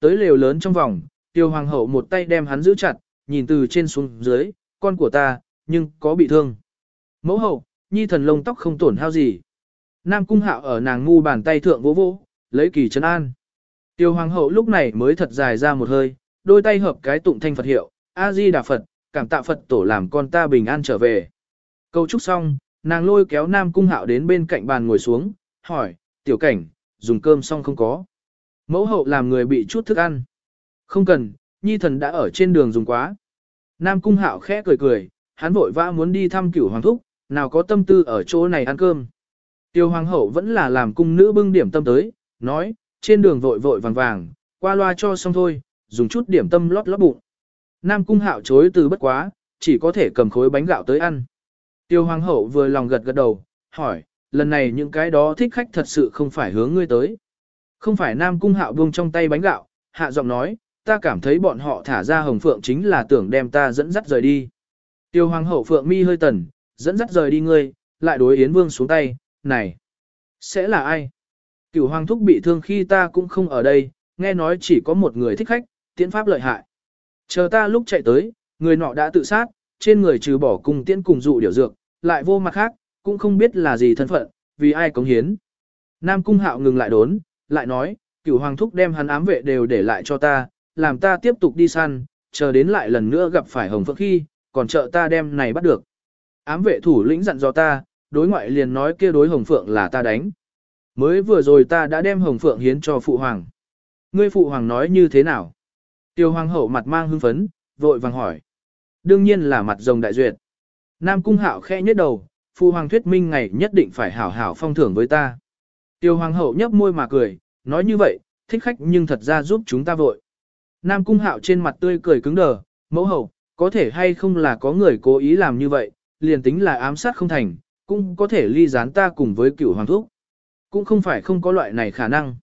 tới lều lớn trong vòng, tiêu hoàng hậu một tay đem hắn giữ chặt, nhìn từ trên xuống dưới, con của ta, nhưng có bị thương. Mẫu hậu, nhi thần lông tóc không tổn hao gì. Nam cung hạo ở nàng ngu bàn tay thượng vỗ vỗ, lấy kỳ trấn an. Tiêu hoàng hậu lúc này mới thật dài ra một hơi, đôi tay hợp cái tụng thanh Phật hiệu, A-di Đà Phật, cảm tạ Phật tổ làm con ta bình an trở về. Câu trúc xong, nàng lôi kéo Nam cung hạo đến bên cạnh bàn ngồi xuống, hỏi, tiểu cảnh, dùng cơm xong không có. Mẫu hậu làm người bị chút thức ăn. Không cần, nhi thần đã ở trên đường dùng quá. Nam cung hạo khẽ cười cười, hắn vội vã muốn đi thăm cửu hoàng thúc, nào có tâm tư ở chỗ này ăn cơm. Tiêu hoàng hậu vẫn là làm cung nữ bưng điểm tâm tới, nói, trên đường vội vội vàng vàng, qua loa cho xong thôi, dùng chút điểm tâm lót lót bụng. Nam cung hạo chối từ bất quá, chỉ có thể cầm khối bánh gạo tới ăn. Tiêu hoàng hậu vừa lòng gật gật đầu, hỏi, lần này những cái đó thích khách thật sự không phải hướng ngươi tới. Không phải Nam cung hạo buông trong tay bánh gạo, hạ giọng nói, ta cảm thấy bọn họ thả ra hồng phượng chính là tưởng đem ta dẫn dắt rời đi. Tiêu hoàng hậu phượng mi hơi tần, dẫn dắt rời đi ngươi, lại đối Yến Vương xuống tay, này, sẽ là ai? Cửu hoàng thúc bị thương khi ta cũng không ở đây, nghe nói chỉ có một người thích khách, tiễn pháp lợi hại. Chờ ta lúc chạy tới, người nọ đã tự sát, trên người trừ bỏ cùng tiễn cùng dụ điều dược, lại vô mặt khác, cũng không biết là gì thân phận, vì ai cống hiến. Nam cung hạo ngừng lại đốn, lại nói, cửu hoàng thúc đem hắn ám vệ đều để lại cho ta, làm ta tiếp tục đi săn, chờ đến lại lần nữa gặp phải hồng phượng khi, còn trợ ta đem này bắt được. Ám vệ thủ lĩnh dặn dò ta, đối ngoại liền nói kia đối hồng phượng là ta đánh. Mới vừa rồi ta đã đem hồng phượng hiến cho phụ hoàng. Ngươi phụ hoàng nói như thế nào? Tiêu hoàng hậu mặt mang hưng phấn, vội vàng hỏi. Đương nhiên là mặt rồng đại duyệt. Nam cung hạo khẽ nhếch đầu, phụ hoàng thuyết minh ngày nhất định phải hảo hảo phong thưởng với ta. Tiêu hoàng hậu nhấp môi mà cười, nói như vậy, thích khách nhưng thật ra giúp chúng ta vội. Nam cung hạo trên mặt tươi cười cứng đờ, mẫu hậu, có thể hay không là có người cố ý làm như vậy, liền tính là ám sát không thành, cũng có thể ly gián ta cùng với Cựu hoàng thúc. Cũng không phải không có loại này khả năng.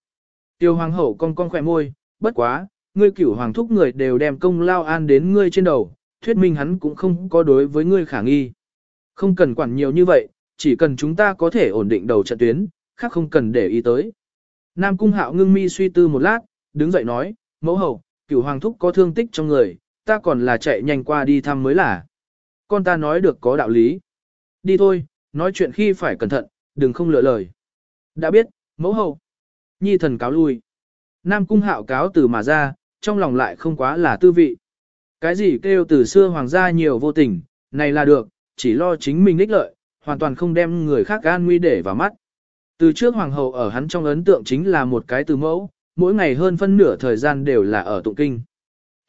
Tiêu hoàng hậu cong cong khỏe môi, bất quá, ngươi cửu hoàng thúc người đều đem công lao an đến ngươi trên đầu, thuyết minh hắn cũng không có đối với ngươi khả nghi. Không cần quản nhiều như vậy, chỉ cần chúng ta có thể ổn định đầu trận tuyến, khác không cần để ý tới. Nam cung hạo ngưng mi suy tư một lát, đứng dậy nói, mẫu hậu, cửu hoàng thúc có thương tích trong người, ta còn là chạy nhanh qua đi thăm mới là. Con ta nói được có đạo lý. Đi thôi, nói chuyện khi phải cẩn thận, đừng không lựa lời. Đã biết, mẫu hậu. Nhi thần cáo lui. Nam cung hạo cáo từ mà ra, trong lòng lại không quá là tư vị. Cái gì kêu từ xưa hoàng gia nhiều vô tình, này là được, chỉ lo chính mình ích lợi, hoàn toàn không đem người khác an nguy để vào mắt. Từ trước hoàng hậu ở hắn trong ấn tượng chính là một cái từ mẫu, mỗi ngày hơn phân nửa thời gian đều là ở tụng kinh.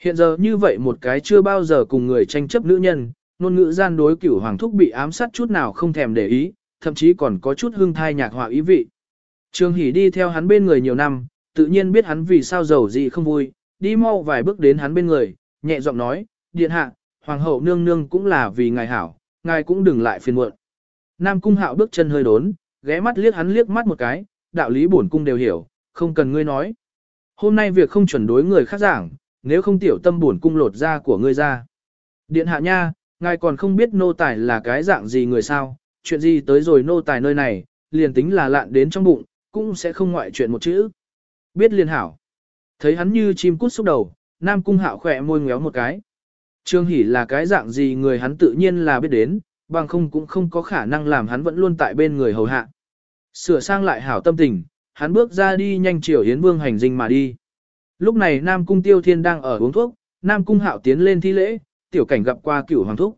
Hiện giờ như vậy một cái chưa bao giờ cùng người tranh chấp nữ nhân, ngôn ngữ gian đối cửu hoàng thúc bị ám sát chút nào không thèm để ý, thậm chí còn có chút hương thai nhạc họa ý vị. Trương Hỷ đi theo hắn bên người nhiều năm, tự nhiên biết hắn vì sao giàu gì không vui, đi mau vài bước đến hắn bên người, nhẹ giọng nói, điện hạ, hoàng hậu nương nương cũng là vì ngài hảo, ngài cũng đừng lại phiền muộn. Nam cung hạo bước chân hơi đốn, ghé mắt liếc hắn liếc mắt một cái, đạo lý bổn cung đều hiểu, không cần ngươi nói. Hôm nay việc không chuẩn đối người khác giảng, nếu không tiểu tâm bổn cung lột da của ngươi ra. Điện hạ nha, ngài còn không biết nô tài là cái dạng gì người sao, chuyện gì tới rồi nô tài nơi này, liền tính là lạn đến trong bụng, cũng sẽ không ngoại chuyện một chữ. Biết liền hảo. Thấy hắn như chim cút xúc đầu, Nam Cung Hạo khỏe môi ngéo một cái. Trương Hỷ là cái dạng gì người hắn tự nhiên là biết đến, bằng không cũng không có khả năng làm hắn vẫn luôn tại bên người hầu hạ. Sửa sang lại hảo tâm tình, hắn bước ra đi nhanh chiều yến Vương hành dinh mà đi. Lúc này Nam Cung Tiêu Thiên đang ở uống thuốc, Nam Cung Hạo tiến lên thi lễ, tiểu cảnh gặp qua cửu Hoàng Thúc.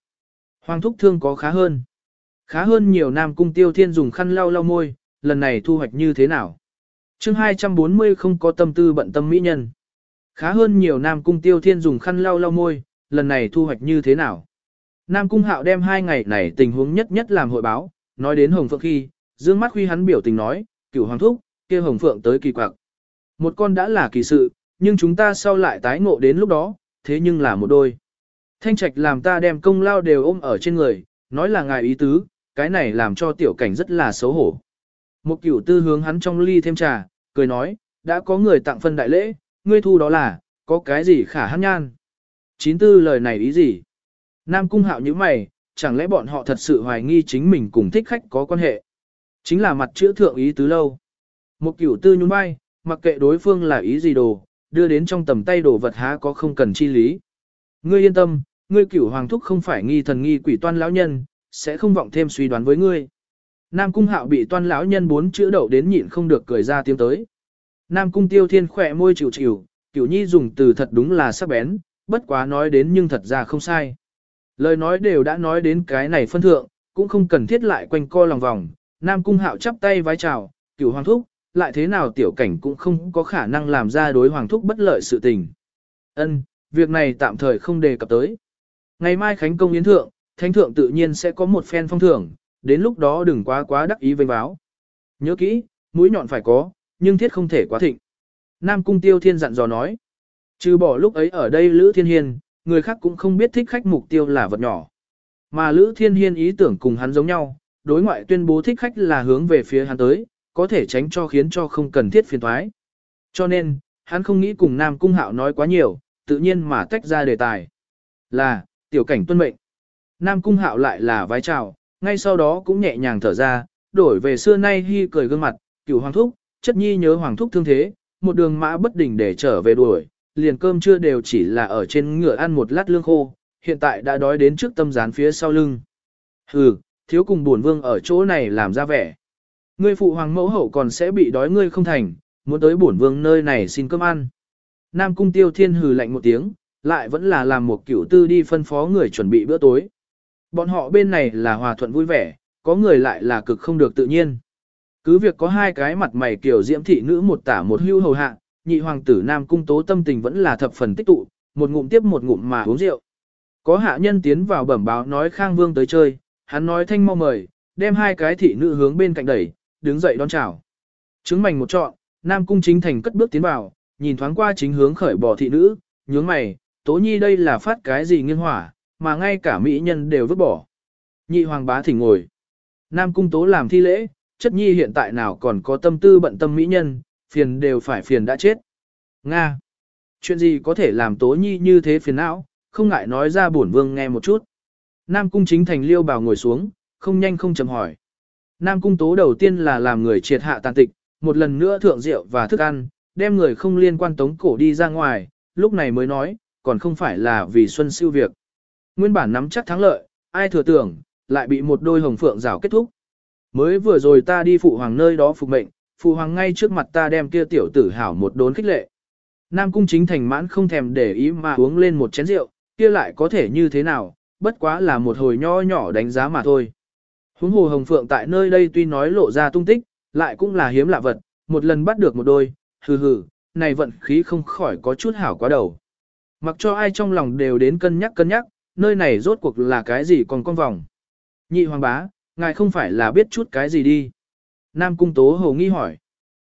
Hoàng Thúc thương có khá hơn. Khá hơn nhiều Nam Cung Tiêu Thiên dùng khăn lau lau môi, lần này thu hoạch như thế nào? chương 240 không có tâm tư bận tâm mỹ nhân. Khá hơn nhiều Nam Cung Tiêu Thiên dùng khăn lau lau môi, lần này thu hoạch như thế nào? Nam Cung Hạo đem hai ngày này tình huống nhất nhất làm hội báo, nói đến Hồng Phượng khi, dương mắt khi hắn biểu tình nói, cửu hoàng thúc, kia Hồng Phượng tới kỳ quặc. Một con đã là kỳ sự, nhưng chúng ta sau lại tái ngộ đến lúc đó, thế nhưng là một đôi. Thanh trạch làm ta đem công lao đều ôm ở trên người, nói là ngài ý tứ, cái này làm cho tiểu cảnh rất là xấu hổ. Một cửu tư hướng hắn trong ly thêm trà, cười nói, đã có người tặng phân đại lễ, ngươi thu đó là, có cái gì khả hát nhan. Chín tư lời này ý gì? Nam cung hạo như mày, chẳng lẽ bọn họ thật sự hoài nghi chính mình cùng thích khách có quan hệ? Chính là mặt chữ thượng ý tứ lâu. Một cửu tư nhún vai, mặc kệ đối phương là ý gì đồ, đưa đến trong tầm tay đồ vật há có không cần chi lý. Ngươi yên tâm, ngươi cửu hoàng thúc không phải nghi thần nghi quỷ toan lão nhân, sẽ không vọng thêm suy đoán với ngươi. Nam cung hạo bị toan lão nhân bốn chữ đậu đến nhịn không được cười ra tiếng tới. Nam cung tiêu thiên khỏe môi chịu chịu, cửu nhi dùng từ thật đúng là sắc bén, bất quá nói đến nhưng thật ra không sai. Lời nói đều đã nói đến cái này phân thượng, cũng không cần thiết lại quanh co lòng vòng. Nam cung hạo chắp tay vái chào, cửu hoàng thúc, lại thế nào tiểu cảnh cũng không có khả năng làm ra đối hoàng thúc bất lợi sự tình. Ân, việc này tạm thời không đề cập tới. Ngày mai khánh công yến thượng, thánh thượng tự nhiên sẽ có một phen phong thưởng, đến lúc đó đừng quá quá đắc ý vênh báo. Nhớ kỹ, mũi nhọn phải có, nhưng thiết không thể quá thịnh. Nam cung tiêu thiên dặn dò nói. Trừ bỏ lúc ấy ở đây Lữ Thiên Hiên, người khác cũng không biết thích khách mục tiêu là vật nhỏ. Mà Lữ Thiên Hiên ý tưởng cùng hắn giống nhau, đối ngoại tuyên bố thích khách là hướng về phía hắn tới, có thể tránh cho khiến cho không cần thiết phiền thoái. Cho nên, hắn không nghĩ cùng Nam Cung Hạo nói quá nhiều, tự nhiên mà tách ra đề tài. Là, tiểu cảnh tuân mệnh. Nam Cung Hạo lại là vái chào, ngay sau đó cũng nhẹ nhàng thở ra, đổi về xưa nay hy cười gương mặt, cửu hoàng thúc, chất nhi nhớ hoàng thúc thương thế, một đường mã bất đỉnh để trở về đuổi, liền cơm trưa đều chỉ là ở trên ngựa ăn một lát lương khô, hiện tại đã đói đến trước tâm gián phía sau lưng. Hừ, thiếu cùng buồn vương ở chỗ này làm ra vẻ. Ngươi phụ hoàng mẫu hậu còn sẽ bị đói ngươi không thành, muốn tới bổn vương nơi này xin cơm ăn. Nam cung tiêu thiên hừ lạnh một tiếng, lại vẫn là làm một cửu tư đi phân phó người chuẩn bị bữa tối. Bọn họ bên này là hòa thuận vui vẻ, có người lại là cực không được tự nhiên. Cứ việc có hai cái mặt mày kiểu diễm thị nữ một tả một hưu hầu hạ, nhị hoàng tử Nam cung tố tâm tình vẫn là thập phần tích tụ, một ngụm tiếp một ngụm mà uống rượu. Có hạ nhân tiến vào bẩm báo nói Khang Vương tới chơi, hắn nói thanh mau mời, đem hai cái thị nữ hướng bên cạnh đẩy, đứng dậy đón chào. Trứng mảnh một trọn, Nam cung chính thành cất bước tiến vào, nhìn thoáng qua chính hướng khởi bỏ thị nữ, nhướng mày, tố nhi đây là phát cái gì nghiên hỏa, mà ngay cả mỹ nhân đều vứt bỏ. Nhị hoàng bá thỉnh ngồi. Nam cung tố làm thi lễ, chất nhi hiện tại nào còn có tâm tư bận tâm mỹ nhân, phiền đều phải phiền đã chết. Nga. Chuyện gì có thể làm tố nhi như thế phiền não, không ngại nói ra bổn vương nghe một chút. Nam cung chính thành liêu bào ngồi xuống, không nhanh không chậm hỏi. Nam cung tố đầu tiên là làm người triệt hạ tàn tịch, một lần nữa thượng rượu và thức ăn, đem người không liên quan tống cổ đi ra ngoài, lúc này mới nói, còn không phải là vì xuân siêu việc. Nguyên bản nắm chắc thắng lợi, ai thừa tưởng, lại bị một đôi hồng phượng rào kết thúc. Mới vừa rồi ta đi phụ hoàng nơi đó phục mệnh, phụ hoàng ngay trước mặt ta đem kia tiểu tử hảo một đốn khích lệ. Nam cung chính thành mãn không thèm để ý mà uống lên một chén rượu, kia lại có thể như thế nào, bất quá là một hồi nho nhỏ đánh giá mà thôi. Huống hồ hồng phượng tại nơi đây tuy nói lộ ra tung tích, lại cũng là hiếm lạ vật, một lần bắt được một đôi, hừ hừ, này vận khí không khỏi có chút hảo quá đầu. Mặc cho ai trong lòng đều đến cân nhắc cân nhắc, nơi này rốt cuộc là cái gì còn con vòng. Nhị hoàng bá, ngài không phải là biết chút cái gì đi. Nam cung tố hồ nghi hỏi.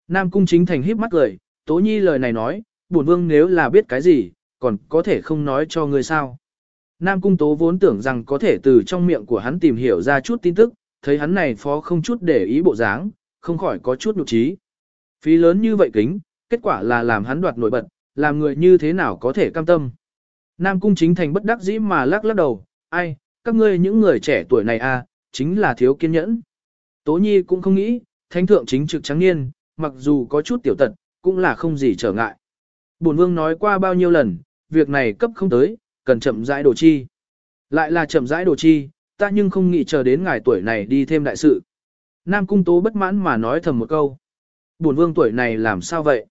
Nam cung chính thành híp mắt cười, tố nhi lời này nói, bổn vương nếu là biết cái gì, còn có thể không nói cho người sao. Nam cung tố vốn tưởng rằng có thể từ trong miệng của hắn tìm hiểu ra chút tin tức, thấy hắn này phó không chút để ý bộ dáng, không khỏi có chút nhục trí. Phí lớn như vậy kính, kết quả là làm hắn đoạt nổi bật, làm người như thế nào có thể cam tâm. Nam cung chính thành bất đắc dĩ mà lắc lắc đầu, ai, các ngươi những người trẻ tuổi này à, chính là thiếu kiên nhẫn. Tố Nhi cũng không nghĩ, thánh thượng chính trực trắng niên, mặc dù có chút tiểu tật, cũng là không gì trở ngại. Bổn vương nói qua bao nhiêu lần, việc này cấp không tới, cần chậm rãi đồ chi. Lại là chậm rãi đồ chi, ta nhưng không nghĩ chờ đến ngài tuổi này đi thêm đại sự. Nam cung tố bất mãn mà nói thầm một câu. Bổn vương tuổi này làm sao vậy?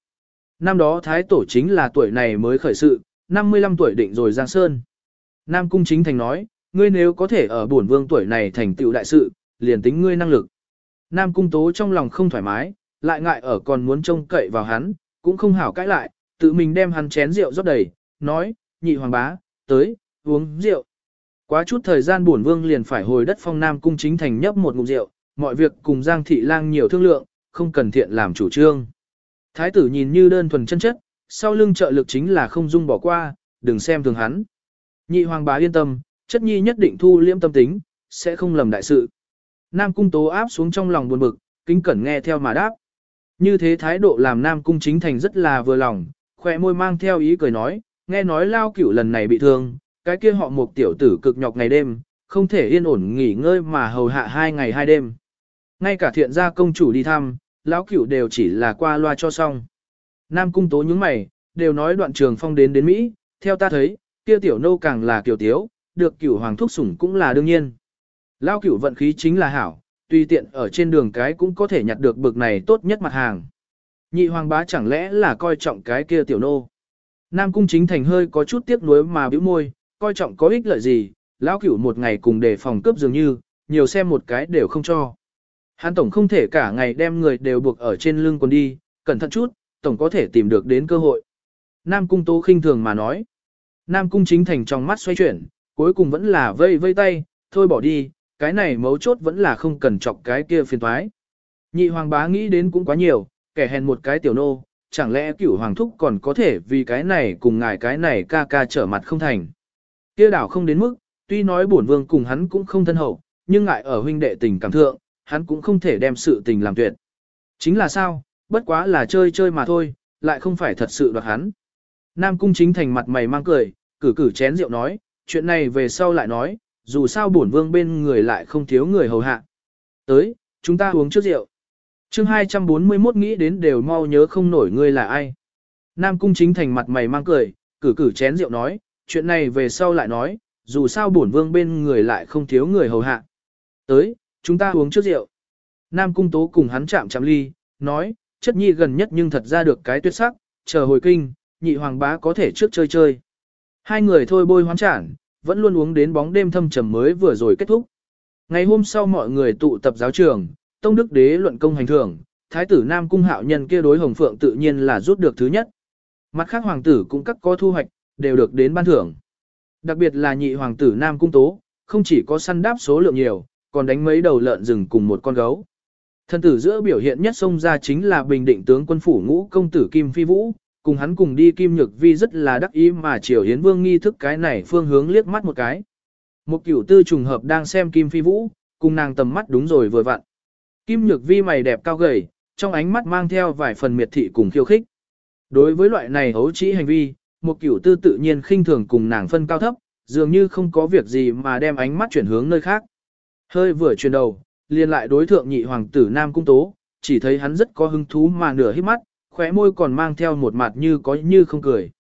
Năm đó thái tổ chính là tuổi này mới khởi sự, 55 tuổi định rồi Giang Sơn. Nam cung chính thành nói, ngươi nếu có thể ở bổn vương tuổi này thành tựu đại sự, liền tính ngươi năng lực. Nam cung tố trong lòng không thoải mái, lại ngại ở còn muốn trông cậy vào hắn, cũng không hảo cãi lại, tự mình đem hắn chén rượu rót đầy, nói, nhị hoàng bá, tới, uống rượu. Quá chút thời gian bổn vương liền phải hồi đất phong Nam cung chính thành nhấp một ngụm rượu, mọi việc cùng Giang thị lang nhiều thương lượng, không cần thiện làm chủ trương. Thái tử nhìn như đơn thuần chân chất, sau lưng trợ lực chính là không dung bỏ qua, đừng xem thường hắn. Nhị hoàng bá yên tâm, chất nhi nhất định thu liễm tâm tính, sẽ không lầm đại sự. Nam cung tố áp xuống trong lòng buồn bực, kính cẩn nghe theo mà đáp. Như thế thái độ làm Nam cung chính thành rất là vừa lòng, khỏe môi mang theo ý cười nói, nghe nói lao cửu lần này bị thương, cái kia họ một tiểu tử cực nhọc ngày đêm, không thể yên ổn nghỉ ngơi mà hầu hạ hai ngày hai đêm. Ngay cả thiện gia công chủ đi thăm, lão cửu đều chỉ là qua loa cho xong. Nam cung tố những mày, đều nói đoạn trường phong đến đến Mỹ, theo ta thấy, kia tiểu nô càng là kiểu tiếu, được cửu hoàng thúc sủng cũng là đương nhiên. Lao cửu vận khí chính là hảo, tùy tiện ở trên đường cái cũng có thể nhặt được bực này tốt nhất mặt hàng. Nhị hoàng bá chẳng lẽ là coi trọng cái kia tiểu nô. Nam cung chính thành hơi có chút tiếc nuối mà bĩu môi, coi trọng có ích lợi gì, lão cửu một ngày cùng đề phòng cướp dường như, nhiều xem một cái đều không cho. Hắn tổng không thể cả ngày đem người đều buộc ở trên lưng quần đi, cẩn thận chút, tổng có thể tìm được đến cơ hội. Nam cung tố khinh thường mà nói. Nam cung chính thành trong mắt xoay chuyển, cuối cùng vẫn là vây vây tay, thôi bỏ đi, cái này mấu chốt vẫn là không cần chọc cái kia phiền toái. Nhị hoàng bá nghĩ đến cũng quá nhiều, kẻ hèn một cái tiểu nô, chẳng lẽ cửu hoàng thúc còn có thể vì cái này cùng ngài cái này ca ca trở mặt không thành. Kia đảo không đến mức, tuy nói bổn vương cùng hắn cũng không thân hậu, nhưng ngại ở huynh đệ tình cảm thượng, hắn cũng không thể đem sự tình làm tuyệt. Chính là sao, bất quá là chơi chơi mà thôi, lại không phải thật sự đoạt hắn. Nam cung chính thành mặt mày mang cười, cử cử chén rượu nói, chuyện này về sau lại nói, dù sao bổn vương bên người lại không thiếu người hầu hạ. Tới, chúng ta uống trước rượu. chương 241 nghĩ đến đều mau nhớ không nổi ngươi là ai. Nam cung chính thành mặt mày mang cười, cử cử chén rượu nói, chuyện này về sau lại nói, dù sao bổn vương bên người lại không thiếu người hầu hạ. Tới, chúng ta uống trước rượu. Nam cung tố cùng hắn chạm chạm ly, nói, chất nhi gần nhất nhưng thật ra được cái tuyệt sắc, chờ hồi kinh, nhị hoàng bá có thể trước chơi chơi. Hai người thôi bôi hoán chản, vẫn luôn uống đến bóng đêm thâm trầm mới vừa rồi kết thúc. Ngày hôm sau mọi người tụ tập giáo trường, Tông Đức Đế luận công hành thưởng, Thái tử Nam Cung Hạo Nhân kia đối Hồng Phượng tự nhiên là rút được thứ nhất. Mặt khác hoàng tử cũng các có thu hoạch, đều được đến ban thưởng. Đặc biệt là nhị hoàng tử Nam Cung Tố, không chỉ có săn đáp số lượng nhiều, còn đánh mấy đầu lợn rừng cùng một con gấu. Thân tử giữa biểu hiện nhất xông ra chính là bình định tướng quân phủ ngũ công tử Kim Phi Vũ, cùng hắn cùng đi Kim Nhược Vi rất là đắc ý mà Triều Hiến Vương nghi thức cái này phương hướng liếc mắt một cái. Một cửu tư trùng hợp đang xem Kim Phi Vũ, cùng nàng tầm mắt đúng rồi vừa vặn. Kim Nhược Vi mày đẹp cao gầy, trong ánh mắt mang theo vài phần miệt thị cùng khiêu khích. Đối với loại này hấu trĩ hành vi, một cửu tư tự nhiên khinh thường cùng nàng phân cao thấp, dường như không có việc gì mà đem ánh mắt chuyển hướng nơi khác. Hơi vừa chuyển đầu, liền lại đối thượng nhị hoàng tử Nam Cung Tố, chỉ thấy hắn rất có hứng thú mà nửa hít mắt, khóe môi còn mang theo một mặt như có như không cười.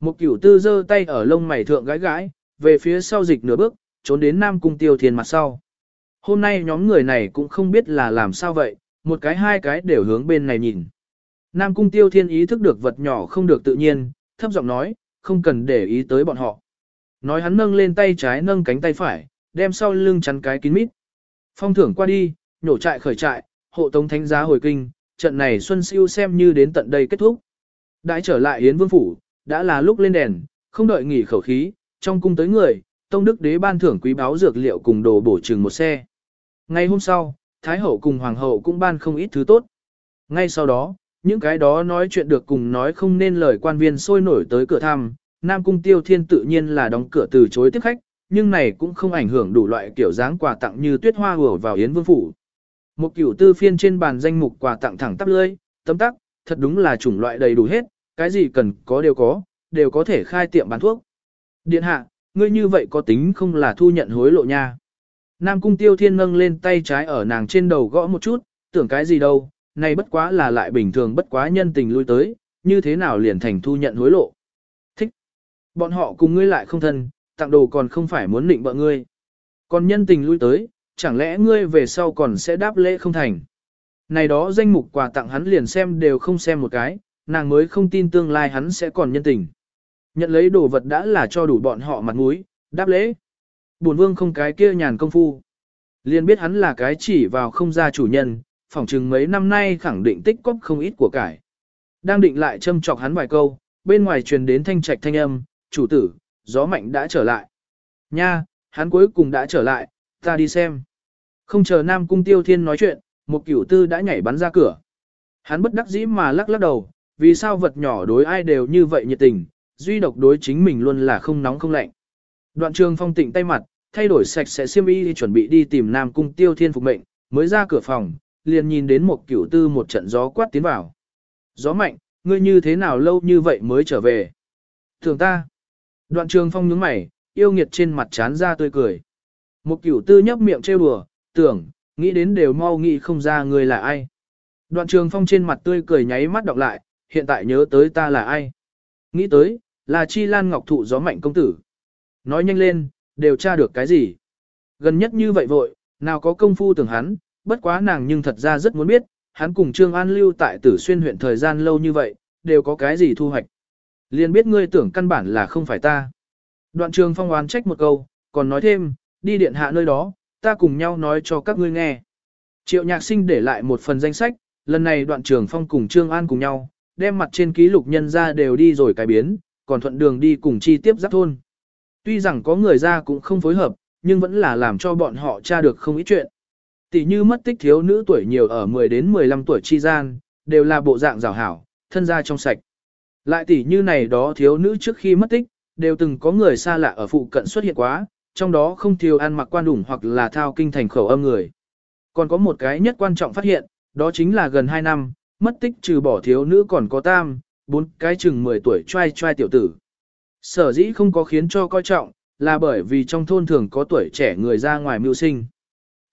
Một cửu tư giơ tay ở lông mày thượng gãi gãi, về phía sau dịch nửa bước, trốn đến Nam Cung Tiêu Thiên mặt sau. Hôm nay nhóm người này cũng không biết là làm sao vậy, một cái hai cái đều hướng bên này nhìn. Nam Cung Tiêu Thiên ý thức được vật nhỏ không được tự nhiên, thấp giọng nói, không cần để ý tới bọn họ. Nói hắn nâng lên tay trái nâng cánh tay phải, đem sau lưng chắn cái kín mít. Phong thưởng qua đi, nhổ trại khởi trại, hộ tống thánh giá hồi kinh, trận này Xuân Siêu xem như đến tận đây kết thúc. Đãi trở lại Yến Vương Phủ, đã là lúc lên đèn, không đợi nghỉ khẩu khí, trong cung tới người, Tông Đức Đế ban thưởng quý báo dược liệu cùng đồ bổ trừng một xe. Ngay hôm sau, Thái Hậu cùng Hoàng Hậu cũng ban không ít thứ tốt. Ngay sau đó, những cái đó nói chuyện được cùng nói không nên lời quan viên sôi nổi tới cửa thăm, Nam Cung Tiêu Thiên tự nhiên là đóng cửa từ chối tiếp khách, nhưng này cũng không ảnh hưởng đủ loại kiểu dáng quà tặng như tuyết hoa hùa vào Yến Vương Phủ. Một cửu tư phiên trên bàn danh mục quà tặng thẳng tắp lưỡi, tấm tắc, thật đúng là chủng loại đầy đủ hết, cái gì cần có đều có, đều có thể khai tiệm bán thuốc. Điện hạ, ngươi như vậy có tính không là thu nhận hối lộ nha. Nam cung tiêu thiên nâng lên tay trái ở nàng trên đầu gõ một chút, tưởng cái gì đâu, này bất quá là lại bình thường bất quá nhân tình lui tới, như thế nào liền thành thu nhận hối lộ. Thích. Bọn họ cùng ngươi lại không thân, tặng đồ còn không phải muốn định bợ ngươi. Còn nhân tình lui tới, chẳng lẽ ngươi về sau còn sẽ đáp lễ không thành. Này đó danh mục quà tặng hắn liền xem đều không xem một cái, nàng mới không tin tương lai hắn sẽ còn nhân tình. Nhận lấy đồ vật đã là cho đủ bọn họ mặt mũi, đáp lễ. Bổn vương không cái kia nhàn công phu. Liền biết hắn là cái chỉ vào không ra chủ nhân, phỏng chừng mấy năm nay khẳng định tích cóp không ít của cải. Đang định lại châm chọc hắn vài câu, bên ngoài truyền đến thanh trạch thanh âm, chủ tử, gió mạnh đã trở lại. Nha, hắn cuối cùng đã trở lại, ta đi xem. Không chờ Nam Cung Tiêu Thiên nói chuyện, một cửu tư đã nhảy bắn ra cửa. Hắn bất đắc dĩ mà lắc lắc đầu, vì sao vật nhỏ đối ai đều như vậy nhiệt tình, duy độc đối chính mình luôn là không nóng không lạnh. Đoạn trường phong tịnh tay mặt, thay đổi sạch sẽ xiêm y chuẩn bị đi tìm Nam Cung Tiêu Thiên phục mệnh, mới ra cửa phòng, liền nhìn đến một cửu tư một trận gió quát tiến vào. Gió mạnh, ngươi như thế nào lâu như vậy mới trở về? Thường ta. Đoạn trường phong nhướng mày, yêu nghiệt trên mặt chán ra tươi cười. Một cửu tư nhấp miệng trêu đùa, tưởng, nghĩ đến đều mau nghĩ không ra người là ai. Đoạn trường phong trên mặt tươi cười nháy mắt đọc lại, hiện tại nhớ tới ta là ai. Nghĩ tới, là chi lan ngọc thụ gió mạnh công tử. Nói nhanh lên, đều tra được cái gì. Gần nhất như vậy vội, nào có công phu tưởng hắn, bất quá nàng nhưng thật ra rất muốn biết, hắn cùng Trương An lưu tại tử xuyên huyện thời gian lâu như vậy, đều có cái gì thu hoạch. Liền biết ngươi tưởng căn bản là không phải ta. Đoạn trường phong oán trách một câu, còn nói thêm, đi điện hạ nơi đó, ta cùng nhau nói cho các ngươi nghe. Triệu nhạc sinh để lại một phần danh sách, lần này đoạn trường phong cùng Trương An cùng nhau, đem mặt trên ký lục nhân ra đều đi rồi cải biến, còn thuận đường đi cùng chi tiếp giáp thôn. Tuy rằng có người ra cũng không phối hợp, nhưng vẫn là làm cho bọn họ tra được không ít chuyện. Tỷ như mất tích thiếu nữ tuổi nhiều ở 10 đến 15 tuổi chi gian, đều là bộ dạng rào hảo, thân gia trong sạch. Lại tỷ như này đó thiếu nữ trước khi mất tích, đều từng có người xa lạ ở phụ cận xuất hiện quá, trong đó không thiếu ăn mặc quan đủng hoặc là thao kinh thành khẩu âm người. Còn có một cái nhất quan trọng phát hiện, đó chính là gần 2 năm, mất tích trừ bỏ thiếu nữ còn có tam, bốn cái chừng 10 tuổi trai trai tiểu tử. Sở dĩ không có khiến cho coi trọng, là bởi vì trong thôn thường có tuổi trẻ người ra ngoài mưu sinh.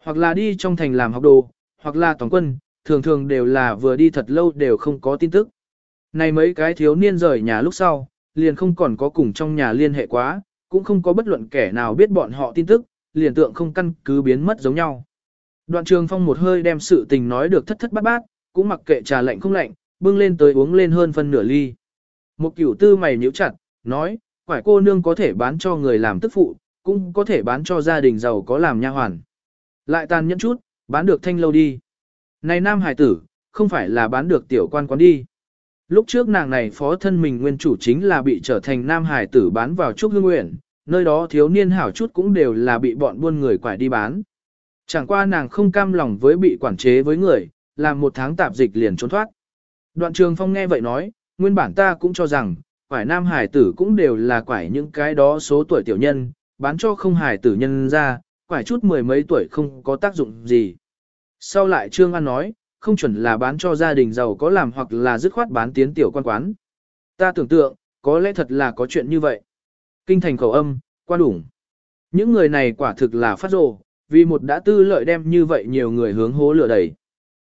Hoặc là đi trong thành làm học đồ, hoặc là toàn quân, thường thường đều là vừa đi thật lâu đều không có tin tức. Này mấy cái thiếu niên rời nhà lúc sau, liền không còn có cùng trong nhà liên hệ quá, cũng không có bất luận kẻ nào biết bọn họ tin tức, liền tượng không căn cứ biến mất giống nhau. Đoạn trường phong một hơi đem sự tình nói được thất thất bát bát, cũng mặc kệ trà lạnh không lạnh, bưng lên tới uống lên hơn phân nửa ly. Một cửu tư mày nhíu chặt, nói, quải cô nương có thể bán cho người làm tức phụ, cũng có thể bán cho gia đình giàu có làm nha hoàn. Lại tàn nhẫn chút, bán được thanh lâu đi. Này nam hải tử, không phải là bán được tiểu quan quán đi. Lúc trước nàng này phó thân mình nguyên chủ chính là bị trở thành nam hải tử bán vào trúc hương nguyện, nơi đó thiếu niên hảo chút cũng đều là bị bọn buôn người quải đi bán. Chẳng qua nàng không cam lòng với bị quản chế với người, làm một tháng tạp dịch liền trốn thoát. Đoạn trường phong nghe vậy nói, nguyên bản ta cũng cho rằng, quải nam hải tử cũng đều là quải những cái đó số tuổi tiểu nhân, bán cho không hải tử nhân ra, quải chút mười mấy tuổi không có tác dụng gì. Sau lại Trương An nói, không chuẩn là bán cho gia đình giàu có làm hoặc là dứt khoát bán tiến tiểu quan quán. Ta tưởng tượng, có lẽ thật là có chuyện như vậy. Kinh thành khẩu âm, quan đủng. Những người này quả thực là phát rồ, vì một đã tư lợi đem như vậy nhiều người hướng hố lửa đẩy.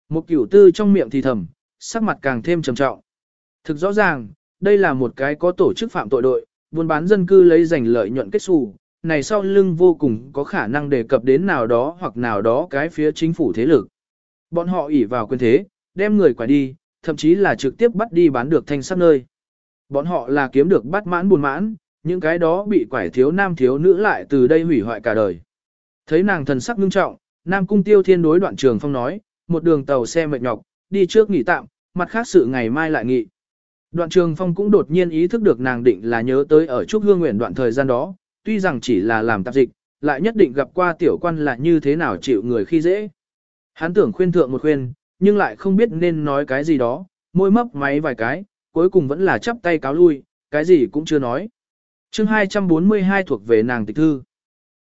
Một cửu tư trong miệng thì thầm, sắc mặt càng thêm trầm trọng. Thực rõ ràng, đây là một cái có tổ chức phạm tội đội, buôn bán dân cư lấy giành lợi nhuận kết xù, này sau lưng vô cùng có khả năng đề cập đến nào đó hoặc nào đó cái phía chính phủ thế lực. Bọn họ ỉ vào quyền thế, đem người quả đi, thậm chí là trực tiếp bắt đi bán được thanh sắc nơi. Bọn họ là kiếm được bắt mãn buồn mãn, những cái đó bị quải thiếu nam thiếu nữ lại từ đây hủy hoại cả đời. Thấy nàng thần sắc ngưng trọng, Nam Cung Tiêu Thiên đối đoạn trường phong nói, một đường tàu xe mệt nhọc, đi trước nghỉ tạm, mặt khác sự ngày mai lại nghỉ. Đoạn trường phong cũng đột nhiên ý thức được nàng định là nhớ tới ở Trúc Hương Nguyện đoạn thời gian đó, tuy rằng chỉ là làm tạp dịch, lại nhất định gặp qua tiểu quan là như thế nào chịu người khi dễ. Hắn tưởng khuyên thượng một khuyên, nhưng lại không biết nên nói cái gì đó, môi mấp máy vài cái, cuối cùng vẫn là chắp tay cáo lui, cái gì cũng chưa nói. chương 242 thuộc về nàng tịch thư.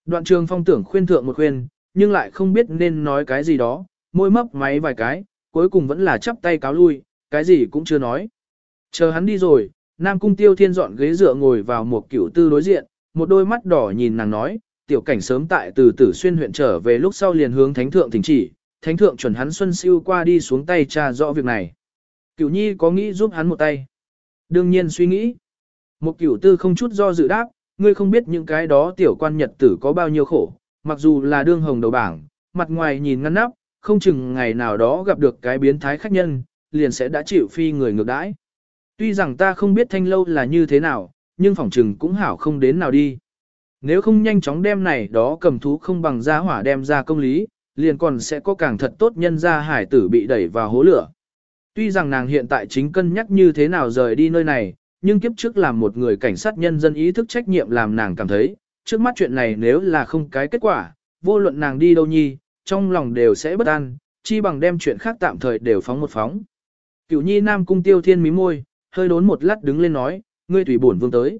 Đoạn trường phong tưởng khuyên thượng một khuyên, nhưng lại không biết nên nói cái gì đó, môi mấp máy vài cái, cuối cùng vẫn là chắp tay cáo lui, cái gì cũng chưa nói. Chờ hắn đi rồi, Nam Cung Tiêu Thiên dọn ghế dựa ngồi vào một kiểu tư đối diện, một đôi mắt đỏ nhìn nàng nói, tiểu cảnh sớm tại từ tử xuyên huyện trở về lúc sau liền hướng thánh thượng thỉnh chỉ, thánh thượng chuẩn hắn xuân siêu qua đi xuống tay tra rõ việc này. Cửu nhi có nghĩ giúp hắn một tay? Đương nhiên suy nghĩ. Một cửu tư không chút do dự đáp, ngươi không biết những cái đó tiểu quan nhật tử có bao nhiêu khổ, mặc dù là đương hồng đầu bảng, mặt ngoài nhìn ngăn nắp, không chừng ngày nào đó gặp được cái biến thái khách nhân, liền sẽ đã chịu phi người ngược đãi. Tuy rằng ta không biết thanh lâu là như thế nào, nhưng phỏng chừng cũng hảo không đến nào đi. Nếu không nhanh chóng đem này đó cầm thú không bằng ra hỏa đem ra công lý, liền còn sẽ có càng thật tốt nhân ra hải tử bị đẩy vào hố lửa. Tuy rằng nàng hiện tại chính cân nhắc như thế nào rời đi nơi này, nhưng kiếp trước làm một người cảnh sát nhân dân ý thức trách nhiệm làm nàng cảm thấy, trước mắt chuyện này nếu là không cái kết quả, vô luận nàng đi đâu nhi, trong lòng đều sẽ bất an, chi bằng đem chuyện khác tạm thời đều phóng một phóng. Cửu nhi nam cung tiêu thiên mí môi, hơi đốn một lát đứng lên nói, ngươi tùy bổn vương tới.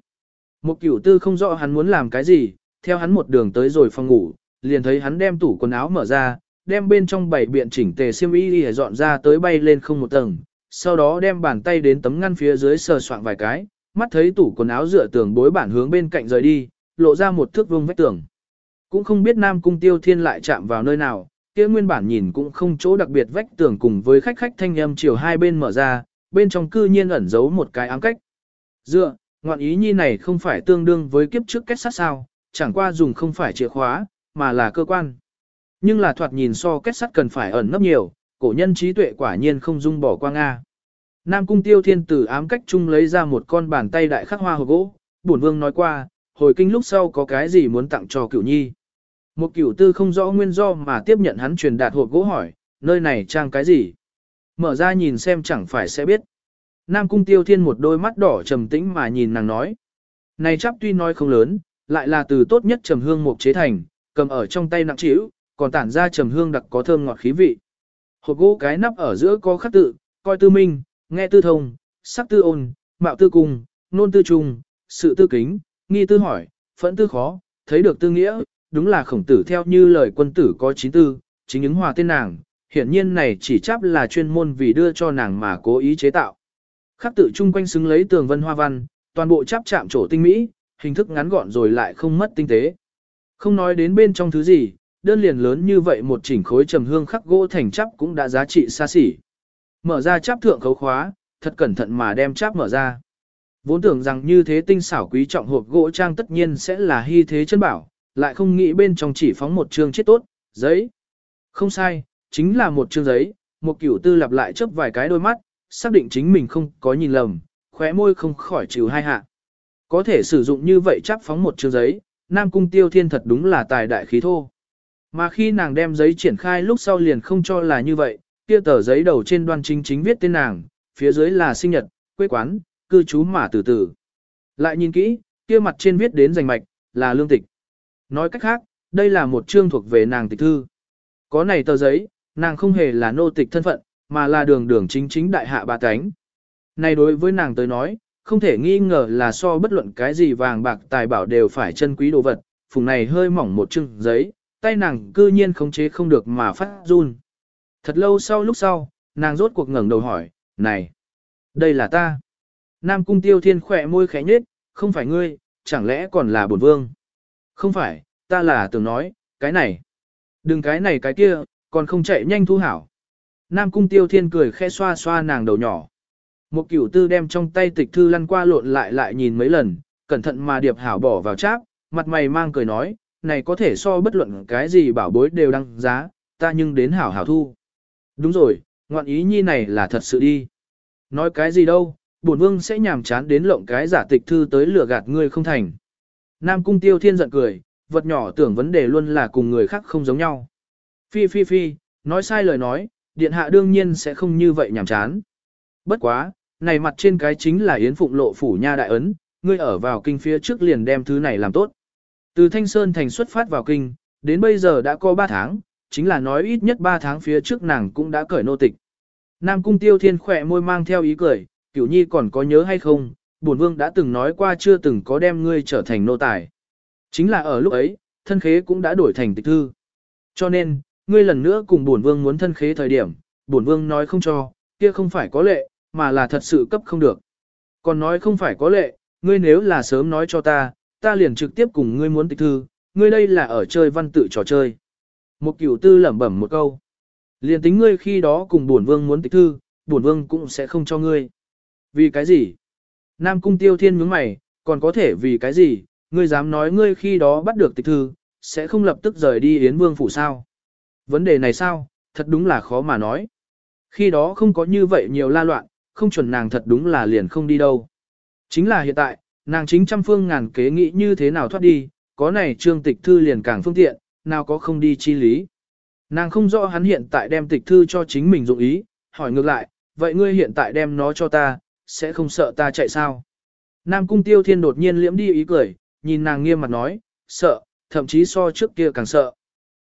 Một cửu tư không rõ hắn muốn làm cái gì, theo hắn một đường tới rồi phòng ngủ, liền thấy hắn đem tủ quần áo mở ra, đem bên trong bảy biện chỉnh tề xiêm y để dọn ra tới bay lên không một tầng, sau đó đem bàn tay đến tấm ngăn phía dưới sờ soạn vài cái, mắt thấy tủ quần áo dựa tường bối bản hướng bên cạnh rời đi, lộ ra một thước vương vách tường. Cũng không biết Nam Cung Tiêu Thiên lại chạm vào nơi nào, kia nguyên bản nhìn cũng không chỗ đặc biệt vách tường cùng với khách khách thanh âm chiều hai bên mở ra, bên trong cư nhiên ẩn giấu một cái ám cách. Dựa, ngoạn ý nhi này không phải tương đương với kiếp trước kết sát sao, chẳng qua dùng không phải chìa khóa, mà là cơ quan. Nhưng là thoạt nhìn so kết sắt cần phải ẩn nấp nhiều, cổ nhân trí tuệ quả nhiên không dung bỏ qua Nga. Nam cung tiêu thiên tử ám cách chung lấy ra một con bàn tay đại khắc hoa hộp gỗ, bổn vương nói qua, hồi kinh lúc sau có cái gì muốn tặng cho cửu nhi. Một cửu tư không rõ nguyên do mà tiếp nhận hắn truyền đạt hộp gỗ hỏi, nơi này trang cái gì? Mở ra nhìn xem chẳng phải sẽ biết. Nam cung tiêu thiên một đôi mắt đỏ trầm tĩnh mà nhìn nàng nói. Này chắp tuy nói không lớn, lại là từ tốt nhất trầm hương mục chế thành, cầm ở trong tay nặng trĩu, còn tản ra trầm hương đặc có thơm ngọt khí vị. Hộp gỗ cái nắp ở giữa có khắc tự, coi tư minh, nghe tư thông, sắc tư ôn, mạo tư cung, nôn tư trung, sự tư kính, nghi tư hỏi, phẫn tư khó, thấy được tư nghĩa, đúng là khổng tử theo như lời quân tử có chín tư, chính ứng hòa tên nàng, hiển nhiên này chỉ chắp là chuyên môn vì đưa cho nàng mà cố ý chế tạo. Khắc tự chung quanh xứng lấy tường vân hoa văn, toàn bộ chắp chạm trổ tinh mỹ, hình thức ngắn gọn rồi lại không mất tinh tế. Không nói đến bên trong thứ gì, đơn liền lớn như vậy một chỉnh khối trầm hương khắc gỗ thành chắp cũng đã giá trị xa xỉ. Mở ra chắp thượng khấu khóa, thật cẩn thận mà đem chắp mở ra. Vốn tưởng rằng như thế tinh xảo quý trọng hộp gỗ trang tất nhiên sẽ là hy thế chân bảo, lại không nghĩ bên trong chỉ phóng một chương chết tốt, giấy. Không sai, chính là một chương giấy, một cửu tư lặp lại chớp vài cái đôi mắt, xác định chính mình không có nhìn lầm, khóe môi không khỏi chịu hai hạ. Có thể sử dụng như vậy chắp phóng một chương giấy, Nam Cung Tiêu Thiên thật đúng là tài đại khí thô. Mà khi nàng đem giấy triển khai lúc sau liền không cho là như vậy, kia tờ giấy đầu trên đoan chính chính viết tên nàng, phía dưới là sinh nhật, quê quán, cư trú mà từ từ. Lại nhìn kỹ, kia mặt trên viết đến danh mạch, là lương tịch. Nói cách khác, đây là một chương thuộc về nàng tịch thư. Có này tờ giấy, nàng không hề là nô tịch thân phận, mà là đường đường chính chính đại hạ bà cánh. Này đối với nàng tới nói, không thể nghi ngờ là so bất luận cái gì vàng bạc tài bảo đều phải chân quý đồ vật, phùng này hơi mỏng một chưng giấy, tay nàng cư nhiên khống chế không được mà phát run. Thật lâu sau lúc sau, nàng rốt cuộc ngẩng đầu hỏi, này, đây là ta. Nam cung tiêu thiên khỏe môi khẽ nhết, không phải ngươi, chẳng lẽ còn là bổn vương. Không phải, ta là tưởng nói, cái này. Đừng cái này cái kia, còn không chạy nhanh thu hảo. Nam cung tiêu thiên cười khẽ xoa xoa nàng đầu nhỏ. Một cửu tư đem trong tay tịch thư lăn qua lộn lại lại nhìn mấy lần, cẩn thận mà điệp hảo bỏ vào cháp, mặt mày mang cười nói, này có thể so bất luận cái gì bảo bối đều đăng giá, ta nhưng đến hảo hảo thu. Đúng rồi, ngoạn ý nhi này là thật sự đi. Nói cái gì đâu, bổn vương sẽ nhàm chán đến lộng cái giả tịch thư tới lừa gạt ngươi không thành. Nam cung tiêu thiên giận cười, vật nhỏ tưởng vấn đề luôn là cùng người khác không giống nhau. Phi phi phi, nói sai lời nói, điện hạ đương nhiên sẽ không như vậy nhàm chán. Bất quá, này mặt trên cái chính là Yến Phụng lộ phủ nha đại ấn, ngươi ở vào kinh phía trước liền đem thứ này làm tốt. Từ Thanh Sơn thành xuất phát vào kinh, đến bây giờ đã có 3 tháng, chính là nói ít nhất 3 tháng phía trước nàng cũng đã cởi nô tịch. Nam cung tiêu thiên khỏe môi mang theo ý cười, cửu nhi còn có nhớ hay không, bổn vương đã từng nói qua chưa từng có đem ngươi trở thành nô tài. Chính là ở lúc ấy, thân khế cũng đã đổi thành tịch thư. Cho nên, ngươi lần nữa cùng bổn vương muốn thân khế thời điểm, bổn vương nói không cho, kia không phải có lệ, mà là thật sự cấp không được. Còn nói không phải có lệ, ngươi nếu là sớm nói cho ta, ta liền trực tiếp cùng ngươi muốn tịch thư, ngươi đây là ở chơi văn tự trò chơi. Một cửu tư lẩm bẩm một câu. Liền tính ngươi khi đó cùng bổn vương muốn tịch thư, bổn vương cũng sẽ không cho ngươi. Vì cái gì? Nam cung tiêu thiên nhướng mày, còn có thể vì cái gì? Ngươi dám nói ngươi khi đó bắt được tịch thư, sẽ không lập tức rời đi Yến Vương phủ sao? Vấn đề này sao? Thật đúng là khó mà nói. Khi đó không có như vậy nhiều la loạn, không chuẩn nàng thật đúng là liền không đi đâu. Chính là hiện tại, nàng chính trăm phương ngàn kế nghĩ như thế nào thoát đi, có này trương tịch thư liền càng phương tiện, nào có không đi chi lý. Nàng không rõ hắn hiện tại đem tịch thư cho chính mình dụng ý, hỏi ngược lại, vậy ngươi hiện tại đem nó cho ta, sẽ không sợ ta chạy sao? Nam cung tiêu thiên đột nhiên liễm đi ý cười, nhìn nàng nghiêm mặt nói, sợ, thậm chí so trước kia càng sợ.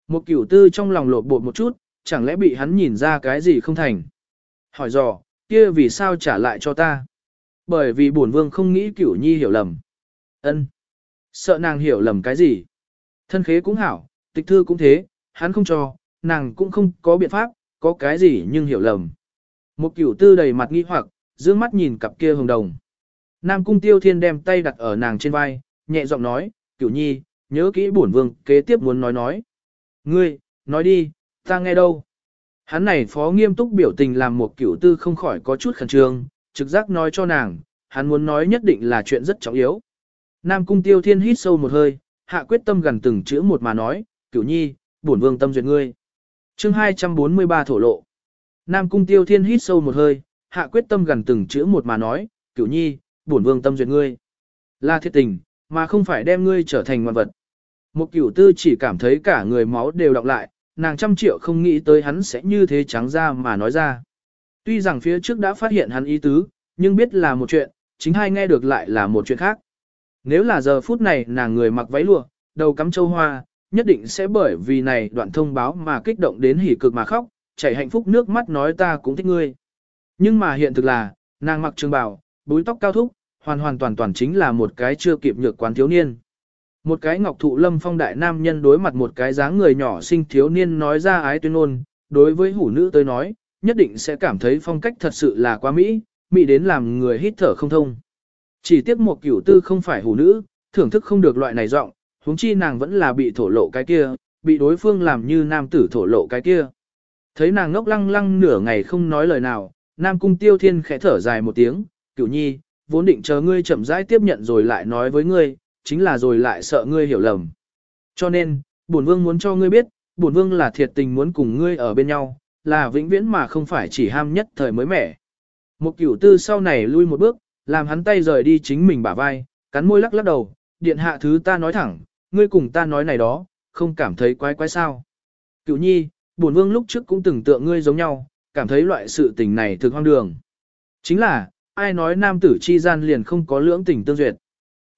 Một cửu tư trong lòng lột bột một chút, chẳng lẽ bị hắn nhìn ra cái gì không thành. Hỏi dò, kia vì sao trả lại cho ta? Bởi vì bổn vương không nghĩ cửu nhi hiểu lầm. ân Sợ nàng hiểu lầm cái gì? Thân khế cũng hảo, tịch thư cũng thế, hắn không cho, nàng cũng không có biện pháp, có cái gì nhưng hiểu lầm. Một cửu tư đầy mặt nghi hoặc, dương mắt nhìn cặp kia hồng đồng. Nam cung tiêu thiên đem tay đặt ở nàng trên vai, nhẹ giọng nói, cửu nhi, nhớ kỹ bổn vương kế tiếp muốn nói nói. Ngươi, nói đi, ta nghe đâu. Hắn này phó nghiêm túc biểu tình làm một cửu tư không khỏi có chút khẩn trương, trực giác nói cho nàng, hắn muốn nói nhất định là chuyện rất trọng yếu. Nam cung tiêu thiên hít sâu một hơi, hạ quyết tâm gần từng chữ một mà nói, cửu nhi, bổn vương tâm duyệt ngươi. chương 243 thổ lộ. Nam cung tiêu thiên hít sâu một hơi, hạ quyết tâm gần từng chữ một mà nói, cửu nhi, bổn vương tâm duyệt ngươi. Là thiết tình, mà không phải đem ngươi trở thành ngoan vật. Một cửu tư chỉ cảm thấy cả người máu đều đọng lại, nàng trăm triệu không nghĩ tới hắn sẽ như thế trắng ra mà nói ra. Tuy rằng phía trước đã phát hiện hắn ý tứ, nhưng biết là một chuyện, chính hai nghe được lại là một chuyện khác. Nếu là giờ phút này nàng người mặc váy lụa, đầu cắm châu hoa, nhất định sẽ bởi vì này đoạn thông báo mà kích động đến hỉ cực mà khóc, chảy hạnh phúc nước mắt nói ta cũng thích ngươi. Nhưng mà hiện thực là, nàng mặc trường bào, búi tóc cao thúc, hoàn hoàn toàn toàn chính là một cái chưa kịp nhược quán thiếu niên. Một cái ngọc thụ lâm phong đại nam nhân đối mặt một cái dáng người nhỏ sinh thiếu niên nói ra ái tuyên ngôn, đối với hủ nữ tới nói, nhất định sẽ cảm thấy phong cách thật sự là quá mỹ, mỹ đến làm người hít thở không thông. Chỉ tiếc một cửu tư không phải hủ nữ, thưởng thức không được loại này giọng, huống chi nàng vẫn là bị thổ lộ cái kia, bị đối phương làm như nam tử thổ lộ cái kia. Thấy nàng ngốc lăng lăng nửa ngày không nói lời nào, nam cung tiêu thiên khẽ thở dài một tiếng, cửu nhi, vốn định chờ ngươi chậm rãi tiếp nhận rồi lại nói với ngươi, chính là rồi lại sợ ngươi hiểu lầm. Cho nên, bổn vương muốn cho ngươi biết, bổn vương là thiệt tình muốn cùng ngươi ở bên nhau, là vĩnh viễn mà không phải chỉ ham nhất thời mới mẻ. Một cửu tư sau này lui một bước, làm hắn tay rời đi chính mình bả vai, cắn môi lắc lắc đầu, điện hạ thứ ta nói thẳng, ngươi cùng ta nói này đó, không cảm thấy quái quái sao. Cửu nhi, bổn vương lúc trước cũng từng tượng ngươi giống nhau, cảm thấy loại sự tình này thực hoang đường. Chính là, ai nói nam tử chi gian liền không có lưỡng tình tương duyệt.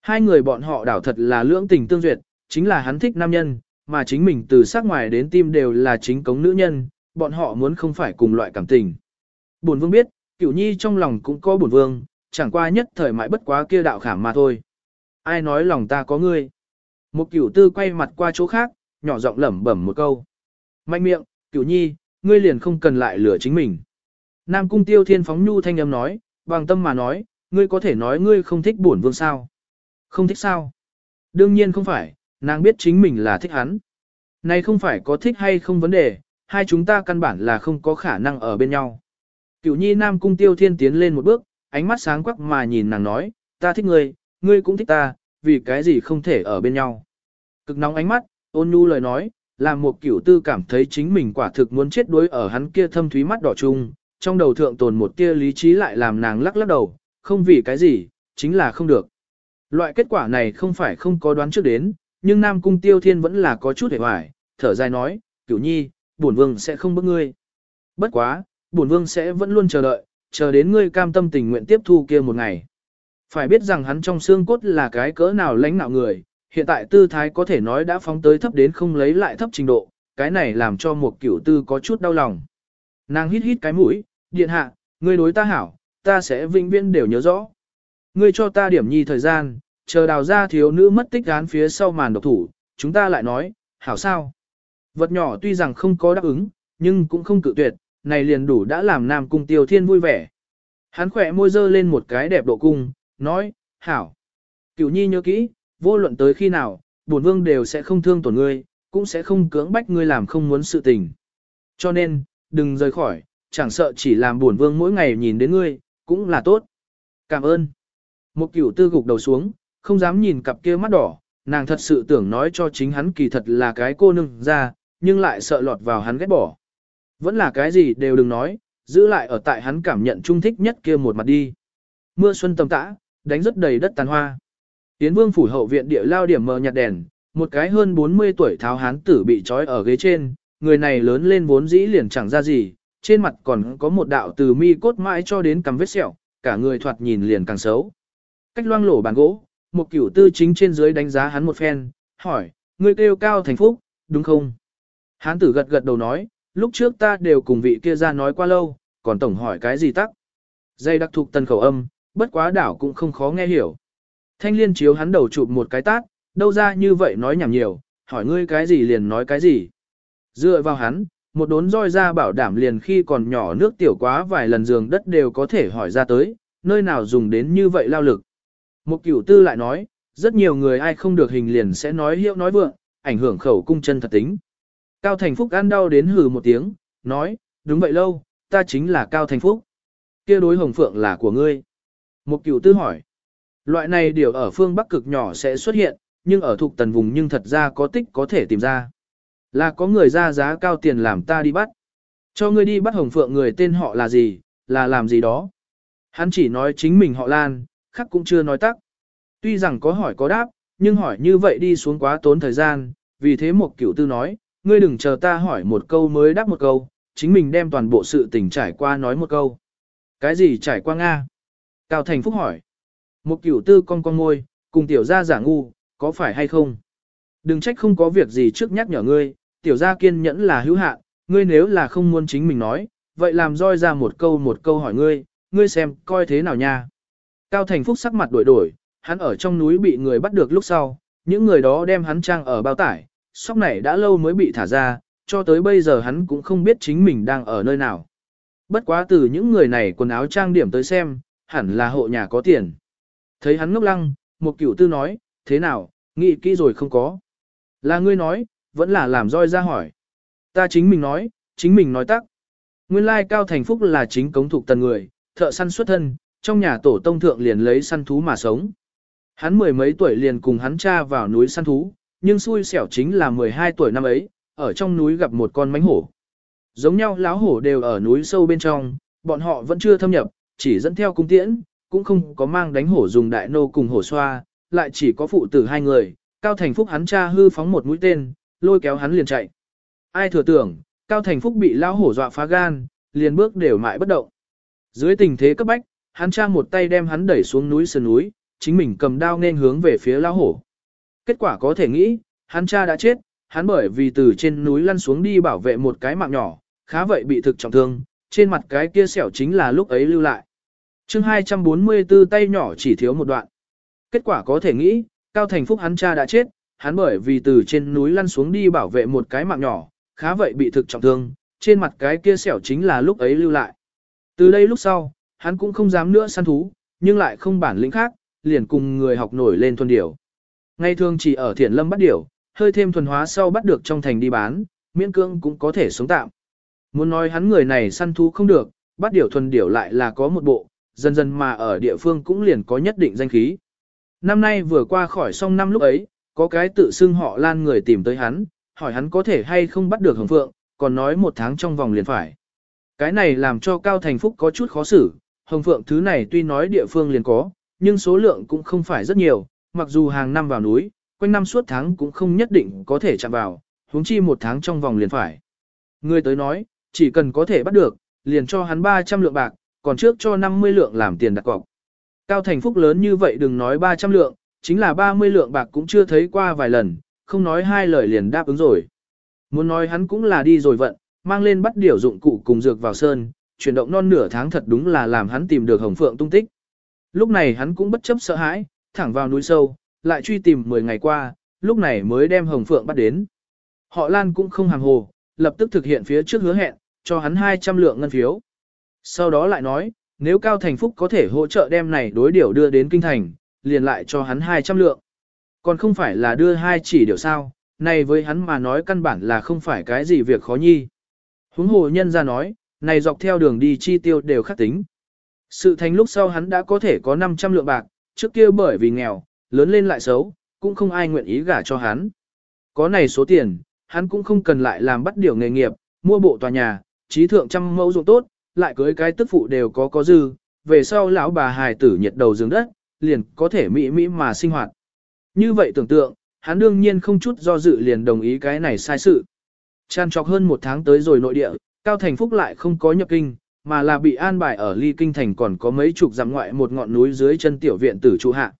Hai người bọn họ đảo thật là lưỡng tình tương duyệt, chính là hắn thích nam nhân, mà chính mình từ sắc ngoài đến tim đều là chính cống nữ nhân, bọn họ muốn không phải cùng loại cảm tình. Bổn vương biết, cửu nhi trong lòng cũng có bổn vương, chẳng qua nhất thời mãi bất quá kia đạo khảm mà thôi. Ai nói lòng ta có ngươi? Một cửu tư quay mặt qua chỗ khác, nhỏ giọng lẩm bẩm một câu. Mạnh miệng, cửu nhi, ngươi liền không cần lại lửa chính mình. Nam cung tiêu thiên phóng nhu thanh âm nói, bằng tâm mà nói, ngươi có thể nói ngươi không thích bổn vương sao. Không thích sao? Đương nhiên không phải, nàng biết chính mình là thích hắn. Này không phải có thích hay không vấn đề, hai chúng ta căn bản là không có khả năng ở bên nhau. Cửu nhi nam cung tiêu thiên tiến lên một bước, ánh mắt sáng quắc mà nhìn nàng nói, ta thích ngươi, ngươi cũng thích ta, vì cái gì không thể ở bên nhau. Cực nóng ánh mắt, ôn nhu lời nói, làm một cửu tư cảm thấy chính mình quả thực muốn chết đuối ở hắn kia thâm thúy mắt đỏ chung, trong đầu thượng tồn một tia lý trí lại làm nàng lắc lắc đầu, không vì cái gì, chính là không được. Loại kết quả này không phải không có đoán trước đến, nhưng Nam Cung Tiêu Thiên vẫn là có chút hề hoài, thở dài nói, cửu nhi, bổn vương sẽ không bức ngươi. Bất quá, bổn vương sẽ vẫn luôn chờ đợi, chờ đến ngươi cam tâm tình nguyện tiếp thu kia một ngày. Phải biết rằng hắn trong xương cốt là cái cỡ nào lãnh nạo người, hiện tại tư thái có thể nói đã phóng tới thấp đến không lấy lại thấp trình độ, cái này làm cho một cửu tư có chút đau lòng. Nàng hít hít cái mũi, điện hạ, ngươi đối ta hảo, ta sẽ vĩnh viễn đều nhớ rõ. Ngươi cho ta điểm nhi thời gian, chờ đào ra thiếu nữ mất tích án phía sau màn độc thủ, chúng ta lại nói, hảo sao. Vật nhỏ tuy rằng không có đáp ứng, nhưng cũng không cự tuyệt, này liền đủ đã làm Nam Cung Tiêu Thiên vui vẻ. Hắn khỏe môi dơ lên một cái đẹp độ cung, nói, hảo. Cửu nhi nhớ kỹ, vô luận tới khi nào, bổn vương đều sẽ không thương tổn ngươi, cũng sẽ không cưỡng bách ngươi làm không muốn sự tình. Cho nên, đừng rời khỏi, chẳng sợ chỉ làm bổn vương mỗi ngày nhìn đến ngươi, cũng là tốt. Cảm ơn. Một cửu tư gục đầu xuống, không dám nhìn cặp kia mắt đỏ, nàng thật sự tưởng nói cho chính hắn kỳ thật là cái cô nương ra, nhưng lại sợ lọt vào hắn ghét bỏ. Vẫn là cái gì đều đừng nói, giữ lại ở tại hắn cảm nhận trung thích nhất kia một mặt đi. Mưa xuân tầm tã, đánh rất đầy đất tàn hoa. Tiến vương phủ hậu viện địa lao điểm mờ nhạt đèn, một cái hơn 40 tuổi tháo hán tử bị trói ở ghế trên, người này lớn lên vốn dĩ liền chẳng ra gì, trên mặt còn có một đạo từ mi cốt mãi cho đến cằm vết sẹo, cả người thoạt nhìn liền càng xấu. Cách loang lổ bàn gỗ, một cửu tư chính trên dưới đánh giá hắn một phen, hỏi, ngươi kêu cao thành phúc, đúng không? Hán tử gật gật đầu nói, lúc trước ta đều cùng vị kia ra nói qua lâu, còn tổng hỏi cái gì tắc. Dây đặc thuộc tần khẩu âm, bất quá đảo cũng không khó nghe hiểu. Thanh liên chiếu hắn đầu chụp một cái tát, đâu ra như vậy nói nhảm nhiều, hỏi ngươi cái gì liền nói cái gì. Dựa vào hắn, một đốn roi ra bảo đảm liền khi còn nhỏ nước tiểu quá vài lần giường đất đều có thể hỏi ra tới, nơi nào dùng đến như vậy lao lực. Một cửu tư lại nói, rất nhiều người ai không được hình liền sẽ nói hiệu nói vượng, ảnh hưởng khẩu cung chân thật tính. Cao Thành Phúc ăn đau đến hừ một tiếng, nói, đúng vậy lâu, ta chính là Cao Thành Phúc. kia đối hồng phượng là của ngươi. Một cửu tư hỏi. Loại này điều ở phương Bắc cực nhỏ sẽ xuất hiện, nhưng ở thuộc tần vùng nhưng thật ra có tích có thể tìm ra. Là có người ra giá cao tiền làm ta đi bắt. Cho ngươi đi bắt hồng phượng người tên họ là gì, là làm gì đó. Hắn chỉ nói chính mình họ Lan, khác cũng chưa nói tắc. Tuy rằng có hỏi có đáp, nhưng hỏi như vậy đi xuống quá tốn thời gian, vì thế một cửu tư nói, ngươi đừng chờ ta hỏi một câu mới đáp một câu, chính mình đem toàn bộ sự tình trải qua nói một câu. Cái gì trải qua Nga? Cao Thành Phúc hỏi. Một cửu tư con con ngôi, cùng tiểu gia giả ngu, có phải hay không? Đừng trách không có việc gì trước nhắc nhở ngươi, tiểu gia kiên nhẫn là hữu hạn, ngươi nếu là không muốn chính mình nói, vậy làm roi ra một câu một câu hỏi ngươi, ngươi xem coi thế nào nha. Cao Thành Phúc sắc mặt đổi đổi, hắn ở trong núi bị người bắt được lúc sau, những người đó đem hắn trang ở bao tải, sóc này đã lâu mới bị thả ra, cho tới bây giờ hắn cũng không biết chính mình đang ở nơi nào. Bất quá từ những người này quần áo trang điểm tới xem, hẳn là hộ nhà có tiền. Thấy hắn ngốc lăng, một cửu tư nói, thế nào, nghĩ kỹ rồi không có. Là ngươi nói, vẫn là làm roi ra hỏi. Ta chính mình nói, chính mình nói tắc. Nguyên lai Cao Thành Phúc là chính cống thuộc tần người, thợ săn xuất thân, trong nhà tổ tông thượng liền lấy săn thú mà sống. Hắn mười mấy tuổi liền cùng hắn cha vào núi săn thú, nhưng xui xẻo chính là 12 tuổi năm ấy, ở trong núi gặp một con mánh hổ. Giống nhau láo hổ đều ở núi sâu bên trong, bọn họ vẫn chưa thâm nhập, chỉ dẫn theo cung tiễn, cũng không có mang đánh hổ dùng đại nô cùng hổ xoa, lại chỉ có phụ tử hai người, Cao Thành Phúc hắn cha hư phóng một mũi tên, lôi kéo hắn liền chạy. Ai thừa tưởng, Cao Thành Phúc bị lao hổ dọa phá gan, liền bước đều mãi bất động. Dưới tình thế cấp bách, hắn cha một tay đem hắn đẩy xuống núi sườn núi, chính mình cầm đao nên hướng về phía lao hổ. Kết quả có thể nghĩ, hắn cha đã chết, hắn bởi vì từ trên núi lăn xuống đi bảo vệ một cái mạng nhỏ, khá vậy bị thực trọng thương, trên mặt cái kia sẹo chính là lúc ấy lưu lại. chương 244 tay nhỏ chỉ thiếu một đoạn. Kết quả có thể nghĩ, Cao Thành Phúc hắn cha đã chết, hắn bởi vì từ trên núi lăn xuống đi bảo vệ một cái mạng nhỏ, khá vậy bị thực trọng thương, trên mặt cái kia sẹo chính là lúc ấy lưu lại. Từ đây lúc sau, hắn cũng không dám nữa săn thú, nhưng lại không bản lĩnh khác, liền cùng người học nổi lên thuần điểu. Ngay thường chỉ ở thiện lâm bắt điểu, hơi thêm thuần hóa sau bắt được trong thành đi bán, miễn cương cũng có thể sống tạm. Muốn nói hắn người này săn thú không được, bắt điểu thuần điểu lại là có một bộ, dần dần mà ở địa phương cũng liền có nhất định danh khí. Năm nay vừa qua khỏi xong năm lúc ấy, có cái tự xưng họ lan người tìm tới hắn, hỏi hắn có thể hay không bắt được hồng phượng, còn nói một tháng trong vòng liền phải. Cái này làm cho Cao Thành Phúc có chút khó xử, hồng phượng thứ này tuy nói địa phương liền có, nhưng số lượng cũng không phải rất nhiều, mặc dù hàng năm vào núi, quanh năm suốt tháng cũng không nhất định có thể chạm vào, huống chi một tháng trong vòng liền phải. Người tới nói, chỉ cần có thể bắt được, liền cho hắn 300 lượng bạc, còn trước cho 50 lượng làm tiền đặt cọc. Cao Thành Phúc lớn như vậy đừng nói 300 lượng, chính là 30 lượng bạc cũng chưa thấy qua vài lần, không nói hai lời liền đáp ứng rồi. Muốn nói hắn cũng là đi rồi vận, mang lên bắt điều dụng cụ cùng dược vào sơn, chuyển động non nửa tháng thật đúng là làm hắn tìm được Hồng Phượng tung tích. Lúc này hắn cũng bất chấp sợ hãi, thẳng vào núi sâu, lại truy tìm 10 ngày qua, lúc này mới đem Hồng Phượng bắt đến. Họ Lan cũng không hàng hồ, lập tức thực hiện phía trước hứa hẹn, cho hắn 200 lượng ngân phiếu. Sau đó lại nói, nếu Cao Thành Phúc có thể hỗ trợ đem này đối điểu đưa đến kinh thành, liền lại cho hắn 200 lượng. Còn không phải là đưa hai chỉ điểu sao, này với hắn mà nói căn bản là không phải cái gì việc khó nhi. Huống hồ nhân ra nói, này dọc theo đường đi chi tiêu đều khắc tính. Sự thành lúc sau hắn đã có thể có 500 lượng bạc, trước kia bởi vì nghèo, lớn lên lại xấu, cũng không ai nguyện ý gả cho hắn. Có này số tiền, hắn cũng không cần lại làm bắt điều nghề nghiệp, mua bộ tòa nhà, trí thượng trăm mẫu ruộng tốt, lại cưới cái tức phụ đều có có dư, về sau lão bà hài tử nhiệt đầu giường đất, liền có thể mỹ mỹ mà sinh hoạt. Như vậy tưởng tượng, hắn đương nhiên không chút do dự liền đồng ý cái này sai sự. Tràn trọc hơn một tháng tới rồi nội địa, Cao Thành Phúc lại không có nhập kinh, mà là bị an bài ở ly kinh thành còn có mấy chục dặm ngoại một ngọn núi dưới chân tiểu viện tử trụ hạ.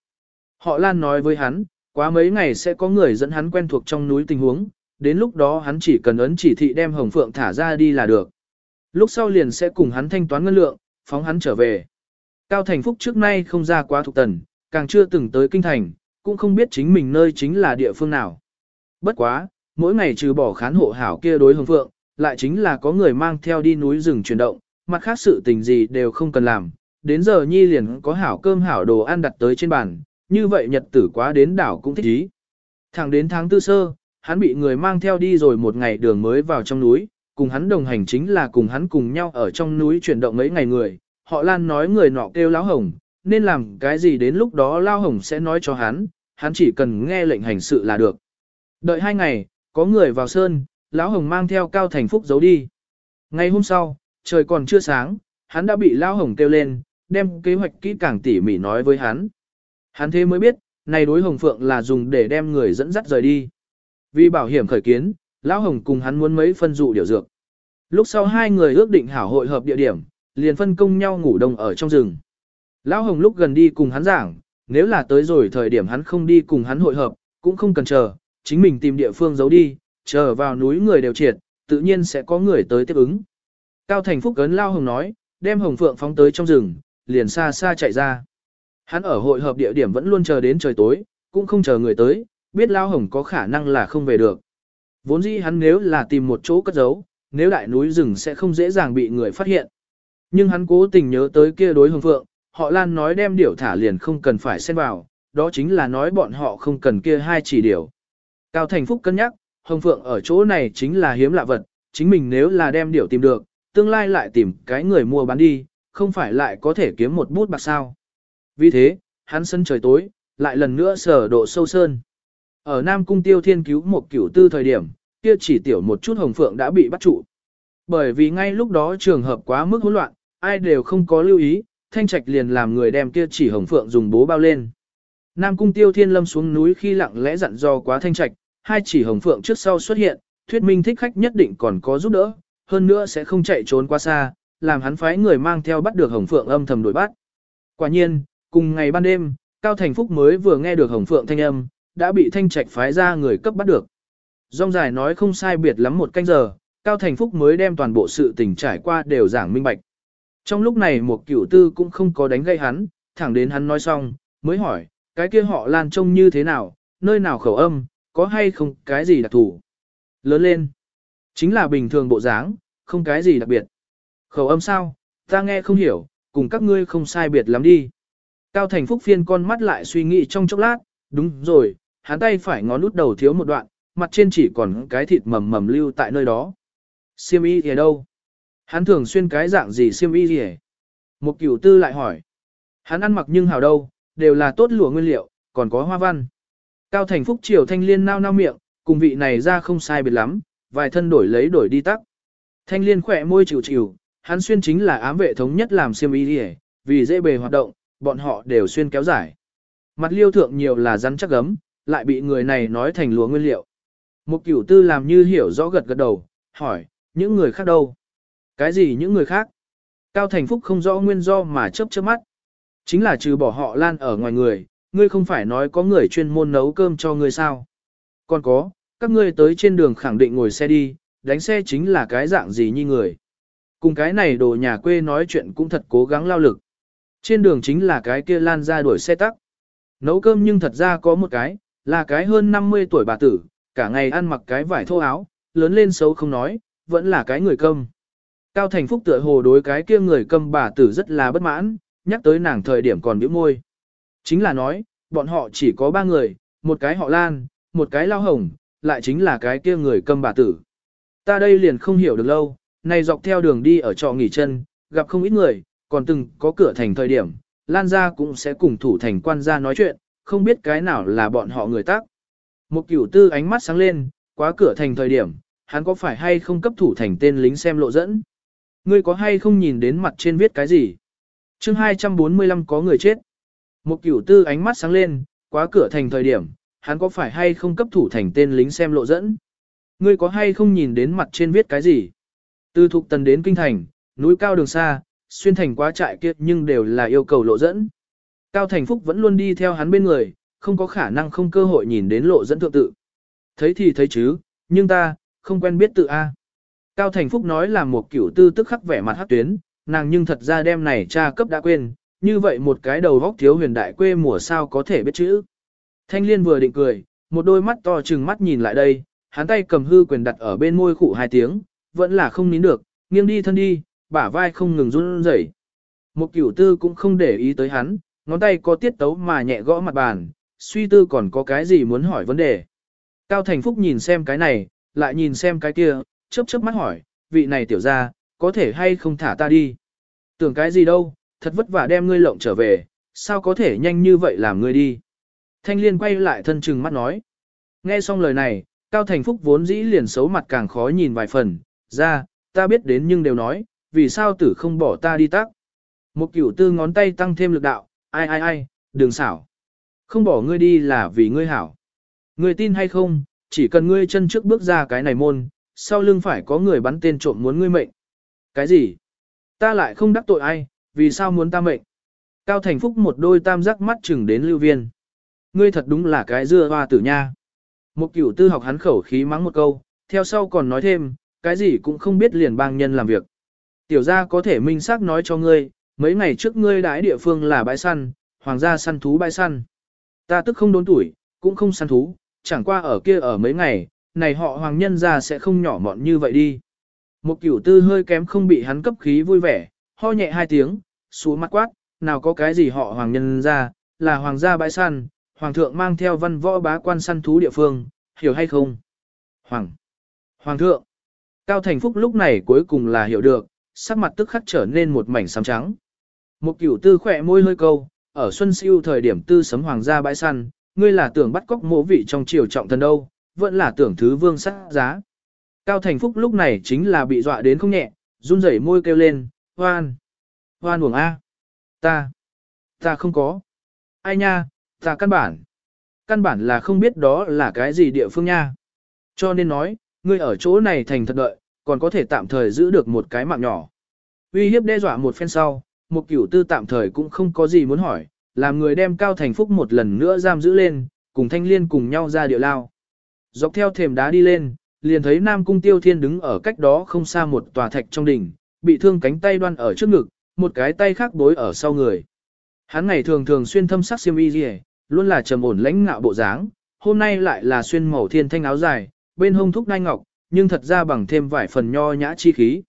Họ Lan nói với hắn, quá mấy ngày sẽ có người dẫn hắn quen thuộc trong núi tình huống, đến lúc đó hắn chỉ cần ấn chỉ thị đem Hồng Phượng thả ra đi là được. Lúc sau liền sẽ cùng hắn thanh toán ngân lượng, phóng hắn trở về. Cao Thành Phúc trước nay không ra quá thuộc tần, càng chưa từng tới kinh thành, cũng không biết chính mình nơi chính là địa phương nào. Bất quá, mỗi ngày trừ bỏ khán hộ hảo kia đối hồng phượng, lại chính là có người mang theo đi núi rừng chuyển động, mặt khác sự tình gì đều không cần làm. Đến giờ nhi liền có hảo cơm hảo đồ ăn đặt tới trên bàn, như vậy nhật tử quá đến đảo cũng thích ý. Thẳng đến tháng tư sơ, hắn bị người mang theo đi rồi một ngày đường mới vào trong núi, cùng hắn đồng hành chính là cùng hắn cùng nhau ở trong núi chuyển động mấy ngày người, họ lan nói người nọ kêu láo hồng, nên làm cái gì đến lúc đó Lao Hồng sẽ nói cho hắn, hắn chỉ cần nghe lệnh hành sự là được. Đợi hai ngày, có người vào sơn, Lão Hồng mang theo Cao Thành Phúc giấu đi. Ngày hôm sau, trời còn chưa sáng, hắn đã bị Lão Hồng kêu lên, đem kế hoạch kỹ càng tỉ mỉ nói với hắn. Hắn thế mới biết, này đối Hồng Phượng là dùng để đem người dẫn dắt rời đi. Vì bảo hiểm khởi kiến, Lão Hồng cùng hắn muốn mấy phân dụ điều dược. Lúc sau hai người ước định hảo hội hợp địa điểm, liền phân công nhau ngủ đông ở trong rừng. Lão Hồng lúc gần đi cùng hắn giảng, nếu là tới rồi thời điểm hắn không đi cùng hắn hội hợp, cũng không cần chờ, chính mình tìm địa phương giấu đi, chờ vào núi người đều triệt, tự nhiên sẽ có người tới tiếp ứng. Cao Thành Phúc cấn Lao Hồng nói, đem Hồng Phượng phóng tới trong rừng, liền xa xa chạy ra. Hắn ở hội hợp địa điểm vẫn luôn chờ đến trời tối, cũng không chờ người tới, biết Lao Hồng có khả năng là không về được. Vốn dĩ hắn nếu là tìm một chỗ cất giấu, nếu đại núi rừng sẽ không dễ dàng bị người phát hiện. Nhưng hắn cố tình nhớ tới kia đối Hồng Phượng, họ Lan nói đem điểu thả liền không cần phải xen vào, đó chính là nói bọn họ không cần kia hai chỉ điểu. Cao Thành Phúc cân nhắc, Hồng Phượng ở chỗ này chính là hiếm lạ vật, chính mình nếu là đem điểu tìm được, tương lai lại tìm cái người mua bán đi, không phải lại có thể kiếm một bút bạc sao. Vì thế, hắn sân trời tối, lại lần nữa sở độ sâu sơn. Ở Nam Cung Tiêu Thiên cứu một cửu tư thời điểm, kia chỉ tiểu một chút Hồng Phượng đã bị bắt trụ. Bởi vì ngay lúc đó trường hợp quá mức hỗn loạn, ai đều không có lưu ý, Thanh Trạch liền làm người đem kia chỉ Hồng Phượng dùng bố bao lên. Nam Cung Tiêu Thiên Lâm xuống núi khi lặng lẽ dặn dò quá Thanh Trạch, hai chỉ hồng phượng trước sau xuất hiện, thuyết minh thích khách nhất định còn có giúp đỡ, hơn nữa sẽ không chạy trốn quá xa, làm hắn phái người mang theo bắt được hồng phượng âm thầm đuổi bắt. Quả nhiên, cùng ngày ban đêm, Cao Thành Phúc mới vừa nghe được hồng phượng thanh âm, đã bị thanh trạch phái ra người cấp bắt được. Dòng dài nói không sai biệt lắm một canh giờ, Cao Thành Phúc mới đem toàn bộ sự tình trải qua đều giảng minh bạch. Trong lúc này một cửu tư cũng không có đánh gây hắn, thẳng đến hắn nói xong, mới hỏi, cái kia họ lan trông như thế nào, nơi nào khẩu âm, có hay không cái gì đặc thù. Lớn lên, chính là bình thường bộ dáng, không cái gì đặc biệt. Khẩu âm sao, ta nghe không hiểu, cùng các ngươi không sai biệt lắm đi. Cao Thành Phúc phiên con mắt lại suy nghĩ trong chốc lát, đúng rồi, hắn tay phải ngón út đầu thiếu một đoạn, mặt trên chỉ còn cái thịt mầm mầm lưu tại nơi đó. Siêm y thì đâu? Hắn thường xuyên cái dạng gì siêm y thì Một cửu tư lại hỏi. Hắn ăn mặc nhưng hào đâu, đều là tốt lụa nguyên liệu, còn có hoa văn. Cao Thành Phúc triều thanh liên nao nao miệng, cùng vị này ra không sai biệt lắm, vài thân đổi lấy đổi đi tắc. Thanh liên khỏe môi chịu chịu, hắn xuyên chính là ám vệ thống nhất làm xiêm y đi vì dễ bề hoạt động, bọn họ đều xuyên kéo dài. Mặt liêu thượng nhiều là rắn chắc gấm, lại bị người này nói thành lúa nguyên liệu. Một cửu tư làm như hiểu rõ gật gật đầu, hỏi, những người khác đâu? Cái gì những người khác? Cao Thành Phúc không rõ nguyên do mà chớp chớp mắt. Chính là trừ bỏ họ lan ở ngoài người, ngươi không phải nói có người chuyên môn nấu cơm cho ngươi sao? Còn có, các ngươi tới trên đường khẳng định ngồi xe đi, đánh xe chính là cái dạng gì như người. Cùng cái này đồ nhà quê nói chuyện cũng thật cố gắng lao lực. Trên đường chính là cái kia lan ra đuổi xe tắc. Nấu cơm nhưng thật ra có một cái, là cái hơn 50 tuổi bà tử, cả ngày ăn mặc cái vải thô áo, lớn lên xấu không nói, vẫn là cái người câm. Cao Thành Phúc tựa hồ đối cái kia người câm bà tử rất là bất mãn, nhắc tới nàng thời điểm còn biểu môi. Chính là nói, bọn họ chỉ có ba người, một cái họ Lan, một cái lao hồng, lại chính là cái kia người câm bà tử. Ta đây liền không hiểu được lâu, này dọc theo đường đi ở trọ nghỉ chân, gặp không ít người, còn từng có cửa thành thời điểm, Lan gia cũng sẽ cùng thủ thành quan gia nói chuyện, không biết cái nào là bọn họ người tác. Một cửu tư ánh mắt sáng lên, quá cửa thành thời điểm, hắn có phải hay không cấp thủ thành tên lính xem lộ dẫn. Ngươi có hay không nhìn đến mặt trên viết cái gì? chương 245 có người chết. Một cửu tư ánh mắt sáng lên, quá cửa thành thời điểm, hắn có phải hay không cấp thủ thành tên lính xem lộ dẫn? Ngươi có hay không nhìn đến mặt trên viết cái gì? Từ thục tần đến kinh thành, núi cao đường xa, xuyên thành quá trại kia nhưng đều là yêu cầu lộ dẫn. Cao Thành Phúc vẫn luôn đi theo hắn bên người, không có khả năng không cơ hội nhìn đến lộ dẫn thượng tự. Thấy thì thấy chứ, nhưng ta, không quen biết tự A. Cao Thành Phúc nói là một kiểu tư tức khắc vẻ mặt hát tuyến, nàng nhưng thật ra đem này cha cấp đã quên, như vậy một cái đầu góc thiếu huyền đại quê mùa sao có thể biết chữ. Thanh liên vừa định cười, một đôi mắt to trừng mắt nhìn lại đây, hắn tay cầm hư quyền đặt ở bên môi khụ hai tiếng, vẫn là không nín được, nghiêng đi thân đi, bả vai không ngừng run rẩy. Một cửu tư cũng không để ý tới hắn, ngón tay có tiết tấu mà nhẹ gõ mặt bàn, suy tư còn có cái gì muốn hỏi vấn đề. Cao Thành Phúc nhìn xem cái này, lại nhìn xem cái kia, chớp chớp mắt hỏi, vị này tiểu ra, có thể hay không thả ta đi. Tưởng cái gì đâu, thật vất vả đem ngươi lộng trở về, sao có thể nhanh như vậy làm ngươi đi. Thanh liên quay lại thân trừng mắt nói. Nghe xong lời này, Cao Thành Phúc vốn dĩ liền xấu mặt càng khó nhìn vài phần, ra, ta biết đến nhưng đều nói, vì sao tử không bỏ ta đi tác. Một cửu tư ngón tay tăng thêm lực đạo, ai ai ai, đừng xảo. Không bỏ ngươi đi là vì ngươi hảo. Ngươi tin hay không, chỉ cần ngươi chân trước bước ra cái này môn, sau lưng phải có người bắn tên trộm muốn ngươi mệnh. Cái gì? Ta lại không đắc tội ai, vì sao muốn ta mệnh? Cao Thành Phúc một đôi tam giác mắt chừng đến lưu viên. Ngươi thật đúng là cái dưa hoa tử nha. Một cửu tư học hắn khẩu khí mắng một câu, theo sau còn nói thêm, cái gì cũng không biết liền bang nhân làm việc. Tiểu gia có thể minh xác nói cho ngươi, mấy ngày trước ngươi đãi địa phương là bãi săn, hoàng gia săn thú bãi săn. Ta tức không đốn tuổi, cũng không săn thú, chẳng qua ở kia ở mấy ngày, này họ hoàng nhân gia sẽ không nhỏ mọn như vậy đi. Một cửu tư hơi kém không bị hắn cấp khí vui vẻ, ho nhẹ hai tiếng, xuống mắt quát, nào có cái gì họ hoàng nhân ra, là hoàng gia bãi săn, hoàng thượng mang theo văn võ bá quan săn thú địa phương, hiểu hay không? Hoàng! Hoàng thượng! Cao Thành Phúc lúc này cuối cùng là hiểu được, sắc mặt tức khắc trở nên một mảnh xám trắng. Một cửu tư khỏe môi hơi câu, ở xuân siêu thời điểm tư sấm hoàng gia bãi săn, ngươi là tưởng bắt cóc mộ vị trong triều trọng thần đâu, vẫn là tưởng thứ vương sát giá. Cao Thành Phúc lúc này chính là bị dọa đến không nhẹ, run rẩy môi kêu lên, hoan, hoan uổng A. Ta, ta không có. Ai nha, ta căn bản. Căn bản là không biết đó là cái gì địa phương nha. Cho nên nói, ngươi ở chỗ này thành thật đợi, còn có thể tạm thời giữ được một cái mạng nhỏ. Uy hiếp đe dọa một phen sau, một cửu tư tạm thời cũng không có gì muốn hỏi, làm người đem Cao Thành Phúc một lần nữa giam giữ lên, cùng thanh liên cùng nhau ra địa lao. Dọc theo thềm đá đi lên, liền thấy Nam Cung Tiêu Thiên đứng ở cách đó không xa một tòa thạch trong đỉnh, bị thương cánh tay đoan ở trước ngực, một cái tay khác bối ở sau người. Hắn ngày thường thường xuyên thâm sắc xiêm y rìa, luôn là trầm ổn lãnh ngạo bộ dáng, hôm nay lại là xuyên màu thiên thanh áo dài, bên hông thúc đai ngọc, nhưng thật ra bằng thêm vài phần nho nhã chi khí.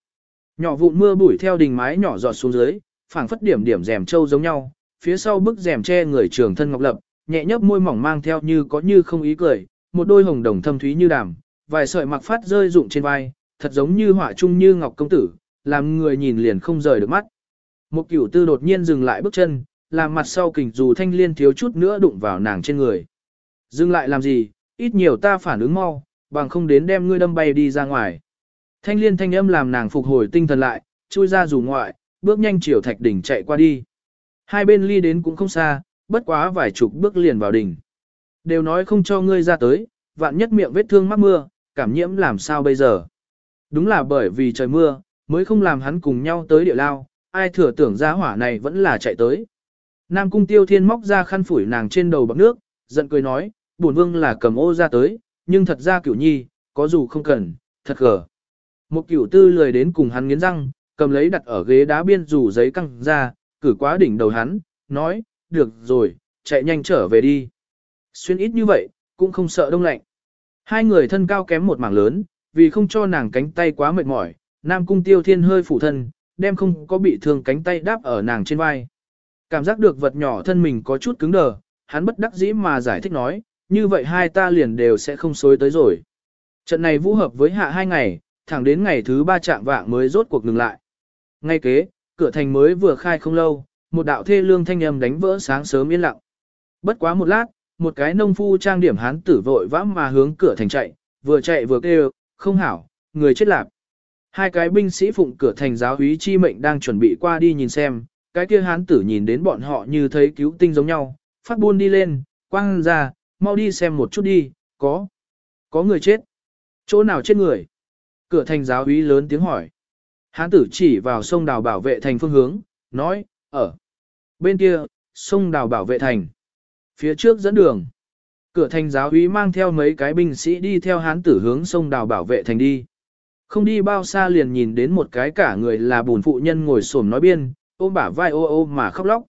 Nhỏ vụn mưa bụi theo đình mái nhỏ giọt xuống dưới, phảng phất điểm điểm rèm trâu giống nhau, phía sau bức rèm che người trường thân ngọc lập, nhẹ nhấp môi mỏng mang theo như có như không ý cười, một đôi hồng đồng thâm thúy như đàm, vài sợi mặc phát rơi rụng trên vai, thật giống như họa trung như ngọc công tử, làm người nhìn liền không rời được mắt. Một cửu tư đột nhiên dừng lại bước chân, làm mặt sau kình dù thanh liên thiếu chút nữa đụng vào nàng trên người. Dừng lại làm gì, ít nhiều ta phản ứng mau, bằng không đến đem ngươi đâm bay đi ra ngoài. Thanh liên thanh âm làm nàng phục hồi tinh thần lại, chui ra dù ngoại, bước nhanh chiều thạch đỉnh chạy qua đi. Hai bên ly đến cũng không xa, bất quá vài chục bước liền vào đỉnh. Đều nói không cho ngươi ra tới, vạn nhất miệng vết thương mắc mưa, cảm nhiễm làm sao bây giờ. Đúng là bởi vì trời mưa, mới không làm hắn cùng nhau tới địa lao, ai thừa tưởng ra hỏa này vẫn là chạy tới. Nam cung tiêu thiên móc ra khăn phủi nàng trên đầu bằng nước, giận cười nói, bổn vương là cầm ô ra tới, nhưng thật ra cửu nhi, có dù không cần, thật gở. Một cửu tư lười đến cùng hắn nghiến răng, cầm lấy đặt ở ghế đá biên dù giấy căng ra, cử quá đỉnh đầu hắn, nói, được rồi, chạy nhanh trở về đi. Xuyên ít như vậy, cũng không sợ đông lạnh. Hai người thân cao kém một mảng lớn, vì không cho nàng cánh tay quá mệt mỏi, Nam Cung Tiêu Thiên hơi phủ thân, đem không có bị thương cánh tay đáp ở nàng trên vai. Cảm giác được vật nhỏ thân mình có chút cứng đờ, hắn bất đắc dĩ mà giải thích nói, như vậy hai ta liền đều sẽ không xối tới rồi. Trận này vũ hợp với hạ hai ngày, thẳng đến ngày thứ ba trạng vạng mới rốt cuộc ngừng lại. Ngay kế, cửa thành mới vừa khai không lâu, một đạo thê lương thanh âm đánh vỡ sáng sớm yên lặng. Bất quá một lát, một cái nông phu trang điểm hán tử vội vã mà hướng cửa thành chạy, vừa chạy vừa kêu, không hảo, người chết lạc. Hai cái binh sĩ phụng cửa thành giáo úy chi mệnh đang chuẩn bị qua đi nhìn xem, cái kia hán tử nhìn đến bọn họ như thấy cứu tinh giống nhau, phát buôn đi lên, quăng ra, mau đi xem một chút đi, có, có người chết. Chỗ nào chết người? Cửa thành giáo úy lớn tiếng hỏi. Hán tử chỉ vào sông đào bảo vệ thành phương hướng, nói, ở bên kia, sông đào bảo vệ thành. Phía trước dẫn đường. Cửa thành giáo úy mang theo mấy cái binh sĩ đi theo hán tử hướng sông đào bảo vệ thành đi. Không đi bao xa liền nhìn đến một cái cả người là bùn phụ nhân ngồi xổm nói biên, ôm bả vai ô ô mà khóc lóc.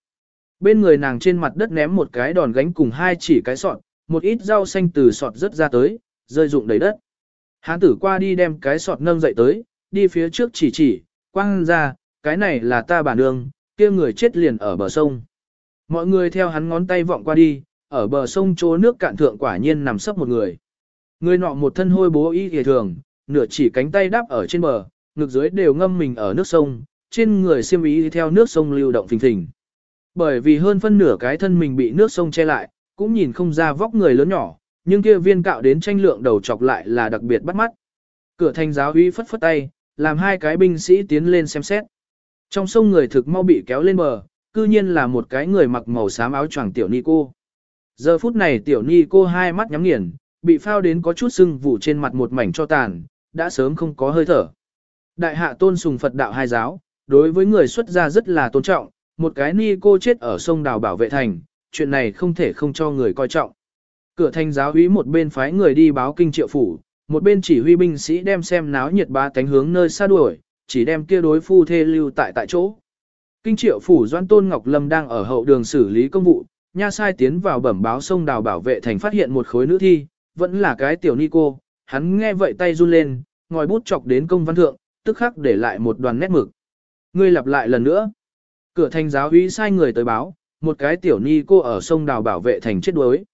Bên người nàng trên mặt đất ném một cái đòn gánh cùng hai chỉ cái sọt, một ít rau xanh từ sọt rớt ra tới, rơi rụng đầy đất. Hán tử qua đi đem cái sọt nâng dậy tới, đi phía trước chỉ chỉ, quăng ra, cái này là ta bà nương, kia người chết liền ở bờ sông. Mọi người theo hắn ngón tay vọng qua đi, ở bờ sông chỗ nước cạn thượng quả nhiên nằm sấp một người. Người nọ một thân hôi bố y hề thường, nửa chỉ cánh tay đáp ở trên bờ, ngực dưới đều ngâm mình ở nước sông, trên người xiêm ý theo nước sông lưu động phình phình. Bởi vì hơn phân nửa cái thân mình bị nước sông che lại, cũng nhìn không ra vóc người lớn nhỏ, nhưng kia viên cạo đến tranh lượng đầu chọc lại là đặc biệt bắt mắt. Cửa thành giáo uy phất phất tay, làm hai cái binh sĩ tiến lên xem xét. Trong sông người thực mau bị kéo lên bờ, cư nhiên là một cái người mặc màu xám áo choàng tiểu ni cô. Giờ phút này tiểu ni cô hai mắt nhắm nghiền, bị phao đến có chút sưng vụ trên mặt một mảnh cho tàn, đã sớm không có hơi thở. Đại hạ tôn sùng Phật đạo hai giáo, đối với người xuất gia rất là tôn trọng, một cái ni cô chết ở sông đào bảo vệ thành, chuyện này không thể không cho người coi trọng. Cửa thành giáo úy một bên phái người đi báo kinh triệu phủ, một bên chỉ huy binh sĩ đem xem náo nhiệt ba cánh hướng nơi xa đuổi, chỉ đem kia đối phu thê lưu tại tại chỗ. Kinh triệu phủ Doan Tôn Ngọc Lâm đang ở hậu đường xử lý công vụ, nha sai tiến vào bẩm báo sông đào bảo vệ thành phát hiện một khối nữ thi, vẫn là cái tiểu ni cô, hắn nghe vậy tay run lên, ngòi bút chọc đến công văn thượng, tức khắc để lại một đoàn nét mực. Ngươi lặp lại lần nữa. Cửa thành giáo úy sai người tới báo, một cái tiểu ni cô ở sông đào bảo vệ thành chết đuối.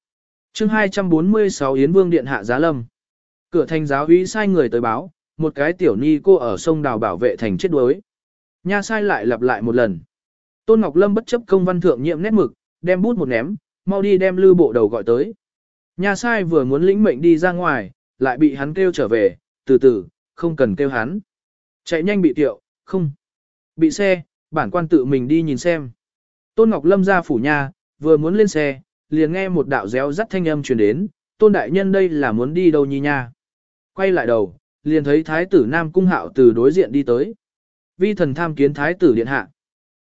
chương 246 Yến Vương Điện Hạ Giá Lâm. Cửa thành giáo úy sai người tới báo, một cái tiểu ni cô ở sông đào bảo vệ thành chết đuối. Nha sai lại lặp lại một lần. Tôn Ngọc Lâm bất chấp công văn thượng nhiệm nét mực, đem bút một ném, mau đi đem lư bộ đầu gọi tới. Nha sai vừa muốn lĩnh mệnh đi ra ngoài, lại bị hắn kêu trở về, từ từ, không cần kêu hắn. Chạy nhanh bị tiệu, không. Bị xe, bản quan tự mình đi nhìn xem. Tôn Ngọc Lâm ra phủ nhà vừa muốn lên xe, liền nghe một đạo réo rắt thanh âm truyền đến, Tôn Đại Nhân đây là muốn đi đâu nhi nha. Quay lại đầu, liền thấy Thái tử Nam Cung Hạo từ đối diện đi tới. Vi thần tham kiến Thái tử Điện Hạ.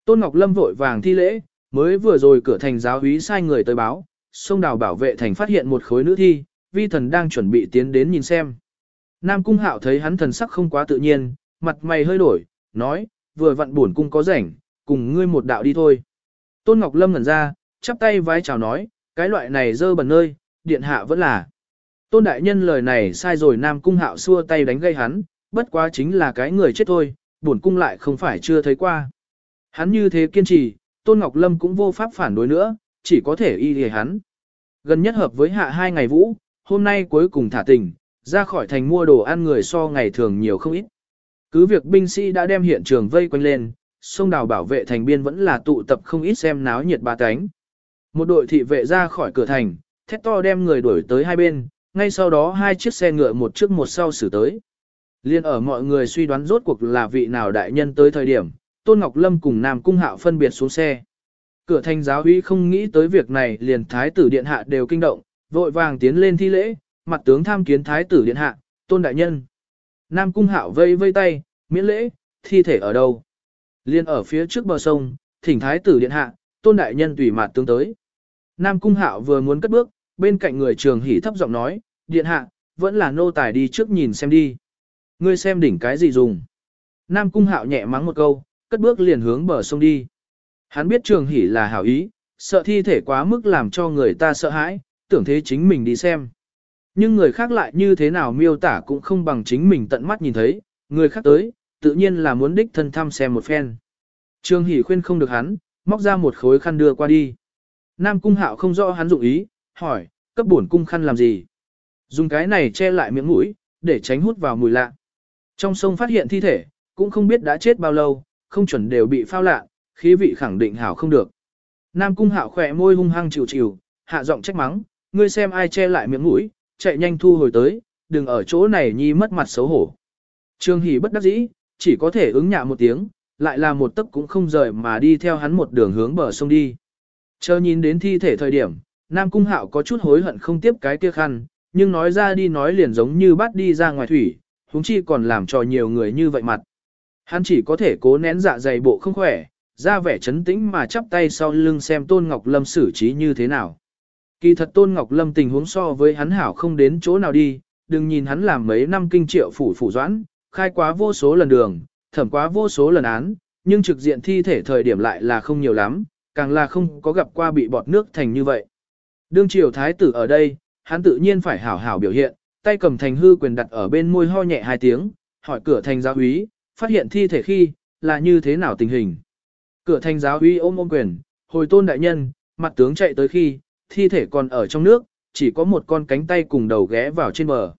Tôn Ngọc Lâm vội vàng thi lễ, mới vừa rồi cửa thành giáo úy sai người tới báo, sông đào bảo vệ thành phát hiện một khối nữ thi, vi thần đang chuẩn bị tiến đến nhìn xem. Nam Cung Hạo thấy hắn thần sắc không quá tự nhiên, mặt mày hơi đổi, nói, vừa vặn buồn cung có rảnh, cùng ngươi một đạo đi thôi. Tôn Ngọc Lâm ngẩn ra, chắp tay vái chào nói, cái loại này dơ bẩn nơi, điện hạ vẫn là. Tôn Đại Nhân lời này sai rồi Nam Cung Hạo xua tay đánh gây hắn, bất quá chính là cái người chết thôi, buồn cung lại không phải chưa thấy qua. Hắn như thế kiên trì, Tôn Ngọc Lâm cũng vô pháp phản đối nữa, chỉ có thể y lìa hắn. Gần nhất hợp với hạ hai ngày vũ, hôm nay cuối cùng thả tình, ra khỏi thành mua đồ ăn người so ngày thường nhiều không ít. Cứ việc binh sĩ đã đem hiện trường vây quanh lên, sông đào bảo vệ thành biên vẫn là tụ tập không ít xem náo nhiệt ba cánh. Một đội thị vệ ra khỏi cửa thành, thét to đem người đuổi tới hai bên, ngay sau đó hai chiếc xe ngựa một trước một sau xử tới. Liên ở mọi người suy đoán rốt cuộc là vị nào đại nhân tới thời điểm, Tôn Ngọc Lâm cùng Nam Cung Hạo phân biệt xuống xe. Cửa thành giáo uy không nghĩ tới việc này liền thái tử điện hạ đều kinh động, vội vàng tiến lên thi lễ, mặt tướng tham kiến thái tử điện hạ, Tôn đại nhân. Nam Cung Hạo vây vây tay, miễn lễ, thi thể ở đâu? Liên ở phía trước bờ sông, thỉnh thái tử điện hạ, Tôn đại nhân tùy mặt tướng tới. Nam Cung Hạo vừa muốn cất bước, bên cạnh người trường hỉ thấp giọng nói, điện hạ, vẫn là nô tài đi trước nhìn xem đi. Ngươi xem đỉnh cái gì dùng. Nam Cung Hạo nhẹ mắng một câu, cất bước liền hướng bờ sông đi. Hắn biết trường hỉ là hảo ý, sợ thi thể quá mức làm cho người ta sợ hãi, tưởng thế chính mình đi xem. Nhưng người khác lại như thế nào miêu tả cũng không bằng chính mình tận mắt nhìn thấy, người khác tới, tự nhiên là muốn đích thân thăm xem một phen. trương hỷ khuyên không được hắn, móc ra một khối khăn đưa qua đi. Nam cung hạo không rõ hắn dụng ý, hỏi, cấp bổn cung khăn làm gì? Dùng cái này che lại miệng mũi, để tránh hút vào mùi lạ. Trong sông phát hiện thi thể, cũng không biết đã chết bao lâu, không chuẩn đều bị phao lạ, khí vị khẳng định hảo không được. Nam cung hạo khỏe môi hung hăng chịu chịu, hạ giọng trách mắng, ngươi xem ai che lại miệng mũi, chạy nhanh thu hồi tới, đừng ở chỗ này nhi mất mặt xấu hổ. Trương Hỷ bất đắc dĩ, chỉ có thể ứng nhạ một tiếng, lại là một tấc cũng không rời mà đi theo hắn một đường hướng bờ sông đi. Chờ nhìn đến thi thể thời điểm, Nam Cung Hạo có chút hối hận không tiếp cái kia khăn, nhưng nói ra đi nói liền giống như bắt đi ra ngoài thủy, huống chi còn làm cho nhiều người như vậy mặt. Hắn chỉ có thể cố nén dạ dày bộ không khỏe, ra vẻ chấn tĩnh mà chắp tay sau lưng xem Tôn Ngọc Lâm xử trí như thế nào. Kỳ thật Tôn Ngọc Lâm tình huống so với hắn hảo không đến chỗ nào đi, đừng nhìn hắn làm mấy năm kinh triệu phủ phủ doãn, khai quá vô số lần đường, thẩm quá vô số lần án, nhưng trực diện thi thể thời điểm lại là không nhiều lắm, càng là không có gặp qua bị bọt nước thành như vậy. Đương triều thái tử ở đây, hắn tự nhiên phải hảo hảo biểu hiện, tay cầm thành hư quyền đặt ở bên môi ho nhẹ hai tiếng, hỏi cửa thành giáo úy, phát hiện thi thể khi, là như thế nào tình hình. Cửa thành giáo úy ôm ôm quyền, hồi tôn đại nhân, mặt tướng chạy tới khi, thi thể còn ở trong nước, chỉ có một con cánh tay cùng đầu ghé vào trên bờ.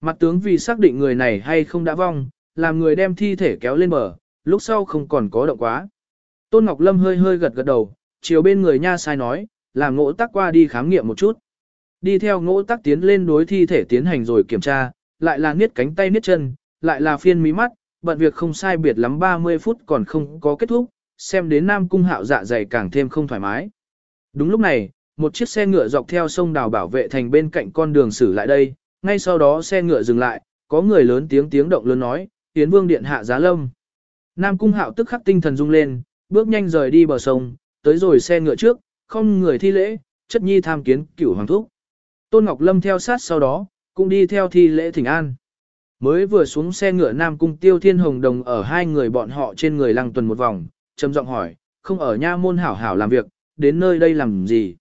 Mặt tướng vì xác định người này hay không đã vong, làm người đem thi thể kéo lên bờ, lúc sau không còn có động quá. Tôn Ngọc Lâm hơi hơi gật gật đầu, chiều bên người nha sai nói, làm ngỗ tắc qua đi khám nghiệm một chút. Đi theo ngỗ tắc tiến lên đối thi thể tiến hành rồi kiểm tra, lại là niết cánh tay niết chân, lại là phiên mí mắt, bận việc không sai biệt lắm 30 phút còn không có kết thúc, xem đến Nam Cung Hạo dạ dày càng thêm không thoải mái. Đúng lúc này, một chiếc xe ngựa dọc theo sông đào bảo vệ thành bên cạnh con đường xử lại đây, ngay sau đó xe ngựa dừng lại, có người lớn tiếng tiếng động lớn nói, Tiến Vương Điện hạ giá lâm. Nam Cung Hạo tức khắc tinh thần rung lên, bước nhanh rời đi bờ sông, tới rồi xe ngựa trước, không người thi lễ, chất nhi tham kiến cửu hoàng thúc. Tôn Ngọc Lâm theo sát sau đó, cũng đi theo thi lễ thỉnh an. Mới vừa xuống xe ngựa Nam Cung Tiêu Thiên Hồng Đồng ở hai người bọn họ trên người lăng tuần một vòng, trầm giọng hỏi, không ở nha môn hảo hảo làm việc, đến nơi đây làm gì?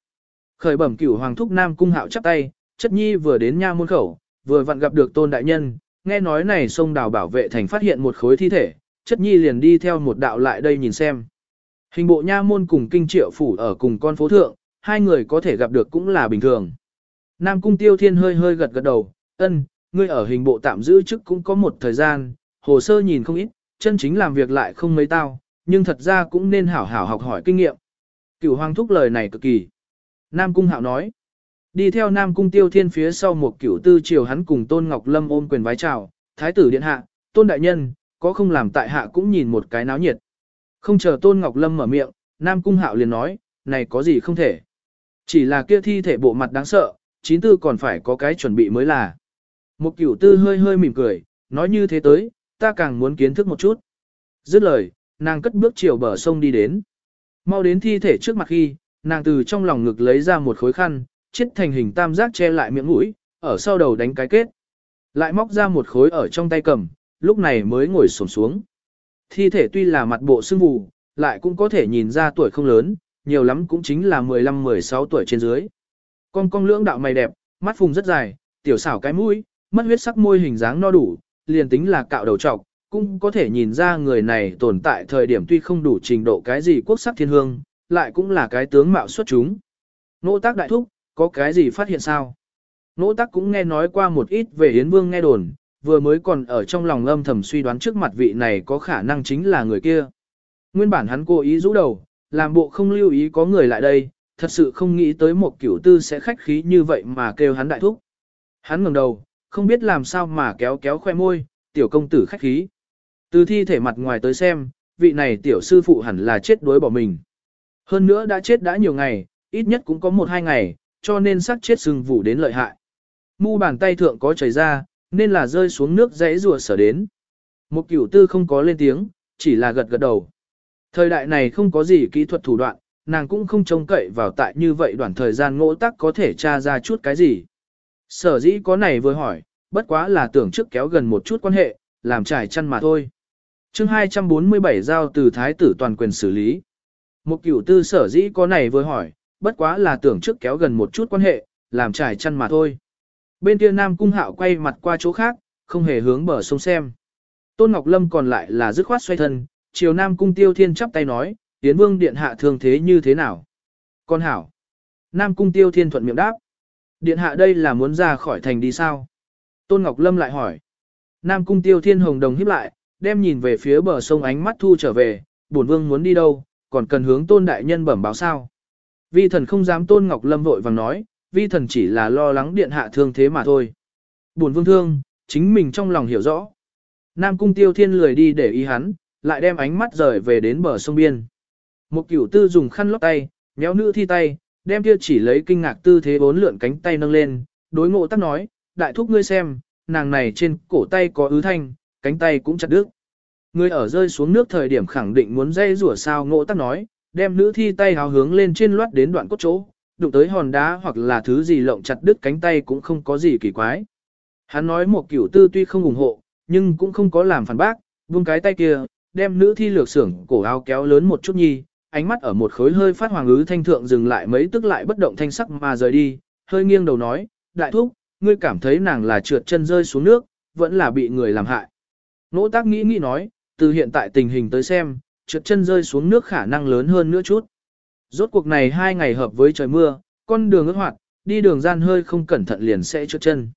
Khởi bẩm cửu hoàng thúc Nam Cung Hạo chắp tay, chất nhi vừa đến nha môn khẩu, vừa vặn gặp được tôn đại nhân, nghe nói này sông đào bảo vệ thành phát hiện một khối thi thể, chất nhi liền đi theo một đạo lại đây nhìn xem. Hình bộ nha môn cùng kinh triệu phủ ở cùng con phố thượng, hai người có thể gặp được cũng là bình thường. Nam cung tiêu thiên hơi hơi gật gật đầu, ân, ngươi ở hình bộ tạm giữ chức cũng có một thời gian, hồ sơ nhìn không ít, chân chính làm việc lại không mấy tao, nhưng thật ra cũng nên hảo hảo học hỏi kinh nghiệm. Cửu hoàng thúc lời này cực kỳ. Nam cung hạo nói, đi theo Nam cung tiêu thiên phía sau một cửu tư triều hắn cùng Tôn Ngọc Lâm ôm quyền vái chào, thái tử điện hạ, Tôn đại nhân, có không làm tại hạ cũng nhìn một cái náo nhiệt. Không chờ Tôn Ngọc Lâm mở miệng, Nam cung hạo liền nói, này có gì không thể. Chỉ là kia thi thể bộ mặt đáng sợ, chín tư còn phải có cái chuẩn bị mới là. Một cửu tư hơi hơi mỉm cười, nói như thế tới, ta càng muốn kiến thức một chút. Dứt lời, nàng cất bước chiều bờ sông đi đến. Mau đến thi thể trước mặt khi, nàng từ trong lòng ngực lấy ra một khối khăn, chết thành hình tam giác che lại miệng mũi, ở sau đầu đánh cái kết. Lại móc ra một khối ở trong tay cầm, lúc này mới ngồi xổm xuống. Thi thể tuy là mặt bộ sưng vù, lại cũng có thể nhìn ra tuổi không lớn, nhiều lắm cũng chính là 15-16 tuổi trên dưới. Con cong lưỡng đạo mày đẹp, mắt phùng rất dài, tiểu xảo cái mũi, mất huyết sắc môi hình dáng no đủ, liền tính là cạo đầu trọc, cũng có thể nhìn ra người này tồn tại thời điểm tuy không đủ trình độ cái gì quốc sắc thiên hương, lại cũng là cái tướng mạo xuất chúng. Nỗ tác đại thúc, có cái gì phát hiện sao? Nỗ tác cũng nghe nói qua một ít về Yến Vương nghe đồn, vừa mới còn ở trong lòng âm thầm suy đoán trước mặt vị này có khả năng chính là người kia. Nguyên bản hắn cố ý rũ đầu, làm bộ không lưu ý có người lại đây, thật sự không nghĩ tới một kiểu tư sẽ khách khí như vậy mà kêu hắn đại thúc. Hắn ngẩng đầu, không biết làm sao mà kéo kéo khoe môi, tiểu công tử khách khí. Từ thi thể mặt ngoài tới xem, vị này tiểu sư phụ hẳn là chết đuối bỏ mình. Hơn nữa đã chết đã nhiều ngày, ít nhất cũng có một hai ngày, cho nên xác chết sưng vụ đến lợi hại. Mu bàn tay thượng có chảy ra, nên là rơi xuống nước dãy rùa sở đến. Một cửu tư không có lên tiếng, chỉ là gật gật đầu. Thời đại này không có gì kỹ thuật thủ đoạn, nàng cũng không trông cậy vào tại như vậy đoạn thời gian ngỗ tắc có thể tra ra chút cái gì. Sở dĩ có này vừa hỏi, bất quá là tưởng trước kéo gần một chút quan hệ, làm trải chăn mà thôi. chương 247 giao từ thái tử toàn quyền xử lý. Một cửu tư sở dĩ có này vừa hỏi, bất quá là tưởng trước kéo gần một chút quan hệ, làm trải chăn mà thôi. Bên kia Nam Cung Hạo quay mặt qua chỗ khác, không hề hướng bờ sông xem. Tôn Ngọc Lâm còn lại là dứt khoát xoay thân, chiều Nam Cung Tiêu Thiên chắp tay nói, Tiến Vương Điện Hạ thường thế như thế nào? Con Hảo. Nam Cung Tiêu Thiên thuận miệng đáp. Điện Hạ đây là muốn ra khỏi thành đi sao? Tôn Ngọc Lâm lại hỏi. Nam Cung Tiêu Thiên Hồng Đồng híp lại, đem nhìn về phía bờ sông ánh mắt thu trở về, bổn vương muốn đi đâu, còn cần hướng Tôn Đại Nhân bẩm báo sao? Vi thần không dám Tôn Ngọc Lâm vội vàng nói, vi thần chỉ là lo lắng điện hạ thương thế mà thôi. Buồn vương thương, chính mình trong lòng hiểu rõ. Nam cung tiêu thiên lười đi để ý hắn, lại đem ánh mắt rời về đến bờ sông biên. Một cửu tư dùng khăn lót tay, méo nữ thi tay, đem kia chỉ lấy kinh ngạc tư thế bốn lượn cánh tay nâng lên, đối ngộ tắc nói, đại thúc ngươi xem, nàng này trên cổ tay có ứ thanh, cánh tay cũng chặt đứt. Ngươi ở rơi xuống nước thời điểm khẳng định muốn dây rủa sao ngộ tắc nói, đem nữ thi tay hào hướng lên trên loát đến đoạn cốt chỗ, đụng tới hòn đá hoặc là thứ gì lộng chặt đứt cánh tay cũng không có gì kỳ quái. Hắn nói một kiểu tư tuy không ủng hộ, nhưng cũng không có làm phản bác, buông cái tay kia, đem nữ thi lược xưởng cổ áo kéo lớn một chút nhi, ánh mắt ở một khối hơi phát hoàng ứ thanh thượng dừng lại mấy tức lại bất động thanh sắc mà rời đi, hơi nghiêng đầu nói, đại thúc, ngươi cảm thấy nàng là trượt chân rơi xuống nước, vẫn là bị người làm hại. Nỗ tác nghĩ nghĩ nói, từ hiện tại tình hình tới xem, trượt chân rơi xuống nước khả năng lớn hơn nữa chút. Rốt cuộc này hai ngày hợp với trời mưa, con đường ướt hoạt, đi đường gian hơi không cẩn thận liền sẽ trượt chân.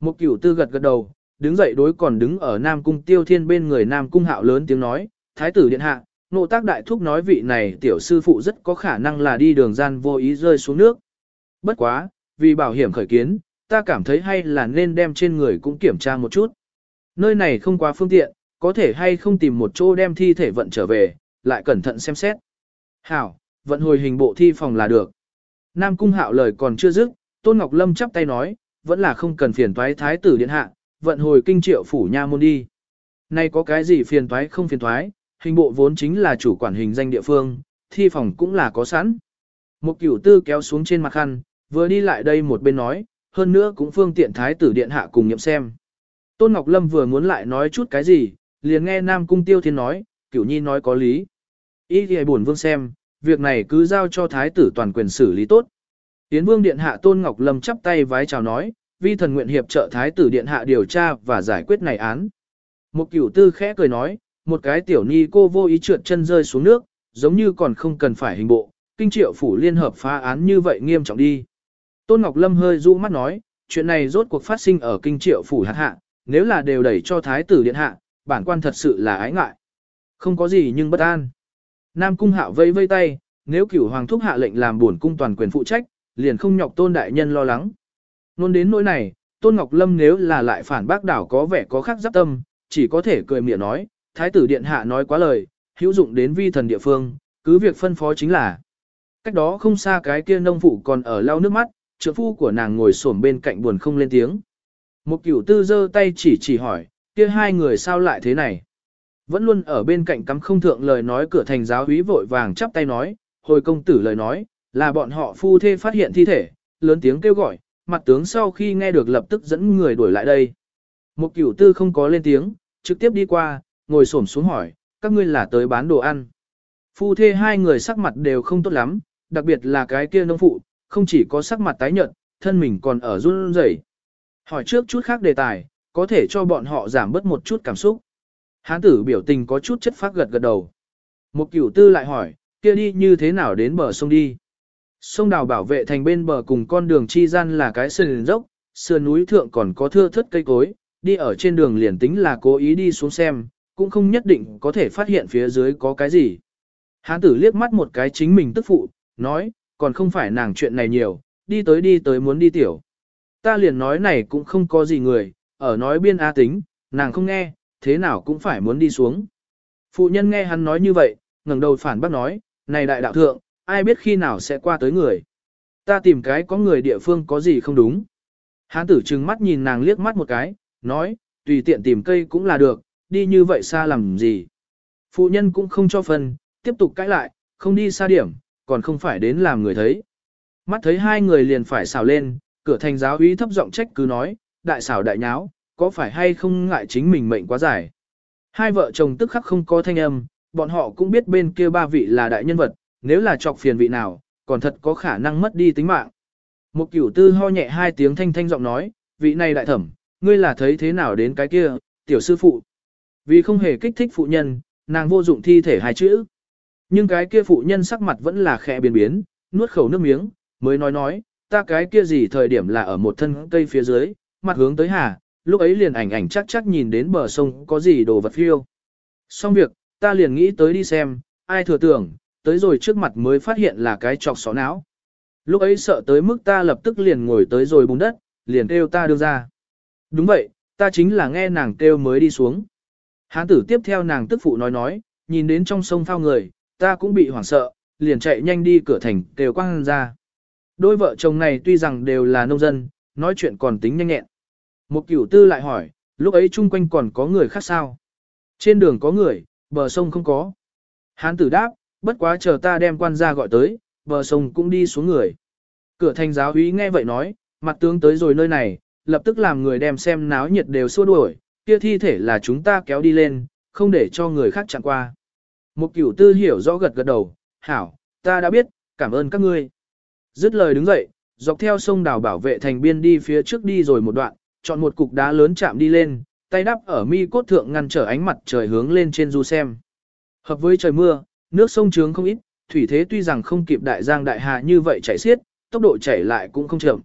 Một cửu tư gật gật đầu, đứng dậy đối còn đứng ở Nam Cung Tiêu Thiên bên người Nam Cung Hạo lớn tiếng nói, Thái tử điện hạ, Nộ tác đại thúc nói vị này tiểu sư phụ rất có khả năng là đi đường gian vô ý rơi xuống nước. Bất quá, vì bảo hiểm khởi kiến, ta cảm thấy hay là nên đem trên người cũng kiểm tra một chút. Nơi này không quá phương tiện, có thể hay không tìm một chỗ đem thi thể vận trở về, lại cẩn thận xem xét. Hảo, vận hồi hình bộ thi phòng là được. Nam Cung Hạo lời còn chưa dứt, Tôn Ngọc Lâm chắp tay nói, vẫn là không cần phiền toái thái tử điện hạ, vận hồi kinh triệu phủ nha môn đi. Nay có cái gì phiền toái không phiền toái, hình bộ vốn chính là chủ quản hình danh địa phương, thi phòng cũng là có sẵn. Một cửu tư kéo xuống trên mặt khăn, vừa đi lại đây một bên nói, hơn nữa cũng phương tiện thái tử điện hạ cùng nhậm xem. Tôn Ngọc Lâm vừa muốn lại nói chút cái gì, liền nghe Nam Cung Tiêu Thiên nói, cửu nhi nói có lý. Ý thì buồn vương xem, việc này cứ giao cho thái tử toàn quyền xử lý tốt. Tiến vương điện hạ Tôn Ngọc Lâm chắp tay vái chào nói, vi thần nguyện hiệp trợ thái tử điện hạ điều tra và giải quyết này án. Một cửu tư khẽ cười nói, một cái tiểu ni cô vô ý trượt chân rơi xuống nước, giống như còn không cần phải hình bộ, kinh triệu phủ liên hợp phá án như vậy nghiêm trọng đi. Tôn Ngọc Lâm hơi du mắt nói, chuyện này rốt cuộc phát sinh ở kinh triệu phủ hạt hạ, nếu là đều đẩy cho thái tử điện hạ, bản quan thật sự là ái ngại. Không có gì nhưng bất an. Nam cung hạo vây vây tay, nếu cửu hoàng thúc hạ lệnh làm buồn cung toàn quyền phụ trách, liền không nhọc tôn đại nhân lo lắng. Nôn đến nỗi này, tôn ngọc lâm nếu là lại phản bác đảo có vẻ có khác giáp tâm, chỉ có thể cười miệng nói, thái tử điện hạ nói quá lời, hữu dụng đến vi thần địa phương, cứ việc phân phó chính là. Cách đó không xa cái kia nông phụ còn ở lau nước mắt, trượng phu của nàng ngồi xổm bên cạnh buồn không lên tiếng. Một cửu tư giơ tay chỉ chỉ hỏi, kia hai người sao lại thế này? Vẫn luôn ở bên cạnh cắm không thượng lời nói cửa thành giáo úy vội vàng chắp tay nói, hồi công tử lời nói, là bọn họ phu thê phát hiện thi thể, lớn tiếng kêu gọi, mặt tướng sau khi nghe được lập tức dẫn người đuổi lại đây. Một cửu tư không có lên tiếng, trực tiếp đi qua, ngồi xổm xuống hỏi, các ngươi là tới bán đồ ăn. Phu thê hai người sắc mặt đều không tốt lắm, đặc biệt là cái kia nông phụ, không chỉ có sắc mặt tái nhợt, thân mình còn ở run rẩy. Hỏi trước chút khác đề tài, có thể cho bọn họ giảm bớt một chút cảm xúc. Hán tử biểu tình có chút chất phát gật gật đầu. Một cửu tư lại hỏi, kia đi như thế nào đến bờ sông đi. Sông đào bảo vệ thành bên bờ cùng con đường chi gian là cái sườn dốc, sườn núi thượng còn có thưa thất cây cối, đi ở trên đường liền tính là cố ý đi xuống xem, cũng không nhất định có thể phát hiện phía dưới có cái gì. Hán tử liếc mắt một cái chính mình tức phụ, nói, còn không phải nàng chuyện này nhiều, đi tới đi tới muốn đi tiểu. Ta liền nói này cũng không có gì người, ở nói biên A tính, nàng không nghe, thế nào cũng phải muốn đi xuống. Phụ nhân nghe hắn nói như vậy, ngẩng đầu phản bác nói, này đại đạo thượng, ai biết khi nào sẽ qua tới người. Ta tìm cái có người địa phương có gì không đúng. Hán tử trừng mắt nhìn nàng liếc mắt một cái, nói, tùy tiện tìm cây cũng là được, đi như vậy xa làm gì. Phụ nhân cũng không cho phần, tiếp tục cãi lại, không đi xa điểm, còn không phải đến làm người thấy. Mắt thấy hai người liền phải xào lên, cửa thành giáo úy thấp giọng trách cứ nói, đại xảo đại nháo, có phải hay không ngại chính mình mệnh quá dài. Hai vợ chồng tức khắc không có thanh âm, bọn họ cũng biết bên kia ba vị là đại nhân vật, nếu là chọc phiền vị nào, còn thật có khả năng mất đi tính mạng. Một cửu tư ho nhẹ hai tiếng thanh thanh giọng nói, vị này đại thẩm, ngươi là thấy thế nào đến cái kia, tiểu sư phụ. Vì không hề kích thích phụ nhân, nàng vô dụng thi thể hai chữ. Nhưng cái kia phụ nhân sắc mặt vẫn là khẽ biến biến, nuốt khẩu nước miếng, mới nói nói, ta cái kia gì thời điểm là ở một thân cây phía dưới, mặt hướng tới hà, lúc ấy liền ảnh ảnh chắc chắc nhìn đến bờ sông có gì đồ vật phiêu. Xong việc, ta liền nghĩ tới đi xem, ai thừa tưởng, tới rồi trước mặt mới phát hiện là cái trọc xó não. Lúc ấy sợ tới mức ta lập tức liền ngồi tới rồi bùn đất, liền kêu ta đưa ra. Đúng vậy, ta chính là nghe nàng kêu mới đi xuống. Hán tử tiếp theo nàng tức phụ nói nói, nhìn đến trong sông phao người, ta cũng bị hoảng sợ, liền chạy nhanh đi cửa thành kêu quang ra. Đôi vợ chồng này tuy rằng đều là nông dân, nói chuyện còn tính nhanh nhẹn. Một cửu tư lại hỏi, lúc ấy chung quanh còn có người khác sao? Trên đường có người, bờ sông không có. Hán tử đáp, bất quá chờ ta đem quan gia gọi tới, bờ sông cũng đi xuống người. Cửa thành giáo úy nghe vậy nói, mặt tướng tới rồi nơi này, lập tức làm người đem xem náo nhiệt đều xua đuổi, kia thi thể là chúng ta kéo đi lên, không để cho người khác chặn qua. Một cửu tư hiểu rõ gật gật đầu, hảo, ta đã biết, cảm ơn các ngươi. Dứt lời đứng dậy, dọc theo sông đào bảo vệ thành biên đi phía trước đi rồi một đoạn, chọn một cục đá lớn chạm đi lên, tay đắp ở mi cốt thượng ngăn trở ánh mặt trời hướng lên trên du xem. Hợp với trời mưa, nước sông trướng không ít, thủy thế tuy rằng không kịp đại giang đại hà như vậy chảy xiết, tốc độ chảy lại cũng không chậm.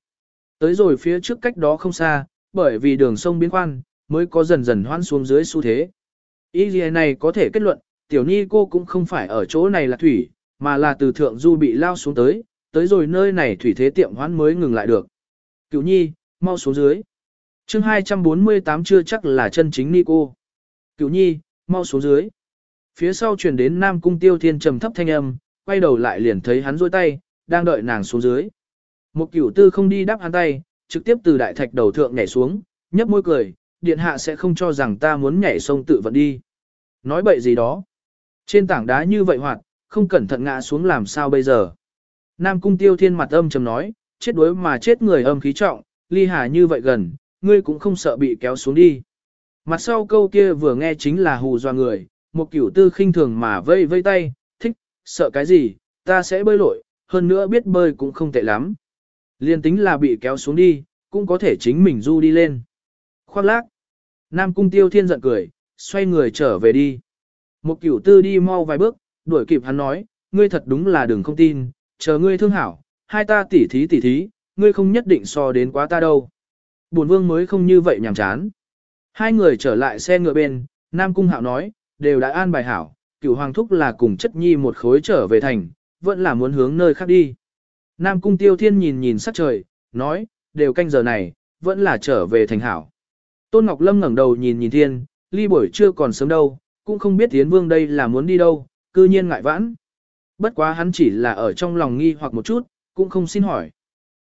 Tới rồi phía trước cách đó không xa, bởi vì đường sông biến khoan, mới có dần dần hoan xuống dưới xu thế. Ý gì này có thể kết luận, tiểu ni cô cũng không phải ở chỗ này là thủy, mà là từ thượng du bị lao xuống tới, tới rồi nơi này thủy thế tiệm hoãn mới ngừng lại được. Cửu nhi, mau xuống dưới chương 248 chưa chắc là chân chính ni cô. Cửu nhi, mau xuống dưới. Phía sau truyền đến Nam Cung Tiêu Thiên trầm thấp thanh âm, quay đầu lại liền thấy hắn rôi tay, đang đợi nàng xuống dưới. Một cửu tư không đi đáp hắn tay, trực tiếp từ đại thạch đầu thượng nhảy xuống, nhấp môi cười, điện hạ sẽ không cho rằng ta muốn nhảy sông tự vận đi. Nói bậy gì đó. Trên tảng đá như vậy hoạt, không cẩn thận ngã xuống làm sao bây giờ. Nam cung tiêu thiên mặt âm trầm nói, chết đuối mà chết người âm khí trọng, ly hà như vậy gần, ngươi cũng không sợ bị kéo xuống đi. Mặt sau câu kia vừa nghe chính là hù dọa người, một kiểu tư khinh thường mà vây vây tay, thích, sợ cái gì, ta sẽ bơi lội, hơn nữa biết bơi cũng không tệ lắm. Liên tính là bị kéo xuống đi, cũng có thể chính mình du đi lên. Khoác lác. Nam cung tiêu thiên giận cười, xoay người trở về đi. Một kiểu tư đi mau vài bước, đuổi kịp hắn nói, ngươi thật đúng là đừng không tin, chờ ngươi thương hảo, hai ta tỉ thí tỉ thí, ngươi không nhất định so đến quá ta đâu. Bổn vương mới không như vậy nhàm chán. Hai người trở lại xe ngựa bên, Nam Cung Hạo nói, đều đã an bài hảo, cửu hoàng thúc là cùng chất nhi một khối trở về thành, vẫn là muốn hướng nơi khác đi. Nam Cung Tiêu Thiên nhìn nhìn sắc trời, nói, đều canh giờ này, vẫn là trở về thành hảo. Tôn Ngọc Lâm ngẩng đầu nhìn nhìn thiên, ly buổi chưa còn sớm đâu, cũng không biết Tiến Vương đây là muốn đi đâu, cư nhiên ngại vãn. Bất quá hắn chỉ là ở trong lòng nghi hoặc một chút, cũng không xin hỏi.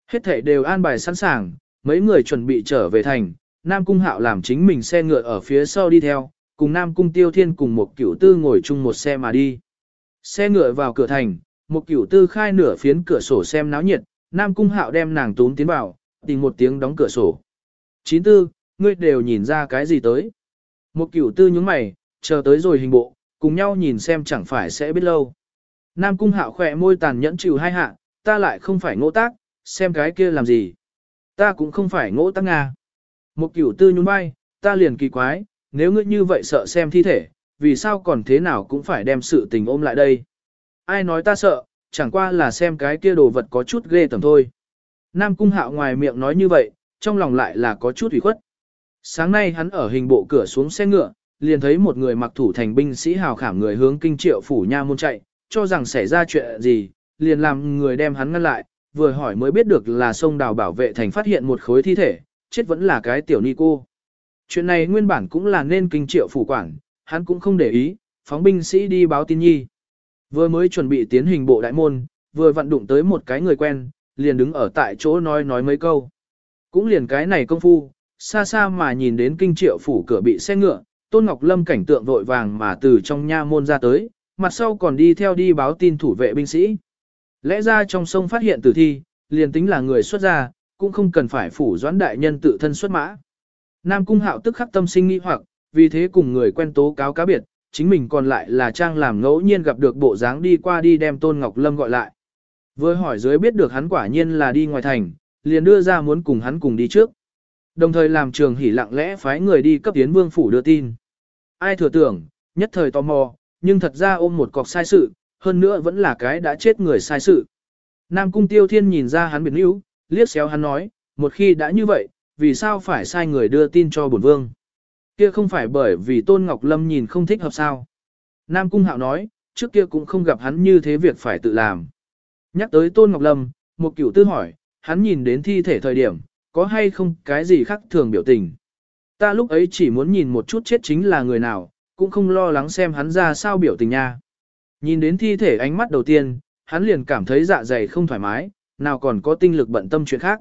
Hết thể đều an bài sẵn sàng, mấy người chuẩn bị trở về thành, Nam Cung Hạo làm chính mình xe ngựa ở phía sau đi theo, cùng Nam Cung Tiêu Thiên cùng một cửu tư ngồi chung một xe mà đi. Xe ngựa vào cửa thành, một cửu tư khai nửa phiến cửa sổ xem náo nhiệt, Nam Cung Hạo đem nàng tún tiến vào, tìm một tiếng đóng cửa sổ. Chín tư, ngươi đều nhìn ra cái gì tới. Một cửu tư nhướng mày, chờ tới rồi hình bộ, cùng nhau nhìn xem chẳng phải sẽ biết lâu. Nam Cung Hạo khỏe môi tàn nhẫn chịu hai hạ, ta lại không phải ngỗ tác, xem cái kia làm gì. Ta cũng không phải ngỗ tắc Nga. Một cửu tư nhún vai, ta liền kỳ quái, nếu ngươi như vậy sợ xem thi thể, vì sao còn thế nào cũng phải đem sự tình ôm lại đây. Ai nói ta sợ, chẳng qua là xem cái kia đồ vật có chút ghê tầm thôi. Nam Cung Hạo ngoài miệng nói như vậy, trong lòng lại là có chút ủy khuất. Sáng nay hắn ở hình bộ cửa xuống xe ngựa, liền thấy một người mặc thủ thành binh sĩ hào khảm người hướng kinh triệu phủ nha môn chạy, cho rằng xảy ra chuyện gì, liền làm người đem hắn ngăn lại, vừa hỏi mới biết được là sông đào bảo vệ thành phát hiện một khối thi thể, chết vẫn là cái tiểu ni cô. Chuyện này nguyên bản cũng là nên kinh triệu phủ quản, hắn cũng không để ý, phóng binh sĩ đi báo tin nhi. Vừa mới chuẩn bị tiến hình bộ đại môn, vừa vận đụng tới một cái người quen, liền đứng ở tại chỗ nói nói mấy câu. Cũng liền cái này công phu, xa xa mà nhìn đến kinh triệu phủ cửa bị xe ngựa, Tôn Ngọc Lâm cảnh tượng vội vàng mà từ trong nha môn ra tới, mặt sau còn đi theo đi báo tin thủ vệ binh sĩ. Lẽ ra trong sông phát hiện tử thi, liền tính là người xuất gia, cũng không cần phải phủ doãn đại nhân tự thân xuất mã. Nam Cung Hạo tức khắc tâm sinh nghi hoặc, vì thế cùng người quen tố cáo cá biệt, chính mình còn lại là trang làm ngẫu nhiên gặp được bộ dáng đi qua đi đem Tôn Ngọc Lâm gọi lại. với hỏi dưới biết được hắn quả nhiên là đi ngoài thành, liền đưa ra muốn cùng hắn cùng đi trước. Đồng thời làm trường hỉ lặng lẽ phái người đi cấp tiến vương phủ đưa tin. Ai thừa tưởng, nhất thời tò mò, nhưng thật ra ôm một cọc sai sự, hơn nữa vẫn là cái đã chết người sai sự. Nam cung tiêu thiên nhìn ra hắn biệt níu, liếc xéo hắn nói, một khi đã như vậy, vì sao phải sai người đưa tin cho bổn vương? Kia không phải bởi vì Tôn Ngọc Lâm nhìn không thích hợp sao? Nam cung hạo nói, trước kia cũng không gặp hắn như thế việc phải tự làm. Nhắc tới Tôn Ngọc Lâm, một cửu tư hỏi, hắn nhìn đến thi thể thời điểm, có hay không cái gì khác thường biểu tình. Ta lúc ấy chỉ muốn nhìn một chút chết chính là người nào, cũng không lo lắng xem hắn ra sao biểu tình nha. Nhìn đến thi thể ánh mắt đầu tiên, hắn liền cảm thấy dạ dày không thoải mái, nào còn có tinh lực bận tâm chuyện khác.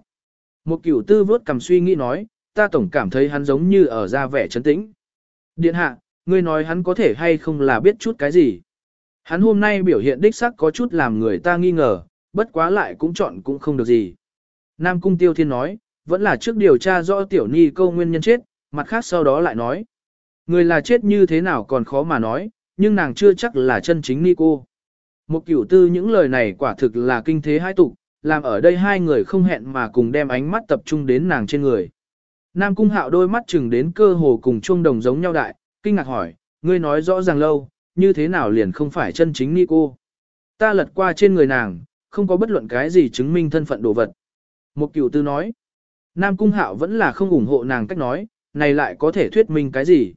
Một cửu tư vớt cầm suy nghĩ nói, ta tổng cảm thấy hắn giống như ở ra vẻ trấn tĩnh. Điện hạ, ngươi nói hắn có thể hay không là biết chút cái gì. Hắn hôm nay biểu hiện đích sắc có chút làm người ta nghi ngờ, bất quá lại cũng chọn cũng không được gì. Nam Cung Tiêu Thiên nói, vẫn là trước điều tra rõ tiểu ni câu nguyên nhân chết, mặt khác sau đó lại nói. Người là chết như thế nào còn khó mà nói, nhưng nàng chưa chắc là chân chính ni cô. Một cửu tư những lời này quả thực là kinh thế hai tục, làm ở đây hai người không hẹn mà cùng đem ánh mắt tập trung đến nàng trên người. Nam cung hạo đôi mắt chừng đến cơ hồ cùng chuông đồng giống nhau đại, kinh ngạc hỏi, ngươi nói rõ ràng lâu, như thế nào liền không phải chân chính ni cô. Ta lật qua trên người nàng, không có bất luận cái gì chứng minh thân phận đồ vật. Một cửu tư nói, Nam cung hạo vẫn là không ủng hộ nàng cách nói, này lại có thể thuyết minh cái gì.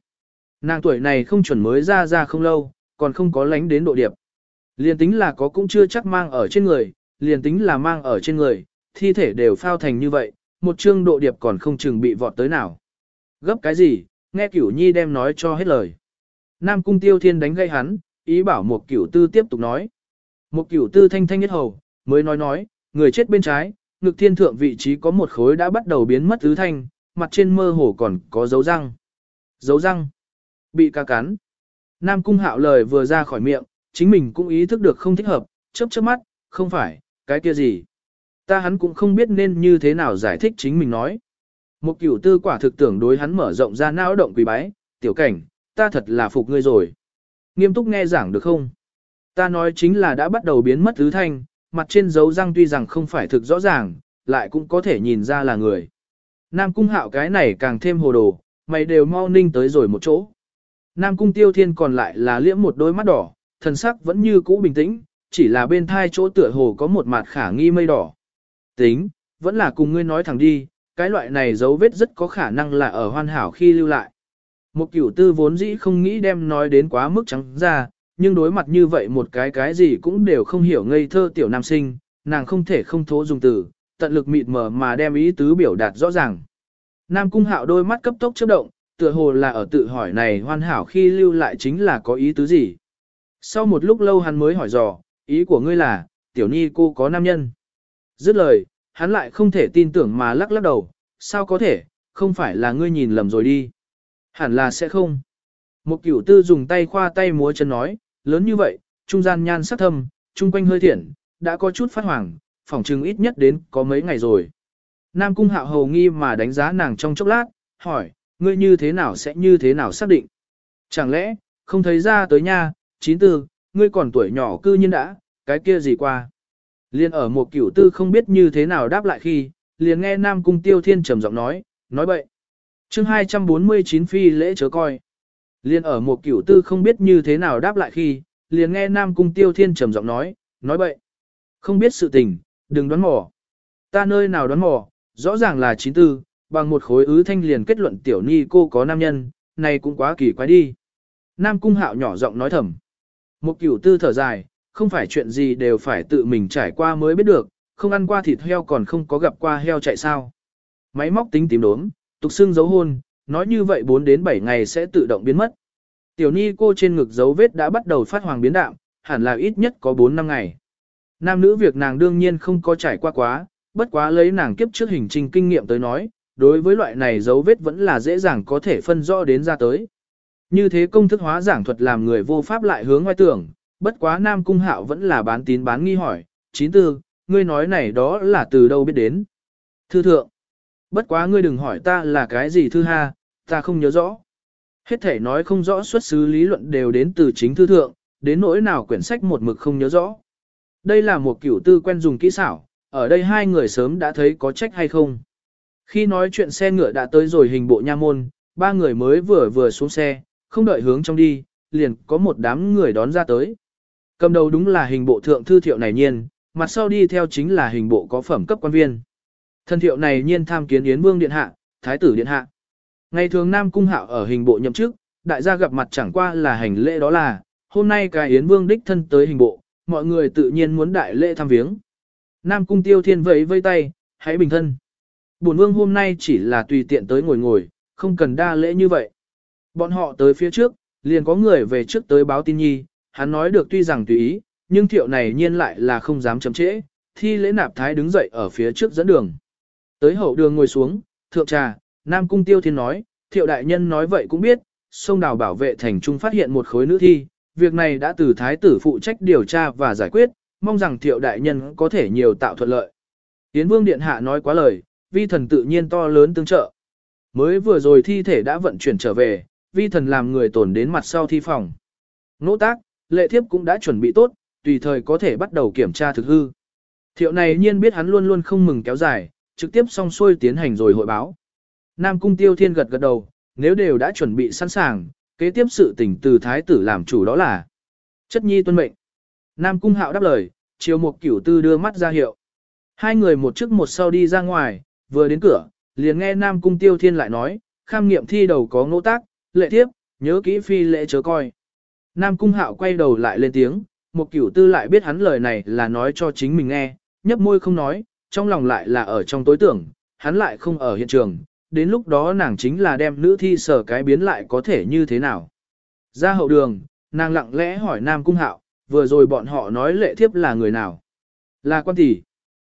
Nàng tuổi này không chuẩn mới ra ra không lâu, còn không có lánh đến độ điệp. Liền tính là có cũng chưa chắc mang ở trên người, liền tính là mang ở trên người, thi thể đều phao thành như vậy, một chương độ điệp còn không chừng bị vọt tới nào. Gấp cái gì, nghe cửu nhi đem nói cho hết lời. Nam cung tiêu thiên đánh gây hắn, ý bảo một cửu tư tiếp tục nói. Một cửu tư thanh thanh nhất hầu, mới nói nói, người chết bên trái, ngực thiên thượng vị trí có một khối đã bắt đầu biến mất tứ thanh, mặt trên mơ hồ còn có dấu răng. Dấu răng. Bị ca cắn. Nam cung hạo lời vừa ra khỏi miệng, chính mình cũng ý thức được không thích hợp, chớp chớp mắt, không phải, cái kia gì. Ta hắn cũng không biết nên như thế nào giải thích chính mình nói. Một cửu tư quả thực tưởng đối hắn mở rộng ra não động quỷ bái, tiểu cảnh, ta thật là phục ngươi rồi. Nghiêm túc nghe giảng được không? Ta nói chính là đã bắt đầu biến mất thứ thanh, mặt trên dấu răng tuy rằng không phải thực rõ ràng, lại cũng có thể nhìn ra là người. Nam cung hạo cái này càng thêm hồ đồ, mày đều mau ninh tới rồi một chỗ. Nam cung tiêu thiên còn lại là liễm một đôi mắt đỏ, thần sắc vẫn như cũ bình tĩnh, chỉ là bên thai chỗ tựa hồ có một mặt khả nghi mây đỏ. Tính, vẫn là cùng ngươi nói thẳng đi, cái loại này dấu vết rất có khả năng là ở hoàn hảo khi lưu lại. Một cửu tư vốn dĩ không nghĩ đem nói đến quá mức trắng ra, nhưng đối mặt như vậy một cái cái gì cũng đều không hiểu ngây thơ tiểu nam sinh, nàng không thể không thố dùng từ, tận lực mịt mờ mà đem ý tứ biểu đạt rõ ràng. Nam cung hạo đôi mắt cấp tốc chớp động, tựa hồ là ở tự hỏi này hoàn hảo khi lưu lại chính là có ý tứ gì. Sau một lúc lâu hắn mới hỏi dò, ý của ngươi là, tiểu ni cô có nam nhân. Dứt lời, hắn lại không thể tin tưởng mà lắc lắc đầu, sao có thể, không phải là ngươi nhìn lầm rồi đi. Hẳn là sẽ không. Một cửu tư dùng tay khoa tay múa chân nói, lớn như vậy, trung gian nhan sắc thâm, trung quanh hơi thiện, đã có chút phát hoàng, phỏng chừng ít nhất đến có mấy ngày rồi. Nam cung hạo hầu nghi mà đánh giá nàng trong chốc lát, hỏi, ngươi như thế nào sẽ như thế nào xác định? Chẳng lẽ, không thấy ra tới nha, chín tư, ngươi còn tuổi nhỏ cư nhiên đã, cái kia gì qua? Liên ở một cửu tư không biết như thế nào đáp lại khi, liền nghe Nam cung tiêu thiên trầm giọng nói, nói bậy. chương 249 phi lễ chớ coi. Liên ở một cửu tư không biết như thế nào đáp lại khi, liền nghe Nam cung tiêu thiên trầm giọng nói, nói bậy. Không biết sự tình, đừng đoán mò. Ta nơi nào đoán mò, rõ ràng là chín tư, bằng một khối ứ thanh liền kết luận tiểu ni cô có nam nhân, này cũng quá kỳ quái đi. Nam cung hạo nhỏ giọng nói thầm. Một cửu tư thở dài, không phải chuyện gì đều phải tự mình trải qua mới biết được, không ăn qua thịt heo còn không có gặp qua heo chạy sao. Máy móc tính tím đốm, tục xương dấu hôn, nói như vậy 4 đến 7 ngày sẽ tự động biến mất. Tiểu ni cô trên ngực dấu vết đã bắt đầu phát hoàng biến đạm, hẳn là ít nhất có 4 năm ngày. Nam nữ việc nàng đương nhiên không có trải qua quá, bất quá lấy nàng kiếp trước hình trình kinh nghiệm tới nói, đối với loại này dấu vết vẫn là dễ dàng có thể phân rõ đến ra tới. Như thế công thức hóa giảng thuật làm người vô pháp lại hướng ngoài tưởng, bất quá Nam Cung Hạo vẫn là bán tín bán nghi hỏi, chín tư, ngươi nói này đó là từ đâu biết đến. Thư thượng, bất quá ngươi đừng hỏi ta là cái gì thư ha, ta không nhớ rõ. Hết thể nói không rõ xuất xứ lý luận đều đến từ chính thư thượng, đến nỗi nào quyển sách một mực không nhớ rõ. Đây là một kiểu tư quen dùng kỹ xảo, ở đây hai người sớm đã thấy có trách hay không. Khi nói chuyện xe ngựa đã tới rồi hình bộ nha môn, ba người mới vừa vừa xuống xe, không đợi hướng trong đi, liền có một đám người đón ra tới. Cầm đầu đúng là hình bộ thượng thư thiệu này nhiên, mặt sau đi theo chính là hình bộ có phẩm cấp quan viên. Thân thiệu này nhiên tham kiến Yến Vương Điện Hạ, Thái tử Điện Hạ. Ngày thường Nam Cung Hạo ở hình bộ nhậm chức, đại gia gặp mặt chẳng qua là hành lễ đó là, hôm nay cái Yến Vương đích thân tới hình bộ, mọi người tự nhiên muốn đại lễ thăm viếng. Nam Cung Tiêu Thiên vẫy vây tay, hãy bình thân. Bổn Vương hôm nay chỉ là tùy tiện tới ngồi ngồi, không cần đa lễ như vậy. Bọn họ tới phía trước, liền có người về trước tới báo tin nhi, hắn nói được tuy rằng tùy ý, nhưng thiệu này nhiên lại là không dám chấm trễ, thi lễ nạp thái đứng dậy ở phía trước dẫn đường. Tới hậu đường ngồi xuống, thượng trà, Nam Cung Tiêu Thiên nói, thiệu đại nhân nói vậy cũng biết, sông đào bảo vệ thành trung phát hiện một khối nữ thi, việc này đã từ thái tử phụ trách điều tra và giải quyết, mong rằng thiệu đại nhân có thể nhiều tạo thuận lợi. Tiến vương điện hạ nói quá lời, vi thần tự nhiên to lớn tương trợ. Mới vừa rồi thi thể đã vận chuyển trở về, vi thần làm người tổn đến mặt sau thi phòng. Nỗ tác, lệ thiếp cũng đã chuẩn bị tốt, tùy thời có thể bắt đầu kiểm tra thực hư. Thiệu này nhiên biết hắn luôn luôn không mừng kéo dài, trực tiếp xong xuôi tiến hành rồi hội báo. Nam cung tiêu thiên gật gật đầu, nếu đều đã chuẩn bị sẵn sàng, kế tiếp sự tình từ thái tử làm chủ đó là chất nhi tuân mệnh. Nam cung hạo đáp lời, chiều một cửu tư đưa mắt ra hiệu. Hai người một trước một sau đi ra ngoài, vừa đến cửa, liền nghe Nam cung tiêu thiên lại nói, kham nghiệm thi đầu có ngỗ tác, lệ tiếp, nhớ kỹ phi lệ chớ coi. Nam Cung Hạo quay đầu lại lên tiếng, một cửu tư lại biết hắn lời này là nói cho chính mình nghe, nhấp môi không nói, trong lòng lại là ở trong tối tưởng, hắn lại không ở hiện trường, đến lúc đó nàng chính là đem nữ thi sở cái biến lại có thể như thế nào. Ra hậu đường, nàng lặng lẽ hỏi Nam Cung Hạo, vừa rồi bọn họ nói lệ thiếp là người nào? Là quan tỷ.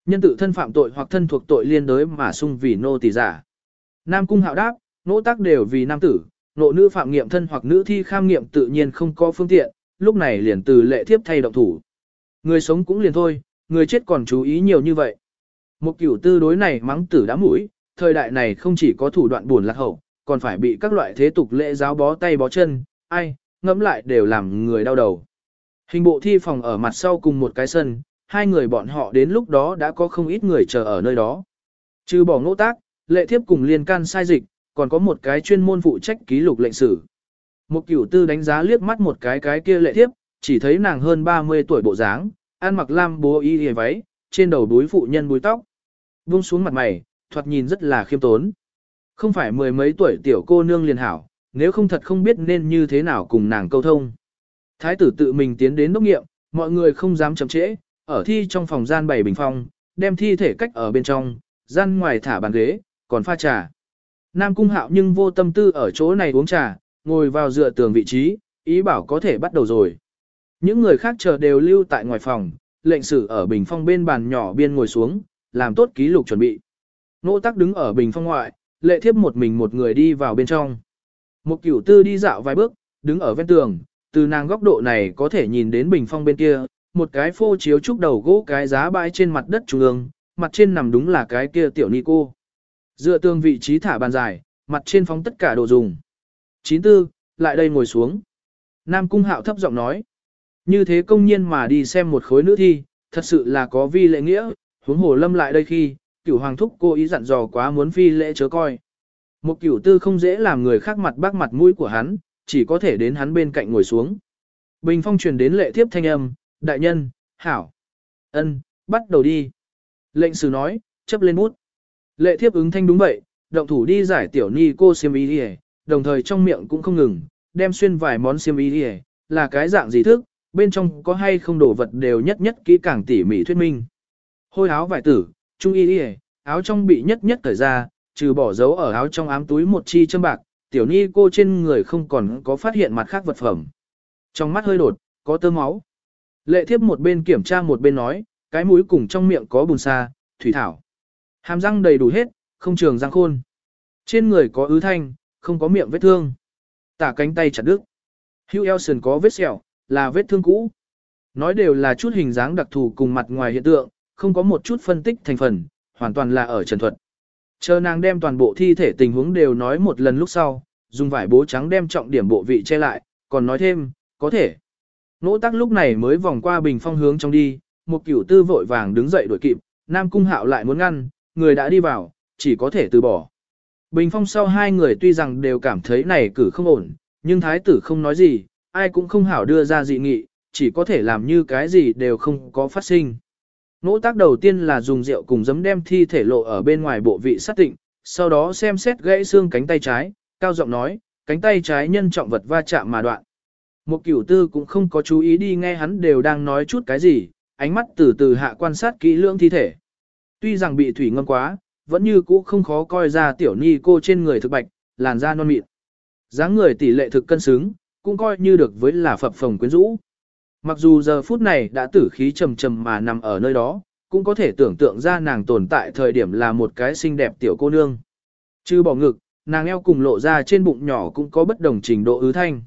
Nhân tự thân phạm tội hoặc thân thuộc tội liên đới mà sung vì nô tỳ giả. Nam Cung Hạo đáp, nỗ tác đều vì nam tử, nộ nữ phạm nghiệm thân hoặc nữ thi kham nghiệm tự nhiên không có phương tiện, lúc này liền từ lệ thiếp thay động thủ. Người sống cũng liền thôi, người chết còn chú ý nhiều như vậy. Một kiểu tư đối này mắng tử đã mũi, thời đại này không chỉ có thủ đoạn buồn lạc hậu, còn phải bị các loại thế tục lễ giáo bó tay bó chân, ai, ngẫm lại đều làm người đau đầu. Hình bộ thi phòng ở mặt sau cùng một cái sân, hai người bọn họ đến lúc đó đã có không ít người chờ ở nơi đó. Trừ bỏ ngỗ tác, lệ thiếp cùng liên can sai dịch, còn có một cái chuyên môn phụ trách ký lục lệnh sử. Một cửu tư đánh giá liếc mắt một cái cái kia lệ thiếp, chỉ thấy nàng hơn 30 tuổi bộ dáng, ăn mặc lam bố y hề váy, trên đầu đuối phụ nhân búi tóc. Buông xuống mặt mày, thoạt nhìn rất là khiêm tốn. Không phải mười mấy tuổi tiểu cô nương liền hảo, nếu không thật không biết nên như thế nào cùng nàng câu thông. Thái tử tự mình tiến đến đốc nghiệm, mọi người không dám chậm trễ, ở thi trong phòng gian bày bình phong, đem thi thể cách ở bên trong, gian ngoài thả bàn ghế, còn pha trà. Nam cung hạo nhưng vô tâm tư ở chỗ này uống trà, ngồi vào dựa tường vị trí, ý bảo có thể bắt đầu rồi. Những người khác chờ đều lưu tại ngoài phòng, lệnh sử ở bình phong bên bàn nhỏ biên ngồi xuống, làm tốt ký lục chuẩn bị. Nỗ tắc đứng ở bình phong ngoại, lệ thiếp một mình một người đi vào bên trong. Một cửu tư đi dạo vài bước, đứng ở ven tường, từ nàng góc độ này có thể nhìn đến bình phong bên kia, một cái phô chiếu trúc đầu gỗ cái giá bãi trên mặt đất trung ương, mặt trên nằm đúng là cái kia tiểu ni cô. Dựa tường vị trí thả bàn dài, mặt trên phóng tất cả đồ dùng. Chín tư, lại đây ngồi xuống. Nam cung hạo thấp giọng nói. Như thế công nhiên mà đi xem một khối nữ thi, thật sự là có vi lệ nghĩa, huống hồ lâm lại đây khi, cửu hoàng thúc cô ý dặn dò quá muốn phi lễ chớ coi. Một cửu tư không dễ làm người khác mặt bác mặt mũi của hắn, chỉ có thể đến hắn bên cạnh ngồi xuống. Bình phong truyền đến lệ thiếp thanh âm, đại nhân, hảo, ân, bắt đầu đi. Lệnh sử nói, chấp lên bút. Lệ thiếp ứng thanh đúng vậy, động thủ đi giải tiểu ni cô xiêm y đi đồng thời trong miệng cũng không ngừng, đem xuyên vài món xiêm y đi là cái dạng gì thức, bên trong có hay không đổ vật đều nhất nhất kỹ càng tỉ mỉ thuyết minh. Hôi áo vải tử, trung y đi áo trong bị nhất nhất thời ra, trừ bỏ dấu ở áo trong ám túi một chi châm bạc, tiểu ni cô trên người không còn có phát hiện mặt khác vật phẩm. Trong mắt hơi đột, có tơ máu. Lệ thiếp một bên kiểm tra một bên nói, cái mũi cùng trong miệng có bùn xa, thủy thảo. Hàm răng đầy đủ hết, không trường răng khôn. Trên người có ứ thanh, không có miệng vết thương. Tả cánh tay chặt đứt. Hugh Elson có vết sẹo, là vết thương cũ. Nói đều là chút hình dáng đặc thù cùng mặt ngoài hiện tượng, không có một chút phân tích thành phần, hoàn toàn là ở trần thuật. Chờ nàng đem toàn bộ thi thể tình huống đều nói một lần lúc sau, dùng vải bố trắng đem trọng điểm bộ vị che lại, còn nói thêm, có thể. Nỗ tắc lúc này mới vòng qua bình phong hướng trong đi, một cửu tư vội vàng đứng dậy đuổi kịp, Nam Cung Hạo lại muốn ngăn, người đã đi vào, chỉ có thể từ bỏ. Bình phong sau hai người tuy rằng đều cảm thấy này cử không ổn, nhưng thái tử không nói gì, ai cũng không hảo đưa ra dị nghị, chỉ có thể làm như cái gì đều không có phát sinh. Nỗ tác đầu tiên là dùng rượu cùng giấm đem thi thể lộ ở bên ngoài bộ vị sát tịnh, sau đó xem xét gãy xương cánh tay trái, cao giọng nói, cánh tay trái nhân trọng vật va chạm mà đoạn. Một cửu tư cũng không có chú ý đi nghe hắn đều đang nói chút cái gì, ánh mắt từ từ hạ quan sát kỹ lưỡng thi thể. Tuy rằng bị thủy ngâm quá, vẫn như cũ không khó coi ra tiểu ni cô trên người thực bạch, làn da non mịn. dáng người tỷ lệ thực cân xứng, cũng coi như được với là phập phồng quyến rũ. Mặc dù giờ phút này đã tử khí trầm trầm mà nằm ở nơi đó, cũng có thể tưởng tượng ra nàng tồn tại thời điểm là một cái xinh đẹp tiểu cô nương. Chứ bỏ ngực, nàng eo cùng lộ ra trên bụng nhỏ cũng có bất đồng trình độ ứ thanh.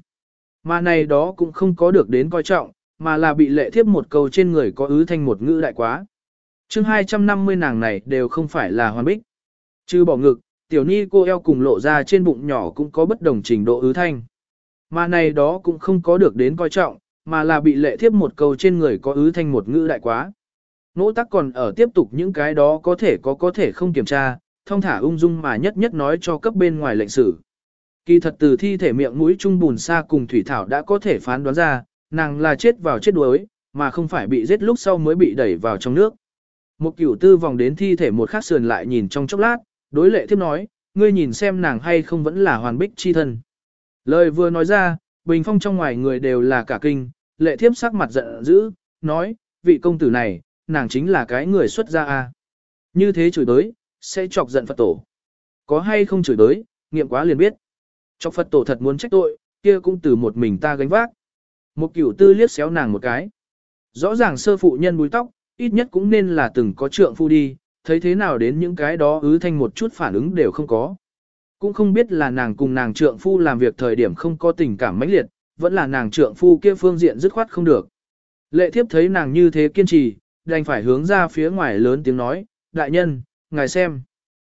Mà này đó cũng không có được đến coi trọng, mà là bị lệ thiếp một câu trên người có ứ thanh một ngữ đại quá. chương 250 nàng này đều không phải là hoàn bích. Chứ bỏ ngực, tiểu ni cô eo cùng lộ ra trên bụng nhỏ cũng có bất đồng trình độ ứ thanh. Mà này đó cũng không có được đến coi trọng, mà là bị lệ thiếp một câu trên người có ứ thanh một ngữ đại quá. Nỗ tắc còn ở tiếp tục những cái đó có thể có có thể không kiểm tra, thông thả ung dung mà nhất nhất nói cho cấp bên ngoài lệnh sử. Kỳ thật từ thi thể miệng mũi trung bùn xa cùng thủy thảo đã có thể phán đoán ra, nàng là chết vào chết đuối, mà không phải bị giết lúc sau mới bị đẩy vào trong nước. Một cửu tư vòng đến thi thể một khắc sườn lại nhìn trong chốc lát, đối lệ tiếp nói, ngươi nhìn xem nàng hay không vẫn là hoàn bích chi thân. Lời vừa nói ra, bình phong trong ngoài người đều là cả kinh, lệ thiếp sắc mặt giận dữ, nói, vị công tử này, nàng chính là cái người xuất gia a Như thế chửi tới, sẽ chọc giận Phật tổ. Có hay không chửi tới, nghiệm quá liền biết. Chọc Phật tổ thật muốn trách tội, kia cũng từ một mình ta gánh vác. Một cửu tư liếc xéo nàng một cái. Rõ ràng sơ phụ nhân búi tóc, ít nhất cũng nên là từng có trượng phu đi, thấy thế nào đến những cái đó ứ thanh một chút phản ứng đều không có. Cũng không biết là nàng cùng nàng trượng phu làm việc thời điểm không có tình cảm mãnh liệt, vẫn là nàng trượng phu kia phương diện dứt khoát không được. Lệ thiếp thấy nàng như thế kiên trì, đành phải hướng ra phía ngoài lớn tiếng nói, đại nhân, ngài xem.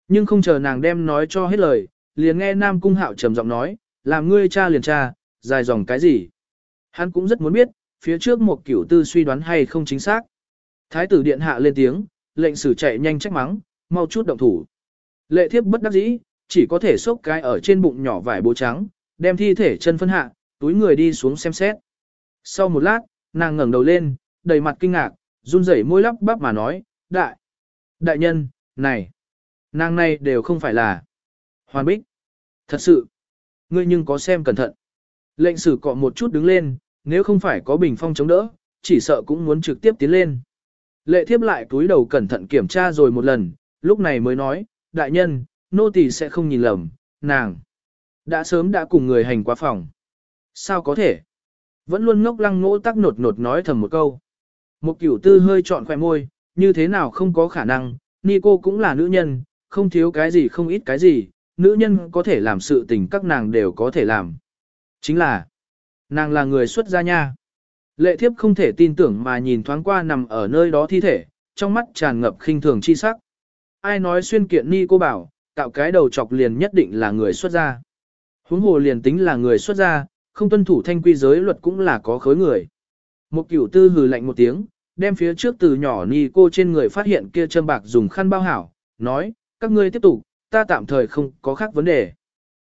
Nhưng không chờ nàng đem nói cho hết lời, liền nghe Nam Cung Hạo trầm giọng nói, làm ngươi cha liền cha, dài dòng cái gì. Hắn cũng rất muốn biết, phía trước một kiểu tư suy đoán hay không chính xác. Thái tử điện hạ lên tiếng, lệnh sử chạy nhanh trách mắng, mau chút động thủ. Lệ thiếp bất đắc dĩ, chỉ có thể xốc cái ở trên bụng nhỏ vải bố trắng, đem thi thể chân phân hạ, túi người đi xuống xem xét. Sau một lát, nàng ngẩng đầu lên, đầy mặt kinh ngạc, run rẩy môi lắp bắp mà nói, đại, đại nhân, này, nàng này đều không phải là hoàn bích. Thật sự, ngươi nhưng có xem cẩn thận. Lệnh sử cọ một chút đứng lên, nếu không phải có bình phong chống đỡ, chỉ sợ cũng muốn trực tiếp tiến lên. Lệ thiếp lại túi đầu cẩn thận kiểm tra rồi một lần, lúc này mới nói, đại nhân, nô tỳ sẽ không nhìn lầm, nàng. Đã sớm đã cùng người hành qua phòng. Sao có thể? Vẫn luôn ngốc lăng ngỗ tắc nột nột nói thầm một câu. Một cửu tư hơi trọn khoẻ môi, như thế nào không có khả năng, ni cô cũng là nữ nhân, không thiếu cái gì không ít cái gì, nữ nhân có thể làm sự tình các nàng đều có thể làm. Chính là, nàng là người xuất gia nha. Lệ thiếp không thể tin tưởng mà nhìn thoáng qua nằm ở nơi đó thi thể, trong mắt tràn ngập khinh thường chi sắc. Ai nói xuyên kiện ni cô bảo, tạo cái đầu chọc liền nhất định là người xuất gia. Huống hồ liền tính là người xuất gia, không tuân thủ thanh quy giới luật cũng là có khối người. Một cửu tư hừ lạnh một tiếng, đem phía trước từ nhỏ ni cô trên người phát hiện kia châm bạc dùng khăn bao hảo, nói, các ngươi tiếp tục, ta tạm thời không có khác vấn đề.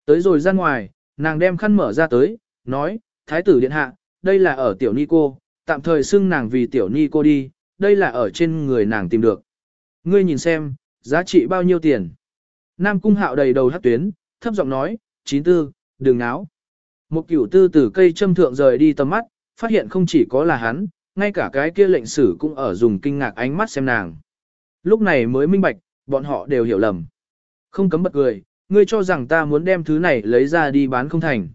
Tới rồi ra ngoài, nàng đem khăn mở ra tới, nói, thái tử điện hạ, đây là ở tiểu ni cô, tạm thời xưng nàng vì tiểu ni cô đi, đây là ở trên người nàng tìm được. Ngươi nhìn xem, giá trị bao nhiêu tiền. Nam cung hạo đầy đầu hát tuyến, thấp giọng nói, chín tư, đừng náo. Một cửu tư từ cây châm thượng rời đi tầm mắt, phát hiện không chỉ có là hắn, ngay cả cái kia lệnh sử cũng ở dùng kinh ngạc ánh mắt xem nàng. Lúc này mới minh bạch, bọn họ đều hiểu lầm. Không cấm bật cười, ngươi cho rằng ta muốn đem thứ này lấy ra đi bán không thành.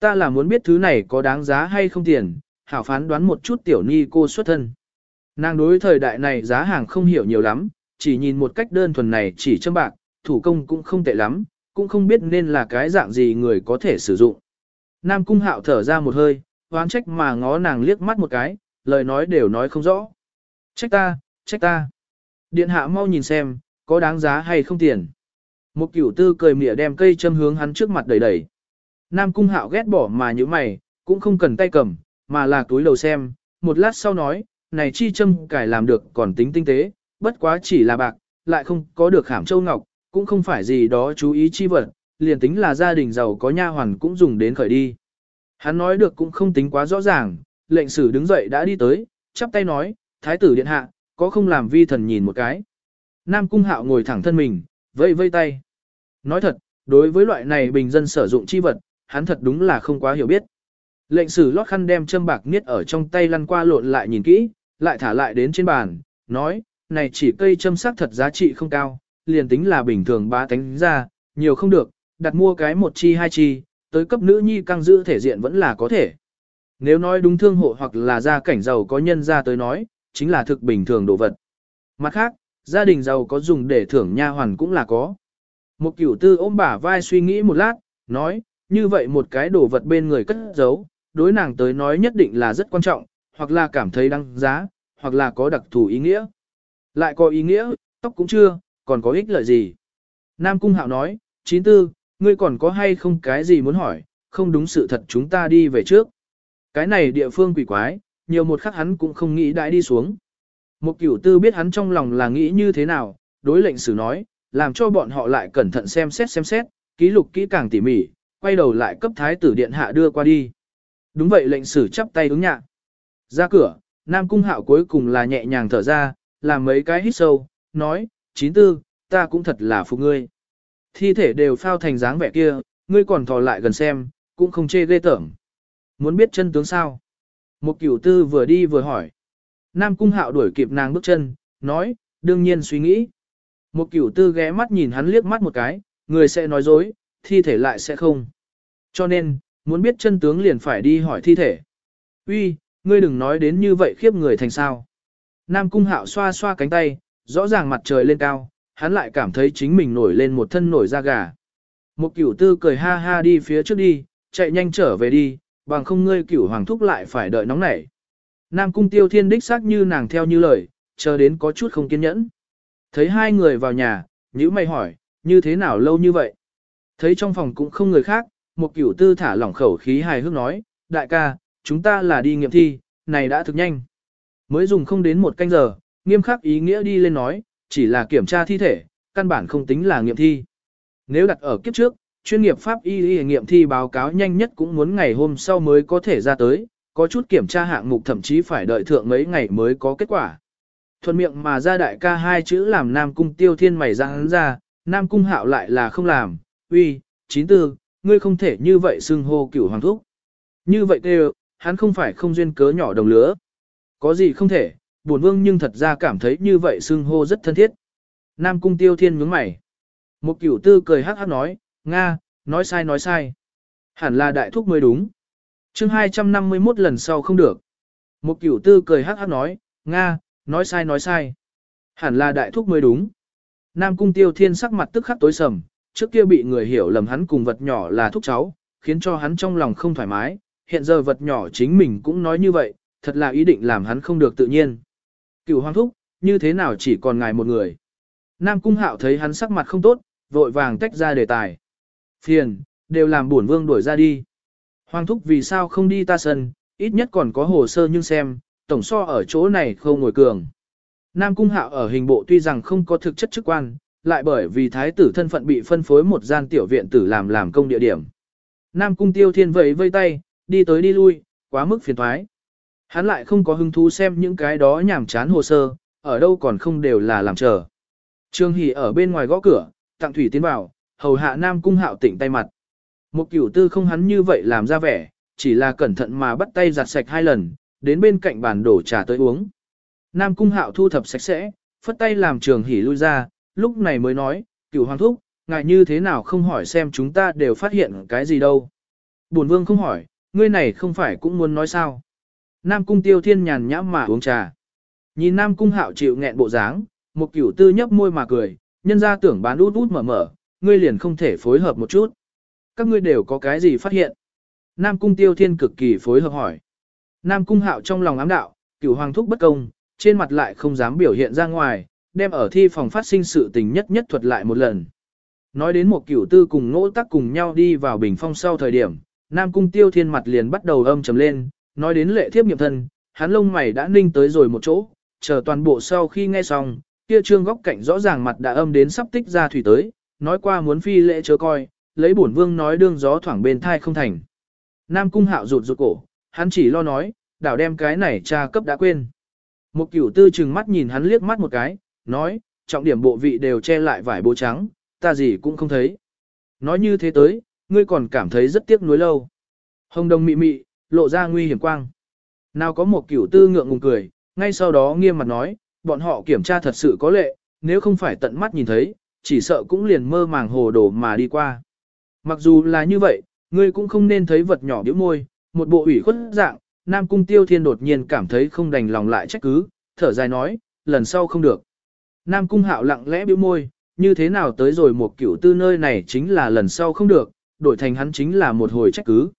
Ta là muốn biết thứ này có đáng giá hay không tiền, hảo phán đoán một chút tiểu ni cô xuất thân. Nàng đối thời đại này giá hàng không hiểu nhiều lắm, chỉ nhìn một cách đơn thuần này chỉ châm bạc, thủ công cũng không tệ lắm, cũng không biết nên là cái dạng gì người có thể sử dụng. Nam cung hạo thở ra một hơi, oán trách mà ngó nàng liếc mắt một cái, lời nói đều nói không rõ. Trách ta, trách ta. Điện hạ mau nhìn xem, có đáng giá hay không tiền. Một cửu tư cười mỉa đem cây châm hướng hắn trước mặt đẩy đẩy. Nam cung hạo ghét bỏ mà như mày, cũng không cần tay cầm, mà là túi đầu xem, một lát sau nói, này chi châm cải làm được còn tính tinh tế, bất quá chỉ là bạc, lại không có được khảm châu ngọc, cũng không phải gì đó chú ý chi vật, liền tính là gia đình giàu có nha hoàn cũng dùng đến khởi đi. Hắn nói được cũng không tính quá rõ ràng, lệnh sử đứng dậy đã đi tới, chắp tay nói, thái tử điện hạ, có không làm vi thần nhìn một cái. Nam cung hạo ngồi thẳng thân mình, vây vây tay. Nói thật, đối với loại này bình dân sử dụng chi vật, hắn thật đúng là không quá hiểu biết. Lệnh sử lót khăn đem châm bạc niết ở trong tay lăn qua lộn lại nhìn kỹ, lại thả lại đến trên bàn, nói, này chỉ cây châm sắc thật giá trị không cao, liền tính là bình thường ba tánh ra, nhiều không được, đặt mua cái một chi hai chi, tới cấp nữ nhi căng giữ thể diện vẫn là có thể. Nếu nói đúng thương hộ hoặc là gia cảnh giàu có nhân ra tới nói, chính là thực bình thường đồ vật. Mặt khác, gia đình giàu có dùng để thưởng nha hoàn cũng là có. Một cửu tư ôm bả vai suy nghĩ một lát, nói, như vậy một cái đồ vật bên người cất giấu, đối nàng tới nói nhất định là rất quan trọng, hoặc là cảm thấy đăng giá, hoặc là có đặc thù ý nghĩa. Lại có ý nghĩa, tóc cũng chưa, còn có ích lợi gì. Nam Cung Hạo nói, chín tư, ngươi còn có hay không cái gì muốn hỏi, không đúng sự thật chúng ta đi về trước. Cái này địa phương quỷ quái, nhiều một khắc hắn cũng không nghĩ đãi đi xuống. Một cửu tư biết hắn trong lòng là nghĩ như thế nào, đối lệnh sử nói, làm cho bọn họ lại cẩn thận xem xét xem xét, ký lục kỹ càng tỉ mỉ, quay đầu lại cấp thái tử điện hạ đưa qua đi. Đúng vậy lệnh sử chắp tay ứng nhạ. Ra cửa, Nam Cung Hạo cuối cùng là nhẹ nhàng thở ra, làm mấy cái hít sâu, nói, chín tư, ta cũng thật là phục ngươi. Thi thể đều phao thành dáng vẻ kia, ngươi còn thò lại gần xem, cũng không chê ghê tởm. muốn biết chân tướng sao? Một cửu tư vừa đi vừa hỏi. Nam cung hạo đuổi kịp nàng bước chân, nói, đương nhiên suy nghĩ. Một cửu tư ghé mắt nhìn hắn liếc mắt một cái, người sẽ nói dối, thi thể lại sẽ không. Cho nên, muốn biết chân tướng liền phải đi hỏi thi thể. Uy, ngươi đừng nói đến như vậy khiếp người thành sao. Nam cung hạo xoa xoa cánh tay, rõ ràng mặt trời lên cao, hắn lại cảm thấy chính mình nổi lên một thân nổi da gà. Một cửu tư cười ha ha đi phía trước đi, chạy nhanh trở về đi, bằng không ngươi cửu hoàng thúc lại phải đợi nóng nảy. Nam cung tiêu thiên đích xác như nàng theo như lời, chờ đến có chút không kiên nhẫn. Thấy hai người vào nhà, nhữ mày hỏi, như thế nào lâu như vậy? Thấy trong phòng cũng không người khác, một cửu tư thả lỏng khẩu khí hài hước nói, đại ca, chúng ta là đi nghiệm thi, này đã thực nhanh. Mới dùng không đến một canh giờ, nghiêm khắc ý nghĩa đi lên nói, chỉ là kiểm tra thi thể, căn bản không tính là nghiệm thi. Nếu đặt ở kiếp trước, chuyên nghiệp pháp y y nghiệm thi báo cáo nhanh nhất cũng muốn ngày hôm sau mới có thể ra tới, có chút kiểm tra hạng mục thậm chí phải đợi thượng mấy ngày mới có kết quả. Thuận miệng mà ra đại ca hai chữ làm Nam Cung tiêu thiên mày ra hắn ra, Nam Cung hạo lại là không làm, uy, chín tư, ngươi không thể như vậy xưng hô cửu hoàng thúc. Như vậy kêu, hắn không phải không duyên cớ nhỏ đồng lứa. Có gì không thể, buồn vương nhưng thật ra cảm thấy như vậy xưng hô rất thân thiết. Nam Cung tiêu thiên nhướng mày. Một cửu tư cười hát hát nói, Nga, nói sai nói sai. Hẳn là đại thúc mới đúng chương 251 lần sau không được. Một cửu tư cười hát hát nói, Nga, nói sai nói sai. Hẳn là đại thúc mới đúng. Nam cung tiêu thiên sắc mặt tức khắc tối sầm, trước kia bị người hiểu lầm hắn cùng vật nhỏ là thúc cháu, khiến cho hắn trong lòng không thoải mái, hiện giờ vật nhỏ chính mình cũng nói như vậy, thật là ý định làm hắn không được tự nhiên. Cửu hoàng thúc, như thế nào chỉ còn ngài một người. Nam cung hạo thấy hắn sắc mặt không tốt, vội vàng tách ra đề tài. Phiền, đều làm bổn vương đuổi ra đi. Hoàng thúc vì sao không đi ta sân, ít nhất còn có hồ sơ nhưng xem, tổng so ở chỗ này không ngồi cường. Nam Cung Hạo ở hình bộ tuy rằng không có thực chất chức quan, lại bởi vì thái tử thân phận bị phân phối một gian tiểu viện tử làm làm công địa điểm. Nam Cung Tiêu Thiên vẫy vây tay, đi tới đi lui, quá mức phiền thoái. Hắn lại không có hứng thú xem những cái đó nhảm chán hồ sơ, ở đâu còn không đều là làm chờ. Trương Hỷ ở bên ngoài gõ cửa, tặng thủy tiến vào, hầu hạ Nam Cung Hạo tỉnh tay mặt. Một cửu tư không hắn như vậy làm ra vẻ, chỉ là cẩn thận mà bắt tay giặt sạch hai lần, đến bên cạnh bàn đổ trà tới uống. Nam Cung Hạo thu thập sạch sẽ, phất tay làm trường hỉ lui ra, lúc này mới nói, cửu hoàng thúc, ngài như thế nào không hỏi xem chúng ta đều phát hiện cái gì đâu. Bổn vương không hỏi, ngươi này không phải cũng muốn nói sao. Nam Cung Tiêu Thiên nhàn nhãm mà uống trà. Nhìn Nam Cung Hạo chịu nghẹn bộ dáng, một cửu tư nhấp môi mà cười, nhân ra tưởng bán út út mở mở, ngươi liền không thể phối hợp một chút. Các ngươi đều có cái gì phát hiện? Nam Cung Tiêu Thiên cực kỳ phối hợp hỏi. Nam Cung Hạo trong lòng ám đạo, cửu hoàng thúc bất công, trên mặt lại không dám biểu hiện ra ngoài, đem ở thi phòng phát sinh sự tình nhất nhất thuật lại một lần. Nói đến một cửu tư cùng ngỗ tắc cùng nhau đi vào bình phong sau thời điểm, Nam Cung Tiêu Thiên mặt liền bắt đầu âm trầm lên, nói đến lệ thiếp nghiệm thân, hắn lông mày đã ninh tới rồi một chỗ, chờ toàn bộ sau khi nghe xong, kia trương góc cạnh rõ ràng mặt đã âm đến sắp tích ra thủy tới, nói qua muốn phi lễ chớ coi, lấy bổn vương nói đương gió thoảng bên thai không thành. Nam cung hạo rụt rụt cổ, hắn chỉ lo nói, đảo đem cái này cha cấp đã quên. Một cửu tư chừng mắt nhìn hắn liếc mắt một cái, nói, trọng điểm bộ vị đều che lại vải bố trắng, ta gì cũng không thấy. Nói như thế tới, ngươi còn cảm thấy rất tiếc nuối lâu. Hồng đồng mị mị, lộ ra nguy hiểm quang. Nào có một cửu tư ngượng ngùng cười, ngay sau đó nghiêm mặt nói, bọn họ kiểm tra thật sự có lệ, nếu không phải tận mắt nhìn thấy, chỉ sợ cũng liền mơ màng hồ đồ mà đi qua. Mặc dù là như vậy, ngươi cũng không nên thấy vật nhỏ biểu môi, một bộ ủy khuất dạng, Nam Cung Tiêu Thiên đột nhiên cảm thấy không đành lòng lại trách cứ, thở dài nói, lần sau không được. Nam Cung Hạo lặng lẽ biểu môi, như thế nào tới rồi một cửu tư nơi này chính là lần sau không được, đổi thành hắn chính là một hồi trách cứ.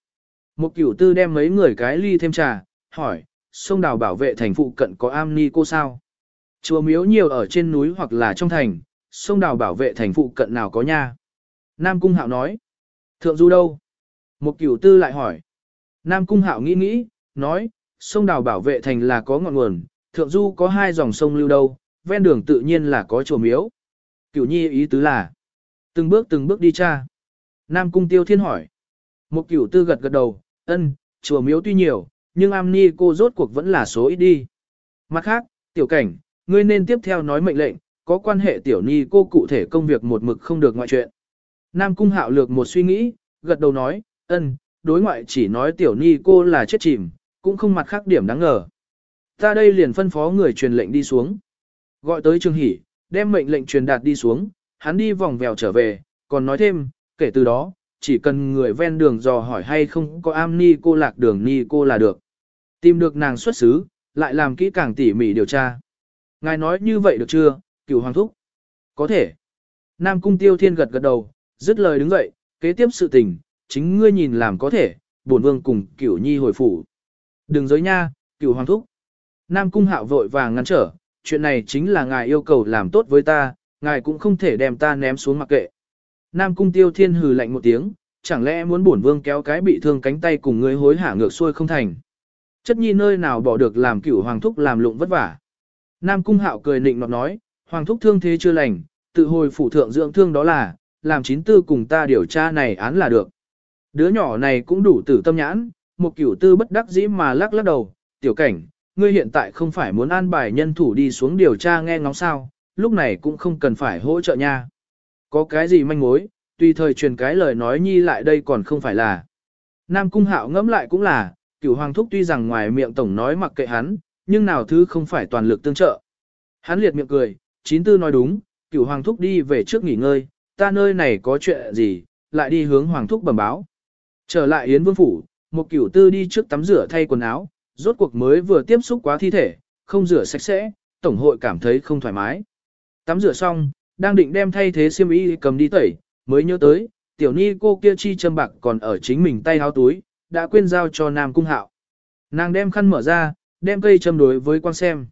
Một cửu tư đem mấy người cái ly thêm trà, hỏi, sông đào bảo vệ thành phụ cận có am ni cô sao? Chùa miếu nhiều ở trên núi hoặc là trong thành, sông đào bảo vệ thành phụ cận nào có nha. Nam Cung Hạo nói, thượng du đâu? Một cửu tư lại hỏi. Nam Cung Hạo nghĩ nghĩ, nói, sông đào bảo vệ thành là có ngọn nguồn, thượng du có hai dòng sông lưu đâu, ven đường tự nhiên là có chùa miếu. Cửu nhi ý tứ là, từng bước từng bước đi cha. Nam Cung Tiêu Thiên hỏi. Một cửu tư gật gật đầu, ân, chùa miếu tuy nhiều, nhưng am ni cô rốt cuộc vẫn là số ít đi. Mặt khác, tiểu cảnh, ngươi nên tiếp theo nói mệnh lệnh, có quan hệ tiểu ni cô cụ thể công việc một mực không được ngoại chuyện. Nam Cung Hạo lược một suy nghĩ, gật đầu nói, ân, đối ngoại chỉ nói tiểu ni cô là chết chìm, cũng không mặt khác điểm đáng ngờ. Ta đây liền phân phó người truyền lệnh đi xuống. Gọi tới Trương Hỷ, đem mệnh lệnh truyền đạt đi xuống, hắn đi vòng vèo trở về, còn nói thêm, kể từ đó, chỉ cần người ven đường dò hỏi hay không có am ni cô lạc đường ni cô là được. Tìm được nàng xuất xứ, lại làm kỹ càng tỉ mỉ điều tra. Ngài nói như vậy được chưa, cửu hoàng thúc? Có thể. Nam cung tiêu thiên gật gật đầu, dứt lời đứng dậy, kế tiếp sự tình, chính ngươi nhìn làm có thể, bổn vương cùng cửu nhi hồi phủ. Đừng giới nha, cửu hoàng thúc. Nam cung hạo vội vàng ngăn trở, chuyện này chính là ngài yêu cầu làm tốt với ta, ngài cũng không thể đem ta ném xuống mặc kệ. Nam cung tiêu thiên hừ lạnh một tiếng, chẳng lẽ muốn bổn vương kéo cái bị thương cánh tay cùng ngươi hối hả ngược xuôi không thành. Chất nhi nơi nào bỏ được làm cửu hoàng thúc làm lụng vất vả. Nam cung hạo cười nịnh nọt nói, hoàng thúc thương thế chưa lành, tự hồi phủ thượng dưỡng thương đó là, làm chín tư cùng ta điều tra này án là được. Đứa nhỏ này cũng đủ tử tâm nhãn, một cửu tư bất đắc dĩ mà lắc lắc đầu, tiểu cảnh, ngươi hiện tại không phải muốn an bài nhân thủ đi xuống điều tra nghe ngóng sao, lúc này cũng không cần phải hỗ trợ nha. Có cái gì manh mối, tùy thời truyền cái lời nói nhi lại đây còn không phải là. Nam cung hạo ngẫm lại cũng là, cửu hoàng thúc tuy rằng ngoài miệng tổng nói mặc kệ hắn, nhưng nào thứ không phải toàn lực tương trợ. Hắn liệt miệng cười, chín tư nói đúng, cửu hoàng thúc đi về trước nghỉ ngơi, ta nơi này có chuyện gì, lại đi hướng hoàng thúc bẩm báo. Trở lại Yến Vương Phủ, một cửu tư đi trước tắm rửa thay quần áo, rốt cuộc mới vừa tiếp xúc quá thi thể, không rửa sạch sẽ, tổng hội cảm thấy không thoải mái. Tắm rửa xong, đang định đem thay thế xiêm y cầm đi tẩy, mới nhớ tới, tiểu ni cô kia chi châm bạc còn ở chính mình tay háo túi, đã quên giao cho Nam Cung Hạo. Nàng đem khăn mở ra, đem cây châm đối với quan xem.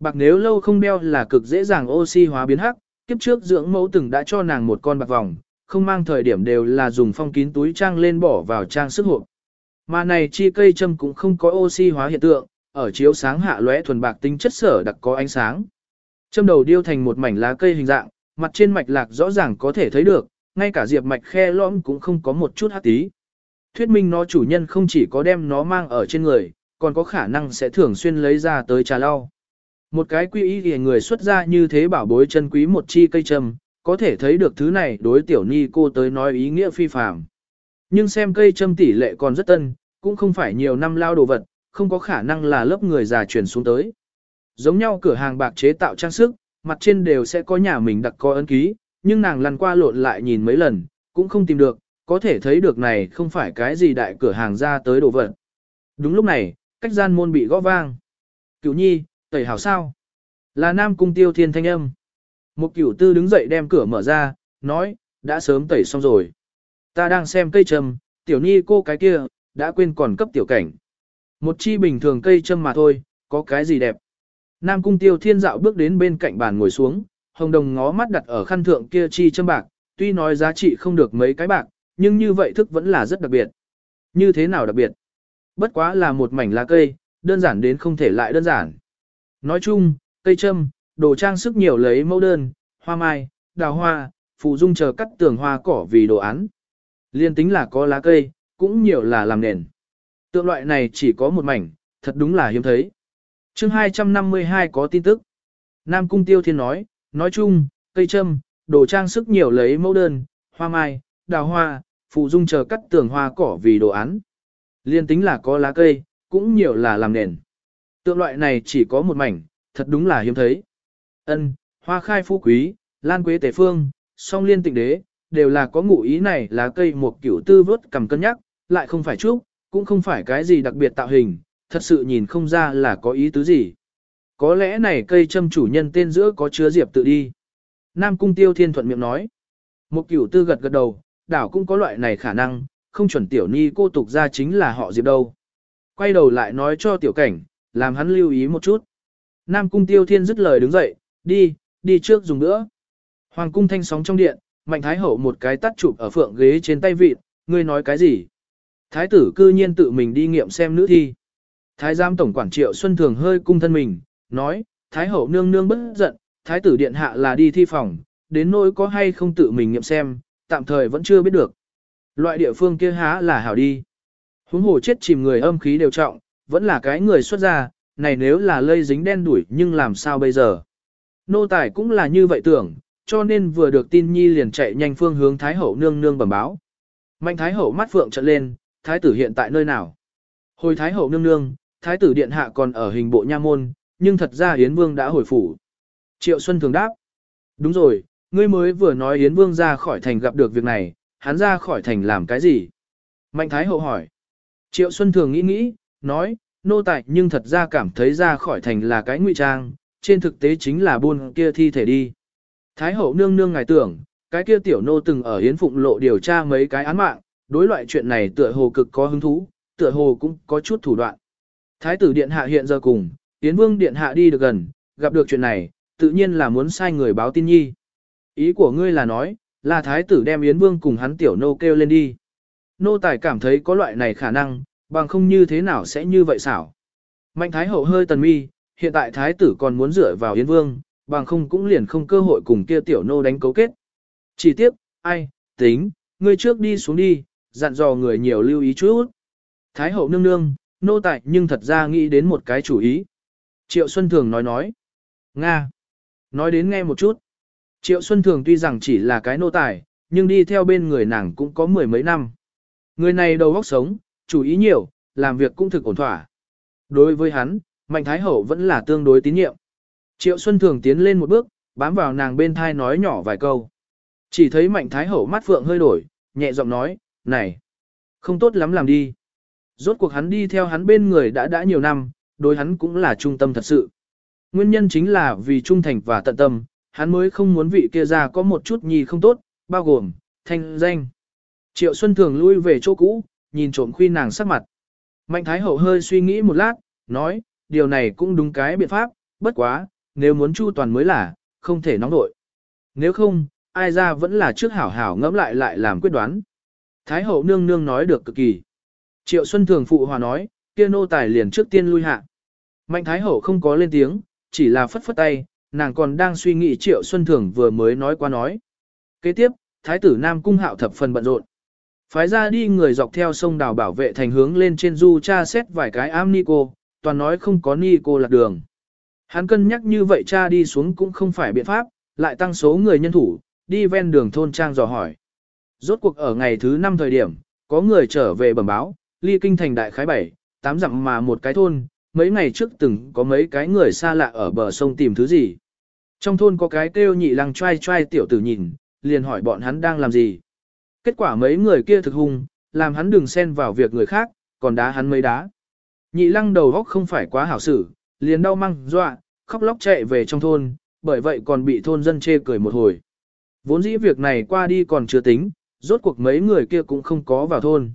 Bạc nếu lâu không đeo là cực dễ dàng oxy hóa biến hắc, kiếp trước dưỡng mẫu từng đã cho nàng một con bạc vòng, không mang thời điểm đều là dùng phong kín túi trang lên bỏ vào trang sức hộp. Mà này chi cây châm cũng không có oxy hóa hiện tượng, ở chiếu sáng hạ lóe thuần bạc tính chất sở đặc có ánh sáng. Châm đầu điêu thành một mảnh lá cây hình dạng, mặt trên mạch lạc rõ ràng có thể thấy được, ngay cả diệp mạch khe lõm cũng không có một chút hát tí. Thuyết minh nó chủ nhân không chỉ có đem nó mang ở trên người, còn có khả năng sẽ thường xuyên lấy ra tới trà lau. Một cái quy y thì người xuất ra như thế bảo bối chân quý một chi cây trầm, có thể thấy được thứ này đối tiểu ni cô tới nói ý nghĩa phi phàm. Nhưng xem cây châm tỷ lệ còn rất tân, cũng không phải nhiều năm lao đồ vật, không có khả năng là lớp người già truyền xuống tới. Giống nhau cửa hàng bạc chế tạo trang sức, mặt trên đều sẽ có nhà mình đặt có ấn ký, nhưng nàng lăn qua lộn lại nhìn mấy lần, cũng không tìm được, có thể thấy được này không phải cái gì đại cửa hàng ra tới đồ vật. Đúng lúc này, cách gian môn bị gõ vang. Cửu nhi, tẩy hảo sao? Là nam cung tiêu thiên thanh âm. Một cửu tư đứng dậy đem cửa mở ra, nói, đã sớm tẩy xong rồi. Ta đang xem cây trầm, tiểu nhi cô cái kia, đã quên còn cấp tiểu cảnh. Một chi bình thường cây châm mà thôi, có cái gì đẹp. Nam cung tiêu thiên dạo bước đến bên cạnh bàn ngồi xuống, hồng đồng ngó mắt đặt ở khăn thượng kia chi châm bạc, tuy nói giá trị không được mấy cái bạc, nhưng như vậy thức vẫn là rất đặc biệt. Như thế nào đặc biệt? Bất quá là một mảnh lá cây, đơn giản đến không thể lại đơn giản. Nói chung, cây châm, đồ trang sức nhiều lấy mẫu đơn, hoa mai, đào hoa, phụ dung chờ cắt tường hoa cỏ vì đồ án. Liên tính là có lá cây, cũng nhiều là làm nền. Tượng loại này chỉ có một mảnh, thật đúng là hiếm thấy. chương 252 có tin tức. Nam Cung Tiêu Thiên nói, nói chung, cây châm, đồ trang sức nhiều lấy mẫu đơn, hoa mai, đào hoa, phụ dung chờ cắt tường hoa cỏ vì đồ án. Liên tính là có lá cây, cũng nhiều là làm nền. Tượng loại này chỉ có một mảnh, thật đúng là hiếm thấy. Ân, hoa khai phú quý, lan quế tề phương, song liên tịnh đế, đều là có ngụ ý này là cây một kiểu tư vớt cầm cân nhắc, lại không phải trúc, cũng không phải cái gì đặc biệt tạo hình, thật sự nhìn không ra là có ý tứ gì. Có lẽ này cây châm chủ nhân tên giữa có chứa diệp tự đi. Nam Cung Tiêu Thiên thuận miệng nói. Một kiểu tư gật gật đầu, đảo cũng có loại này khả năng, không chuẩn tiểu ni cô tục ra chính là họ diệp đâu. Quay đầu lại nói cho tiểu cảnh, làm hắn lưu ý một chút. Nam Cung Tiêu Thiên dứt lời đứng dậy, đi, đi trước dùng nữa. Hoàng Cung thanh sóng trong điện, Mạnh Thái Hậu một cái tắt chụp ở phượng ghế trên tay vịt, ngươi nói cái gì? Thái tử cư nhiên tự mình đi nghiệm xem nữ thi. Thái giám tổng quản triệu Xuân Thường hơi cung thân mình, nói, Thái hậu nương nương bất giận, Thái tử điện hạ là đi thi phòng, đến nỗi có hay không tự mình nghiệm xem, tạm thời vẫn chưa biết được. Loại địa phương kia há là hảo đi. Huống hồ chết chìm người âm khí đều trọng, vẫn là cái người xuất gia, này nếu là lây dính đen đuổi nhưng làm sao bây giờ. Nô tài cũng là như vậy tưởng, cho nên vừa được tin nhi liền chạy nhanh phương hướng Thái hậu nương nương bẩm báo. Mạnh Thái hậu mắt phượng trợn lên, thái tử hiện tại nơi nào? Hồi thái hậu nương nương, thái tử điện hạ còn ở hình bộ nha môn, nhưng thật ra Yến Vương đã hồi phủ. Triệu Xuân thường đáp. Đúng rồi, ngươi mới vừa nói Yến Vương ra khỏi thành gặp được việc này, hắn ra khỏi thành làm cái gì? Mạnh Thái Hậu hỏi. Triệu Xuân thường nghĩ nghĩ, nói, nô tài nhưng thật ra cảm thấy ra khỏi thành là cái ngụy trang, trên thực tế chính là buôn kia thi thể đi. Thái Hậu nương nương ngài tưởng, cái kia tiểu nô từng ở Yến Phụng lộ điều tra mấy cái án mạng, đối loại chuyện này tựa hồ cực có hứng thú, tựa hồ cũng có chút thủ đoạn. Thái tử điện hạ hiện giờ cùng, Yến Vương điện hạ đi được gần, gặp được chuyện này, tự nhiên là muốn sai người báo tin nhi. Ý của ngươi là nói, là thái tử đem Yến Vương cùng hắn tiểu nô kêu lên đi. Nô tài cảm thấy có loại này khả năng, bằng không như thế nào sẽ như vậy xảo. Mạnh thái hậu hơi tần mi, hiện tại thái tử còn muốn dựa vào Yến Vương, bằng không cũng liền không cơ hội cùng kia tiểu nô đánh cấu kết. Chỉ tiếp, ai, tính, ngươi trước đi xuống đi, dặn dò người nhiều lưu ý chút. Thái hậu nương nương, nô tài nhưng thật ra nghĩ đến một cái chủ ý. Triệu Xuân Thường nói nói. Nga. Nói đến nghe một chút. Triệu Xuân Thường tuy rằng chỉ là cái nô tài, nhưng đi theo bên người nàng cũng có mười mấy năm. Người này đầu óc sống, chú ý nhiều, làm việc cũng thực ổn thỏa. Đối với hắn, Mạnh Thái Hậu vẫn là tương đối tín nhiệm. Triệu Xuân Thường tiến lên một bước, bám vào nàng bên thai nói nhỏ vài câu. Chỉ thấy Mạnh Thái Hậu mắt phượng hơi đổi, nhẹ giọng nói, này, không tốt lắm làm đi. Rốt cuộc hắn đi theo hắn bên người đã đã nhiều năm, đối hắn cũng là trung tâm thật sự. Nguyên nhân chính là vì trung thành và tận tâm, hắn mới không muốn vị kia ra có một chút nhì không tốt, bao gồm, thanh danh. Triệu Xuân thường lui về chỗ cũ, nhìn trộm khuy nàng sắc mặt. Mạnh Thái Hậu hơi suy nghĩ một lát, nói, điều này cũng đúng cái biện pháp, bất quá, nếu muốn chu toàn mới là, không thể nóng nội. Nếu không, ai ra vẫn là trước hảo hảo ngẫm lại lại làm quyết đoán. Thái Hậu nương nương nói được cực kỳ. Triệu Xuân thường phụ hòa nói, kia nô tài liền trước tiên lui hạ. Mạnh Thái Hậu không có lên tiếng, chỉ là phất phất tay, nàng còn đang suy nghĩ Triệu Xuân Thường vừa mới nói qua nói. Kế tiếp, Thái tử Nam Cung Hạo thập phần bận rộn. Phái ra đi người dọc theo sông đào bảo vệ thành hướng lên trên du tra xét vài cái am Nico, toàn nói không có Nico lạc đường. Hắn cân nhắc như vậy cha đi xuống cũng không phải biện pháp, lại tăng số người nhân thủ, đi ven đường thôn trang dò hỏi. Rốt cuộc ở ngày thứ 5 thời điểm, có người trở về bẩm báo, ly kinh thành đại khái bảy, tám dặm mà một cái thôn, mấy ngày trước từng có mấy cái người xa lạ ở bờ sông tìm thứ gì. Trong thôn có cái kêu nhị lăng trai trai tiểu tử nhìn, liền hỏi bọn hắn đang làm gì. Kết quả mấy người kia thực hung, làm hắn đừng xen vào việc người khác, còn đá hắn mấy đá. Nhị lăng đầu góc không phải quá hảo xử, liền đau măng, dọa, khóc lóc chạy về trong thôn, bởi vậy còn bị thôn dân chê cười một hồi. Vốn dĩ việc này qua đi còn chưa tính, rốt cuộc mấy người kia cũng không có vào thôn.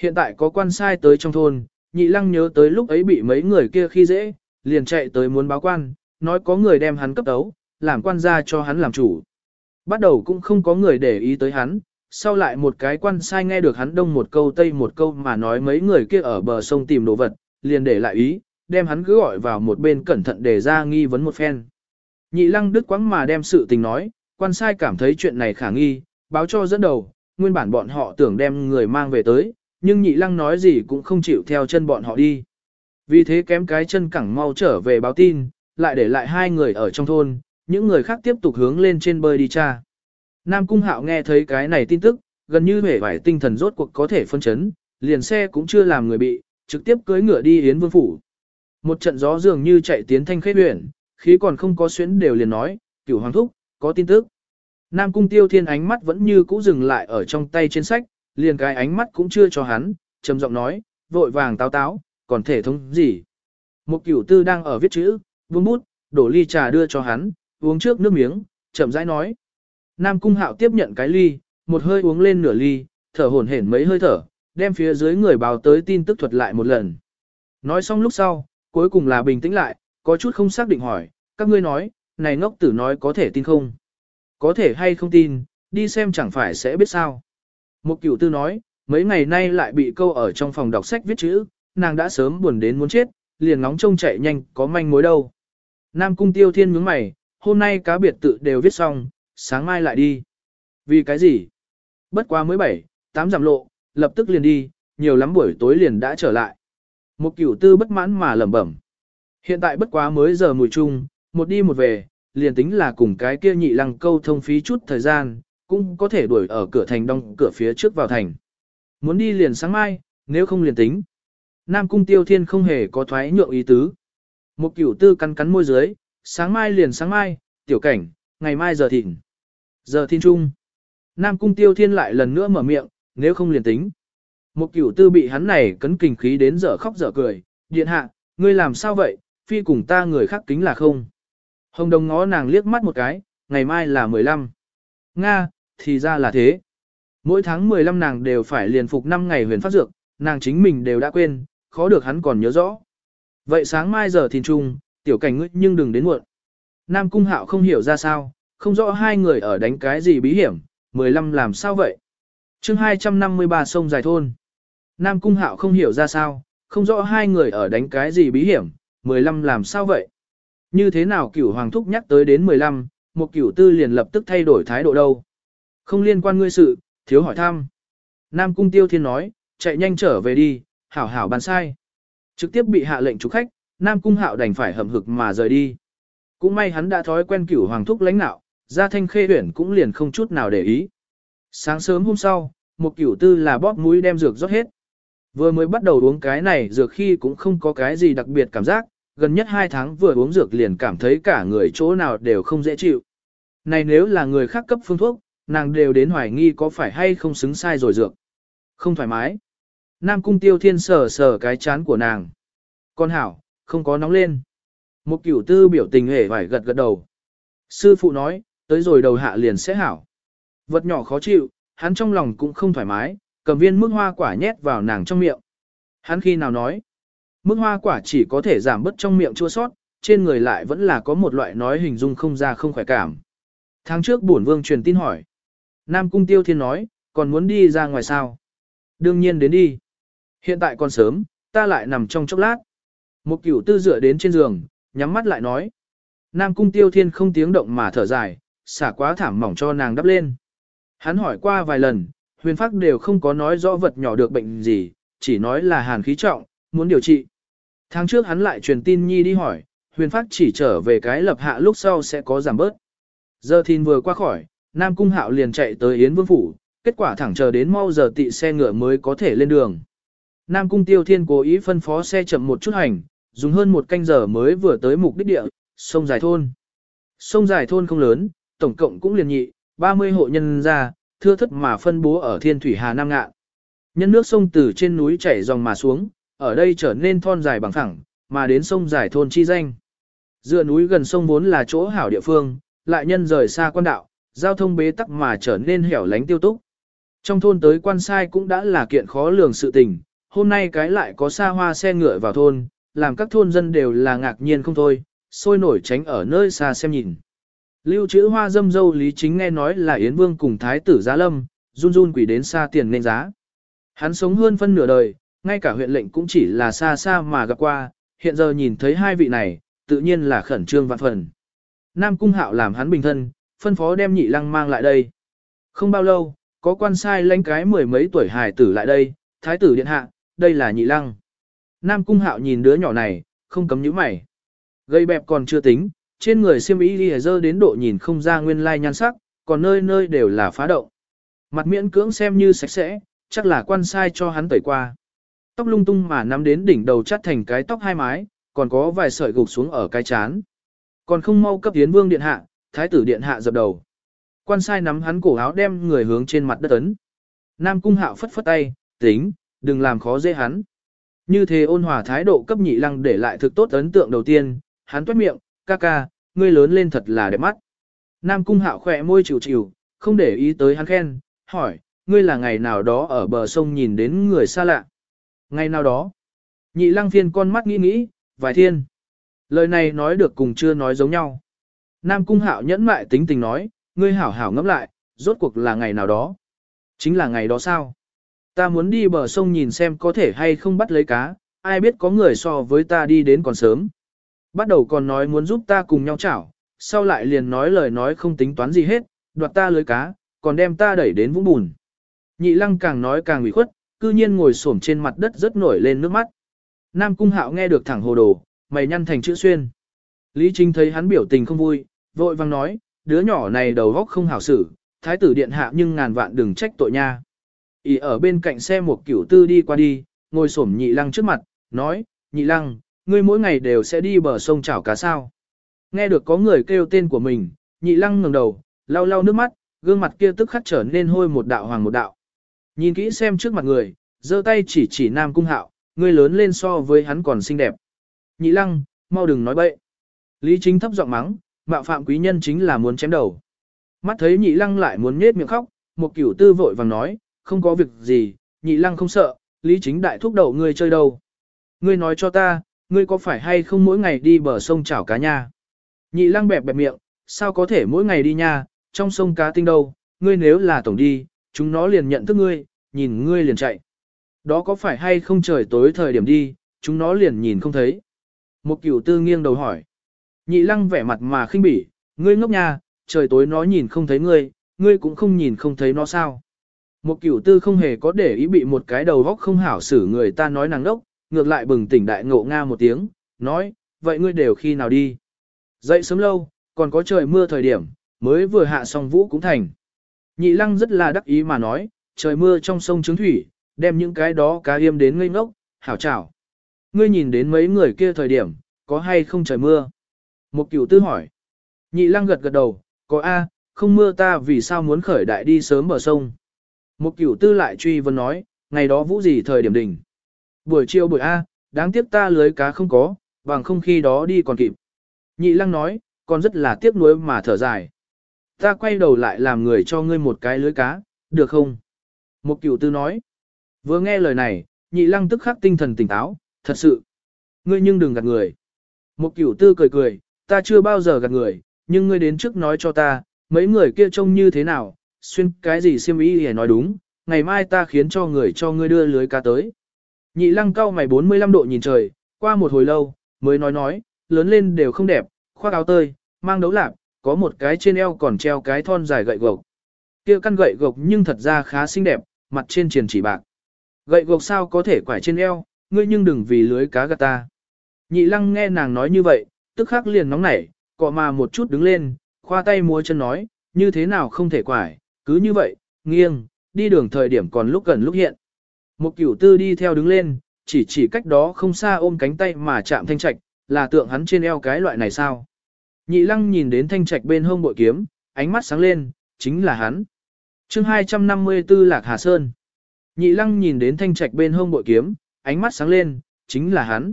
Hiện tại có quan sai tới trong thôn, nhị lăng nhớ tới lúc ấy bị mấy người kia khi dễ, liền chạy tới muốn báo quan, nói có người đem hắn cấp tấu, làm quan gia cho hắn làm chủ. Bắt đầu cũng không có người để ý tới hắn, sau lại một cái quan sai nghe được hắn đông một câu tây một câu mà nói mấy người kia ở bờ sông tìm đồ vật, liền để lại ý, đem hắn cứ gọi vào một bên cẩn thận để ra nghi vấn một phen. Nhị lăng đức quãng mà đem sự tình nói, quan sai cảm thấy chuyện này khả nghi, báo cho dẫn đầu, nguyên bản bọn họ tưởng đem người mang về tới, nhưng nhị lăng nói gì cũng không chịu theo chân bọn họ đi. Vì thế kém cái chân cẳng mau trở về báo tin, lại để lại hai người ở trong thôn, những người khác tiếp tục hướng lên trên bơi đi tra. Nam Cung Hạo nghe thấy cái này tin tức, gần như vẻ vải tinh thần rốt cuộc có thể phân chấn, liền xe cũng chưa làm người bị, trực tiếp cưới ngựa đi Yến Vương Phủ. Một trận gió dường như chạy tiến thanh khế huyện, khí còn không có xuyến đều liền nói, cửu hoàng thúc, có tin tức. Nam Cung Tiêu Thiên ánh mắt vẫn như cũ dừng lại ở trong tay trên sách, liền cái ánh mắt cũng chưa cho hắn, trầm giọng nói, vội vàng táo táo, còn thể thống gì. Một cửu tư đang ở viết chữ, vương bút, đổ ly trà đưa cho hắn, uống trước nước miếng, chậm rãi nói. Nam cung hạo tiếp nhận cái ly, một hơi uống lên nửa ly, thở hổn hển mấy hơi thở, đem phía dưới người báo tới tin tức thuật lại một lần. Nói xong lúc sau, cuối cùng là bình tĩnh lại, có chút không xác định hỏi, các ngươi nói, này ngốc tử nói có thể tin không? Có thể hay không tin, đi xem chẳng phải sẽ biết sao. Một cửu tư nói, mấy ngày nay lại bị câu ở trong phòng đọc sách viết chữ, nàng đã sớm buồn đến muốn chết, liền ngóng trông chạy nhanh, có manh mối đâu. Nam cung tiêu thiên nhướng mày, hôm nay cá biệt tự đều viết xong, sáng mai lại đi. Vì cái gì? Bất quá mới bảy, tám giảm lộ, lập tức liền đi, nhiều lắm buổi tối liền đã trở lại. Một cửu tư bất mãn mà lẩm bẩm. Hiện tại bất quá mới giờ mùi chung, một đi một về, liền tính là cùng cái kia nhị lăng câu thông phí chút thời gian, cũng có thể đuổi ở cửa thành đông cửa phía trước vào thành. Muốn đi liền sáng mai, Nếu không liền tính. Nam cung tiêu thiên không hề có thoái nhượng ý tứ. Một cửu tư cắn cắn môi dưới, sáng mai liền sáng mai, tiểu cảnh, ngày mai giờ thịnh. Giờ thiên trung. Nam cung tiêu thiên lại lần nữa mở miệng, nếu không liền tính. Một cửu tư bị hắn này cấn kình khí đến giờ khóc giờ cười, điện hạ, ngươi làm sao vậy, phi cùng ta người khác kính là không. Hồng đồng ngó nàng liếc mắt một cái, ngày mai là 15. Nga, thì ra là thế. Mỗi tháng 15 nàng đều phải liền phục 5 ngày huyền phát dược, nàng chính mình đều đã quên, khó được hắn còn nhớ rõ. Vậy sáng mai giờ thìn trung, tiểu cảnh ngươi nhưng đừng đến muộn. Nam Cung Hạo không hiểu ra sao, không rõ hai người ở đánh cái gì bí hiểm, 15 làm sao vậy? chương 253 sông dài thôn. Nam Cung Hạo không hiểu ra sao, không rõ hai người ở đánh cái gì bí hiểm, 15 làm sao vậy? Như thế nào cửu hoàng thúc nhắc tới đến 15, một cửu tư liền lập tức thay đổi thái độ đâu? Không liên quan ngươi sự, thiếu hỏi thăm. Nam Cung Tiêu Thiên nói, chạy nhanh trở về đi, hảo hảo bàn sai. Trực tiếp bị hạ lệnh trục khách, Nam Cung Hạo đành phải hầm hực mà rời đi. Cũng may hắn đã thói quen cửu hoàng thúc lãnh nạo, ra thanh khê huyển cũng liền không chút nào để ý. Sáng sớm hôm sau, một cửu tư là bóp mũi đem dược rót hết. Vừa mới bắt đầu uống cái này dược khi cũng không có cái gì đặc biệt cảm giác, gần nhất 2 tháng vừa uống dược liền cảm thấy cả người chỗ nào đều không dễ chịu. Này nếu là người khác cấp phương thuốc, nàng đều đến hoài nghi có phải hay không xứng sai rồi dược. Không thoải mái. Nam cung tiêu thiên sờ sờ cái chán của nàng. Con hảo, không có nóng lên. Một cửu tư biểu tình hề phải gật gật đầu. Sư phụ nói, tới rồi đầu hạ liền sẽ hảo. Vật nhỏ khó chịu, hắn trong lòng cũng không thoải mái, cầm viên mức hoa quả nhét vào nàng trong miệng. Hắn khi nào nói, mức hoa quả chỉ có thể giảm bớt trong miệng chua sót, trên người lại vẫn là có một loại nói hình dung không ra không khỏe cảm. Tháng trước bổn vương truyền tin hỏi. Nam Cung Tiêu Thiên nói, còn muốn đi ra ngoài sao? Đương nhiên đến đi. Hiện tại còn sớm, ta lại nằm trong chốc lát. Một cửu tư dựa đến trên giường, nhắm mắt lại nói. Nam Cung Tiêu Thiên không tiếng động mà thở dài, xả quá thảm mỏng cho nàng đắp lên. Hắn hỏi qua vài lần, huyền phác đều không có nói rõ vật nhỏ được bệnh gì, chỉ nói là hàn khí trọng, muốn điều trị. Tháng trước hắn lại truyền tin nhi đi hỏi, huyền phác chỉ trở về cái lập hạ lúc sau sẽ có giảm bớt. Giờ thìn vừa qua khỏi, Nam Cung Hạo liền chạy tới Yến Vương Phủ, kết quả thẳng chờ đến mau giờ tị xe ngựa mới có thể lên đường. Nam Cung Tiêu Thiên cố ý phân phó xe chậm một chút hành, dùng hơn một canh giờ mới vừa tới mục đích địa, sông Dài Thôn. Sông Dài Thôn không lớn, tổng cộng cũng liền nhị, 30 hộ nhân ra, thưa thất mà phân bố ở thiên thủy Hà Nam Ngạn. Nhân nước sông từ trên núi chảy dòng mà xuống, ở đây trở nên thon dài bằng phẳng, mà đến sông Dài Thôn chi danh. Dựa núi gần sông vốn là chỗ hảo địa phương, lại nhân rời xa quan đạo, giao thông bế tắc mà trở nên hẻo lánh tiêu túc. Trong thôn tới quan sai cũng đã là kiện khó lường sự tình, hôm nay cái lại có xa hoa xe ngựa vào thôn, làm các thôn dân đều là ngạc nhiên không thôi, sôi nổi tránh ở nơi xa xem nhìn. Lưu trữ hoa dâm dâu Lý Chính nghe nói là Yến Vương cùng Thái tử Giá Lâm, run run quỷ đến xa tiền nên giá. Hắn sống hơn phân nửa đời, ngay cả huyện lệnh cũng chỉ là xa xa mà gặp qua, hiện giờ nhìn thấy hai vị này, tự nhiên là khẩn trương vạn phần. Nam Cung Hạo làm hắn bình thân, phân phó đem nhị lăng mang lại đây. Không bao lâu, có quan sai lãnh cái mười mấy tuổi hài tử lại đây, thái tử điện hạ, đây là nhị lăng. Nam cung hạo nhìn đứa nhỏ này, không cấm nhíu mày. Gây bẹp còn chưa tính, trên người xiêm y lìa dơ đến độ nhìn không ra nguyên lai nhan sắc, còn nơi nơi đều là phá động. Mặt miễn cưỡng xem như sạch sẽ, chắc là quan sai cho hắn tẩy qua. Tóc lung tung mà nắm đến đỉnh đầu chắt thành cái tóc hai mái, còn có vài sợi gục xuống ở cái chán. Còn không mau cấp tiến vương điện hạ, thái tử điện hạ dập đầu. Quan sai nắm hắn cổ áo đem người hướng trên mặt đất ấn. Nam cung hạo phất phất tay, tính, đừng làm khó dễ hắn. Như thế ôn hòa thái độ cấp nhị lăng để lại thực tốt ấn tượng đầu tiên, hắn tuét miệng, ca ca, ngươi lớn lên thật là đẹp mắt. Nam cung hạo khỏe môi chịu chịu, không để ý tới hắn khen, hỏi, ngươi là ngày nào đó ở bờ sông nhìn đến người xa lạ. Ngày nào đó, nhị lăng phiên con mắt nghĩ nghĩ, vài thiên. Lời này nói được cùng chưa nói giống nhau. Nam cung hạo nhẫn mại tính tình nói, ngươi hảo hảo ngẫm lại, rốt cuộc là ngày nào đó. Chính là ngày đó sao? Ta muốn đi bờ sông nhìn xem có thể hay không bắt lấy cá, ai biết có người so với ta đi đến còn sớm. Bắt đầu còn nói muốn giúp ta cùng nhau chảo, sau lại liền nói lời nói không tính toán gì hết, đoạt ta lưới cá, còn đem ta đẩy đến vũng bùn. Nhị lăng càng nói càng ủy khuất, cư nhiên ngồi xổm trên mặt đất rất nổi lên nước mắt. Nam cung hạo nghe được thẳng hồ đồ, mày nhăn thành chữ xuyên. Lý Trinh thấy hắn biểu tình không vui, vội vang nói, đứa nhỏ này đầu óc không hảo xử, thái tử điện hạ nhưng ngàn vạn đừng trách tội nha. Ý ở bên cạnh xe một cửu tư đi qua đi, ngồi xổm nhị lăng trước mặt, nói, nhị lăng, ngươi mỗi ngày đều sẽ đi bờ sông chảo cá sao. Nghe được có người kêu tên của mình, nhị lăng ngẩng đầu, lau lau nước mắt, gương mặt kia tức khắc trở nên hôi một đạo hoàng một đạo. Nhìn kỹ xem trước mặt người, giơ tay chỉ chỉ nam cung hạo, ngươi lớn lên so với hắn còn xinh đẹp. Nhị lăng, mau đừng nói bậy. Lý chính thấp giọng mắng, mạo phạm quý nhân chính là muốn chém đầu. Mắt thấy nhị lăng lại muốn nết miệng khóc, một cửu tư vội vàng nói, không có việc gì, nhị lăng không sợ, lý chính đại thúc đầu ngươi chơi đâu. Ngươi nói cho ta, ngươi có phải hay không mỗi ngày đi bờ sông chảo cá nha? Nhị lăng bẹp bẹp miệng, sao có thể mỗi ngày đi nha, trong sông cá tinh đâu, ngươi nếu là tổng đi, chúng nó liền nhận thức ngươi, nhìn ngươi liền chạy. Đó có phải hay không trời tối thời điểm đi, chúng nó liền nhìn không thấy. Một cửu tư nghiêng đầu hỏi. Nhị lăng vẻ mặt mà khinh bỉ, ngươi ngốc nha, trời tối nó nhìn không thấy ngươi, ngươi cũng không nhìn không thấy nó sao. Một cửu tư không hề có để ý bị một cái đầu góc không hảo xử người ta nói nàng đốc, ngược lại bừng tỉnh đại ngộ nga một tiếng, nói, vậy ngươi đều khi nào đi. Dậy sớm lâu, còn có trời mưa thời điểm, mới vừa hạ xong vũ cũng thành. Nhị lăng rất là đắc ý mà nói, trời mưa trong sông trứng thủy, đem những cái đó cá yêm đến ngây ngốc, hảo chảo. Ngươi nhìn đến mấy người kia thời điểm, có hay không trời mưa? Một cửu tư hỏi. Nhị lăng gật gật đầu, có A, không mưa ta vì sao muốn khởi đại đi sớm bờ sông. Một cửu tư lại truy vấn nói, ngày đó vũ gì thời điểm đỉnh. Buổi chiều buổi A, đáng tiếc ta lưới cá không có, bằng không khi đó đi còn kịp. Nhị lăng nói, còn rất là tiếc nuối mà thở dài. Ta quay đầu lại làm người cho ngươi một cái lưới cá, được không? Một cửu tư nói. Vừa nghe lời này, nhị lăng tức khắc tinh thần tỉnh táo, thật sự. Ngươi nhưng đừng gạt người. Một cửu tư cười cười, ta chưa bao giờ gạt người, nhưng ngươi đến trước nói cho ta, mấy người kia trông như thế nào, xuyên cái gì xiêm ý để nói đúng, ngày mai ta khiến cho người cho ngươi đưa lưới cá tới. Nhị lăng cao mày 45 độ nhìn trời, qua một hồi lâu, mới nói nói, lớn lên đều không đẹp, khoác áo tơi, mang đấu lạp, có một cái trên eo còn treo cái thon dài gậy gộc. Kia căn gậy gộc nhưng thật ra khá xinh đẹp, mặt trên triền chỉ bạc. Gậy gộc sao có thể quải trên eo, ngươi nhưng đừng vì lưới cá gạt ta. Nhị lăng nghe nàng nói như vậy, tức khắc liền nóng nảy, cọ mà một chút đứng lên, khoa tay múa chân nói, như thế nào không thể quải, cứ như vậy, nghiêng, đi đường thời điểm còn lúc gần lúc hiện. Một cửu tư đi theo đứng lên, chỉ chỉ cách đó không xa ôm cánh tay mà chạm thanh trạch, là tượng hắn trên eo cái loại này sao. Nhị lăng nhìn đến thanh trạch bên hông bội kiếm, ánh mắt sáng lên, chính là hắn. chương 254 Lạc Hà Sơn. Nhị lăng nhìn đến thanh trạch bên hông bội kiếm, ánh mắt sáng lên, chính là hắn.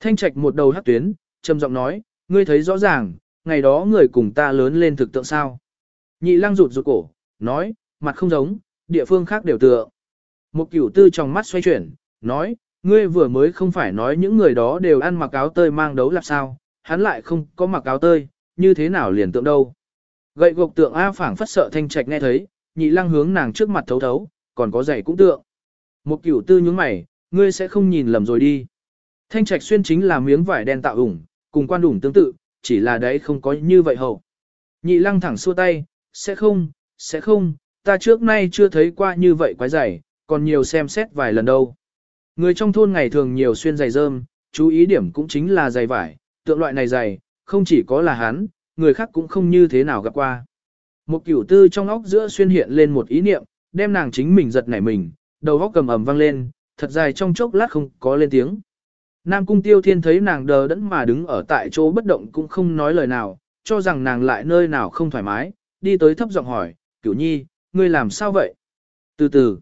Thanh trạch một đầu hắc tuyến, trầm giọng nói, ngươi thấy rõ ràng, ngày đó người cùng ta lớn lên thực tượng sao. Nhị lăng rụt rụt cổ, nói, mặt không giống, địa phương khác đều tựa. Một cửu tư trong mắt xoay chuyển, nói, ngươi vừa mới không phải nói những người đó đều ăn mặc áo tơi mang đấu lạp sao, hắn lại không có mặc áo tơi, như thế nào liền tượng đâu. Gậy gộc tượng A phảng phất sợ thanh trạch nghe thấy, nhị lăng hướng nàng trước mặt thấu thấu, còn có giày cũng tượng. Một cửu tư nhướng mày, ngươi sẽ không nhìn lầm rồi đi. Thanh trạch xuyên chính là miếng vải đen tạo ủng, cùng quan ủng tương tự, chỉ là đấy không có như vậy hậu. Nhị lăng thẳng xua tay, sẽ không, sẽ không, ta trước nay chưa thấy qua như vậy quái giày, còn nhiều xem xét vài lần đâu. Người trong thôn ngày thường nhiều xuyên giày rơm, chú ý điểm cũng chính là giày vải, tượng loại này giày, không chỉ có là hắn, người khác cũng không như thế nào gặp qua. Một cửu tư trong óc giữa xuyên hiện lên một ý niệm, đem nàng chính mình giật nảy mình, đầu óc cầm ầm vang lên, thật dài trong chốc lát không có lên tiếng. Nam cung tiêu thiên thấy nàng đờ đẫn mà đứng ở tại chỗ bất động cũng không nói lời nào, cho rằng nàng lại nơi nào không thoải mái, đi tới thấp giọng hỏi, cửu nhi, ngươi làm sao vậy? Từ từ,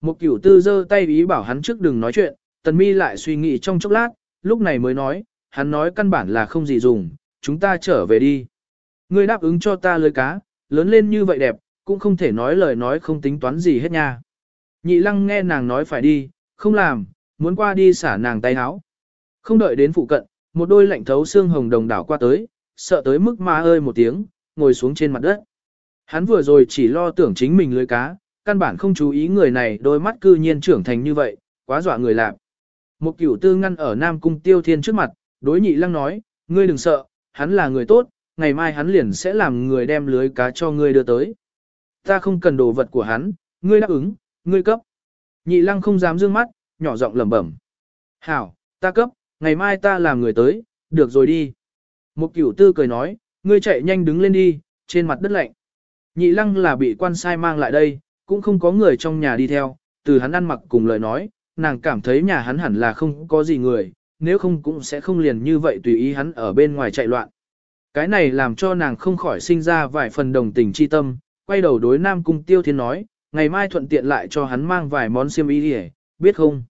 một cửu tư giơ tay ý bảo hắn trước đừng nói chuyện, tần mi lại suy nghĩ trong chốc lát, lúc này mới nói, hắn nói căn bản là không gì dùng, chúng ta trở về đi. Ngươi đáp ứng cho ta lưới cá, lớn lên như vậy đẹp, cũng không thể nói lời nói không tính toán gì hết nha. Nhị lăng nghe nàng nói phải đi, không làm, muốn qua đi xả nàng tay áo. Không đợi đến phụ cận, một đôi lạnh thấu xương hồng đồng đảo qua tới, sợ tới mức ma ơi một tiếng, ngồi xuống trên mặt đất. Hắn vừa rồi chỉ lo tưởng chính mình lưới cá, căn bản không chú ý người này đôi mắt cư nhiên trưởng thành như vậy, quá dọa người lạc. Một cửu tư ngăn ở Nam Cung Tiêu Thiên trước mặt, đối nhị lăng nói, ngươi đừng sợ, hắn là người tốt, ngày mai hắn liền sẽ làm người đem lưới cá cho ngươi đưa tới. Ta không cần đồ vật của hắn, ngươi đáp ứng, ngươi cấp. Nhị lăng không dám dương mắt, nhỏ giọng lẩm bẩm. Hảo, ta cấp, ngày mai ta làm người tới, được rồi đi. Một cửu tư cười nói, ngươi chạy nhanh đứng lên đi, trên mặt đất lạnh. Nhị lăng là bị quan sai mang lại đây, cũng không có người trong nhà đi theo, từ hắn ăn mặc cùng lời nói, nàng cảm thấy nhà hắn hẳn là không có gì người, nếu không cũng sẽ không liền như vậy tùy ý hắn ở bên ngoài chạy loạn. Cái này làm cho nàng không khỏi sinh ra vài phần đồng tình chi tâm, quay đầu đối Nam Cung Tiêu Thiên nói, ngày mai thuận tiện lại cho hắn mang vài món xiêm y đi biết không?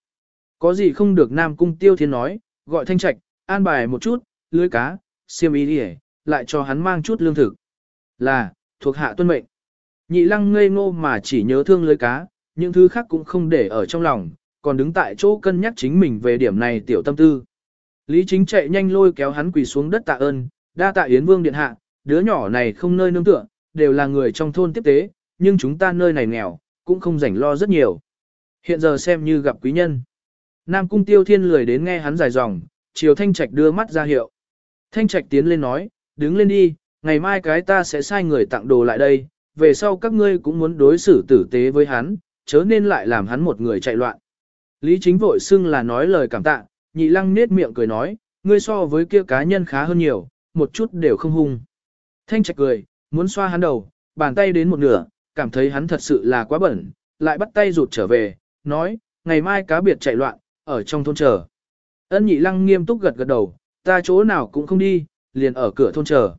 Có gì không được Nam Cung Tiêu Thiên nói, gọi thanh trạch, an bài một chút, lưới cá, xiêm y đi lại cho hắn mang chút lương thực. Là, thuộc hạ tuân mệnh. Nhị lăng ngây ngô mà chỉ nhớ thương lưới cá, những thứ khác cũng không để ở trong lòng, còn đứng tại chỗ cân nhắc chính mình về điểm này tiểu tâm tư. Lý chính chạy nhanh lôi kéo hắn quỳ xuống đất tạ ơn, đa tạ Yến Vương Điện Hạ, đứa nhỏ này không nơi nương tựa, đều là người trong thôn tiếp tế, nhưng chúng ta nơi này nghèo, cũng không rảnh lo rất nhiều. Hiện giờ xem như gặp quý nhân. Nam Cung Tiêu Thiên lười đến nghe hắn dài dòng, chiều Thanh Trạch đưa mắt ra hiệu. Thanh Trạch tiến lên nói, đứng lên đi, ngày mai cái ta sẽ sai người tặng đồ lại đây, về sau các ngươi cũng muốn đối xử tử tế với hắn, chớ nên lại làm hắn một người chạy loạn. Lý chính vội xưng là nói lời cảm tạ, nhị lăng nết miệng cười nói, ngươi so với kia cá nhân khá hơn nhiều, một chút đều không hung. Thanh Trạch cười, muốn xoa hắn đầu, bàn tay đến một nửa, cảm thấy hắn thật sự là quá bẩn, lại bắt tay rụt trở về, nói, ngày mai cá biệt chạy loạn, ở trong thôn chờ. Ân nhị lăng nghiêm túc gật gật đầu, ta chỗ nào cũng không đi, liền ở cửa thôn chờ.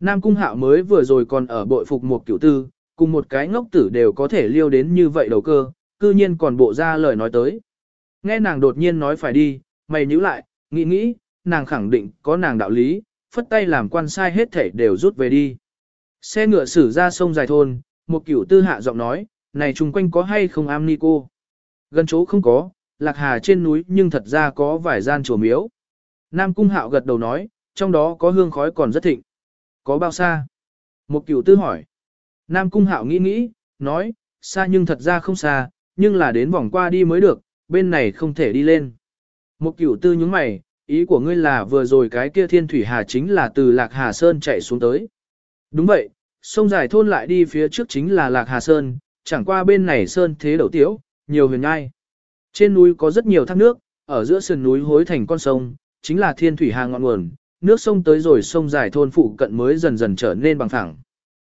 Nam Cung Hạo mới vừa rồi còn ở bội phục một cửu tư, cùng một cái ngốc tử đều có thể liêu đến như vậy đầu cơ, cư nhiên còn bộ ra lời nói tới. Nghe nàng đột nhiên nói phải đi, mày nhíu lại, nghĩ nghĩ, nàng khẳng định có nàng đạo lý, phất tay làm quan sai hết thể đều rút về đi. Xe ngựa xử ra sông dài thôn, một cửu tư hạ giọng nói, này chung quanh có hay không am ni cô? Gần chỗ không có, lạc hà trên núi nhưng thật ra có vài gian chùa miếu. Nam cung hạo gật đầu nói, trong đó có hương khói còn rất thịnh. Có bao xa? Một cửu tư hỏi. Nam cung hạo nghĩ nghĩ, nói, xa nhưng thật ra không xa, nhưng là đến vòng qua đi mới được, bên này không thể đi lên. Một cửu tư nhướng mày, ý của ngươi là vừa rồi cái kia thiên thủy hà chính là từ Lạc Hà Sơn chạy xuống tới. Đúng vậy, sông dài thôn lại đi phía trước chính là Lạc Hà Sơn, chẳng qua bên này Sơn thế đầu tiếu, nhiều huyền ngai. Trên núi có rất nhiều thác nước, ở giữa sườn núi hối thành con sông, chính là thiên thủy hà ngọn nguồn, nước sông tới rồi sông dài thôn phụ cận mới dần dần trở nên bằng phẳng.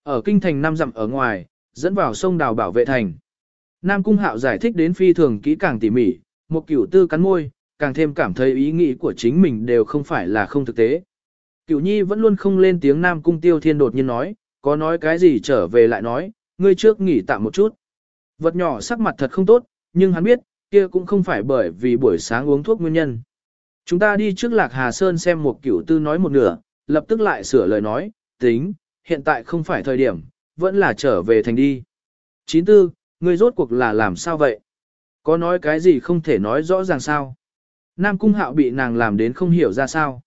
Ở kinh thành năm dặm ở ngoài, dẫn vào sông đào bảo vệ thành. Nam Cung Hạo giải thích đến phi thường kỹ càng tỉ mỉ, một cửu tư cắn môi, càng thêm cảm thấy ý nghĩ của chính mình đều không phải là không thực tế. Cửu nhi vẫn luôn không lên tiếng Nam Cung Tiêu Thiên đột nhiên nói, có nói cái gì trở về lại nói, ngươi trước nghỉ tạm một chút. Vật nhỏ sắc mặt thật không tốt, nhưng hắn biết, kia cũng không phải bởi vì buổi sáng uống thuốc nguyên nhân. Chúng ta đi trước Lạc Hà Sơn xem một cửu tư nói một nửa, lập tức lại sửa lời nói, tính, hiện tại không phải thời điểm, vẫn là trở về thành đi. Chín tư, ngươi rốt cuộc là làm sao vậy? Có nói cái gì không thể nói rõ ràng sao? Nam Cung Hạo bị nàng làm đến không hiểu ra sao.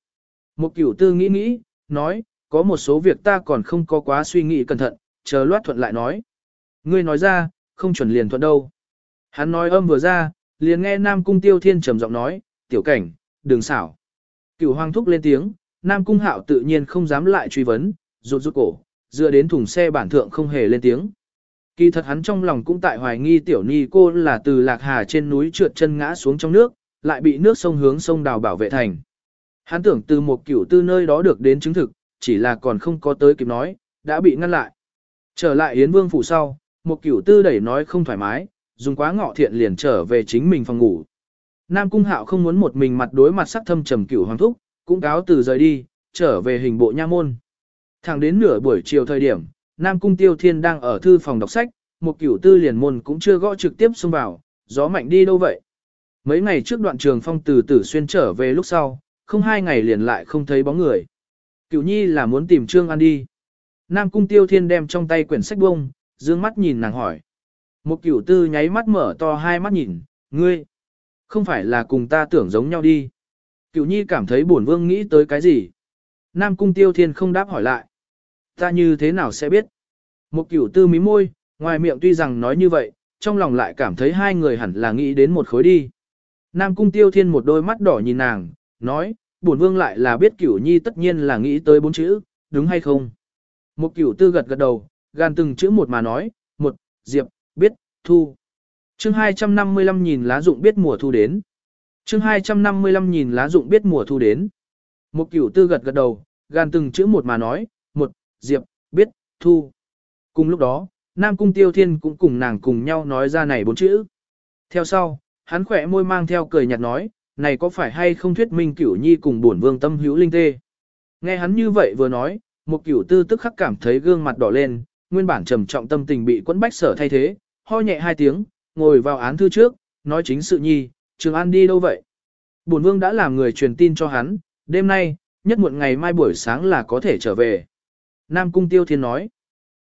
Một cửu tư nghĩ nghĩ, nói, có một số việc ta còn không có quá suy nghĩ cẩn thận, chờ loát thuận lại nói. Ngươi nói ra, không chuẩn liền thuận đâu. Hắn nói âm vừa ra, liền nghe Nam Cung Tiêu Thiên trầm giọng nói, tiểu cảnh, đừng xảo. Cửu hoàng thúc lên tiếng, Nam Cung Hạo tự nhiên không dám lại truy vấn, rụt rụt cổ, dựa đến thùng xe bản thượng không hề lên tiếng. Kỳ thật hắn trong lòng cũng tại hoài nghi tiểu ni cô là từ lạc hà trên núi trượt chân ngã xuống trong nước, lại bị nước sông hướng sông đào bảo vệ thành. Hắn tưởng từ một cửu tư nơi đó được đến chứng thực, chỉ là còn không có tới kịp nói, đã bị ngăn lại. Trở lại Yến Vương phủ sau, một cửu tư đẩy nói không thoải mái, dùng quá ngọ thiện liền trở về chính mình phòng ngủ. Nam Cung Hạo không muốn một mình mặt đối mặt sắc thâm trầm cửu hoàng thúc, cũng cáo từ rời đi, trở về hình bộ nha môn. Thẳng đến nửa buổi chiều thời điểm, Nam Cung Tiêu Thiên đang ở thư phòng đọc sách, một cửu tư liền môn cũng chưa gõ trực tiếp xông vào, gió mạnh đi đâu vậy. Mấy ngày trước đoạn trường phong từ tử xuyên trở về lúc sau, không hai ngày liền lại không thấy bóng người. Cửu nhi là muốn tìm Trương An đi. Nam Cung Tiêu Thiên đem trong tay quyển sách bông, dương mắt nhìn nàng hỏi. Một cửu tư nháy mắt mở to hai mắt nhìn, ngươi, không phải là cùng ta tưởng giống nhau đi. Cửu nhi cảm thấy bổn vương nghĩ tới cái gì. Nam Cung Tiêu Thiên không đáp hỏi lại. Ta như thế nào sẽ biết? Một cửu tư mí môi, ngoài miệng tuy rằng nói như vậy, trong lòng lại cảm thấy hai người hẳn là nghĩ đến một khối đi. Nam cung tiêu thiên một đôi mắt đỏ nhìn nàng, nói, bổn vương lại là biết cửu nhi tất nhiên là nghĩ tới bốn chữ, đúng hay không? Một cửu tư gật gật đầu, gan từng chữ một mà nói, một, diệp, biết, thu chương 255 nhìn lá dụng biết mùa thu đến. chương 255 nhìn lá dụng biết mùa thu đến. Một cửu tư gật gật đầu, gan từng chữ một mà nói, một, diệp, biết, thu. Cùng lúc đó, Nam Cung Tiêu Thiên cũng cùng nàng cùng nhau nói ra này bốn chữ. Theo sau, Hắn khỏe môi mang theo cười nhạt nói, này có phải hay không thuyết minh cửu nhi cùng bổn vương tâm hữu linh tê. Nghe hắn như vậy vừa nói, một cửu tư tức khắc cảm thấy gương mặt đỏ lên, nguyên bản trầm trọng tâm tình bị quẫn bách sở thay thế, ho nhẹ hai tiếng, ngồi vào án thư trước, nói chính sự nhi, Trường An đi đâu vậy? Bổn vương đã làm người truyền tin cho hắn, đêm nay, nhất muộn ngày mai buổi sáng là có thể trở về. Nam Cung Tiêu Thiên nói,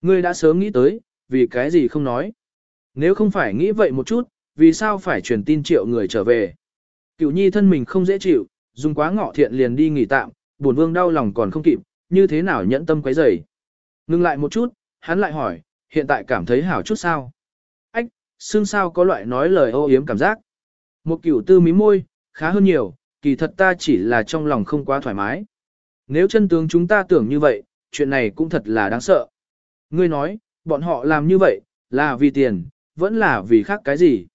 ngươi đã sớm nghĩ tới, vì cái gì không nói. Nếu không phải nghĩ vậy một chút, vì sao phải truyền tin triệu người trở về. Cựu nhi thân mình không dễ chịu, dùng quá ngọ thiện liền đi nghỉ tạm, bổn vương đau lòng còn không kịp, như thế nào nhẫn tâm quấy rầy. Ngưng lại một chút, hắn lại hỏi, hiện tại cảm thấy hảo chút sao? Xương sao có loại nói lời ô yếm cảm giác. Một cửu tư mí môi, khá hơn nhiều, kỳ thật ta chỉ là trong lòng không quá thoải mái. Nếu chân tướng chúng ta tưởng như vậy, chuyện này cũng thật là đáng sợ. Ngươi nói, bọn họ làm như vậy, là vì tiền, vẫn là vì khác cái gì?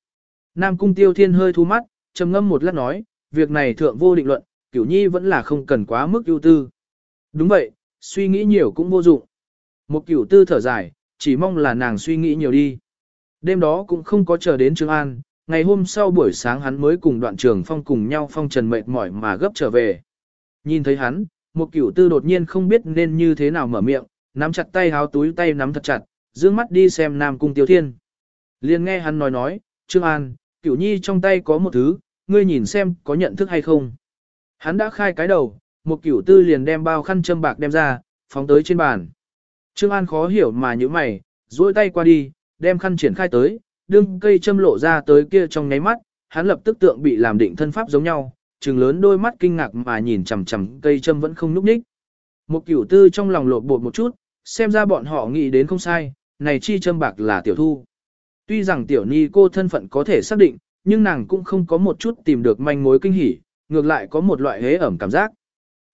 Nam cung tiêu thiên hơi thu mắt, trầm ngâm một lát nói, việc này thượng vô định luận, cửu nhi vẫn là không cần quá mức ưu tư. Đúng vậy, suy nghĩ nhiều cũng vô dụng. Một cửu tư thở dài, chỉ mong là nàng suy nghĩ nhiều đi. Đêm đó cũng không có chờ đến Trương An, ngày hôm sau buổi sáng hắn mới cùng đoạn trường phong cùng nhau phong trần mệt mỏi mà gấp trở về. Nhìn thấy hắn, một cửu tư đột nhiên không biết nên như thế nào mở miệng, nắm chặt tay háo túi tay nắm thật chặt, dương mắt đi xem Nam Cung Tiêu Thiên. Liền nghe hắn nói nói, Trương An, cửu nhi trong tay có một thứ, ngươi nhìn xem có nhận thức hay không. Hắn đã khai cái đầu, một cửu tư liền đem bao khăn châm bạc đem ra, phóng tới trên bàn. Trương An khó hiểu mà như mày, duỗi tay qua đi, đem khăn triển khai tới, đương cây châm lộ ra tới kia trong nháy mắt, hắn lập tức tượng bị làm định thân pháp giống nhau, trừng lớn đôi mắt kinh ngạc mà nhìn chằm chằm cây châm vẫn không nhúc nhích. Một cửu tư trong lòng lột bột một chút, xem ra bọn họ nghĩ đến không sai, này chi châm bạc là tiểu thu. Tuy rằng tiểu ni cô thân phận có thể xác định, nhưng nàng cũng không có một chút tìm được manh mối kinh hỉ, ngược lại có một loại hế ẩm cảm giác.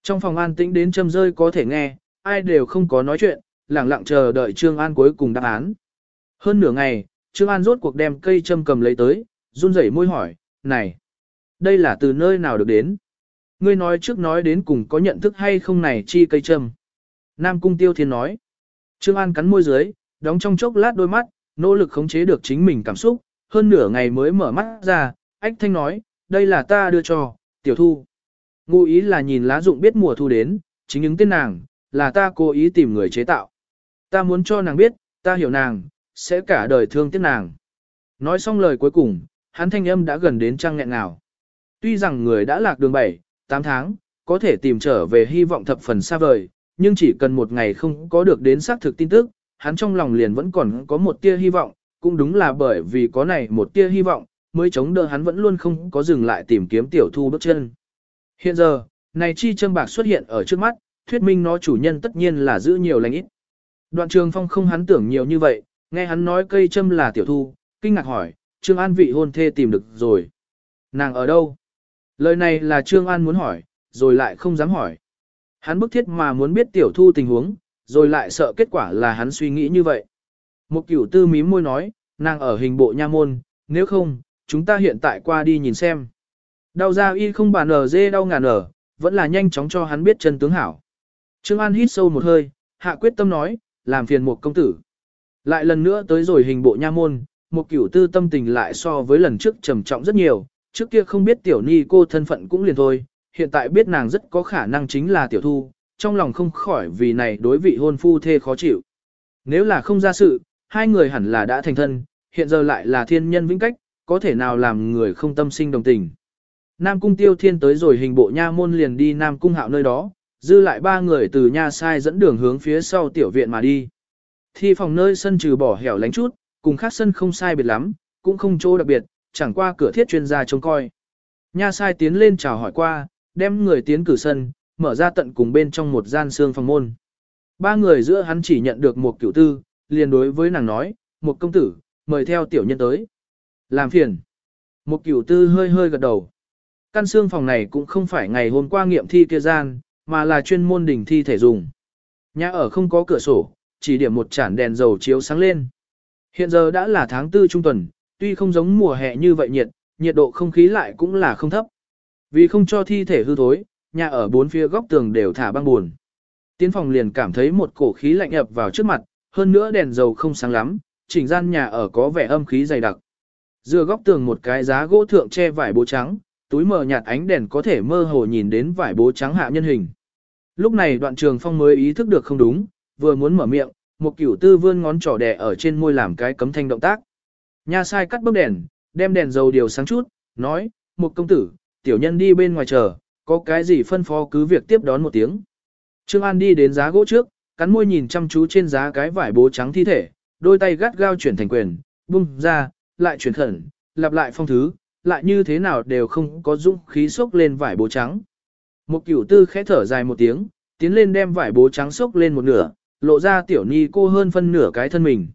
Trong phòng an tĩnh đến châm rơi có thể nghe, ai đều không có nói chuyện, lặng lặng chờ đợi Trương An cuối cùng đáp án. Hơn nửa ngày, Trương An rốt cuộc đem cây châm cầm lấy tới, run rẩy môi hỏi, này, đây là từ nơi nào được đến? Ngươi nói trước nói đến cùng có nhận thức hay không này chi cây châm. Nam Cung Tiêu Thiên nói, Trương An cắn môi dưới, đóng trong chốc lát đôi mắt, nỗ lực khống chế được chính mình cảm xúc, hơn nửa ngày mới mở mắt ra, ách thanh nói, đây là ta đưa cho, tiểu thu. Ngụ ý là nhìn lá dụng biết mùa thu đến, chính những tên nàng, là ta cố ý tìm người chế tạo. Ta muốn cho nàng biết, ta hiểu nàng, sẽ cả đời thương tiếc nàng. Nói xong lời cuối cùng, hắn thanh âm đã gần đến trăng nghẹn nào. Tuy rằng người đã lạc đường 7, 8 tháng, có thể tìm trở về hy vọng thập phần xa vời, nhưng chỉ cần một ngày không có được đến xác thực tin tức, hắn trong lòng liền vẫn còn có một tia hy vọng, cũng đúng là bởi vì có này một tia hy vọng, mới chống đỡ hắn vẫn luôn không có dừng lại tìm kiếm tiểu thu bước chân. Hiện giờ, này chi châm bạc xuất hiện ở trước mắt, thuyết minh nó chủ nhân tất nhiên là giữ nhiều lành ít. Đoạn trường phong không hắn tưởng nhiều như vậy, nghe hắn nói cây châm là tiểu thu, kinh ngạc hỏi, Trương An vị hôn thê tìm được rồi. Nàng ở đâu? Lời này là Trương An muốn hỏi, rồi lại không dám hỏi. Hắn bức thiết mà muốn biết tiểu thu tình huống, rồi lại sợ kết quả là hắn suy nghĩ như vậy. Một cửu tư mím môi nói, nàng ở hình bộ nha môn, nếu không, chúng ta hiện tại qua đi nhìn xem. Đau ra y không bàn ở dê đau ngàn ở, vẫn là nhanh chóng cho hắn biết chân tướng hảo. Trương An hít sâu một hơi, hạ quyết tâm nói, làm phiền một công tử. Lại lần nữa tới rồi hình bộ nha môn, một cửu tư tâm tình lại so với lần trước trầm trọng rất nhiều, trước kia không biết tiểu ni cô thân phận cũng liền thôi, hiện tại biết nàng rất có khả năng chính là tiểu thu, trong lòng không khỏi vì này đối vị hôn phu thê khó chịu. Nếu là không ra sự, hai người hẳn là đã thành thân, hiện giờ lại là thiên nhân vĩnh cách, có thể nào làm người không tâm sinh đồng tình. Nam cung tiêu thiên tới rồi hình bộ nha môn liền đi Nam cung hạo nơi đó, dư lại ba người từ nha sai dẫn đường hướng phía sau tiểu viện mà đi. Thi phòng nơi sân trừ bỏ hẻo lánh chút, cùng khác sân không sai biệt lắm, cũng không chỗ đặc biệt, chẳng qua cửa thiết chuyên gia trông coi. Nha sai tiến lên chào hỏi qua, đem người tiến cử sân, mở ra tận cùng bên trong một gian xương phòng môn. Ba người giữa hắn chỉ nhận được một cửu tư, liền đối với nàng nói, một công tử, mời theo tiểu nhân tới. Làm phiền. Một cửu tư hơi hơi gật đầu. Căn xương phòng này cũng không phải ngày hôm qua nghiệm thi kia gian, mà là chuyên môn đỉnh thi thể dùng. Nhà ở không có cửa sổ, chỉ điểm một chản đèn dầu chiếu sáng lên. Hiện giờ đã là tháng tư trung tuần, tuy không giống mùa hè như vậy nhiệt, nhiệt độ không khí lại cũng là không thấp. Vì không cho thi thể hư thối, nhà ở bốn phía góc tường đều thả băng buồn. Tiến phòng liền cảm thấy một cổ khí lạnh ập vào trước mặt, hơn nữa đèn dầu không sáng lắm, chỉnh gian nhà ở có vẻ âm khí dày đặc. Dựa góc tường một cái giá gỗ thượng che vải bố trắng, túi mờ nhạt ánh đèn có thể mơ hồ nhìn đến vải bố trắng hạ nhân hình. Lúc này đoạn trường phong mới ý thức được không đúng, vừa muốn mở miệng, một cửu tư vươn ngón trỏ đè ở trên môi làm cái cấm thanh động tác. Nha sai cắt bốc đèn, đem đèn dầu điều sáng chút, nói, một công tử, tiểu nhân đi bên ngoài chờ, có cái gì phân phó cứ việc tiếp đón một tiếng. Trương An đi đến giá gỗ trước, cắn môi nhìn chăm chú trên giá cái vải bố trắng thi thể, đôi tay gắt gao chuyển thành quyền, bung ra, lại chuyển khẩn, lặp lại phong thứ, lại như thế nào đều không có dũng khí sốc lên vải bố trắng. Một cửu tư khẽ thở dài một tiếng, tiến lên đem vải bố trắng sốc lên một nửa, lộ ra tiểu ni cô hơn phân nửa cái thân mình.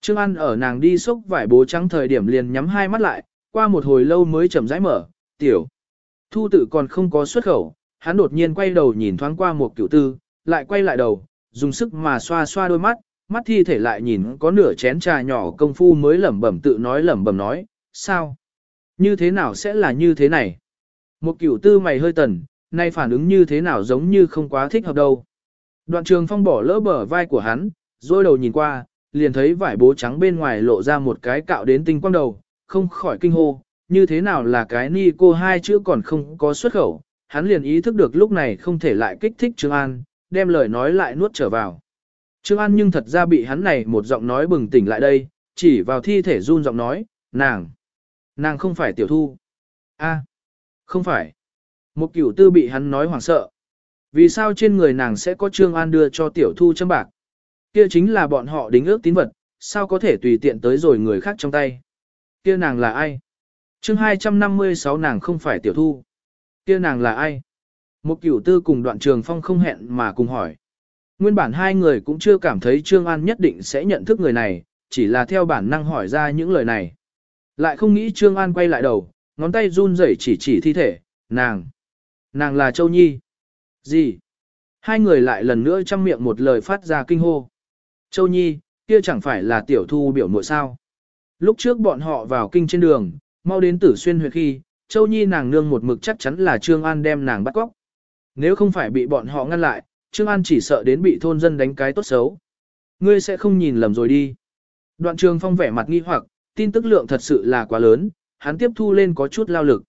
Trương An ở nàng đi sốc vải bố trắng thời điểm liền nhắm hai mắt lại, qua một hồi lâu mới chậm rãi mở, tiểu. Thu tử còn không có xuất khẩu, hắn đột nhiên quay đầu nhìn thoáng qua một cửu tư, lại quay lại đầu, dùng sức mà xoa xoa đôi mắt, mắt thi thể lại nhìn có nửa chén trà nhỏ công phu mới lẩm bẩm tự nói lẩm bẩm nói, sao? Như thế nào sẽ là như thế này? Một cửu tư mày hơi tần, nay phản ứng như thế nào giống như không quá thích hợp đâu. Đoạn trường phong bỏ lỡ bờ vai của hắn, rồi đầu nhìn qua, liền thấy vải bố trắng bên ngoài lộ ra một cái cạo đến tinh quang đầu, không khỏi kinh hô, như thế nào là cái ni cô hai chữ còn không có xuất khẩu, hắn liền ý thức được lúc này không thể lại kích thích Trương An, đem lời nói lại nuốt trở vào. Trương An nhưng thật ra bị hắn này một giọng nói bừng tỉnh lại đây, chỉ vào thi thể run giọng nói, nàng, nàng không phải tiểu thu. a không phải. Một cửu tư bị hắn nói hoảng sợ. Vì sao trên người nàng sẽ có Trương An đưa cho tiểu thu châm bạc? Kia chính là bọn họ đính ước tín vật, sao có thể tùy tiện tới rồi người khác trong tay? Kia nàng là ai? chương 256 nàng không phải tiểu thu. Kia nàng là ai? Một cửu tư cùng đoạn trường phong không hẹn mà cùng hỏi. Nguyên bản hai người cũng chưa cảm thấy Trương An nhất định sẽ nhận thức người này, chỉ là theo bản năng hỏi ra những lời này. Lại không nghĩ Trương An quay lại đầu, ngón tay run rẩy chỉ chỉ thi thể, nàng. Nàng là Châu Nhi. Gì? Hai người lại lần nữa chăm miệng một lời phát ra kinh hô. Châu Nhi, kia chẳng phải là tiểu thu biểu muội sao. Lúc trước bọn họ vào kinh trên đường, mau đến tử xuyên Huyệt khi, Châu Nhi nàng nương một mực chắc chắn là Trương An đem nàng bắt cóc. Nếu không phải bị bọn họ ngăn lại, Trương An chỉ sợ đến bị thôn dân đánh cái tốt xấu. Ngươi sẽ không nhìn lầm rồi đi. Đoạn trường phong vẻ mặt nghi hoặc, tin tức lượng thật sự là quá lớn, hắn tiếp thu lên có chút lao lực.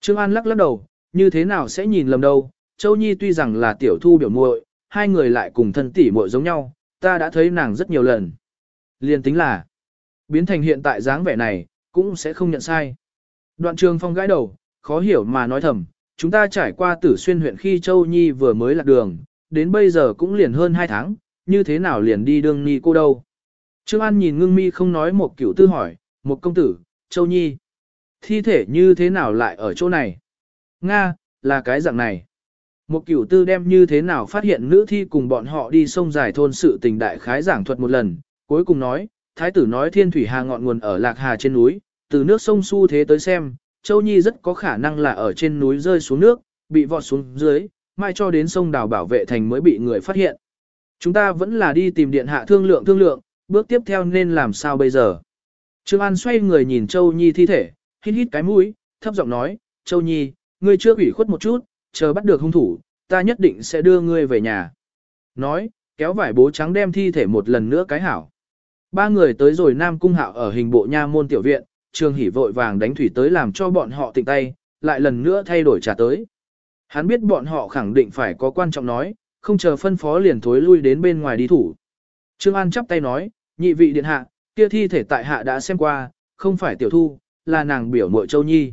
Trương An lắc lắc đầu, như thế nào sẽ nhìn lầm đâu, Châu Nhi tuy rằng là tiểu thu biểu muội, hai người lại cùng thân tỷ muội giống nhau, ta đã thấy nàng rất nhiều lần. Liên tính là, biến thành hiện tại dáng vẻ này, cũng sẽ không nhận sai. Đoạn trường phong gãi đầu, khó hiểu mà nói thầm, chúng ta trải qua tử xuyên huyện khi Châu Nhi vừa mới lạc đường, đến bây giờ cũng liền hơn hai tháng, như thế nào liền đi đương ni cô đâu. Trương An nhìn ngưng mi không nói một kiểu tư hỏi, một công tử, Châu Nhi. Thi thể như thế nào lại ở chỗ này? Nga, là cái dạng này. Một cửu tư đem như thế nào phát hiện nữ thi cùng bọn họ đi sông dài thôn sự tình đại khái giảng thuật một lần, cuối cùng nói, thái tử nói thiên thủy hà ngọn nguồn ở lạc hà trên núi, từ nước sông su thế tới xem, Châu Nhi rất có khả năng là ở trên núi rơi xuống nước, bị vọt xuống dưới, mai cho đến sông đào bảo vệ thành mới bị người phát hiện. Chúng ta vẫn là đi tìm điện hạ thương lượng thương lượng, bước tiếp theo nên làm sao bây giờ. Trương An xoay người nhìn Châu Nhi thi thể, hít hít cái mũi, thấp giọng nói, Châu Nhi, ngươi chưa ủy khuất một chút, chờ bắt được hung thủ, ta nhất định sẽ đưa ngươi về nhà. Nói, kéo vải bố trắng đem thi thể một lần nữa cái hảo. Ba người tới rồi Nam Cung Hạo ở hình bộ nha môn tiểu viện, Trương Hỷ vội vàng đánh thủy tới làm cho bọn họ tỉnh tay, lại lần nữa thay đổi trả tới. Hắn biết bọn họ khẳng định phải có quan trọng nói, không chờ phân phó liền thối lui đến bên ngoài đi thủ. Trương An chắp tay nói, nhị vị điện hạ, kia thi thể tại hạ đã xem qua, không phải tiểu thu, là nàng biểu muội Châu Nhi.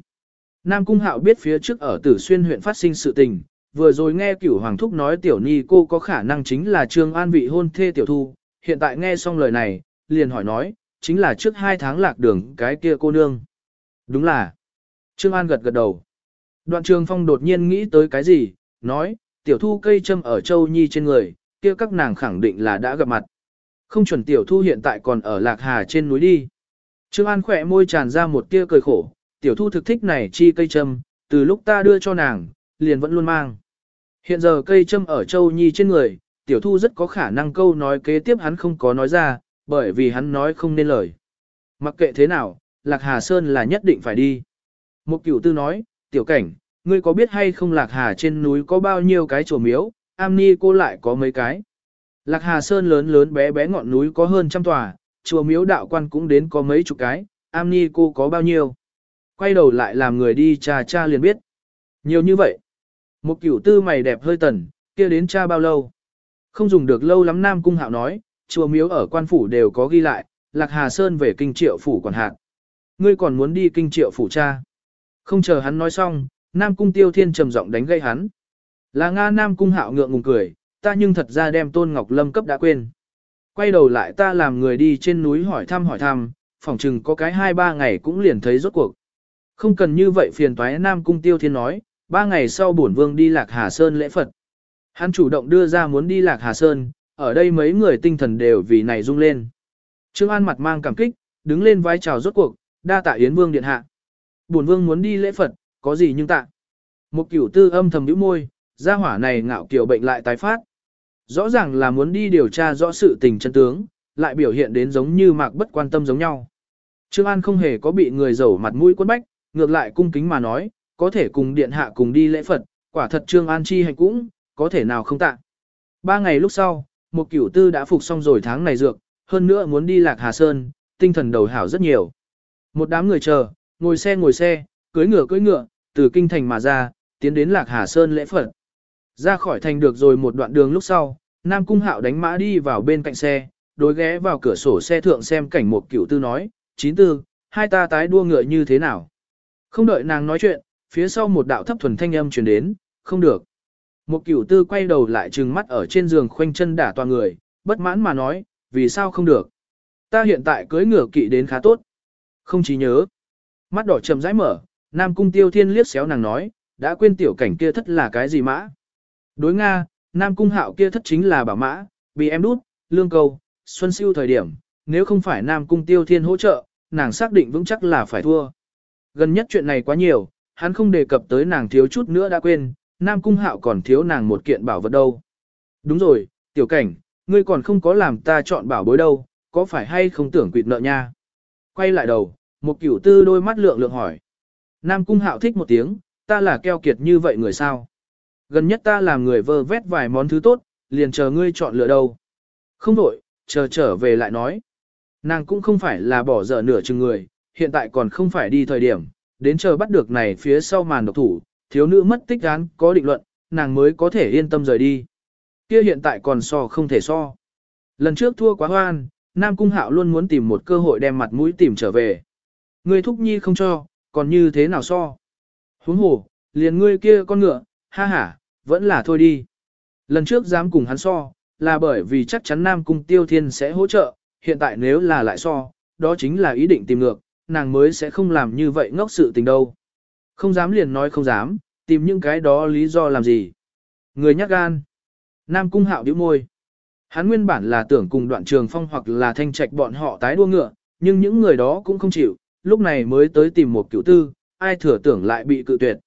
Nam Cung Hạo biết phía trước ở Tử Xuyên huyện phát sinh sự tình, vừa rồi nghe cửu hoàng thúc nói tiểu ni cô có khả năng chính là Trương An vị hôn thê tiểu thu, hiện tại nghe xong lời này, liền hỏi nói, chính là trước hai tháng lạc đường cái kia cô nương. Đúng là. Trương An gật gật đầu. Đoạn trường phong đột nhiên nghĩ tới cái gì, nói, tiểu thu cây châm ở châu nhi trên người, kia các nàng khẳng định là đã gặp mặt. Không chuẩn tiểu thu hiện tại còn ở lạc hà trên núi đi. Trương An khỏe môi tràn ra một tia cười khổ, tiểu thu thực thích này chi cây châm, từ lúc ta đưa cho nàng, liền vẫn luôn mang. Hiện giờ cây châm ở châu nhi trên người, tiểu thu rất có khả năng câu nói kế tiếp hắn không có nói ra, bởi vì hắn nói không nên lời. Mặc kệ thế nào, Lạc Hà Sơn là nhất định phải đi. Một cửu tư nói, tiểu cảnh, ngươi có biết hay không Lạc Hà trên núi có bao nhiêu cái chùa miếu, am ni cô lại có mấy cái. Lạc Hà Sơn lớn lớn bé bé ngọn núi có hơn trăm tòa, chùa miếu đạo quan cũng đến có mấy chục cái, am ni cô có bao nhiêu. Quay đầu lại làm người đi cha cha liền biết. Nhiều như vậy. Một cửu tư mày đẹp hơi tần, kia đến cha bao lâu. Không dùng được lâu lắm Nam Cung Hạo nói, chùa miếu ở quan phủ đều có ghi lại, Lạc Hà Sơn về kinh triệu phủ quản hạt. Ngươi còn muốn đi kinh triệu phủ cha. Không chờ hắn nói xong, Nam Cung Tiêu Thiên trầm giọng đánh gây hắn. Là Nga Nam Cung Hạo ngượng ngùng cười, ta nhưng thật ra đem Tôn Ngọc Lâm cấp đã quên. Quay đầu lại ta làm người đi trên núi hỏi thăm hỏi thăm, phỏng chừng có cái hai ba ngày cũng liền thấy rốt cuộc. Không cần như vậy phiền toái Nam Cung Tiêu Thiên nói, ba ngày sau bổn vương đi Lạc Hà Sơn lễ Phật. Hắn chủ động đưa ra muốn đi Lạc Hà Sơn, ở đây mấy người tinh thần đều vì này rung lên. Trương An mặt mang cảm kích, đứng lên vai chào rốt cuộc, đa tạ Yến Vương điện hạ. Bổn vương muốn đi lễ Phật, có gì nhưng tạ. Một cửu tư âm thầm nhíu môi, gia hỏa này ngạo kiểu bệnh lại tái phát. Rõ ràng là muốn đi điều tra rõ sự tình chân tướng, lại biểu hiện đến giống như mạc bất quan tâm giống nhau. Trương An không hề có bị người giàu mặt mũi quấn bách, ngược lại cung kính mà nói, có thể cùng điện hạ cùng đi lễ Phật, quả thật Trương An chi hành cũng, có thể nào không tạ. Ba ngày lúc sau, một cửu tư đã phục xong rồi tháng này dược, hơn nữa muốn đi lạc Hà Sơn, tinh thần đầu hảo rất nhiều. Một đám người chờ, ngồi xe ngồi xe, cưới ngựa cưới ngựa, từ kinh thành mà ra, tiến đến lạc Hà Sơn lễ Phật. Ra khỏi thành được rồi một đoạn đường lúc sau, Nam Cung Hạo đánh mã đi vào bên cạnh xe, đối ghé vào cửa sổ xe thượng xem cảnh một cửu tư nói, chín tư, hai ta tái đua ngựa như thế nào. Không đợi nàng nói chuyện, phía sau một đạo thấp thuần thanh âm truyền đến, không được. Một cửu tư quay đầu lại trừng mắt ở trên giường khoanh chân đả toàn người, bất mãn mà nói, vì sao không được. Ta hiện tại cưới ngựa kỵ đến khá tốt. Không chỉ nhớ. Mắt đỏ chậm rãi mở, Nam Cung Tiêu Thiên liếc xéo nàng nói, đã quên tiểu cảnh kia thất là cái gì mã. Đối Nga, Nam Cung Hạo kia thất chính là bảo mã, bị em đút, lương cầu, xuân siêu thời điểm, nếu không phải Nam Cung Tiêu Thiên hỗ trợ, nàng xác định vững chắc là phải thua. Gần nhất chuyện này quá nhiều, hắn không đề cập tới nàng thiếu chút nữa đã quên, Nam Cung Hạo còn thiếu nàng một kiện bảo vật đâu. Đúng rồi, tiểu cảnh, ngươi còn không có làm ta chọn bảo bối đâu, có phải hay không tưởng quỵt nợ nha? Quay lại đầu, một cửu tư đôi mắt lượng lượng hỏi. Nam Cung Hạo thích một tiếng, ta là keo kiệt như vậy người sao? Gần nhất ta làm người vơ vét vài món thứ tốt, liền chờ ngươi chọn lựa đâu. Không đổi, chờ trở về lại nói. Nàng cũng không phải là bỏ dở nửa chừng người, hiện tại còn không phải đi thời điểm, đến chờ bắt được này phía sau màn độc thủ, thiếu nữ mất tích án có định luận, nàng mới có thể yên tâm rời đi. Kia hiện tại còn so không thể so. Lần trước thua quá hoan, Nam Cung Hạo luôn muốn tìm một cơ hội đem mặt mũi tìm trở về. Người thúc nhi không cho, còn như thế nào so? Huống hồ, liền ngươi kia con ngựa, ha ha, vẫn là thôi đi. Lần trước dám cùng hắn so, là bởi vì chắc chắn Nam Cung Tiêu Thiên sẽ hỗ trợ, hiện tại nếu là lại so, đó chính là ý định tìm ngược, nàng mới sẽ không làm như vậy ngốc sự tình đâu. Không dám liền nói không dám, tìm những cái đó lý do làm gì. Người nhắc gan. Nam Cung Hạo điếu môi. Hắn nguyên bản là tưởng cùng đoạn trường phong hoặc là thanh trạch bọn họ tái đua ngựa, nhưng những người đó cũng không chịu, lúc này mới tới tìm một cửu tư, ai thừa tưởng lại bị cự tuyệt.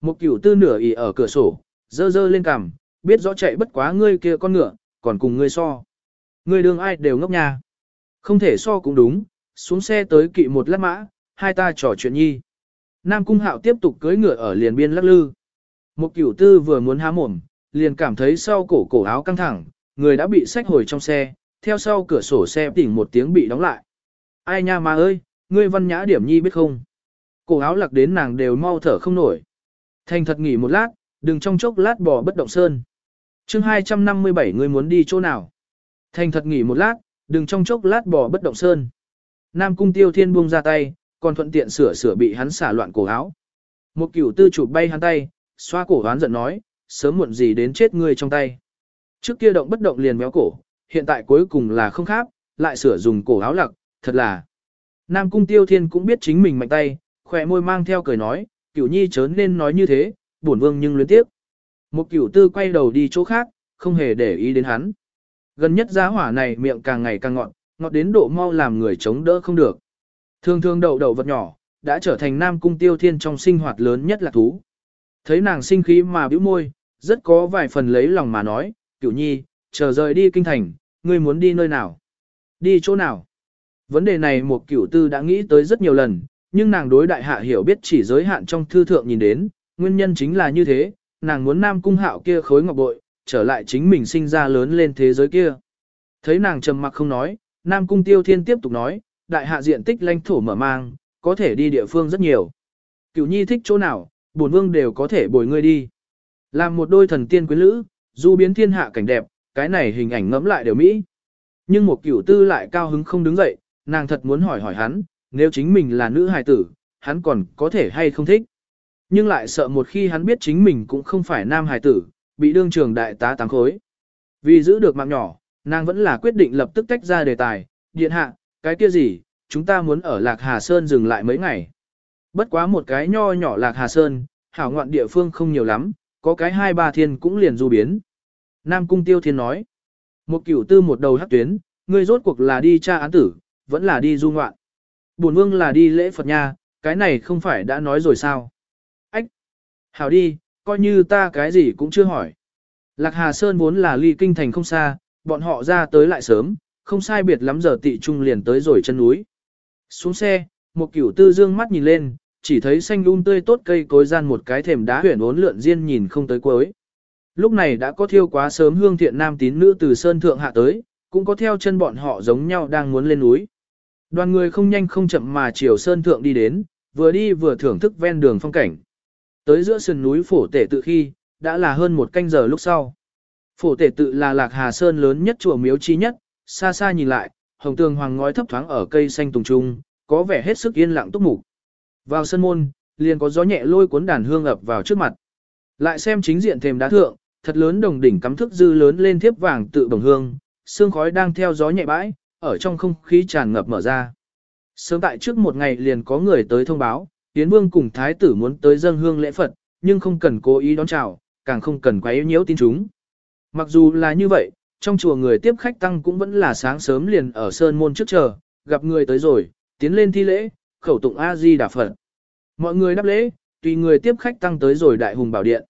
Một cửu tư nửa ỉ ở cửa sổ, dơ dơ lên cằm, biết rõ chạy bất quá ngươi kia con ngựa, còn cùng ngươi so. Ngươi đường ai đều ngốc nha. Không thể so cũng đúng, xuống xe tới kỵ một lát mã, hai ta trò chuyện nhi. Nam Cung Hạo tiếp tục cưỡi ngựa ở liền biên lắc lư. Một cửu tư vừa muốn há mồm, liền cảm thấy sau cổ cổ áo căng thẳng, người đã bị sách hồi trong xe, theo sau cửa sổ xe tỉnh một tiếng bị đóng lại. Ai nha mà ơi, ngươi văn nhã điểm nhi biết không? Cổ áo lặc đến nàng đều mau thở không nổi. Thành thật nghỉ một lát, đừng trong chốc lát bò bất động sơn. chương 257 ngươi muốn đi chỗ nào? Thành thật nghỉ một lát, đừng trong chốc lát bò bất động sơn. Nam cung tiêu thiên buông ra tay, còn thuận tiện sửa sửa bị hắn xả loạn cổ áo. Một cửu tư chụp bay hắn tay, xoa cổ hoán giận nói, sớm muộn gì đến chết ngươi trong tay. Trước kia động bất động liền méo cổ, hiện tại cuối cùng là không khác, lại sửa dùng cổ áo lặc, thật là. Nam cung tiêu thiên cũng biết chính mình mạnh tay, khỏe môi mang theo cười nói, cửu nhi chớ nên nói như thế, bổn vương nhưng luyến tiếp. Một cửu tư quay đầu đi chỗ khác, không hề để ý đến hắn. Gần nhất giá hỏa này miệng càng ngày càng ngọn ngọt đến độ mau làm người chống đỡ không được. Thường thường đậu đậu vật nhỏ, đã trở thành nam cung tiêu thiên trong sinh hoạt lớn nhất là thú. Thấy nàng sinh khí mà bĩu môi, rất có vài phần lấy lòng mà nói, cửu nhi, chờ rời đi kinh thành, ngươi muốn đi nơi nào? Đi chỗ nào? Vấn đề này một cửu tư đã nghĩ tới rất nhiều lần, nhưng nàng đối đại hạ hiểu biết chỉ giới hạn trong thư thượng nhìn đến, nguyên nhân chính là như thế, nàng muốn nam cung hạo kia khối ngọc bội, trở lại chính mình sinh ra lớn lên thế giới kia. Thấy nàng trầm mặc không nói, nam cung tiêu thiên tiếp tục nói, đại hạ diện tích lãnh thổ mở mang, có thể đi địa phương rất nhiều. Cửu nhi thích chỗ nào, bổn vương đều có thể bồi ngươi đi. Làm một đôi thần tiên quyến lữ, du biến thiên hạ cảnh đẹp, cái này hình ảnh ngẫm lại đều mỹ. Nhưng một cửu tư lại cao hứng không đứng dậy, nàng thật muốn hỏi hỏi hắn, nếu chính mình là nữ hài tử, hắn còn có thể hay không thích. Nhưng lại sợ một khi hắn biết chính mình cũng không phải nam hài tử, bị đương trường đại tá táng khối. Vì giữ được mạng nhỏ, nàng vẫn là quyết định lập tức tách ra đề tài, điện hạ, cái kia gì, chúng ta muốn ở Lạc Hà Sơn dừng lại mấy ngày. Bất quá một cái nho nhỏ Lạc Hà Sơn, hảo ngoạn địa phương không nhiều lắm, có cái hai ba thiên cũng liền du biến. Nam Cung Tiêu Thiên nói, một cửu tư một đầu hắc tuyến, ngươi rốt cuộc là đi tra án tử, vẫn là đi du ngoạn. Bổn vương là đi lễ Phật nha, cái này không phải đã nói rồi sao. Ách! Hảo đi, coi như ta cái gì cũng chưa hỏi. Lạc Hà Sơn vốn là ly kinh thành không xa, bọn họ ra tới lại sớm, không sai biệt lắm giờ tị trung liền tới rồi chân núi. Xuống xe, một cửu tư dương mắt nhìn lên, chỉ thấy xanh um tươi tốt cây cối gian một cái thềm đá huyền ốn lượn riêng nhìn không tới cuối. Lúc này đã có thiêu quá sớm hương thiện nam tín nữ từ sơn thượng hạ tới, cũng có theo chân bọn họ giống nhau đang muốn lên núi. Đoàn người không nhanh không chậm mà chiều sơn thượng đi đến, vừa đi vừa thưởng thức ven đường phong cảnh. Tới giữa sườn núi phổ tể tự khi, đã là hơn một canh giờ lúc sau. Phổ tể tự là lạc hà sơn lớn nhất chùa miếu chi nhất, xa xa nhìn lại, hồng tường hoàng ngói thấp thoáng ở cây xanh tùng trung, có vẻ hết sức yên lặng túc mục. Vào sân môn, liền có gió nhẹ lôi cuốn đàn hương ập vào trước mặt. Lại xem chính diện thềm đá thượng, thật lớn đồng đỉnh cắm thức dư lớn lên thiếp vàng tự bồng hương, sương khói đang theo gió nhẹ bãi, ở trong không khí tràn ngập mở ra. Sớm tại trước một ngày liền có người tới thông báo, Tiến Vương cùng Thái tử muốn tới dâng hương lễ Phật, nhưng không cần cố ý đón chào, càng không cần quá yếu nhiễu tin chúng. Mặc dù là như vậy, trong chùa người tiếp khách tăng cũng vẫn là sáng sớm liền ở sơn môn trước chờ, gặp người tới rồi, tiến lên thi lễ, khẩu tụng A-di Đà Phật. Mọi người đáp lễ, tùy người tiếp khách tăng tới rồi đại hùng bảo điện.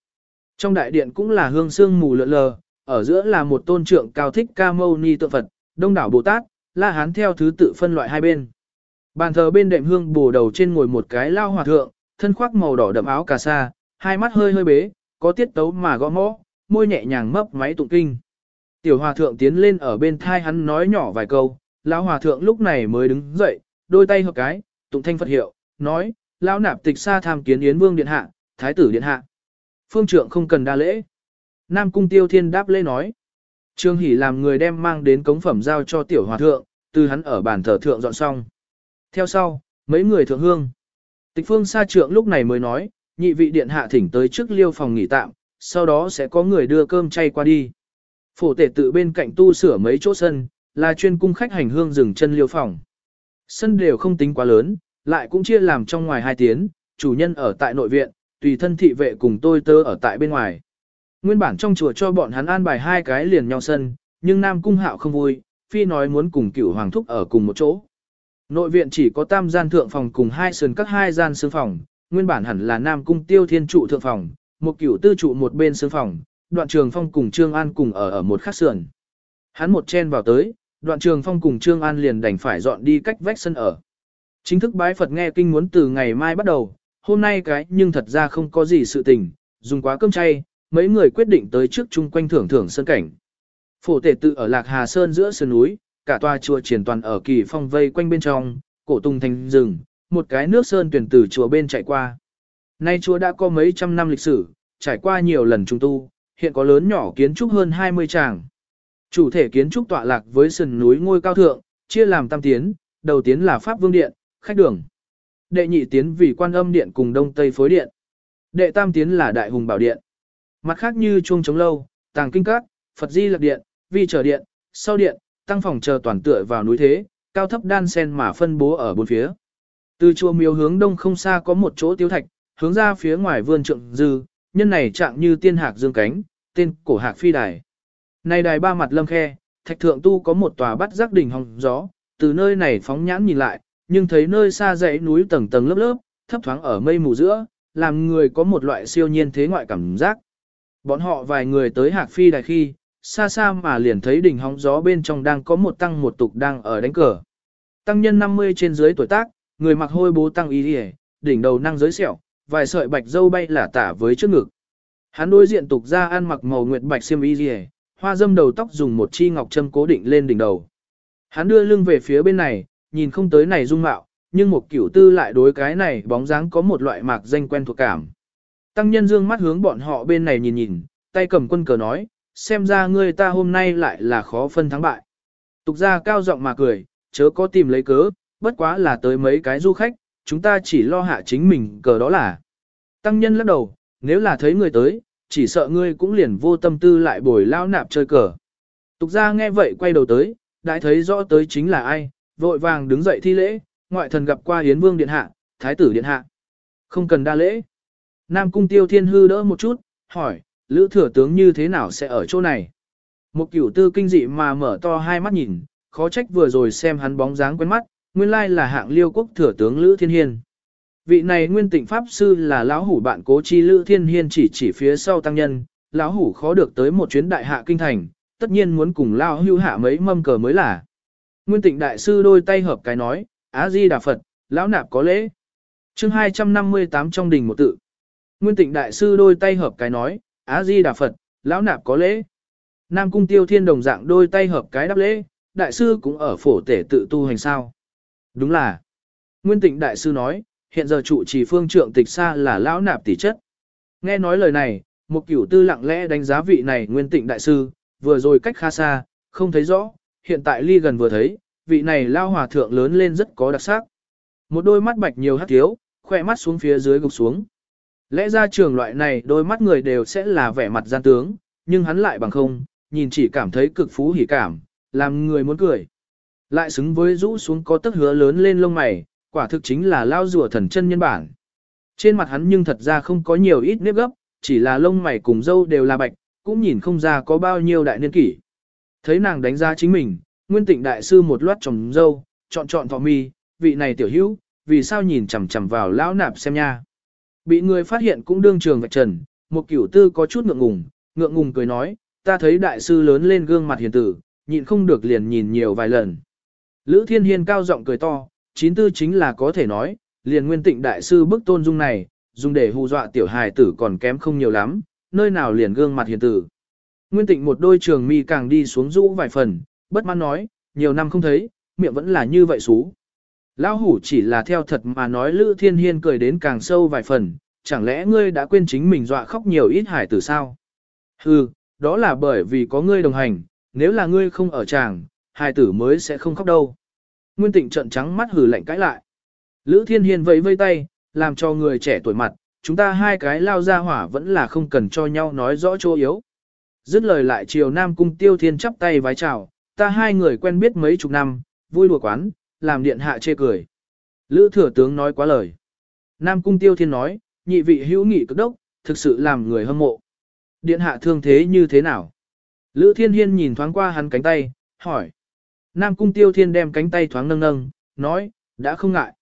Trong đại điện cũng là hương sương mù lượn lờ, ở giữa là một tôn trượng cao thích ca mâu ni tượng Phật, đông đảo Bồ Tát, la hán theo thứ tự phân loại hai bên. Bàn thờ bên đệm hương bổ đầu trên ngồi một cái lao hòa thượng, thân khoác màu đỏ đậm áo cà sa, hai mắt hơi hơi bế, có tiết tấu mà gõ mõ, môi nhẹ nhàng mấp máy tụng kinh. Tiểu hòa thượng tiến lên ở bên thai hắn nói nhỏ vài câu, lão hòa thượng lúc này mới đứng dậy, đôi tay hợp cái, tụng thanh Phật hiệu, nói, lão nạp tịch xa tham kiến yến vương điện hạ, thái tử điện hạ. Phương trượng không cần đa lễ. Nam cung tiêu thiên đáp lễ nói. Trương Hỷ làm người đem mang đến cống phẩm giao cho tiểu hòa thượng, từ hắn ở bàn thờ thượng dọn xong. Theo sau, mấy người thượng hương. Tịch phương sa trượng lúc này mới nói, nhị vị điện hạ thỉnh tới trước liêu phòng nghỉ tạm, sau đó sẽ có người đưa cơm chay qua đi. Phổ tể tự bên cạnh tu sửa mấy chỗ sân, là chuyên cung khách hành hương dừng chân liêu phòng. Sân đều không tính quá lớn, lại cũng chia làm trong ngoài hai tiếng, chủ nhân ở tại nội viện, tùy thân thị vệ cùng tôi tơ ở tại bên ngoài. Nguyên bản trong chùa cho bọn hắn an bài hai cái liền nhau sân, nhưng Nam Cung Hạo không vui, phi nói muốn cùng cửu hoàng thúc ở cùng một chỗ. Nội viện chỉ có tam gian thượng phòng cùng hai sườn các hai gian sương phòng, nguyên bản hẳn là Nam Cung Tiêu Thiên trụ thượng phòng, một cửu tư trụ một bên sương phòng, đoạn trường phong cùng Trương An cùng ở ở một khắc sườn. Hắn một chen vào tới, đoạn trường phong cùng Trương An liền đành phải dọn đi cách vách sân ở. Chính thức bái Phật nghe kinh muốn từ ngày mai bắt đầu, hôm nay cái nhưng thật ra không có gì sự tình, dùng quá cơm chay, mấy người quyết định tới trước chung quanh thưởng thưởng sân cảnh. Phổ tể tự ở Lạc Hà Sơn giữa sườn núi, cả tòa chùa triển toàn ở kỳ phong vây quanh bên trong, cổ tung thành rừng, một cái nước sơn tuyển từ chùa bên chạy qua. Nay chùa đã có mấy trăm năm lịch sử, trải qua nhiều lần trùng tu, hiện có lớn nhỏ kiến trúc hơn 20 tràng. Chủ thể kiến trúc tọa lạc với sườn núi ngôi cao thượng, chia làm tam tiến, đầu tiến là Pháp Vương Điện, khách đường. Đệ nhị tiến vì quan âm điện cùng đông tây phối điện. Đệ tam tiến là đại hùng bảo điện. Mặt khác như chuông chống lâu, tàng kinh các, Phật di lạc điện, vi trở điện, sau điện, tăng phòng chờ toàn tựa vào núi thế, cao thấp đan sen mà phân bố ở bốn phía. Từ chùa miếu hướng đông không xa có một chỗ tiêu thạch, hướng ra phía ngoài vươn trượng dư, nhân này trạng như tiên hạc dương cánh, tên cổ hạc phi đài. Này đài ba mặt lâm khe, thạch thượng tu có một tòa bắt giác đỉnh hồng gió, từ nơi này phóng nhãn nhìn lại, nhưng thấy nơi xa dãy núi tầng tầng lớp lớp, thấp thoáng ở mây mù giữa, làm người có một loại siêu nhiên thế ngoại cảm giác. Bọn họ vài người tới hạc phi đài khi, xa xa mà liền thấy đỉnh hóng gió bên trong đang có một tăng một tục đang ở đánh cờ. Tăng nhân 50 trên dưới tuổi tác, người mặc hôi bố tăng y đi đỉnh đầu năng giới sẹo, vài sợi bạch dâu bay lả tả với trước ngực. Hắn đối diện tục ra ăn mặc màu nguyệt bạch xiêm y rìa, hoa dâm đầu tóc dùng một chi ngọc châm cố định lên đỉnh đầu. Hắn đưa lưng về phía bên này, nhìn không tới này dung mạo, nhưng một kiểu tư lại đối cái này bóng dáng có một loại mạc danh quen thuộc cảm. Tăng nhân dương mắt hướng bọn họ bên này nhìn nhìn, tay cầm quân cờ nói, xem ra ngươi ta hôm nay lại là khó phân thắng bại. Tục ra cao giọng mà cười, chớ có tìm lấy cớ, bất quá là tới mấy cái du khách, chúng ta chỉ lo hạ chính mình cờ đó là. Tăng nhân lắc đầu, nếu là thấy người tới, chỉ sợ ngươi cũng liền vô tâm tư lại bồi lao nạp chơi cờ. Tục ra nghe vậy quay đầu tới, đã thấy rõ tới chính là ai, vội vàng đứng dậy thi lễ, ngoại thần gặp qua hiến vương điện hạ, thái tử điện hạ. Không cần đa lễ. Nam cung tiêu thiên hư đỡ một chút, hỏi, lữ thừa tướng như thế nào sẽ ở chỗ này? Một cửu tư kinh dị mà mở to hai mắt nhìn, khó trách vừa rồi xem hắn bóng dáng quen mắt, nguyên lai là hạng liêu quốc thừa tướng lữ thiên hiên. Vị này nguyên tịnh pháp sư là lão hủ bạn cố chi lữ thiên hiên chỉ chỉ phía sau tăng nhân, lão hủ khó được tới một chuyến đại hạ kinh thành, tất nhiên muốn cùng lao hưu hạ mấy mâm cờ mới là. Nguyên tịnh đại sư đôi tay hợp cái nói, Á Di Đà Phật, lão nạp có lễ. chương 258 trong đình một tự. Nguyên tịnh đại sư đôi tay hợp cái nói, Á Di Đà Phật, lão nạp có lễ. Nam cung tiêu thiên đồng dạng đôi tay hợp cái đáp lễ, đại sư cũng ở phổ tể tự tu hành sao. Đúng là. Nguyên tịnh đại sư nói, hiện giờ trụ trì phương trượng tịch xa là lão nạp tỷ chất. Nghe nói lời này, một cửu tư lặng lẽ đánh giá vị này nguyên tịnh đại sư, vừa rồi cách khá xa, không thấy rõ, hiện tại ly gần vừa thấy, vị này lao hòa thượng lớn lên rất có đặc sắc. Một đôi mắt bạch nhiều hắc thiếu, khỏe mắt xuống phía dưới gục xuống. Lẽ ra trường loại này đôi mắt người đều sẽ là vẻ mặt gian tướng, nhưng hắn lại bằng không, nhìn chỉ cảm thấy cực phú hỉ cảm, làm người muốn cười. Lại xứng với rũ xuống có tấc hứa lớn lên lông mày, quả thực chính là lao rùa thần chân nhân bản. Trên mặt hắn nhưng thật ra không có nhiều ít nếp gấp, chỉ là lông mày cùng dâu đều là bạch, cũng nhìn không ra có bao nhiêu đại niên kỷ. Thấy nàng đánh giá chính mình, nguyên tịnh đại sư một loát trồng dâu, chọn chọn thọ mi, vị này tiểu hữu, vì sao nhìn chằm chằm vào lão nạp xem nha. Bị người phát hiện cũng đương trường vạch trần, một cửu tư có chút ngượng ngùng, ngượng ngùng cười nói, ta thấy đại sư lớn lên gương mặt hiền tử, nhịn không được liền nhìn nhiều vài lần. Lữ Thiên Hiên cao giọng cười to, chín tư chính là có thể nói, liền nguyên tịnh đại sư bức tôn dung này, dùng để hù dọa tiểu hài tử còn kém không nhiều lắm, nơi nào liền gương mặt hiền tử. Nguyên tịnh một đôi trường mi càng đi xuống rũ vài phần, bất mãn nói, nhiều năm không thấy, miệng vẫn là như vậy xú. Lão hủ chỉ là theo thật mà nói Lữ Thiên Hiên cười đến càng sâu vài phần, chẳng lẽ ngươi đã quên chính mình dọa khóc nhiều ít hải tử sao? Hừ, đó là bởi vì có ngươi đồng hành, nếu là ngươi không ở chàng, hải tử mới sẽ không khóc đâu. Nguyên tịnh trận trắng mắt hừ lạnh cãi lại. Lữ Thiên Hiên vẫy vây tay, làm cho người trẻ tuổi mặt, chúng ta hai cái lao ra hỏa vẫn là không cần cho nhau nói rõ chỗ yếu. Dứt lời lại chiều Nam Cung Tiêu Thiên chắp tay vái chào, ta hai người quen biết mấy chục năm, vui đùa quán, làm điện hạ chê cười. Lữ thừa tướng nói quá lời. Nam Cung Tiêu Thiên nói, nhị vị hữu nghị cực đốc, thực sự làm người hâm mộ. Điện hạ thương thế như thế nào? Lữ Thiên Hiên nhìn thoáng qua hắn cánh tay, hỏi. Nam Cung Tiêu Thiên đem cánh tay thoáng nâng nâng, nói, đã không ngại.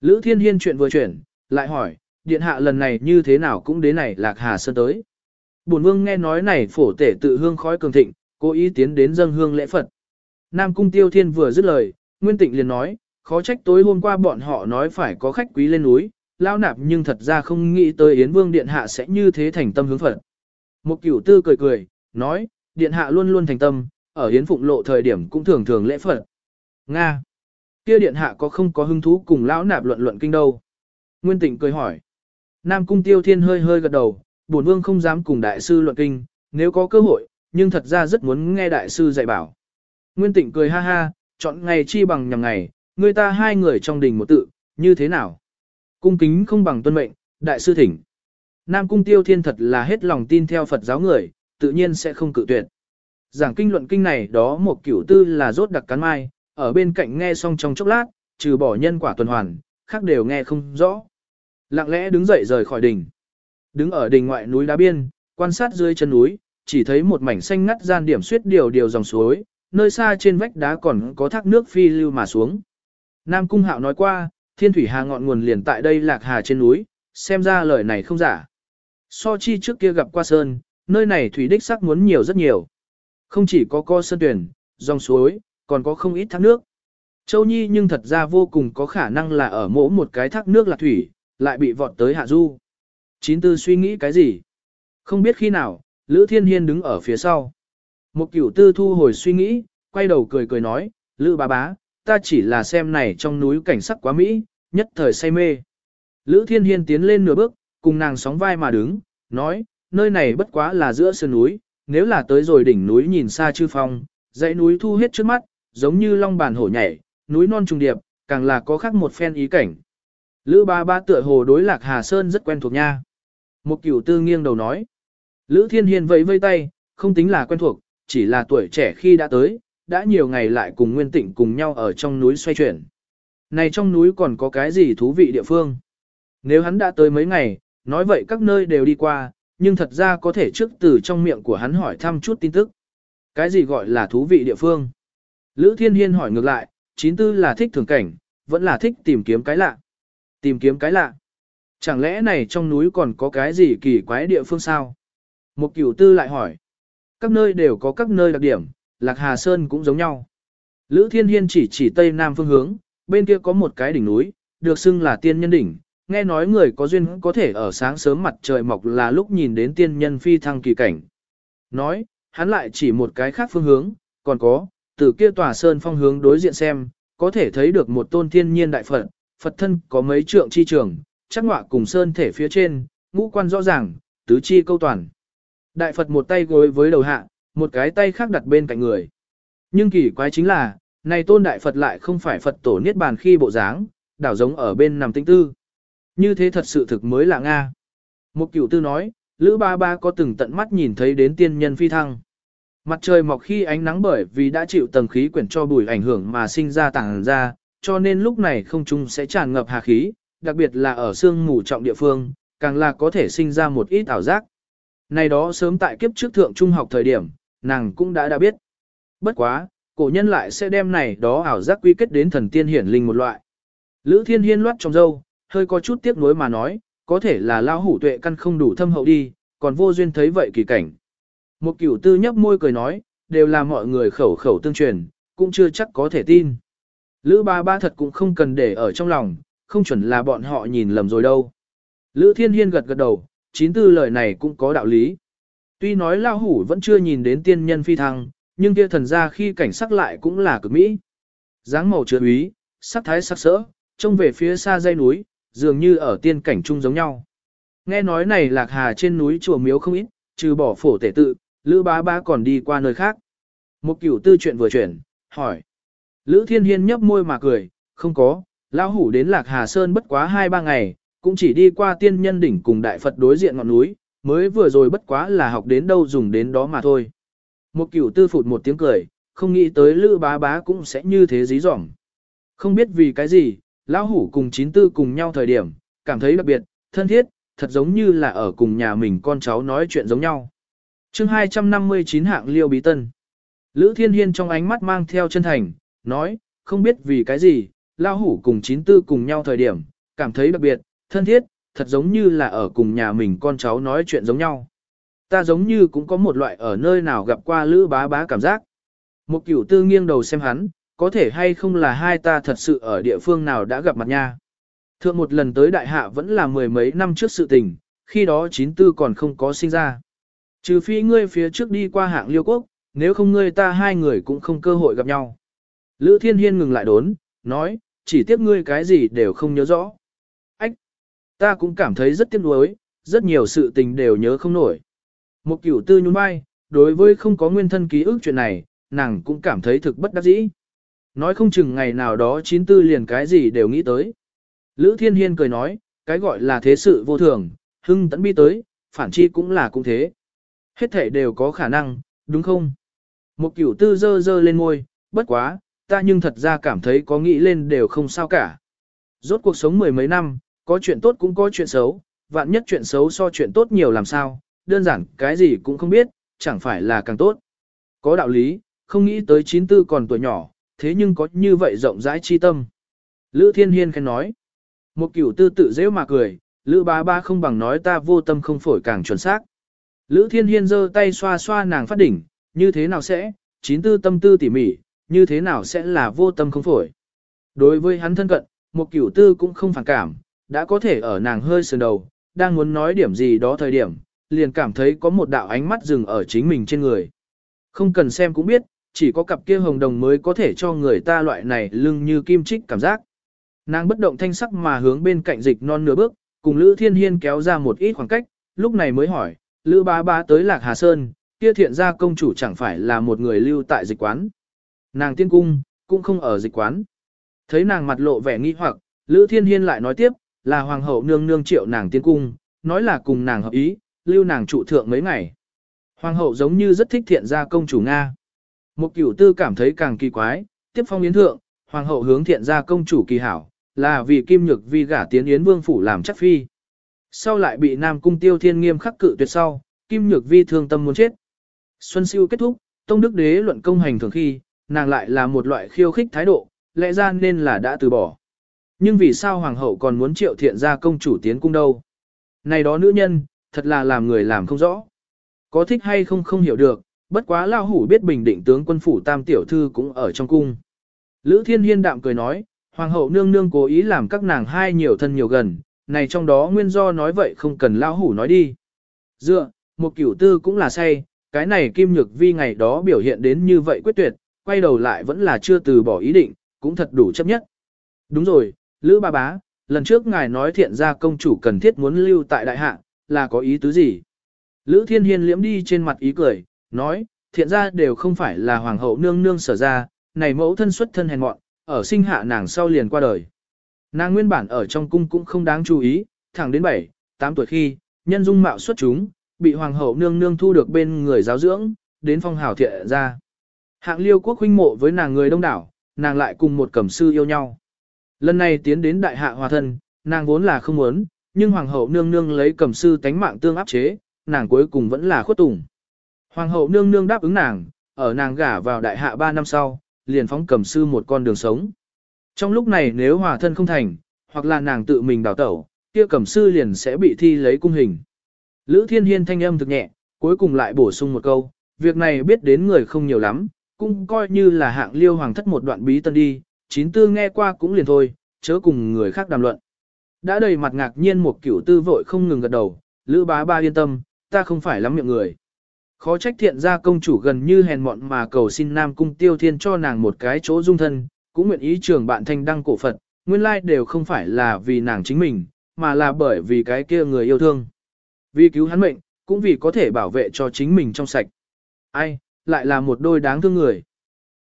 Lữ Thiên Hiên chuyện vừa chuyển, lại hỏi, điện hạ lần này như thế nào cũng đến này lạc hà sơn tới. Bổn vương nghe nói này phổ tể tự hương khói cường thịnh, cố ý tiến đến dâng hương lễ Phật. Nam Cung Tiêu Thiên vừa dứt lời, Nguyên Tịnh liền nói, khó trách tối hôm qua bọn họ nói phải có khách quý lên núi, lao nạp nhưng thật ra không nghĩ tới Yến Vương Điện Hạ sẽ như thế thành tâm hướng Phật. Một cửu tư cười cười, nói, Điện Hạ luôn luôn thành tâm, ở Hiến Phụng Lộ thời điểm cũng thường thường lễ Phật. Nga! Kia Điện Hạ có không có hứng thú cùng lão nạp luận luận kinh đâu? Nguyên Tịnh cười hỏi. Nam Cung Tiêu Thiên hơi hơi gật đầu, bổn vương không dám cùng đại sư luận kinh, nếu có cơ hội, nhưng thật ra rất muốn nghe đại sư dạy bảo. Nguyên Tịnh cười ha ha, chọn ngày chi bằng nhằm ngày, người ta hai người trong đình một tự, như thế nào? Cung kính không bằng tuân mệnh, đại sư thỉnh. Nam Cung Tiêu Thiên thật là hết lòng tin theo Phật giáo người, tự nhiên sẽ không cự tuyệt. Giảng kinh luận kinh này đó một kiểu tư là rốt đặc cắn mai, ở bên cạnh nghe xong trong chốc lát, trừ bỏ nhân quả tuần hoàn, khác đều nghe không rõ. Lặng lẽ đứng dậy rời khỏi đỉnh. Đứng ở đỉnh ngoại núi đá biên, quan sát dưới chân núi, chỉ thấy một mảnh xanh ngắt gian điểm suyết điều điều dòng suối, nơi xa trên vách đá còn có thác nước phi lưu mà xuống. Nam Cung Hạo nói qua, thiên thủy hà ngọn nguồn liền tại đây lạc hà trên núi, xem ra lời này không giả. So chi trước kia gặp qua sơn, nơi này thủy đích sắc muốn nhiều rất nhiều. Không chỉ có co sơn tuyển, dòng suối, còn có không ít thác nước. Châu Nhi nhưng thật ra vô cùng có khả năng là ở mỗi một cái thác nước là thủy, lại bị vọt tới hạ du. Chín tư suy nghĩ cái gì? Không biết khi nào, Lữ Thiên Hiên đứng ở phía sau. Một cửu tư thu hồi suy nghĩ, quay đầu cười cười nói, Lữ bà bá, ta chỉ là xem này trong núi cảnh sắc quá mỹ, nhất thời say mê. Lữ Thiên Hiên tiến lên nửa bước, cùng nàng sóng vai mà đứng, nói, nơi này bất quá là giữa sơn núi, nếu là tới rồi đỉnh núi nhìn xa chư phong, dãy núi thu hết trước mắt, giống như long bàn hổ nhảy, núi non trùng điệp, càng là có khác một phen ý cảnh. Lữ ba ba tựa hồ đối lạc Hà Sơn rất quen thuộc nha. Một cửu tư nghiêng đầu nói. Lữ Thiên Hiên vẫy vây tay, không tính là quen thuộc, chỉ là tuổi trẻ khi đã tới, đã nhiều ngày lại cùng Nguyên Tịnh cùng nhau ở trong núi xoay chuyển. Này trong núi còn có cái gì thú vị địa phương? Nếu hắn đã tới mấy ngày, nói vậy các nơi đều đi qua, nhưng thật ra có thể trước từ trong miệng của hắn hỏi thăm chút tin tức. Cái gì gọi là thú vị địa phương? Lữ Thiên Hiên hỏi ngược lại, chín tư là thích thường cảnh, vẫn là thích tìm kiếm cái lạ. Tìm kiếm cái lạ. Chẳng lẽ này trong núi còn có cái gì kỳ quái địa phương sao? Một cửu tư lại hỏi. Các nơi đều có các nơi đặc điểm, Lạc Hà Sơn cũng giống nhau. Lữ Thiên Hiên chỉ chỉ tây nam phương hướng, bên kia có một cái đỉnh núi, được xưng là tiên nhân đỉnh. Nghe nói người có duyên có thể ở sáng sớm mặt trời mọc là lúc nhìn đến tiên nhân phi thăng kỳ cảnh. Nói, hắn lại chỉ một cái khác phương hướng, còn có, từ kia tòa sơn phong hướng đối diện xem, có thể thấy được một tôn thiên nhiên đại Phật, Phật thân có mấy trượng chi trường, chắc ngọa cùng sơn thể phía trên, ngũ quan rõ ràng, tứ chi câu toàn. Đại Phật một tay gối với đầu hạ, một cái tay khác đặt bên cạnh người. Nhưng kỳ quái chính là, này tôn đại Phật lại không phải Phật tổ niết bàn khi bộ dáng, đảo giống ở bên nằm tinh tư. Như thế thật sự thực mới lạ Nga. Một cửu tư nói, Lữ ba ba có từng tận mắt nhìn thấy đến tiên nhân phi thăng. Mặt trời mọc khi ánh nắng bởi vì đã chịu tầng khí quyển cho bùi ảnh hưởng mà sinh ra tàng ra, cho nên lúc này không trung sẽ tràn ngập hà khí, đặc biệt là ở sương mù trọng địa phương, càng là có thể sinh ra một ít ảo giác. Này đó sớm tại kiếp trước thượng trung học thời điểm, nàng cũng đã đã biết. Bất quá, cổ nhân lại sẽ đem này đó ảo giác quy kết đến thần tiên hiển linh một loại. Lữ thiên hiên loát trong dâu, hơi có chút tiếc nuối mà nói, có thể là lao hủ tuệ căn không đủ thâm hậu đi, còn vô duyên thấy vậy kỳ cảnh. Một cửu tư nhấp môi cười nói, đều là mọi người khẩu khẩu tương truyền, cũng chưa chắc có thể tin. Lữ ba ba thật cũng không cần để ở trong lòng, không chuẩn là bọn họ nhìn lầm rồi đâu. Lữ thiên hiên gật gật đầu, chín tư lời này cũng có đạo lý. Tuy nói lao hủ vẫn chưa nhìn đến tiên nhân phi thăng, nhưng kia thần ra khi cảnh sắc lại cũng là cực mỹ. dáng màu trượt úy, sắc thái sắc sỡ, trông về phía xa dây núi, dường như ở tiên cảnh chung giống nhau. Nghe nói này lạc hà trên núi chùa miếu không ít, trừ bỏ phổ tể tự, Lữ bá bá còn đi qua nơi khác. Một cửu tư chuyện vừa chuyển, hỏi. Lữ thiên hiên nhấp môi mà cười, không có, lão hủ đến lạc hà sơn bất quá hai ba ngày, cũng chỉ đi qua tiên nhân đỉnh cùng đại Phật đối diện ngọn núi, mới vừa rồi bất quá là học đến đâu dùng đến đó mà thôi. Một cửu tư phụt một tiếng cười, không nghĩ tới lữ bá bá cũng sẽ như thế dí dỏm. Không biết vì cái gì, lão hủ cùng chín tư cùng nhau thời điểm, cảm thấy đặc biệt, thân thiết, thật giống như là ở cùng nhà mình con cháu nói chuyện giống nhau chương 259 hạng liêu bí tân. Lữ Thiên Hiên trong ánh mắt mang theo chân thành, nói, không biết vì cái gì, Lão hủ cùng chín tư cùng nhau thời điểm, cảm thấy đặc biệt, thân thiết, thật giống như là ở cùng nhà mình con cháu nói chuyện giống nhau. Ta giống như cũng có một loại ở nơi nào gặp qua lữ bá bá cảm giác. Một cửu tư nghiêng đầu xem hắn, có thể hay không là hai ta thật sự ở địa phương nào đã gặp mặt nha. Thượng một lần tới đại hạ vẫn là mười mấy năm trước sự tình, khi đó chín tư còn không có sinh ra. Trừ phi ngươi phía trước đi qua hạng liêu quốc, nếu không ngươi ta hai người cũng không cơ hội gặp nhau. Lữ Thiên Hiên ngừng lại đốn, nói, chỉ tiếc ngươi cái gì đều không nhớ rõ. Ách! Ta cũng cảm thấy rất tiếc nuối, rất nhiều sự tình đều nhớ không nổi. Một kiểu tư nhún vai, đối với không có nguyên thân ký ức chuyện này, nàng cũng cảm thấy thực bất đắc dĩ. Nói không chừng ngày nào đó chín tư liền cái gì đều nghĩ tới. Lữ Thiên Hiên cười nói, cái gọi là thế sự vô thường, hưng tẫn bi tới, phản chi cũng là cũng thế. Hết thể đều có khả năng, đúng không? Một cửu tư dơ dơ lên ngôi, bất quá, ta nhưng thật ra cảm thấy có nghĩ lên đều không sao cả. Rốt cuộc sống mười mấy năm, có chuyện tốt cũng có chuyện xấu, vạn nhất chuyện xấu so chuyện tốt nhiều làm sao, đơn giản cái gì cũng không biết, chẳng phải là càng tốt. Có đạo lý, không nghĩ tới chín tư còn tuổi nhỏ, thế nhưng có như vậy rộng rãi chi tâm. Lữ Thiên Hiên khen nói. Một cửu tư tự dễ mà cười, Lữ ba ba không bằng nói ta vô tâm không phổi càng chuẩn xác. Lữ Thiên Hiên giơ tay xoa xoa nàng phát đỉnh, như thế nào sẽ, chín tư tâm tư tỉ mỉ, như thế nào sẽ là vô tâm không phổi. Đối với hắn thân cận, một cửu tư cũng không phản cảm, đã có thể ở nàng hơi sườn đầu, đang muốn nói điểm gì đó thời điểm, liền cảm thấy có một đạo ánh mắt dừng ở chính mình trên người. Không cần xem cũng biết, chỉ có cặp kia hồng đồng mới có thể cho người ta loại này lưng như kim trích cảm giác. Nàng bất động thanh sắc mà hướng bên cạnh dịch non nửa bước, cùng Lữ Thiên Hiên kéo ra một ít khoảng cách, lúc này mới hỏi, Lữ bá bá tới Lạc Hà Sơn, kia thiện gia công chủ chẳng phải là một người lưu tại dịch quán. Nàng tiên cung, cũng không ở dịch quán. Thấy nàng mặt lộ vẻ nghi hoặc, Lữ Thiên Hiên lại nói tiếp, là hoàng hậu nương nương triệu nàng tiên cung, nói là cùng nàng hợp ý, lưu nàng trụ thượng mấy ngày. Hoàng hậu giống như rất thích thiện gia công chủ Nga. Một cửu tư cảm thấy càng kỳ quái, tiếp phong yến thượng, hoàng hậu hướng thiện gia công chủ kỳ hảo, là vì kim nhược vi gả tiến yến vương phủ làm chắc phi. Sau lại bị nam cung tiêu thiên nghiêm khắc cự tuyệt sau, kim nhược vi thương tâm muốn chết. Xuân siêu kết thúc, tông đức đế luận công hành thường khi, nàng lại là một loại khiêu khích thái độ, lẽ ra nên là đã từ bỏ. Nhưng vì sao hoàng hậu còn muốn triệu thiện gia công chủ tiến cung đâu? Này đó nữ nhân, thật là làm người làm không rõ. Có thích hay không không hiểu được, bất quá lao hủ biết bình định tướng quân phủ tam tiểu thư cũng ở trong cung. Lữ thiên hiên đạm cười nói, hoàng hậu nương nương cố ý làm các nàng hai nhiều thân nhiều gần, này trong đó nguyên do nói vậy không cần lao hủ nói đi. Dựa, một cửu tư cũng là say, cái này kim nhược vi ngày đó biểu hiện đến như vậy quyết tuyệt, quay đầu lại vẫn là chưa từ bỏ ý định, cũng thật đủ chấp nhất. Đúng rồi, Lữ ba bá, lần trước ngài nói thiện gia công chủ cần thiết muốn lưu tại đại hạ, là có ý tứ gì? Lữ thiên hiên liễm đi trên mặt ý cười, nói, thiện gia đều không phải là hoàng hậu nương nương sở ra, này mẫu thân xuất thân hèn mọn, ở sinh hạ nàng sau liền qua đời. Nàng nguyên bản ở trong cung cũng không đáng chú ý, thẳng đến 7, 8 tuổi khi, nhân dung mạo xuất chúng, bị hoàng hậu nương nương thu được bên người giáo dưỡng, đến phong hào thiện gia. Hạng liêu quốc huynh mộ với nàng người đông đảo, nàng lại cùng một cẩm sư yêu nhau. Lần này tiến đến đại hạ hòa thân, nàng vốn là không muốn, nhưng hoàng hậu nương nương lấy cẩm sư tánh mạng tương áp chế, nàng cuối cùng vẫn là khuất tùng. Hoàng hậu nương nương đáp ứng nàng, ở nàng gả vào đại hạ 3 năm sau, liền phóng cẩm sư một con đường sống. Trong lúc này nếu hòa thân không thành, hoặc là nàng tự mình đào tẩu, kia cẩm sư liền sẽ bị thi lấy cung hình. Lữ thiên hiên thanh âm thực nhẹ, cuối cùng lại bổ sung một câu, việc này biết đến người không nhiều lắm, cũng coi như là hạng liêu hoàng thất một đoạn bí tân đi, chín tư nghe qua cũng liền thôi, chớ cùng người khác đàm luận. Đã đầy mặt ngạc nhiên một cửu tư vội không ngừng gật đầu, lữ bá ba yên tâm, ta không phải lắm miệng người. Khó trách thiện gia công chủ gần như hèn mọn mà cầu xin Nam Cung Tiêu Thiên cho nàng một cái chỗ dung thân, cũng nguyện ý trường bạn thanh đăng cổ Phật, nguyên lai đều không phải là vì nàng chính mình, mà là bởi vì cái kia người yêu thương. Vì cứu hắn mệnh, cũng vì có thể bảo vệ cho chính mình trong sạch. Ai, lại là một đôi đáng thương người.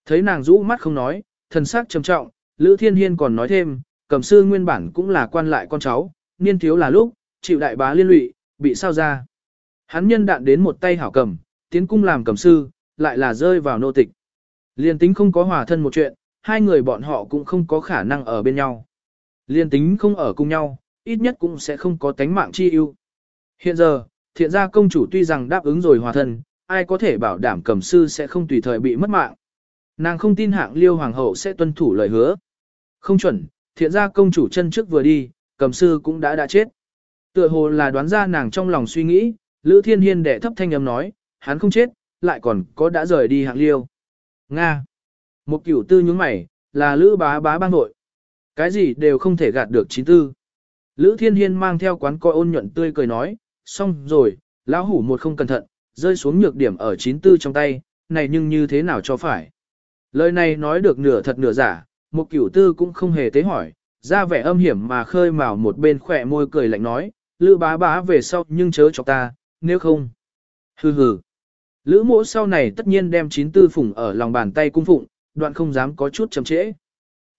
Thấy nàng rũ mắt không nói, thần sắc trầm trọng, Lữ Thiên Hiên còn nói thêm, cầm sư nguyên bản cũng là quan lại con cháu, niên thiếu là lúc, chịu đại bá liên lụy, bị sao ra. Hắn nhân đạn đến một tay hảo cầm, tiến cung làm cầm sư, lại là rơi vào nô tịch. Liên tính không có hòa thân một chuyện, hai người bọn họ cũng không có khả năng ở bên nhau. Liên tính không ở cùng nhau, ít nhất cũng sẽ không có tánh mạng chi ưu. Hiện giờ, thiện gia công chủ tuy rằng đáp ứng rồi hòa thân, ai có thể bảo đảm cầm sư sẽ không tùy thời bị mất mạng. Nàng không tin hạng liêu hoàng hậu sẽ tuân thủ lời hứa. Không chuẩn, thiện gia công chủ chân trước vừa đi, cầm sư cũng đã đã chết. Tựa hồ là đoán ra nàng trong lòng suy nghĩ, Lữ Thiên Hiên đệ thấp thanh âm nói, hắn không chết, lại còn có đã rời đi hạng liêu. Nga. Một cửu tư nhướng mày, là Lữ bá bá bang nội. Cái gì đều không thể gạt được chín tư. Lữ Thiên Hiên mang theo quán coi ôn nhuận tươi cười nói, xong rồi, lão hủ một không cẩn thận, rơi xuống nhược điểm ở chín tư trong tay, này nhưng như thế nào cho phải. Lời này nói được nửa thật nửa giả, một cửu tư cũng không hề tế hỏi, ra vẻ âm hiểm mà khơi mào một bên khỏe môi cười lạnh nói, lữ bá bá về sau nhưng chớ cho ta, nếu không. Hừ hừ. Lữ mỗ sau này tất nhiên đem chín tư phủng ở lòng bàn tay cung phụng, đoạn không dám có chút chậm trễ.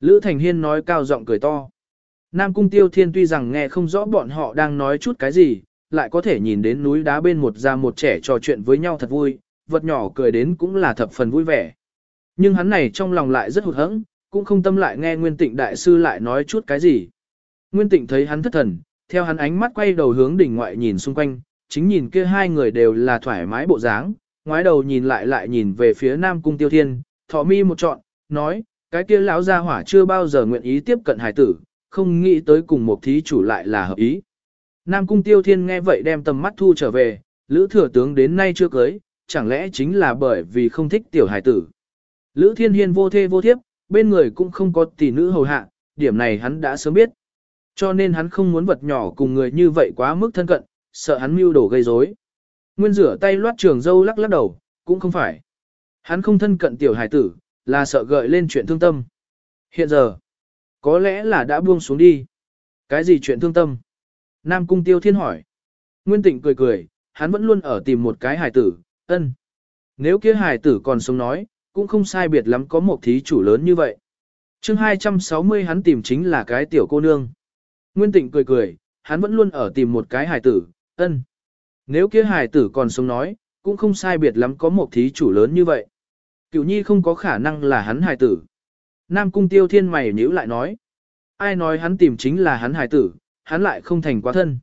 Lữ Thành Hiên nói cao giọng cười to. Nam Cung Tiêu Thiên tuy rằng nghe không rõ bọn họ đang nói chút cái gì, lại có thể nhìn đến núi đá bên một già một trẻ trò chuyện với nhau thật vui, vật nhỏ cười đến cũng là thập phần vui vẻ. Nhưng hắn này trong lòng lại rất hụt hẫng, cũng không tâm lại nghe Nguyên Tịnh đại sư lại nói chút cái gì. Nguyên Tịnh thấy hắn thất thần, theo hắn ánh mắt quay đầu hướng đỉnh ngoại nhìn xung quanh, chính nhìn kia hai người đều là thoải mái bộ dáng, ngoái đầu nhìn lại lại nhìn về phía Nam Cung Tiêu Thiên, thọ mi một trọn, nói, cái kia lão gia hỏa chưa bao giờ nguyện ý tiếp cận hải tử, không nghĩ tới cùng một thí chủ lại là hợp ý. Nam Cung Tiêu Thiên nghe vậy đem tầm mắt thu trở về, Lữ Thừa Tướng đến nay chưa cưới, chẳng lẽ chính là bởi vì không thích tiểu hải tử. Lữ Thiên Hiên vô thê vô thiếp, bên người cũng không có tỷ nữ hầu hạ, điểm này hắn đã sớm biết. Cho nên hắn không muốn vật nhỏ cùng người như vậy quá mức thân cận, sợ hắn mưu đổ gây rối. Nguyên rửa tay loát trường dâu lắc lắc đầu, cũng không phải. Hắn không thân cận tiểu hải tử, là sợ gợi lên chuyện thương tâm. Hiện giờ, có lẽ là đã buông xuống đi. Cái gì chuyện thương tâm? Nam Cung Tiêu Thiên hỏi. Nguyên Tịnh cười cười, hắn vẫn luôn ở tìm một cái hải tử, ân. Nếu kia hải tử còn sống nói, cũng không sai biệt lắm có một thí chủ lớn như vậy. chương 260 hắn tìm chính là cái tiểu cô nương. Nguyên Tịnh cười cười, hắn vẫn luôn ở tìm một cái hải tử, ân. Nếu kia hải tử còn sống nói, cũng không sai biệt lắm có một thí chủ lớn như vậy. Cửu nhi không có khả năng là hắn hải tử. Nam cung tiêu thiên mày nhíu lại nói. Ai nói hắn tìm chính là hắn hải tử, hắn lại không thành quá thân.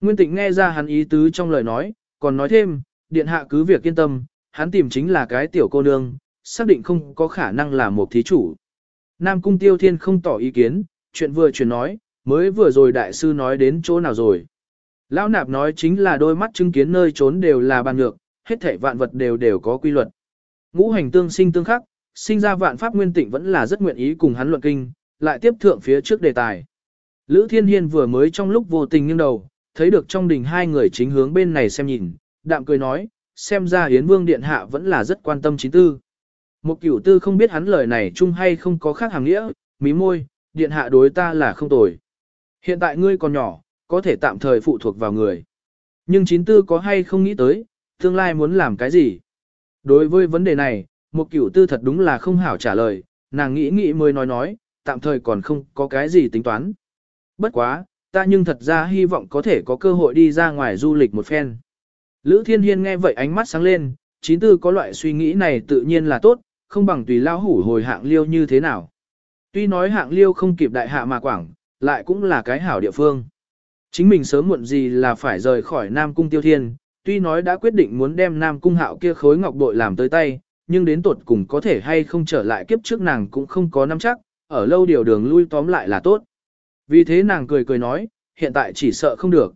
Nguyên tịnh nghe ra hắn ý tứ trong lời nói, còn nói thêm, điện hạ cứ việc yên tâm, hắn tìm chính là cái tiểu cô nương, xác định không có khả năng là một thí chủ. Nam cung tiêu thiên không tỏ ý kiến, chuyện vừa chuyển nói, mới vừa rồi đại sư nói đến chỗ nào rồi. Lão nạp nói chính là đôi mắt chứng kiến nơi trốn đều là bàn ngược, hết thảy vạn vật đều đều có quy luật. Ngũ hành tương sinh tương khắc, sinh ra vạn pháp nguyên tịnh vẫn là rất nguyện ý cùng hắn luận kinh, lại tiếp thượng phía trước đề tài. Lữ Thiên Hiên vừa mới trong lúc vô tình nghiêng đầu, thấy được trong đình hai người chính hướng bên này xem nhìn, đạm cười nói, xem ra Yến Vương Điện Hạ vẫn là rất quan tâm chính tư. Một cửu tư không biết hắn lời này chung hay không có khác hàng nghĩa, mí môi, Điện Hạ đối ta là không tồi. Hiện tại ngươi còn nhỏ, có thể tạm thời phụ thuộc vào người. Nhưng chín tư có hay không nghĩ tới, tương lai muốn làm cái gì? Đối với vấn đề này, một cửu tư thật đúng là không hảo trả lời, nàng nghĩ nghĩ mới nói nói, tạm thời còn không có cái gì tính toán. Bất quá, ta nhưng thật ra hy vọng có thể có cơ hội đi ra ngoài du lịch một phen. Lữ Thiên Hiên nghe vậy ánh mắt sáng lên, chín tư có loại suy nghĩ này tự nhiên là tốt, không bằng tùy lao hủ hồi hạng liêu như thế nào. Tuy nói hạng liêu không kịp đại hạ mà quảng, lại cũng là cái hảo địa phương. Chính mình sớm muộn gì là phải rời khỏi Nam Cung Tiêu Thiên, tuy nói đã quyết định muốn đem Nam Cung Hạo kia khối ngọc bội làm tới tay, nhưng đến tột cùng có thể hay không trở lại kiếp trước nàng cũng không có nắm chắc, ở lâu điều đường lui tóm lại là tốt. Vì thế nàng cười cười nói, hiện tại chỉ sợ không được.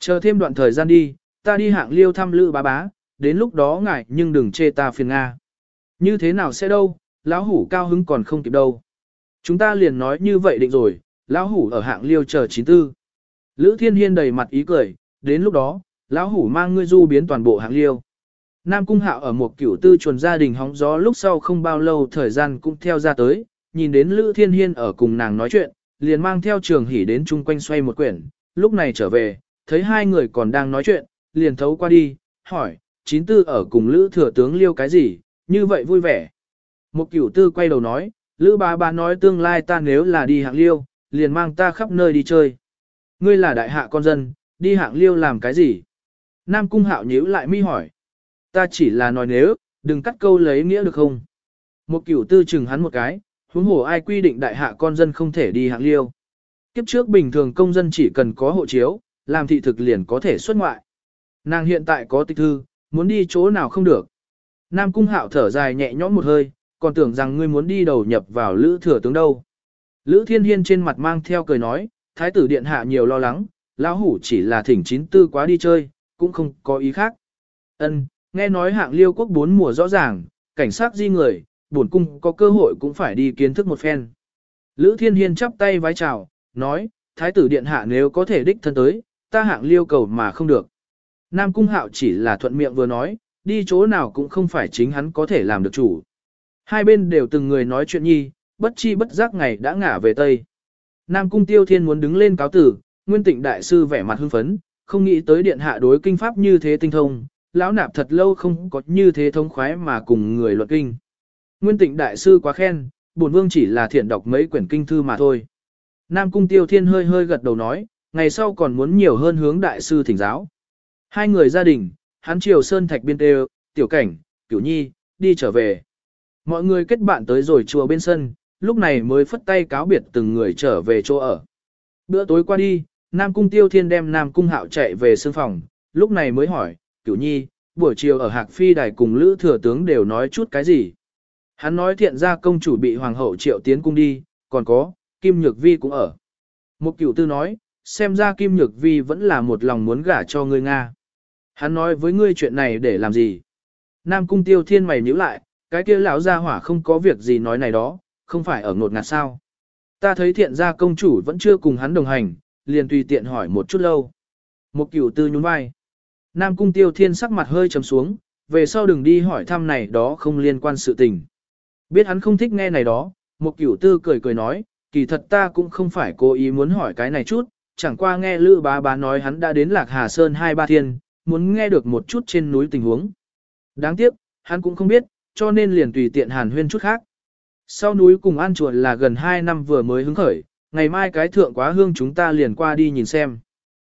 Chờ thêm đoạn thời gian đi, ta đi hạng liêu thăm lữ bá bá, đến lúc đó ngại nhưng đừng chê ta phiền Nga. Như thế nào sẽ đâu, lão hủ cao hứng còn không kịp đâu. Chúng ta liền nói như vậy định rồi, lão hủ ở hạng liêu chờ 94. Lữ Thiên Hiên đầy mặt ý cười, đến lúc đó, lão hủ mang ngươi du biến toàn bộ hạng liêu. Nam Cung Hạo ở một cửu tư chuồn gia đình hóng gió lúc sau không bao lâu thời gian cũng theo ra tới, nhìn đến Lữ Thiên Hiên ở cùng nàng nói chuyện, liền mang theo trường hỉ đến chung quanh xoay một quyển, lúc này trở về, thấy hai người còn đang nói chuyện, liền thấu qua đi, hỏi, chín tư ở cùng Lữ thừa tướng liêu cái gì, như vậy vui vẻ. Một cửu tư quay đầu nói, Lữ bà bà nói tương lai ta nếu là đi hạng liêu, liền mang ta khắp nơi đi chơi. Ngươi là đại hạ con dân, đi hạng liêu làm cái gì? Nam cung hạo nhíu lại mi hỏi. Ta chỉ là nói nếu, đừng cắt câu lấy nghĩa được không? Một cửu tư chừng hắn một cái, huống hồ ai quy định đại hạ con dân không thể đi hạng liêu. Kiếp trước bình thường công dân chỉ cần có hộ chiếu, làm thị thực liền có thể xuất ngoại. Nàng hiện tại có tịch thư, muốn đi chỗ nào không được. Nam cung hạo thở dài nhẹ nhõm một hơi, còn tưởng rằng ngươi muốn đi đầu nhập vào lữ thừa tướng đâu. Lữ thiên hiên trên mặt mang theo cười nói, thái tử điện hạ nhiều lo lắng, lão hủ chỉ là thỉnh chín tư quá đi chơi, cũng không có ý khác. Ân, nghe nói hạng liêu quốc bốn mùa rõ ràng, cảnh sát di người, bổn cung có cơ hội cũng phải đi kiến thức một phen. Lữ Thiên Hiên chắp tay vái chào, nói, Thái tử Điện Hạ nếu có thể đích thân tới, ta hạng liêu cầu mà không được. Nam Cung Hạo chỉ là thuận miệng vừa nói, đi chỗ nào cũng không phải chính hắn có thể làm được chủ. Hai bên đều từng người nói chuyện nhi, bất chi bất giác ngày đã ngả về Tây. Nam Cung Tiêu Thiên muốn đứng lên cáo tử, Nguyên Tịnh Đại Sư vẻ mặt hưng phấn, không nghĩ tới Điện Hạ đối kinh pháp như thế tinh thông, lão nạp thật lâu không có như thế thông khoái mà cùng người luận kinh. Nguyên tịnh đại sư quá khen, bổn vương chỉ là thiện đọc mấy quyển kinh thư mà thôi. Nam cung tiêu thiên hơi hơi gật đầu nói, ngày sau còn muốn nhiều hơn hướng đại sư thỉnh giáo. Hai người gia đình, hắn triều sơn thạch biên tê tiểu cảnh, cửu nhi, đi trở về. Mọi người kết bạn tới rồi chùa bên sân, lúc này mới phất tay cáo biệt từng người trở về chỗ ở. Bữa tối qua đi, Nam cung tiêu thiên đem Nam cung hạo chạy về sương phòng, lúc này mới hỏi, cửu nhi, buổi chiều ở Hạc Phi Đài cùng Lữ Thừa Tướng đều nói chút cái gì. Hắn nói thiện ra công chủ bị hoàng hậu triệu tiến cung đi, còn có, Kim Nhược Vi cũng ở. Một cửu tư nói, xem ra Kim Nhược Vi vẫn là một lòng muốn gả cho ngươi Nga. Hắn nói với ngươi chuyện này để làm gì? Nam cung tiêu thiên mày nhíu lại, cái kia lão gia hỏa không có việc gì nói này đó, không phải ở ngột ngạt sao. Ta thấy thiện gia công chủ vẫn chưa cùng hắn đồng hành, liền tùy tiện hỏi một chút lâu. Một cửu tư nhún vai. Nam cung tiêu thiên sắc mặt hơi trầm xuống, về sau đừng đi hỏi thăm này đó không liên quan sự tình. Biết hắn không thích nghe này đó, một cửu tư cười cười nói, kỳ thật ta cũng không phải cố ý muốn hỏi cái này chút, chẳng qua nghe Lữ bá bá nói hắn đã đến Lạc Hà Sơn hai ba thiên, muốn nghe được một chút trên núi tình huống. Đáng tiếc, hắn cũng không biết, cho nên liền tùy tiện hàn huyên chút khác. Sau núi cùng An Chùa là gần 2 năm vừa mới hứng khởi, ngày mai cái thượng quá hương chúng ta liền qua đi nhìn xem.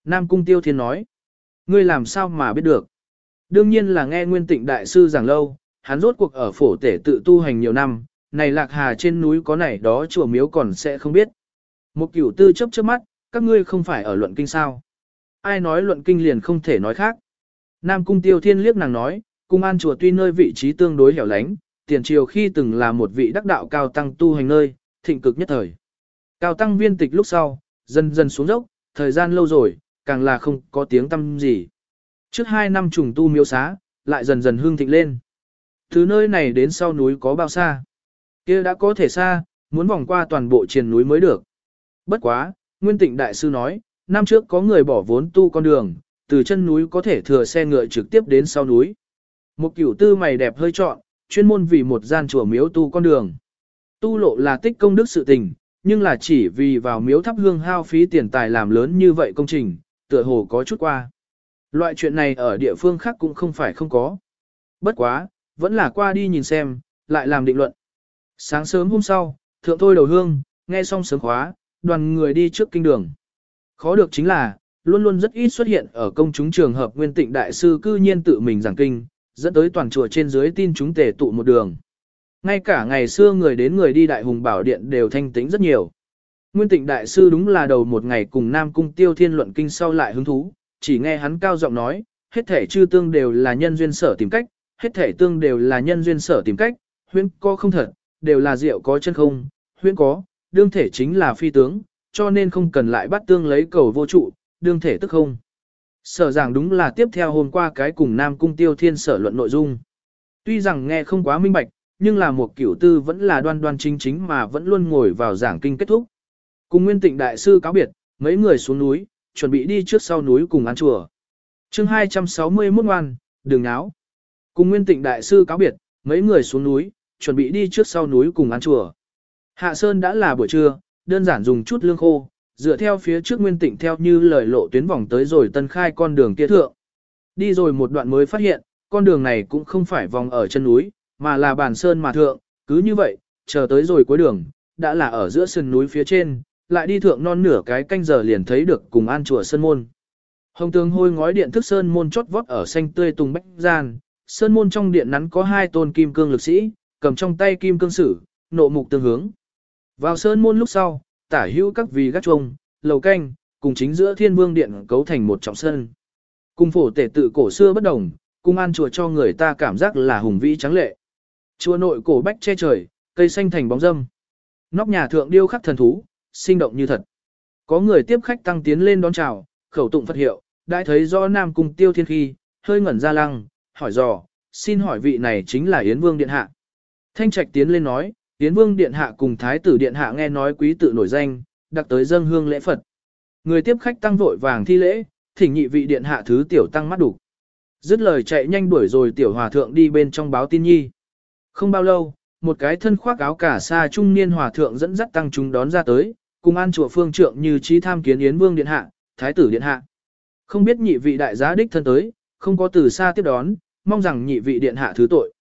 Nam Cung Tiêu Thiên nói, ngươi làm sao mà biết được. Đương nhiên là nghe Nguyên Tịnh Đại Sư giảng lâu, hắn rốt cuộc ở phổ tể tự tu hành nhiều năm, này lạc hà trên núi có này đó chùa miếu còn sẽ không biết. Một cửu tư chấp trước mắt, các ngươi không phải ở luận kinh sao. Ai nói luận kinh liền không thể nói khác. Nam Cung Tiêu Thiên liếc nàng nói, cung an chùa tuy nơi vị trí tương đối hẻo lánh, tiền triều khi từng là một vị đắc đạo cao tăng tu hành nơi, thịnh cực nhất thời. Cao tăng viên tịch lúc sau, dần dần xuống dốc, thời gian lâu rồi, càng là không có tiếng tâm gì. Trước hai năm trùng tu miếu xá, lại dần dần hương thịnh lên. Từ nơi này đến sau núi có bao xa? kia đã có thể xa, muốn vòng qua toàn bộ triền núi mới được. Bất quá, Nguyên Tịnh Đại Sư nói, năm trước có người bỏ vốn tu con đường, từ chân núi có thể thừa xe ngựa trực tiếp đến sau núi. Một kiểu tư mày đẹp hơi trọn, chuyên môn vì một gian chùa miếu tu con đường. Tu lộ là tích công đức sự tình, nhưng là chỉ vì vào miếu thắp hương hao phí tiền tài làm lớn như vậy công trình, tựa hồ có chút qua. Loại chuyện này ở địa phương khác cũng không phải không có. Bất quá, vẫn là qua đi nhìn xem, lại làm định luận. Sáng sớm hôm sau, thượng thôi đầu hương, nghe xong sớm khóa, đoàn người đi trước kinh đường. Khó được chính là, luôn luôn rất ít xuất hiện ở công chúng trường hợp nguyên tịnh đại sư cư nhiên tự mình giảng kinh, dẫn tới toàn chùa trên dưới tin chúng tề tụ một đường. Ngay cả ngày xưa người đến người đi đại hùng bảo điện đều thanh tĩnh rất nhiều. Nguyên tịnh đại sư đúng là đầu một ngày cùng Nam Cung Tiêu Thiên luận kinh sau lại hứng thú, chỉ nghe hắn cao giọng nói, hết thể chư tương đều là nhân duyên sở tìm cách, hết thể tương đều là nhân duyên sở tìm cách, huyễn có không thật, đều là diệu có chân không, huyễn có, đương thể chính là phi tướng, cho nên không cần lại bắt tương lấy cầu vô trụ, đương thể tức không. Sở giảng đúng là tiếp theo hôm qua cái cùng Nam Cung Tiêu Thiên sở luận nội dung. Tuy rằng nghe không quá minh bạch, nhưng là một kiểu tư vẫn là đoan đoan chính chính mà vẫn luôn ngồi vào giảng kinh kết thúc. Cùng Nguyên Tịnh Đại Sư cáo biệt, mấy người xuống núi, chuẩn bị đi trước sau núi cùng ăn chùa. chương 261 ngoan, đường áo. Cùng Nguyên Tịnh Đại Sư cáo biệt, mấy người xuống núi, chuẩn bị đi trước sau núi cùng ăn chùa. Hạ Sơn đã là buổi trưa, đơn giản dùng chút lương khô, dựa theo phía trước Nguyên Tịnh theo như lời lộ tuyến vòng tới rồi tân khai con đường kia thượng. Đi rồi một đoạn mới phát hiện, con đường này cũng không phải vòng ở chân núi, mà là bản sơn mà thượng, cứ như vậy, chờ tới rồi cuối đường, đã là ở giữa sườn núi phía trên, lại đi thượng non nửa cái canh giờ liền thấy được cùng an chùa sơn môn. Hồng tường hôi ngói điện thức sơn môn chót vót ở xanh tươi tùng bách gian, sơn môn trong điện nắn có hai tôn kim cương lực sĩ, cầm trong tay kim cương sử, nộ mục tương hướng. Vào sơn môn lúc sau, tả hữu các vị gác chuông, lầu canh, cùng chính giữa thiên vương điện cấu thành một trọng sơn. Cung phổ tể tự cổ xưa bất đồng, cung an chùa cho người ta cảm giác là hùng vĩ trắng lệ. Chùa nội cổ bách che trời, cây xanh thành bóng râm. Nóc nhà thượng điêu khắc thần thú, sinh động như thật. Có người tiếp khách tăng tiến lên đón chào, khẩu tụng Phật hiệu, đã thấy do Nam Cung Tiêu Thiên khi, hơi ngẩn ra lăng, hỏi dò, xin hỏi vị này chính là Yến Vương Điện Hạ. Thanh Trạch tiến lên nói, Yến Vương Điện Hạ cùng Thái tử Điện Hạ nghe nói quý tự nổi danh, đặc tới dâng hương lễ Phật. Người tiếp khách tăng vội vàng thi lễ, thỉnh nhị vị Điện Hạ thứ tiểu tăng mắt đủ. Dứt lời chạy nhanh đuổi rồi tiểu hòa thượng đi bên trong báo tin nhi. Không bao lâu, một cái thân khoác áo cả xa trung niên hòa thượng dẫn dắt tăng chúng đón ra tới, cùng an chùa phương trượng như trí tham kiến Yến Vương Điện Hạ, Thái tử Điện Hạ. Không biết nhị vị đại giá đích thân tới, không có từ xa tiếp đón, mong rằng nhị vị Điện Hạ thứ tội.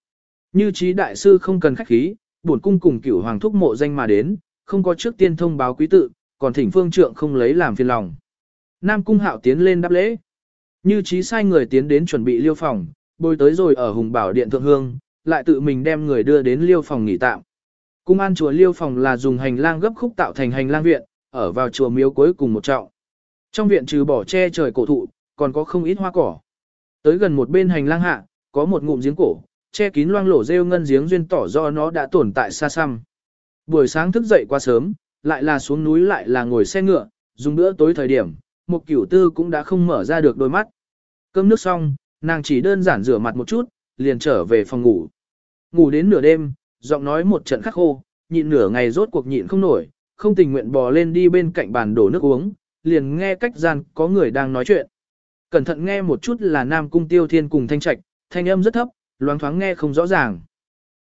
Như trí đại sư không cần khách khí, bổn cung cùng cửu hoàng thúc mộ danh mà đến, không có trước tiên thông báo quý tự, còn thỉnh phương trượng không lấy làm phiền lòng. Nam cung hạo tiến lên đáp lễ. Như trí sai người tiến đến chuẩn bị liêu phòng, bồi tới rồi ở hùng bảo điện thượng hương, lại tự mình đem người đưa đến liêu phòng nghỉ tạm. Cung an chùa liêu phòng là dùng hành lang gấp khúc tạo thành hành lang viện, ở vào chùa miếu cuối cùng một trọng. Trong viện trừ bỏ che trời cổ thụ, còn có không ít hoa cỏ. Tới gần một bên hành lang hạ, có một ngụm giếng cổ, che kín loang lổ rêu ngân giếng duyên tỏ do nó đã tồn tại xa xăm. Buổi sáng thức dậy quá sớm, lại là xuống núi lại là ngồi xe ngựa, dùng bữa tối thời điểm, một cửu tư cũng đã không mở ra được đôi mắt. Cơm nước xong, nàng chỉ đơn giản rửa mặt một chút, liền trở về phòng ngủ. Ngủ đến nửa đêm, giọng nói một trận khắc khô, nhịn nửa ngày rốt cuộc nhịn không nổi, không tình nguyện bò lên đi bên cạnh bàn đổ nước uống, liền nghe cách gian có người đang nói chuyện. Cẩn thận nghe một chút là Nam Cung Tiêu Thiên cùng Thanh Trạch, thanh âm rất thấp, loáng thoáng nghe không rõ ràng.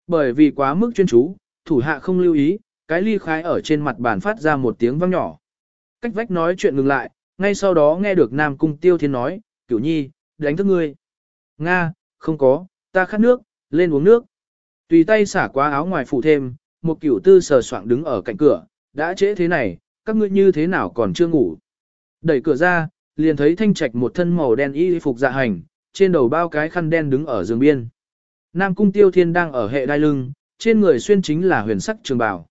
Bởi vì quá mức chuyên chú, thủ hạ không lưu ý, cái ly khai ở trên mặt bàn phát ra một tiếng vang nhỏ. Cách vách nói chuyện ngừng lại, ngay sau đó nghe được Nam Cung Tiêu Thiên nói, cửu nhi, đánh thức ngươi. Nga, không có, ta khát nước, lên uống nước. Tùy tay xả qua áo ngoài phụ thêm, một cửu tư sờ soạng đứng ở cạnh cửa, đã trễ thế này, các ngươi như thế nào còn chưa ngủ. Đẩy cửa ra, liền thấy thanh trạch một thân màu đen y phục dạ hành, trên đầu bao cái khăn đen đứng ở giường biên. Nam cung tiêu thiên đang ở hệ đai lưng, trên người xuyên chính là huyền sắc trường bào.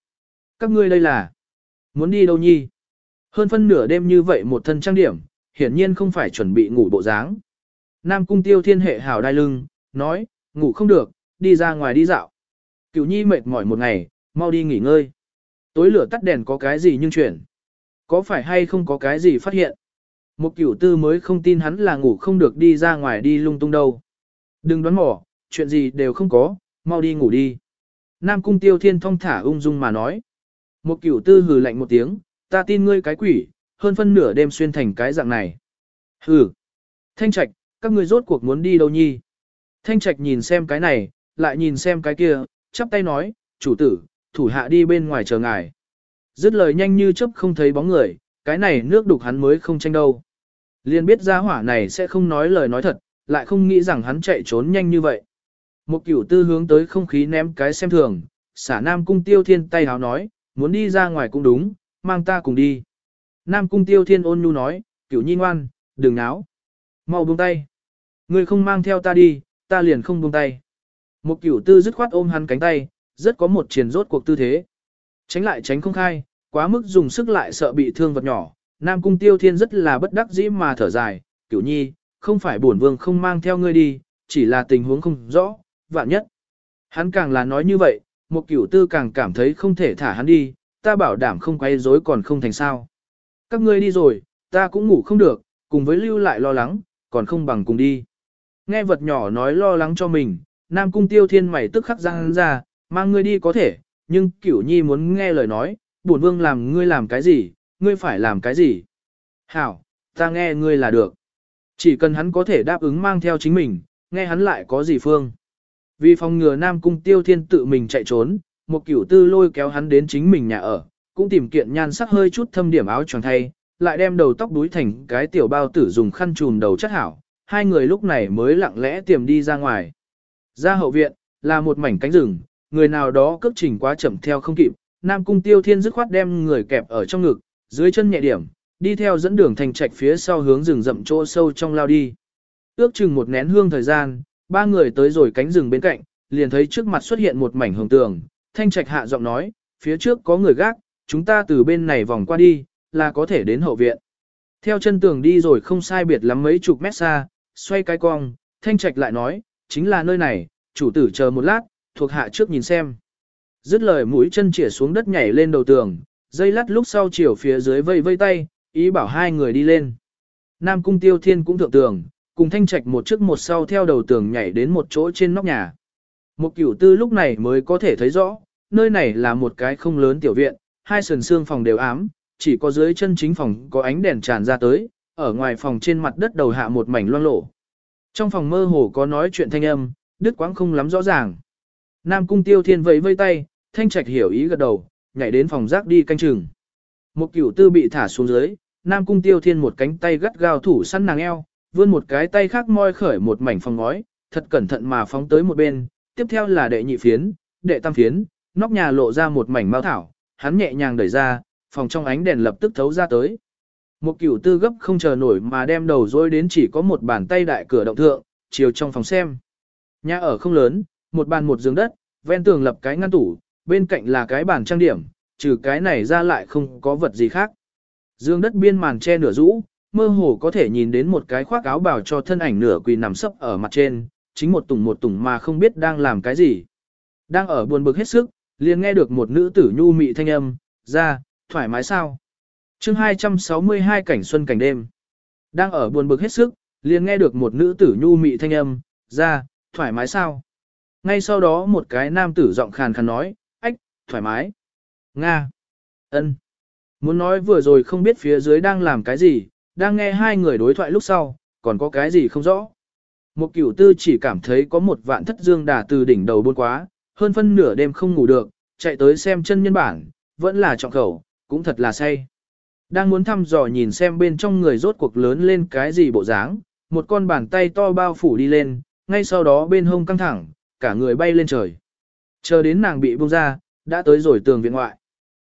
Các ngươi đây là, muốn đi đâu nhi? Hơn phân nửa đêm như vậy một thân trang điểm, hiển nhiên không phải chuẩn bị ngủ bộ dáng. Nam cung tiêu thiên hệ hảo đai lưng, nói, ngủ không được, đi ra ngoài đi dạo. Cửu nhi mệt mỏi một ngày, mau đi nghỉ ngơi. Tối lửa tắt đèn có cái gì nhưng chuyển. Có phải hay không có cái gì phát hiện? Một cửu tư mới không tin hắn là ngủ không được đi ra ngoài đi lung tung đâu. Đừng đoán mò, chuyện gì đều không có, mau đi ngủ đi. Nam cung tiêu thiên thong thả ung dung mà nói. Một cửu tư hừ lạnh một tiếng, ta tin ngươi cái quỷ, hơn phân nửa đêm xuyên thành cái dạng này. Hừ. Thanh trạch, các ngươi rốt cuộc muốn đi đâu nhi? Thanh trạch nhìn xem cái này, lại nhìn xem cái kia, chắp tay nói, chủ tử, thủ hạ đi bên ngoài chờ ngài. Dứt lời nhanh như chớp không thấy bóng người, cái này nước đục hắn mới không tranh đâu. Liên biết ra hỏa này sẽ không nói lời nói thật, lại không nghĩ rằng hắn chạy trốn nhanh như vậy. Một cửu tư hướng tới không khí ném cái xem thường, xả nam cung tiêu thiên tay háo nói, muốn đi ra ngoài cũng đúng, mang ta cùng đi. Nam cung tiêu thiên ôn nhu nói, cửu nhi ngoan, đừng náo. mau buông tay. Ngươi không mang theo ta đi, ta liền không buông tay. Một cửu tư dứt khoát ôm hắn cánh tay, rất có một triển rốt cuộc tư thế. Tránh lại tránh không khai, quá mức dùng sức lại sợ bị thương vật nhỏ. Nam cung tiêu thiên rất là bất đắc dĩ mà thở dài, cửu nhi, không phải bổn vương không mang theo ngươi đi, chỉ là tình huống không rõ, vạn nhất. Hắn càng là nói như vậy, một cửu tư càng cảm thấy không thể thả hắn đi, ta bảo đảm không quay rối còn không thành sao. Các ngươi đi rồi, ta cũng ngủ không được, cùng với lưu lại lo lắng, còn không bằng cùng đi. Nghe vật nhỏ nói lo lắng cho mình, Nam Cung Tiêu Thiên mày tức khắc răng ra, mang ngươi đi có thể, nhưng Cửu Nhi muốn nghe lời nói, bổn vương làm ngươi làm cái gì, ngươi phải làm cái gì. Hảo, ta nghe ngươi là được. Chỉ cần hắn có thể đáp ứng mang theo chính mình, nghe hắn lại có gì phương. Vì phòng ngừa Nam Cung Tiêu Thiên tự mình chạy trốn, một cửu tư lôi kéo hắn đến chính mình nhà ở, cũng tìm kiện nhan sắc hơi chút thâm điểm áo choàng thay, lại đem đầu tóc đuối thành cái tiểu bao tử dùng khăn trùm đầu chất hảo. Hai người lúc này mới lặng lẽ tiềm đi ra ngoài. Ra hậu viện, là một mảnh cánh rừng, người nào đó cước trình quá chậm theo không kịp, Nam Cung Tiêu Thiên dứt khoát đem người kẹp ở trong ngực, dưới chân nhẹ điểm, đi theo dẫn đường thành trạch phía sau hướng rừng rậm chỗ sâu trong lao đi. Ước chừng một nén hương thời gian, ba người tới rồi cánh rừng bên cạnh, liền thấy trước mặt xuất hiện một mảnh hồng tường, thanh trạch hạ giọng nói, phía trước có người gác, chúng ta từ bên này vòng qua đi, là có thể đến hậu viện. Theo chân tường đi rồi không sai biệt lắm mấy chục mét xa, xoay cái cong, thanh trạch lại nói, chính là nơi này, chủ tử chờ một lát, thuộc hạ trước nhìn xem. Dứt lời mũi chân chỉa xuống đất nhảy lên đầu tường, dây lát lúc sau chiều phía dưới vây vây tay, ý bảo hai người đi lên. Nam cung tiêu thiên cũng thượng tường, cùng thanh trạch một trước một sau theo đầu tường nhảy đến một chỗ trên nóc nhà. Một cửu tư lúc này mới có thể thấy rõ, nơi này là một cái không lớn tiểu viện, hai sườn xương phòng đều ám, chỉ có dưới chân chính phòng có ánh đèn tràn ra tới, ở ngoài phòng trên mặt đất đầu hạ một mảnh loang lổ. Trong phòng mơ hồ có nói chuyện thanh âm, đứt quãng không lắm rõ ràng. Nam cung tiêu thiên vẫy vây tay, thanh trạch hiểu ý gật đầu, nhảy đến phòng rác đi canh chừng. Một cửu tư bị thả xuống dưới, Nam cung tiêu thiên một cánh tay gắt gao thủ săn nàng eo, vươn một cái tay khác moi khởi một mảnh phòng ngói, thật cẩn thận mà phóng tới một bên, tiếp theo là đệ nhị phiến, đệ tam phiến, nóc nhà lộ ra một mảnh mao thảo, hắn nhẹ nhàng đẩy ra, phòng trong ánh đèn lập tức thấu ra tới. Một cửu tư gấp không chờ nổi mà đem đầu dối đến chỉ có một bàn tay đại cửa động thượng, chiều trong phòng xem. Nhà ở không lớn, một bàn một giường đất, ven tường lập cái ngăn tủ, bên cạnh là cái bàn trang điểm, trừ cái này ra lại không có vật gì khác. Dương đất biên màn che nửa rũ, mơ hồ có thể nhìn đến một cái khoác áo bào cho thân ảnh nửa quỳ nằm sấp ở mặt trên, chính một tùng một tùng mà không biết đang làm cái gì. Đang ở buồn bực hết sức, liền nghe được một nữ tử nhu mị thanh âm, ra, thoải mái sao. chương 262 cảnh xuân cảnh đêm. Đang ở buồn bực hết sức, liền nghe được một nữ tử nhu mị thanh âm, ra, thoải mái sao. Ngay sau đó một cái nam tử giọng khàn khàn nói, ách, thoải mái. Nga. ân. Muốn nói vừa rồi không biết phía dưới đang làm cái gì, đang nghe hai người đối thoại lúc sau, còn có cái gì không rõ. Một cửu tư chỉ cảm thấy có một vạn thất dương đà từ đỉnh đầu buôn quá, hơn phân nửa đêm không ngủ được, chạy tới xem chân nhân bản, vẫn là trọng khẩu, cũng thật là say. Đang muốn thăm dò nhìn xem bên trong người rốt cuộc lớn lên cái gì bộ dáng, một con bàn tay to bao phủ đi lên, ngay sau đó bên hông căng thẳng, cả người bay lên trời. Chờ đến nàng bị buông ra, đã tới rồi tường viện ngoại.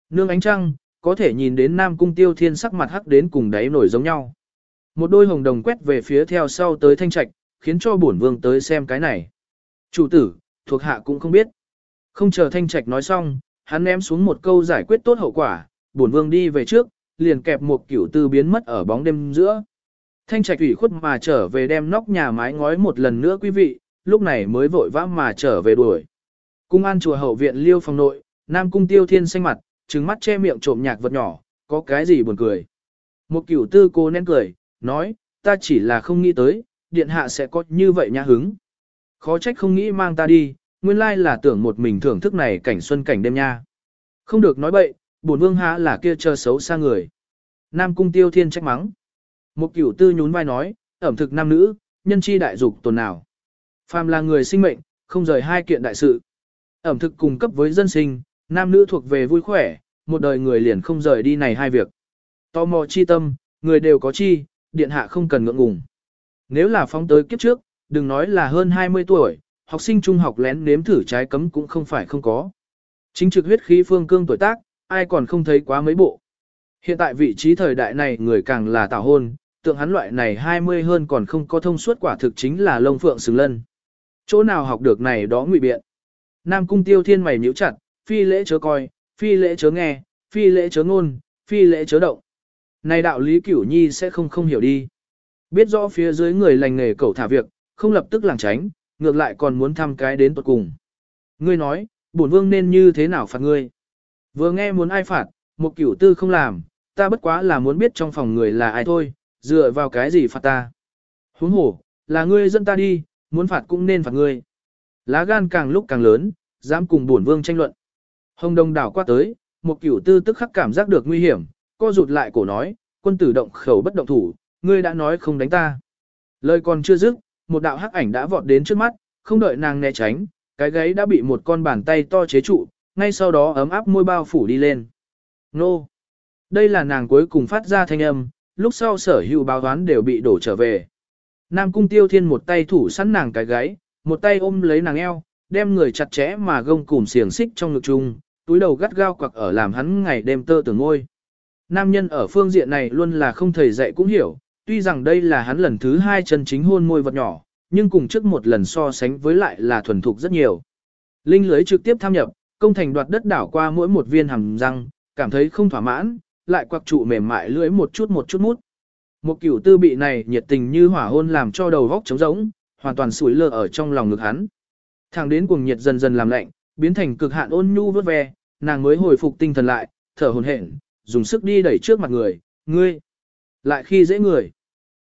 Nương ánh trăng, có thể nhìn đến Nam Cung Tiêu Thiên sắc mặt hắc đến cùng đáy nổi giống nhau. Một đôi hồng đồng quét về phía theo sau tới thanh trạch, khiến cho bổn vương tới xem cái này. Chủ tử, thuộc hạ cũng không biết. Không chờ thanh trạch nói xong, hắn ném xuống một câu giải quyết tốt hậu quả, bổn vương đi về trước, liền kẹp một kiểu tư biến mất ở bóng đêm giữa. Thanh trạch ủy khuất mà trở về đem nóc nhà mái ngói một lần nữa quý vị, lúc này mới vội vã mà trở về đuổi. Cung an chùa hậu viện liêu phòng nội, nam cung tiêu thiên xanh mặt, trừng mắt che miệng trộm nhạc vật nhỏ, có cái gì buồn cười. Một cửu tư cô nén cười, nói, ta chỉ là không nghĩ tới, điện hạ sẽ có như vậy nhã hứng. Khó trách không nghĩ mang ta đi, nguyên lai là tưởng một mình thưởng thức này cảnh xuân cảnh đêm nha. Không được nói bậy, bổn vương há là kia chờ xấu xa người. Nam cung tiêu thiên trách mắng. Một cửu tư nhún vai nói, ẩm thực nam nữ, nhân chi đại dục tồn nào. Phàm là người sinh mệnh, không rời hai kiện đại sự. Ẩm thực cùng cấp với dân sinh, nam nữ thuộc về vui khỏe, một đời người liền không rời đi này hai việc. Tò mò chi tâm, người đều có chi, điện hạ không cần ngượng ngùng. Nếu là phóng tới kiếp trước, đừng nói là hơn 20 tuổi, học sinh trung học lén nếm thử trái cấm cũng không phải không có. Chính trực huyết khí phương cương tuổi tác, ai còn không thấy quá mấy bộ. Hiện tại vị trí thời đại này người càng là tảo hôn, tượng hắn loại này 20 hơn còn không có thông suốt quả thực chính là lông phượng xứng lân. Chỗ nào học được này đó ngụy biện. Nam cung tiêu thiên mày nhíu chặt, phi lễ chớ coi, phi lễ chớ nghe, phi lễ chớ ngôn, phi lễ chớ động. Này đạo lý cửu nhi sẽ không không hiểu đi. Biết rõ phía dưới người lành nghề cẩu thả việc, không lập tức làng tránh, ngược lại còn muốn thăm cái đến tuột cùng. Ngươi nói, bổn vương nên như thế nào phạt ngươi? Vừa nghe muốn ai phạt, một cửu tư không làm, ta bất quá là muốn biết trong phòng người là ai thôi, dựa vào cái gì phạt ta. Huống hổ, là ngươi dẫn ta đi, muốn phạt cũng nên phạt ngươi. Lá gan càng lúc càng lớn, dám cùng bổn vương tranh luận. Hồng đông đảo qua tới, một cửu tư tức khắc cảm giác được nguy hiểm, co rụt lại cổ nói, quân tử động khẩu bất động thủ, ngươi đã nói không đánh ta. Lời còn chưa dứt, một đạo hắc ảnh đã vọt đến trước mắt, không đợi nàng né tránh, cái gáy đã bị một con bàn tay to chế trụ, ngay sau đó ấm áp môi bao phủ đi lên. Nô! Đây là nàng cuối cùng phát ra thanh âm, lúc sau sở hữu báo đoán đều bị đổ trở về. Nam cung tiêu thiên một tay thủ sẵn nàng cái gáy, một tay ôm lấy nàng eo, đem người chặt chẽ mà gông cùm xiềng xích trong ngực chung, túi đầu gắt gao quặc ở làm hắn ngày đêm tơ tưởng ngôi. Nam nhân ở phương diện này luôn là không thầy dạy cũng hiểu, tuy rằng đây là hắn lần thứ hai chân chính hôn môi vật nhỏ, nhưng cùng trước một lần so sánh với lại là thuần thục rất nhiều. Linh lưới trực tiếp tham nhập, công thành đoạt đất đảo qua mỗi một viên hàm răng, cảm thấy không thỏa mãn, lại quặc trụ mềm mại lưỡi một chút một chút mút. Một cửu tư bị này nhiệt tình như hỏa hôn làm cho đầu góc trống rỗng, hoàn toàn sủi lơ ở trong lòng ngực hắn. Thẳng đến cuồng nhiệt dần dần làm lạnh, biến thành cực hạn ôn nhu vớt ve, nàng mới hồi phục tinh thần lại, thở hổn hển, dùng sức đi đẩy trước mặt người, ngươi, lại khi dễ người.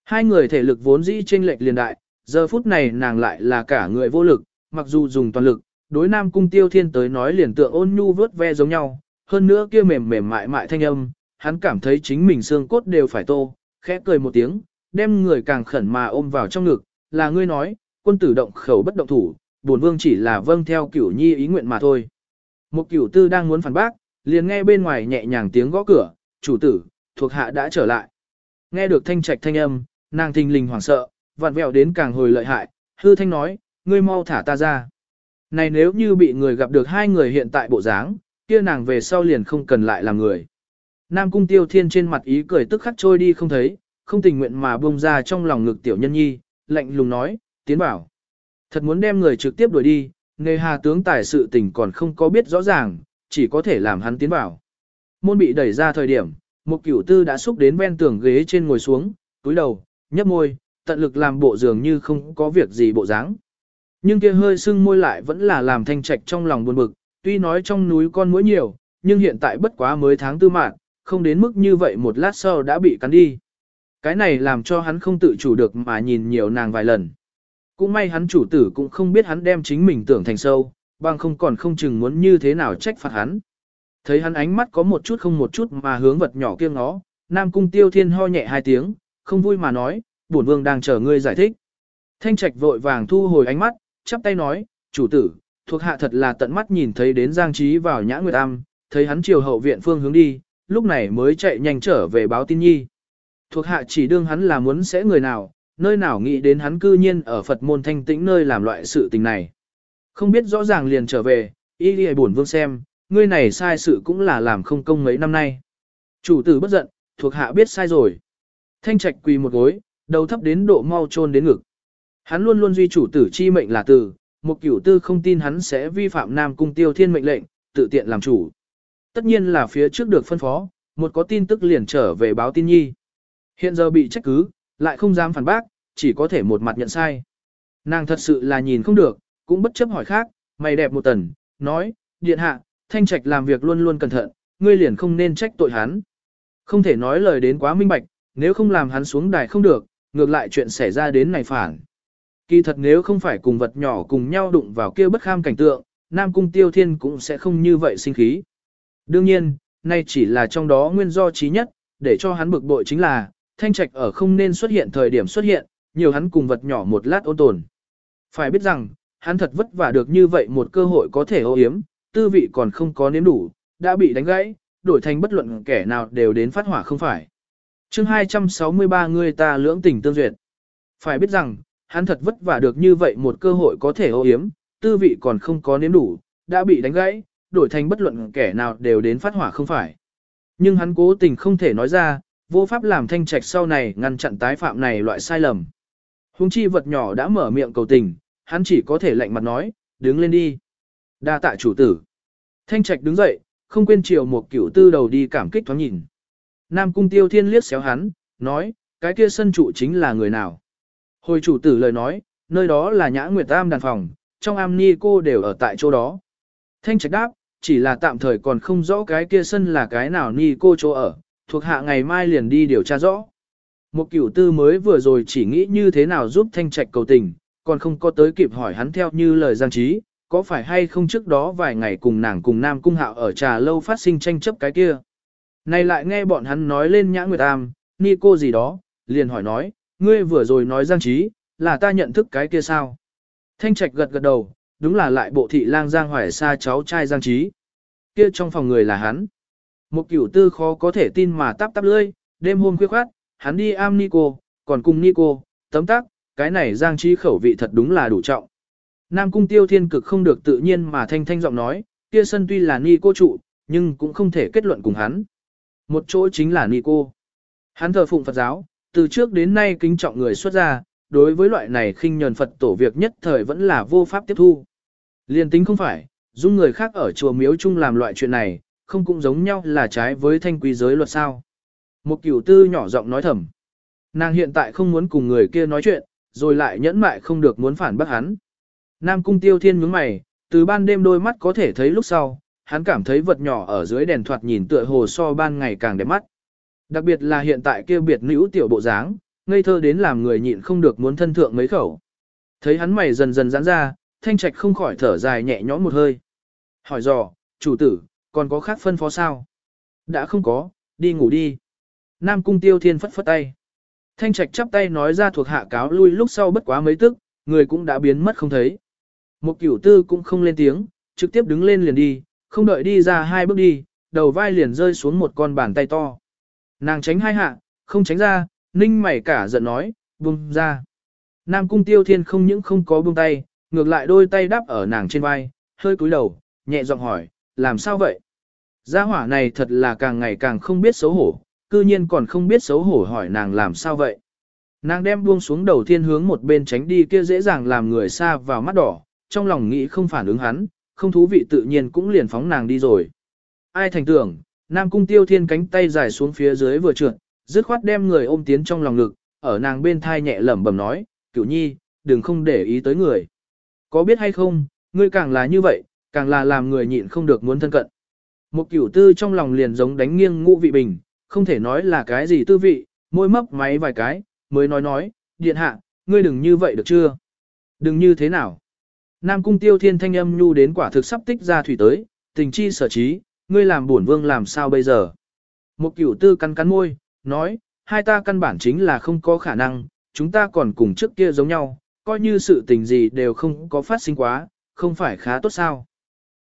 Hai người thể lực vốn dĩ chênh lệch liền đại, giờ phút này nàng lại là cả người vô lực, mặc dù dùng toàn lực, đối nam cung tiêu thiên tới nói liền tượng ôn nhu vớt ve giống nhau, hơn nữa kia mềm mềm mại mại thanh âm, hắn cảm thấy chính mình xương cốt đều phải tô, khẽ cười một tiếng, đem người càng khẩn mà ôm vào trong ngực, là ngươi nói, quân tử động khẩu bất động thủ, bổn vương chỉ là vâng theo cửu nhi ý nguyện mà thôi. Một cửu tư đang muốn phản bác, liền nghe bên ngoài nhẹ nhàng tiếng gõ cửa, chủ tử, thuộc hạ đã trở lại. Nghe được thanh trạch thanh âm, nàng thình lình hoảng sợ, vặn vẹo đến càng hồi lợi hại, hư thanh nói, ngươi mau thả ta ra. Này nếu như bị người gặp được hai người hiện tại bộ dáng, kia nàng về sau liền không cần lại làm người. Nam cung tiêu thiên trên mặt ý cười tức khắc trôi đi không thấy, không tình nguyện mà bông ra trong lòng ngực tiểu nhân nhi, lạnh lùng nói, tiến bảo. Thật muốn đem người trực tiếp đuổi đi, Nề hà tướng tài sự tình còn không có biết rõ ràng, chỉ có thể làm hắn tiến vào. Môn bị đẩy ra thời điểm, một cửu tư đã xúc đến ven tường ghế trên ngồi xuống, túi đầu, nhấp môi, tận lực làm bộ dường như không có việc gì bộ dáng. Nhưng kia hơi sưng môi lại vẫn là làm thanh trạch trong lòng buồn bực, tuy nói trong núi con mũi nhiều, nhưng hiện tại bất quá mới tháng tư mạng, không đến mức như vậy một lát sau đã bị cắn đi. Cái này làm cho hắn không tự chủ được mà nhìn nhiều nàng vài lần. Cũng may hắn chủ tử cũng không biết hắn đem chính mình tưởng thành sâu, bằng không còn không chừng muốn như thế nào trách phạt hắn. Thấy hắn ánh mắt có một chút không một chút mà hướng vật nhỏ kia ngó, Nam Cung Tiêu Thiên ho nhẹ hai tiếng, không vui mà nói, bổn vương đang chờ ngươi giải thích. Thanh trạch vội vàng thu hồi ánh mắt, chắp tay nói, chủ tử, thuộc hạ thật là tận mắt nhìn thấy đến Giang Trí vào nhã nguyệt am, thấy hắn chiều hậu viện phương hướng đi, lúc này mới chạy nhanh trở về báo tin nhi. Thuộc hạ chỉ đương hắn là muốn sẽ người nào, nơi nào nghĩ đến hắn cư nhiên ở Phật môn thanh tĩnh nơi làm loại sự tình này. Không biết rõ ràng liền trở về, y đi buồn vương xem, ngươi này sai sự cũng là làm không công mấy năm nay. Chủ tử bất giận, thuộc hạ biết sai rồi. Thanh trạch quỳ một gối, đầu thấp đến độ mau chôn đến ngực. Hắn luôn luôn duy chủ tử chi mệnh là tử, một cửu tư không tin hắn sẽ vi phạm Nam Cung Tiêu Thiên mệnh lệnh, tự tiện làm chủ. Tất nhiên là phía trước được phân phó, một có tin tức liền trở về báo tin nhi. Hiện giờ bị trách cứ, lại không dám phản bác, chỉ có thể một mặt nhận sai. Nàng thật sự là nhìn không được, cũng bất chấp hỏi khác, mày đẹp một tần, nói, điện hạ, thanh trạch làm việc luôn luôn cẩn thận, ngươi liền không nên trách tội hắn. Không thể nói lời đến quá minh bạch, nếu không làm hắn xuống đài không được, ngược lại chuyện xảy ra đến này phản. Kỳ thật nếu không phải cùng vật nhỏ cùng nhau đụng vào kia bất kham cảnh tượng, Nam Cung Tiêu Thiên cũng sẽ không như vậy sinh khí. Đương nhiên, nay chỉ là trong đó nguyên do trí nhất, để cho hắn bực bội chính là, thanh trạch ở không nên xuất hiện thời điểm xuất hiện, nhiều hắn cùng vật nhỏ một lát ôn tồn. Phải biết rằng, hắn thật vất vả được như vậy một cơ hội có thể ô hiếm, tư vị còn không có nếm đủ, đã bị đánh gãy, đổi thành bất luận kẻ nào đều đến phát hỏa không phải. chương 263 người ta lưỡng tình tương duyệt. Phải biết rằng, hắn thật vất vả được như vậy một cơ hội có thể ô hiếm, tư vị còn không có nếm đủ, đã bị đánh gãy, đổi thành bất luận kẻ nào đều đến phát hỏa không phải. Nhưng hắn cố tình không thể nói ra, vô pháp làm thanh trạch sau này ngăn chặn tái phạm này loại sai lầm. Hùng chi vật nhỏ đã mở miệng cầu tình, hắn chỉ có thể lạnh mặt nói, đứng lên đi. đa tạ chủ tử. Thanh trạch đứng dậy, không quên chiều một cửu tư đầu đi cảm kích thoáng nhìn. Nam cung tiêu thiên liếc xéo hắn, nói, cái kia sân trụ chính là người nào. Hồi chủ tử lời nói, nơi đó là nhã nguyệt am đàn phòng, trong am ni cô đều ở tại chỗ đó. Thanh trạch đáp, chỉ là tạm thời còn không rõ cái kia sân là cái nào ni cô chỗ ở, thuộc hạ ngày mai liền đi điều tra rõ. Một cửu tư mới vừa rồi chỉ nghĩ như thế nào giúp thanh trạch cầu tình, còn không có tới kịp hỏi hắn theo như lời giang trí, có phải hay không trước đó vài ngày cùng nàng cùng Nam Cung Hạo ở trà lâu phát sinh tranh chấp cái kia. Này lại nghe bọn hắn nói lên nhã nguyệt am, ni cô gì đó, liền hỏi nói, ngươi vừa rồi nói giang trí, là ta nhận thức cái kia sao? Thanh trạch gật gật đầu, đúng là lại bộ thị lang giang hoài xa cháu trai giang trí. Kia trong phòng người là hắn. Một cửu tư khó có thể tin mà tắp tắp lưỡi, đêm hôm khuya khoát, hắn đi am Nico, còn cùng Nico, tấm tắc, cái này giang trí khẩu vị thật đúng là đủ trọng. Nam cung tiêu thiên cực không được tự nhiên mà thanh thanh giọng nói, kia sân tuy là Nico trụ, nhưng cũng không thể kết luận cùng hắn. Một chỗ chính là Nico. Hắn thờ phụng Phật giáo, từ trước đến nay kính trọng người xuất gia, đối với loại này khinh nhờn Phật tổ việc nhất thời vẫn là vô pháp tiếp thu. Liên tính không phải, dung người khác ở chùa miếu chung làm loại chuyện này, không cũng giống nhau là trái với thanh quý giới luật sao. Một cửu tư nhỏ giọng nói thầm. Nàng hiện tại không muốn cùng người kia nói chuyện, rồi lại nhẫn mại không được muốn phản bác hắn. Nam cung tiêu thiên nhướng mày, từ ban đêm đôi mắt có thể thấy lúc sau, hắn cảm thấy vật nhỏ ở dưới đèn thoạt nhìn tựa hồ so ban ngày càng đẹp mắt. Đặc biệt là hiện tại kia biệt nữ tiểu bộ dáng, ngây thơ đến làm người nhịn không được muốn thân thượng mấy khẩu. Thấy hắn mày dần dần giãn ra, thanh trạch không khỏi thở dài nhẹ nhõm một hơi. Hỏi dò, chủ tử, còn có khác phân phó sao? Đã không có, đi ngủ đi. Nam cung tiêu thiên phất phất tay. Thanh trạch chắp tay nói ra thuộc hạ cáo lui lúc sau bất quá mấy tức, người cũng đã biến mất không thấy. Một cửu tư cũng không lên tiếng, trực tiếp đứng lên liền đi, không đợi đi ra hai bước đi, đầu vai liền rơi xuống một con bàn tay to. Nàng tránh hai hạ, không tránh ra, ninh mày cả giận nói, buông ra. Nam cung tiêu thiên không những không có buông tay, ngược lại đôi tay đắp ở nàng trên vai, hơi cúi đầu, nhẹ giọng hỏi, làm sao vậy? Gia hỏa này thật là càng ngày càng không biết xấu hổ, cư nhiên còn không biết xấu hổ hỏi nàng làm sao vậy. Nàng đem buông xuống đầu thiên hướng một bên tránh đi kia dễ dàng làm người xa vào mắt đỏ, trong lòng nghĩ không phản ứng hắn, không thú vị tự nhiên cũng liền phóng nàng đi rồi. Ai thành tưởng, Nam cung tiêu thiên cánh tay dài xuống phía dưới vừa trượt, dứt khoát đem người ôm tiến trong lòng ngực, ở nàng bên thai nhẹ lẩm bẩm nói, cửu nhi, đừng không để ý tới người. Có biết hay không, ngươi càng là như vậy, càng là làm người nhịn không được muốn thân cận. Một cửu tư trong lòng liền giống đánh nghiêng ngũ vị bình, không thể nói là cái gì tư vị, môi mấp máy vài cái, mới nói nói, điện hạ, ngươi đừng như vậy được chưa? Đừng như thế nào? Nam cung tiêu thiên thanh âm nhu đến quả thực sắp tích ra thủy tới, tình chi sở trí, ngươi làm bổn vương làm sao bây giờ? Một cửu tư cắn cắn môi, nói, hai ta căn bản chính là không có khả năng, chúng ta còn cùng trước kia giống nhau, coi như sự tình gì đều không có phát sinh quá, không phải khá tốt sao.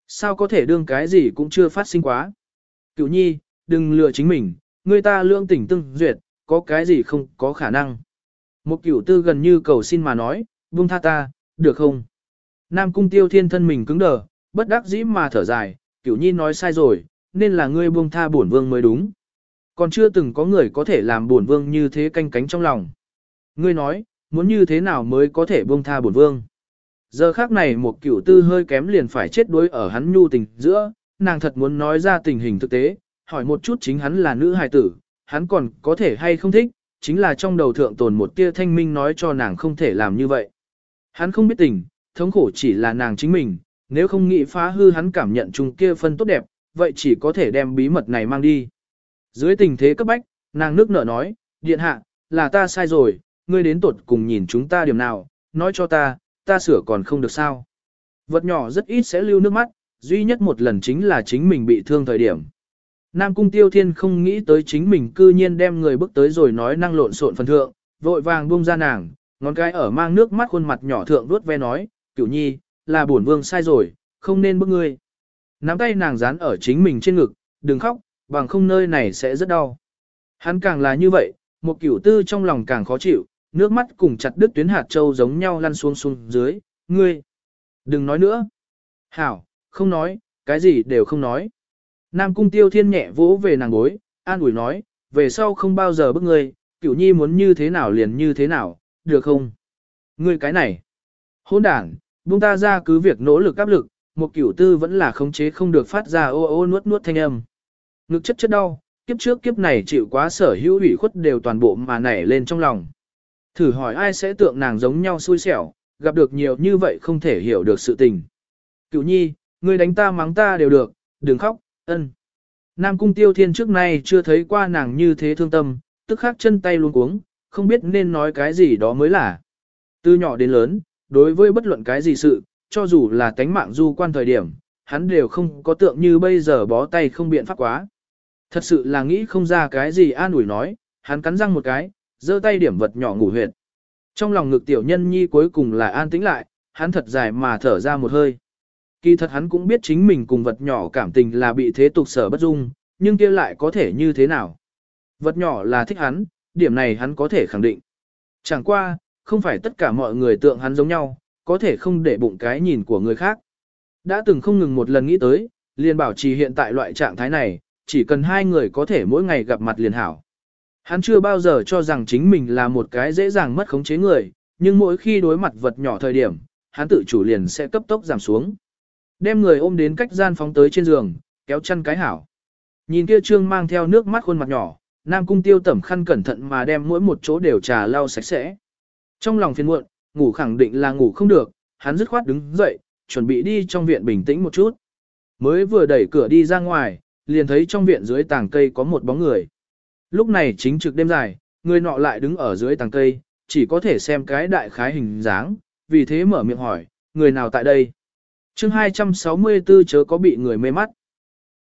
Sao có thể đương cái gì cũng chưa phát sinh quá. Cửu nhi, đừng lừa chính mình, người ta lương tỉnh tương duyệt, có cái gì không có khả năng. Một cửu tư gần như cầu xin mà nói, buông tha ta, được không? Nam cung tiêu thiên thân mình cứng đờ, bất đắc dĩ mà thở dài, cửu nhi nói sai rồi, nên là ngươi buông tha bổn vương mới đúng. Còn chưa từng có người có thể làm bổn vương như thế canh cánh trong lòng. Ngươi nói, muốn như thế nào mới có thể buông tha bổn vương. Giờ khác này một cửu tư hơi kém liền phải chết đuối ở hắn nhu tình giữa, nàng thật muốn nói ra tình hình thực tế, hỏi một chút chính hắn là nữ hài tử, hắn còn có thể hay không thích, chính là trong đầu thượng tồn một tia thanh minh nói cho nàng không thể làm như vậy. Hắn không biết tình, thống khổ chỉ là nàng chính mình, nếu không nghĩ phá hư hắn cảm nhận chung kia phân tốt đẹp, vậy chỉ có thể đem bí mật này mang đi. Dưới tình thế cấp bách, nàng nước nở nói, điện hạ, là ta sai rồi, ngươi đến tuột cùng nhìn chúng ta điểm nào, nói cho ta, ta sửa còn không được sao. Vật nhỏ rất ít sẽ lưu nước mắt, duy nhất một lần chính là chính mình bị thương thời điểm. Nam cung tiêu thiên không nghĩ tới chính mình cư nhiên đem người bước tới rồi nói năng lộn xộn phần thượng, vội vàng buông ra nàng, ngón cái ở mang nước mắt khuôn mặt nhỏ thượng vuốt ve nói, cửu nhi, là bổn vương sai rồi, không nên bước ngươi. Nắm tay nàng dán ở chính mình trên ngực, đừng khóc, bằng không nơi này sẽ rất đau. Hắn càng là như vậy, một cửu tư trong lòng càng khó chịu, nước mắt cùng chặt đứt tuyến hạt châu giống nhau lăn xuống xuống dưới, ngươi. Đừng nói nữa. Hảo, không nói, cái gì đều không nói. Nam cung tiêu thiên nhẹ vỗ về nàng gối, an ủi nói, về sau không bao giờ bức ngươi, cửu nhi muốn như thế nào liền như thế nào, được không? Ngươi cái này. Hôn đảng, buông ta ra cứ việc nỗ lực áp lực, một cửu tư vẫn là khống chế không được phát ra ô ô nuốt nuốt thanh âm. Ngực chất chất đau, kiếp trước kiếp này chịu quá sở hữu ủy khuất đều toàn bộ mà nảy lên trong lòng. Thử hỏi ai sẽ tượng nàng giống nhau xui xẻo, gặp được nhiều như vậy không thể hiểu được sự tình. Cửu nhi, ngươi đánh ta mắng ta đều được, đừng khóc, ân. Nam cung tiêu thiên trước nay chưa thấy qua nàng như thế thương tâm, tức khắc chân tay luôn cuống, không biết nên nói cái gì đó mới là. Từ nhỏ đến lớn, đối với bất luận cái gì sự, cho dù là tánh mạng du quan thời điểm, hắn đều không có tượng như bây giờ bó tay không biện pháp quá. Thật sự là nghĩ không ra cái gì an ủi nói, hắn cắn răng một cái, giơ tay điểm vật nhỏ ngủ huyệt. Trong lòng ngực tiểu nhân nhi cuối cùng là an tĩnh lại, hắn thật dài mà thở ra một hơi. Kỳ thật hắn cũng biết chính mình cùng vật nhỏ cảm tình là bị thế tục sở bất dung, nhưng kia lại có thể như thế nào. Vật nhỏ là thích hắn, điểm này hắn có thể khẳng định. Chẳng qua, không phải tất cả mọi người tượng hắn giống nhau, có thể không để bụng cái nhìn của người khác. Đã từng không ngừng một lần nghĩ tới, liền bảo trì hiện tại loại trạng thái này, chỉ cần hai người có thể mỗi ngày gặp mặt liền hảo. Hắn chưa bao giờ cho rằng chính mình là một cái dễ dàng mất khống chế người, nhưng mỗi khi đối mặt vật nhỏ thời điểm, hắn tự chủ liền sẽ cấp tốc giảm xuống. Đem người ôm đến cách gian phóng tới trên giường, kéo chân cái hảo. Nhìn kia trương mang theo nước mắt khuôn mặt nhỏ, Nam Cung tiêu tẩm khăn cẩn thận mà đem mỗi một chỗ đều trà lau sạch sẽ. Trong lòng phiền muộn, ngủ khẳng định là ngủ không được, hắn dứt khoát đứng dậy, chuẩn bị đi trong viện bình tĩnh một chút. Mới vừa đẩy cửa đi ra ngoài, liền thấy trong viện dưới tàng cây có một bóng người. Lúc này chính trực đêm dài, người nọ lại đứng ở dưới tàng cây, chỉ có thể xem cái đại khái hình dáng, vì thế mở miệng hỏi, người nào tại đây? Chương 264 chớ có bị người mê mắt.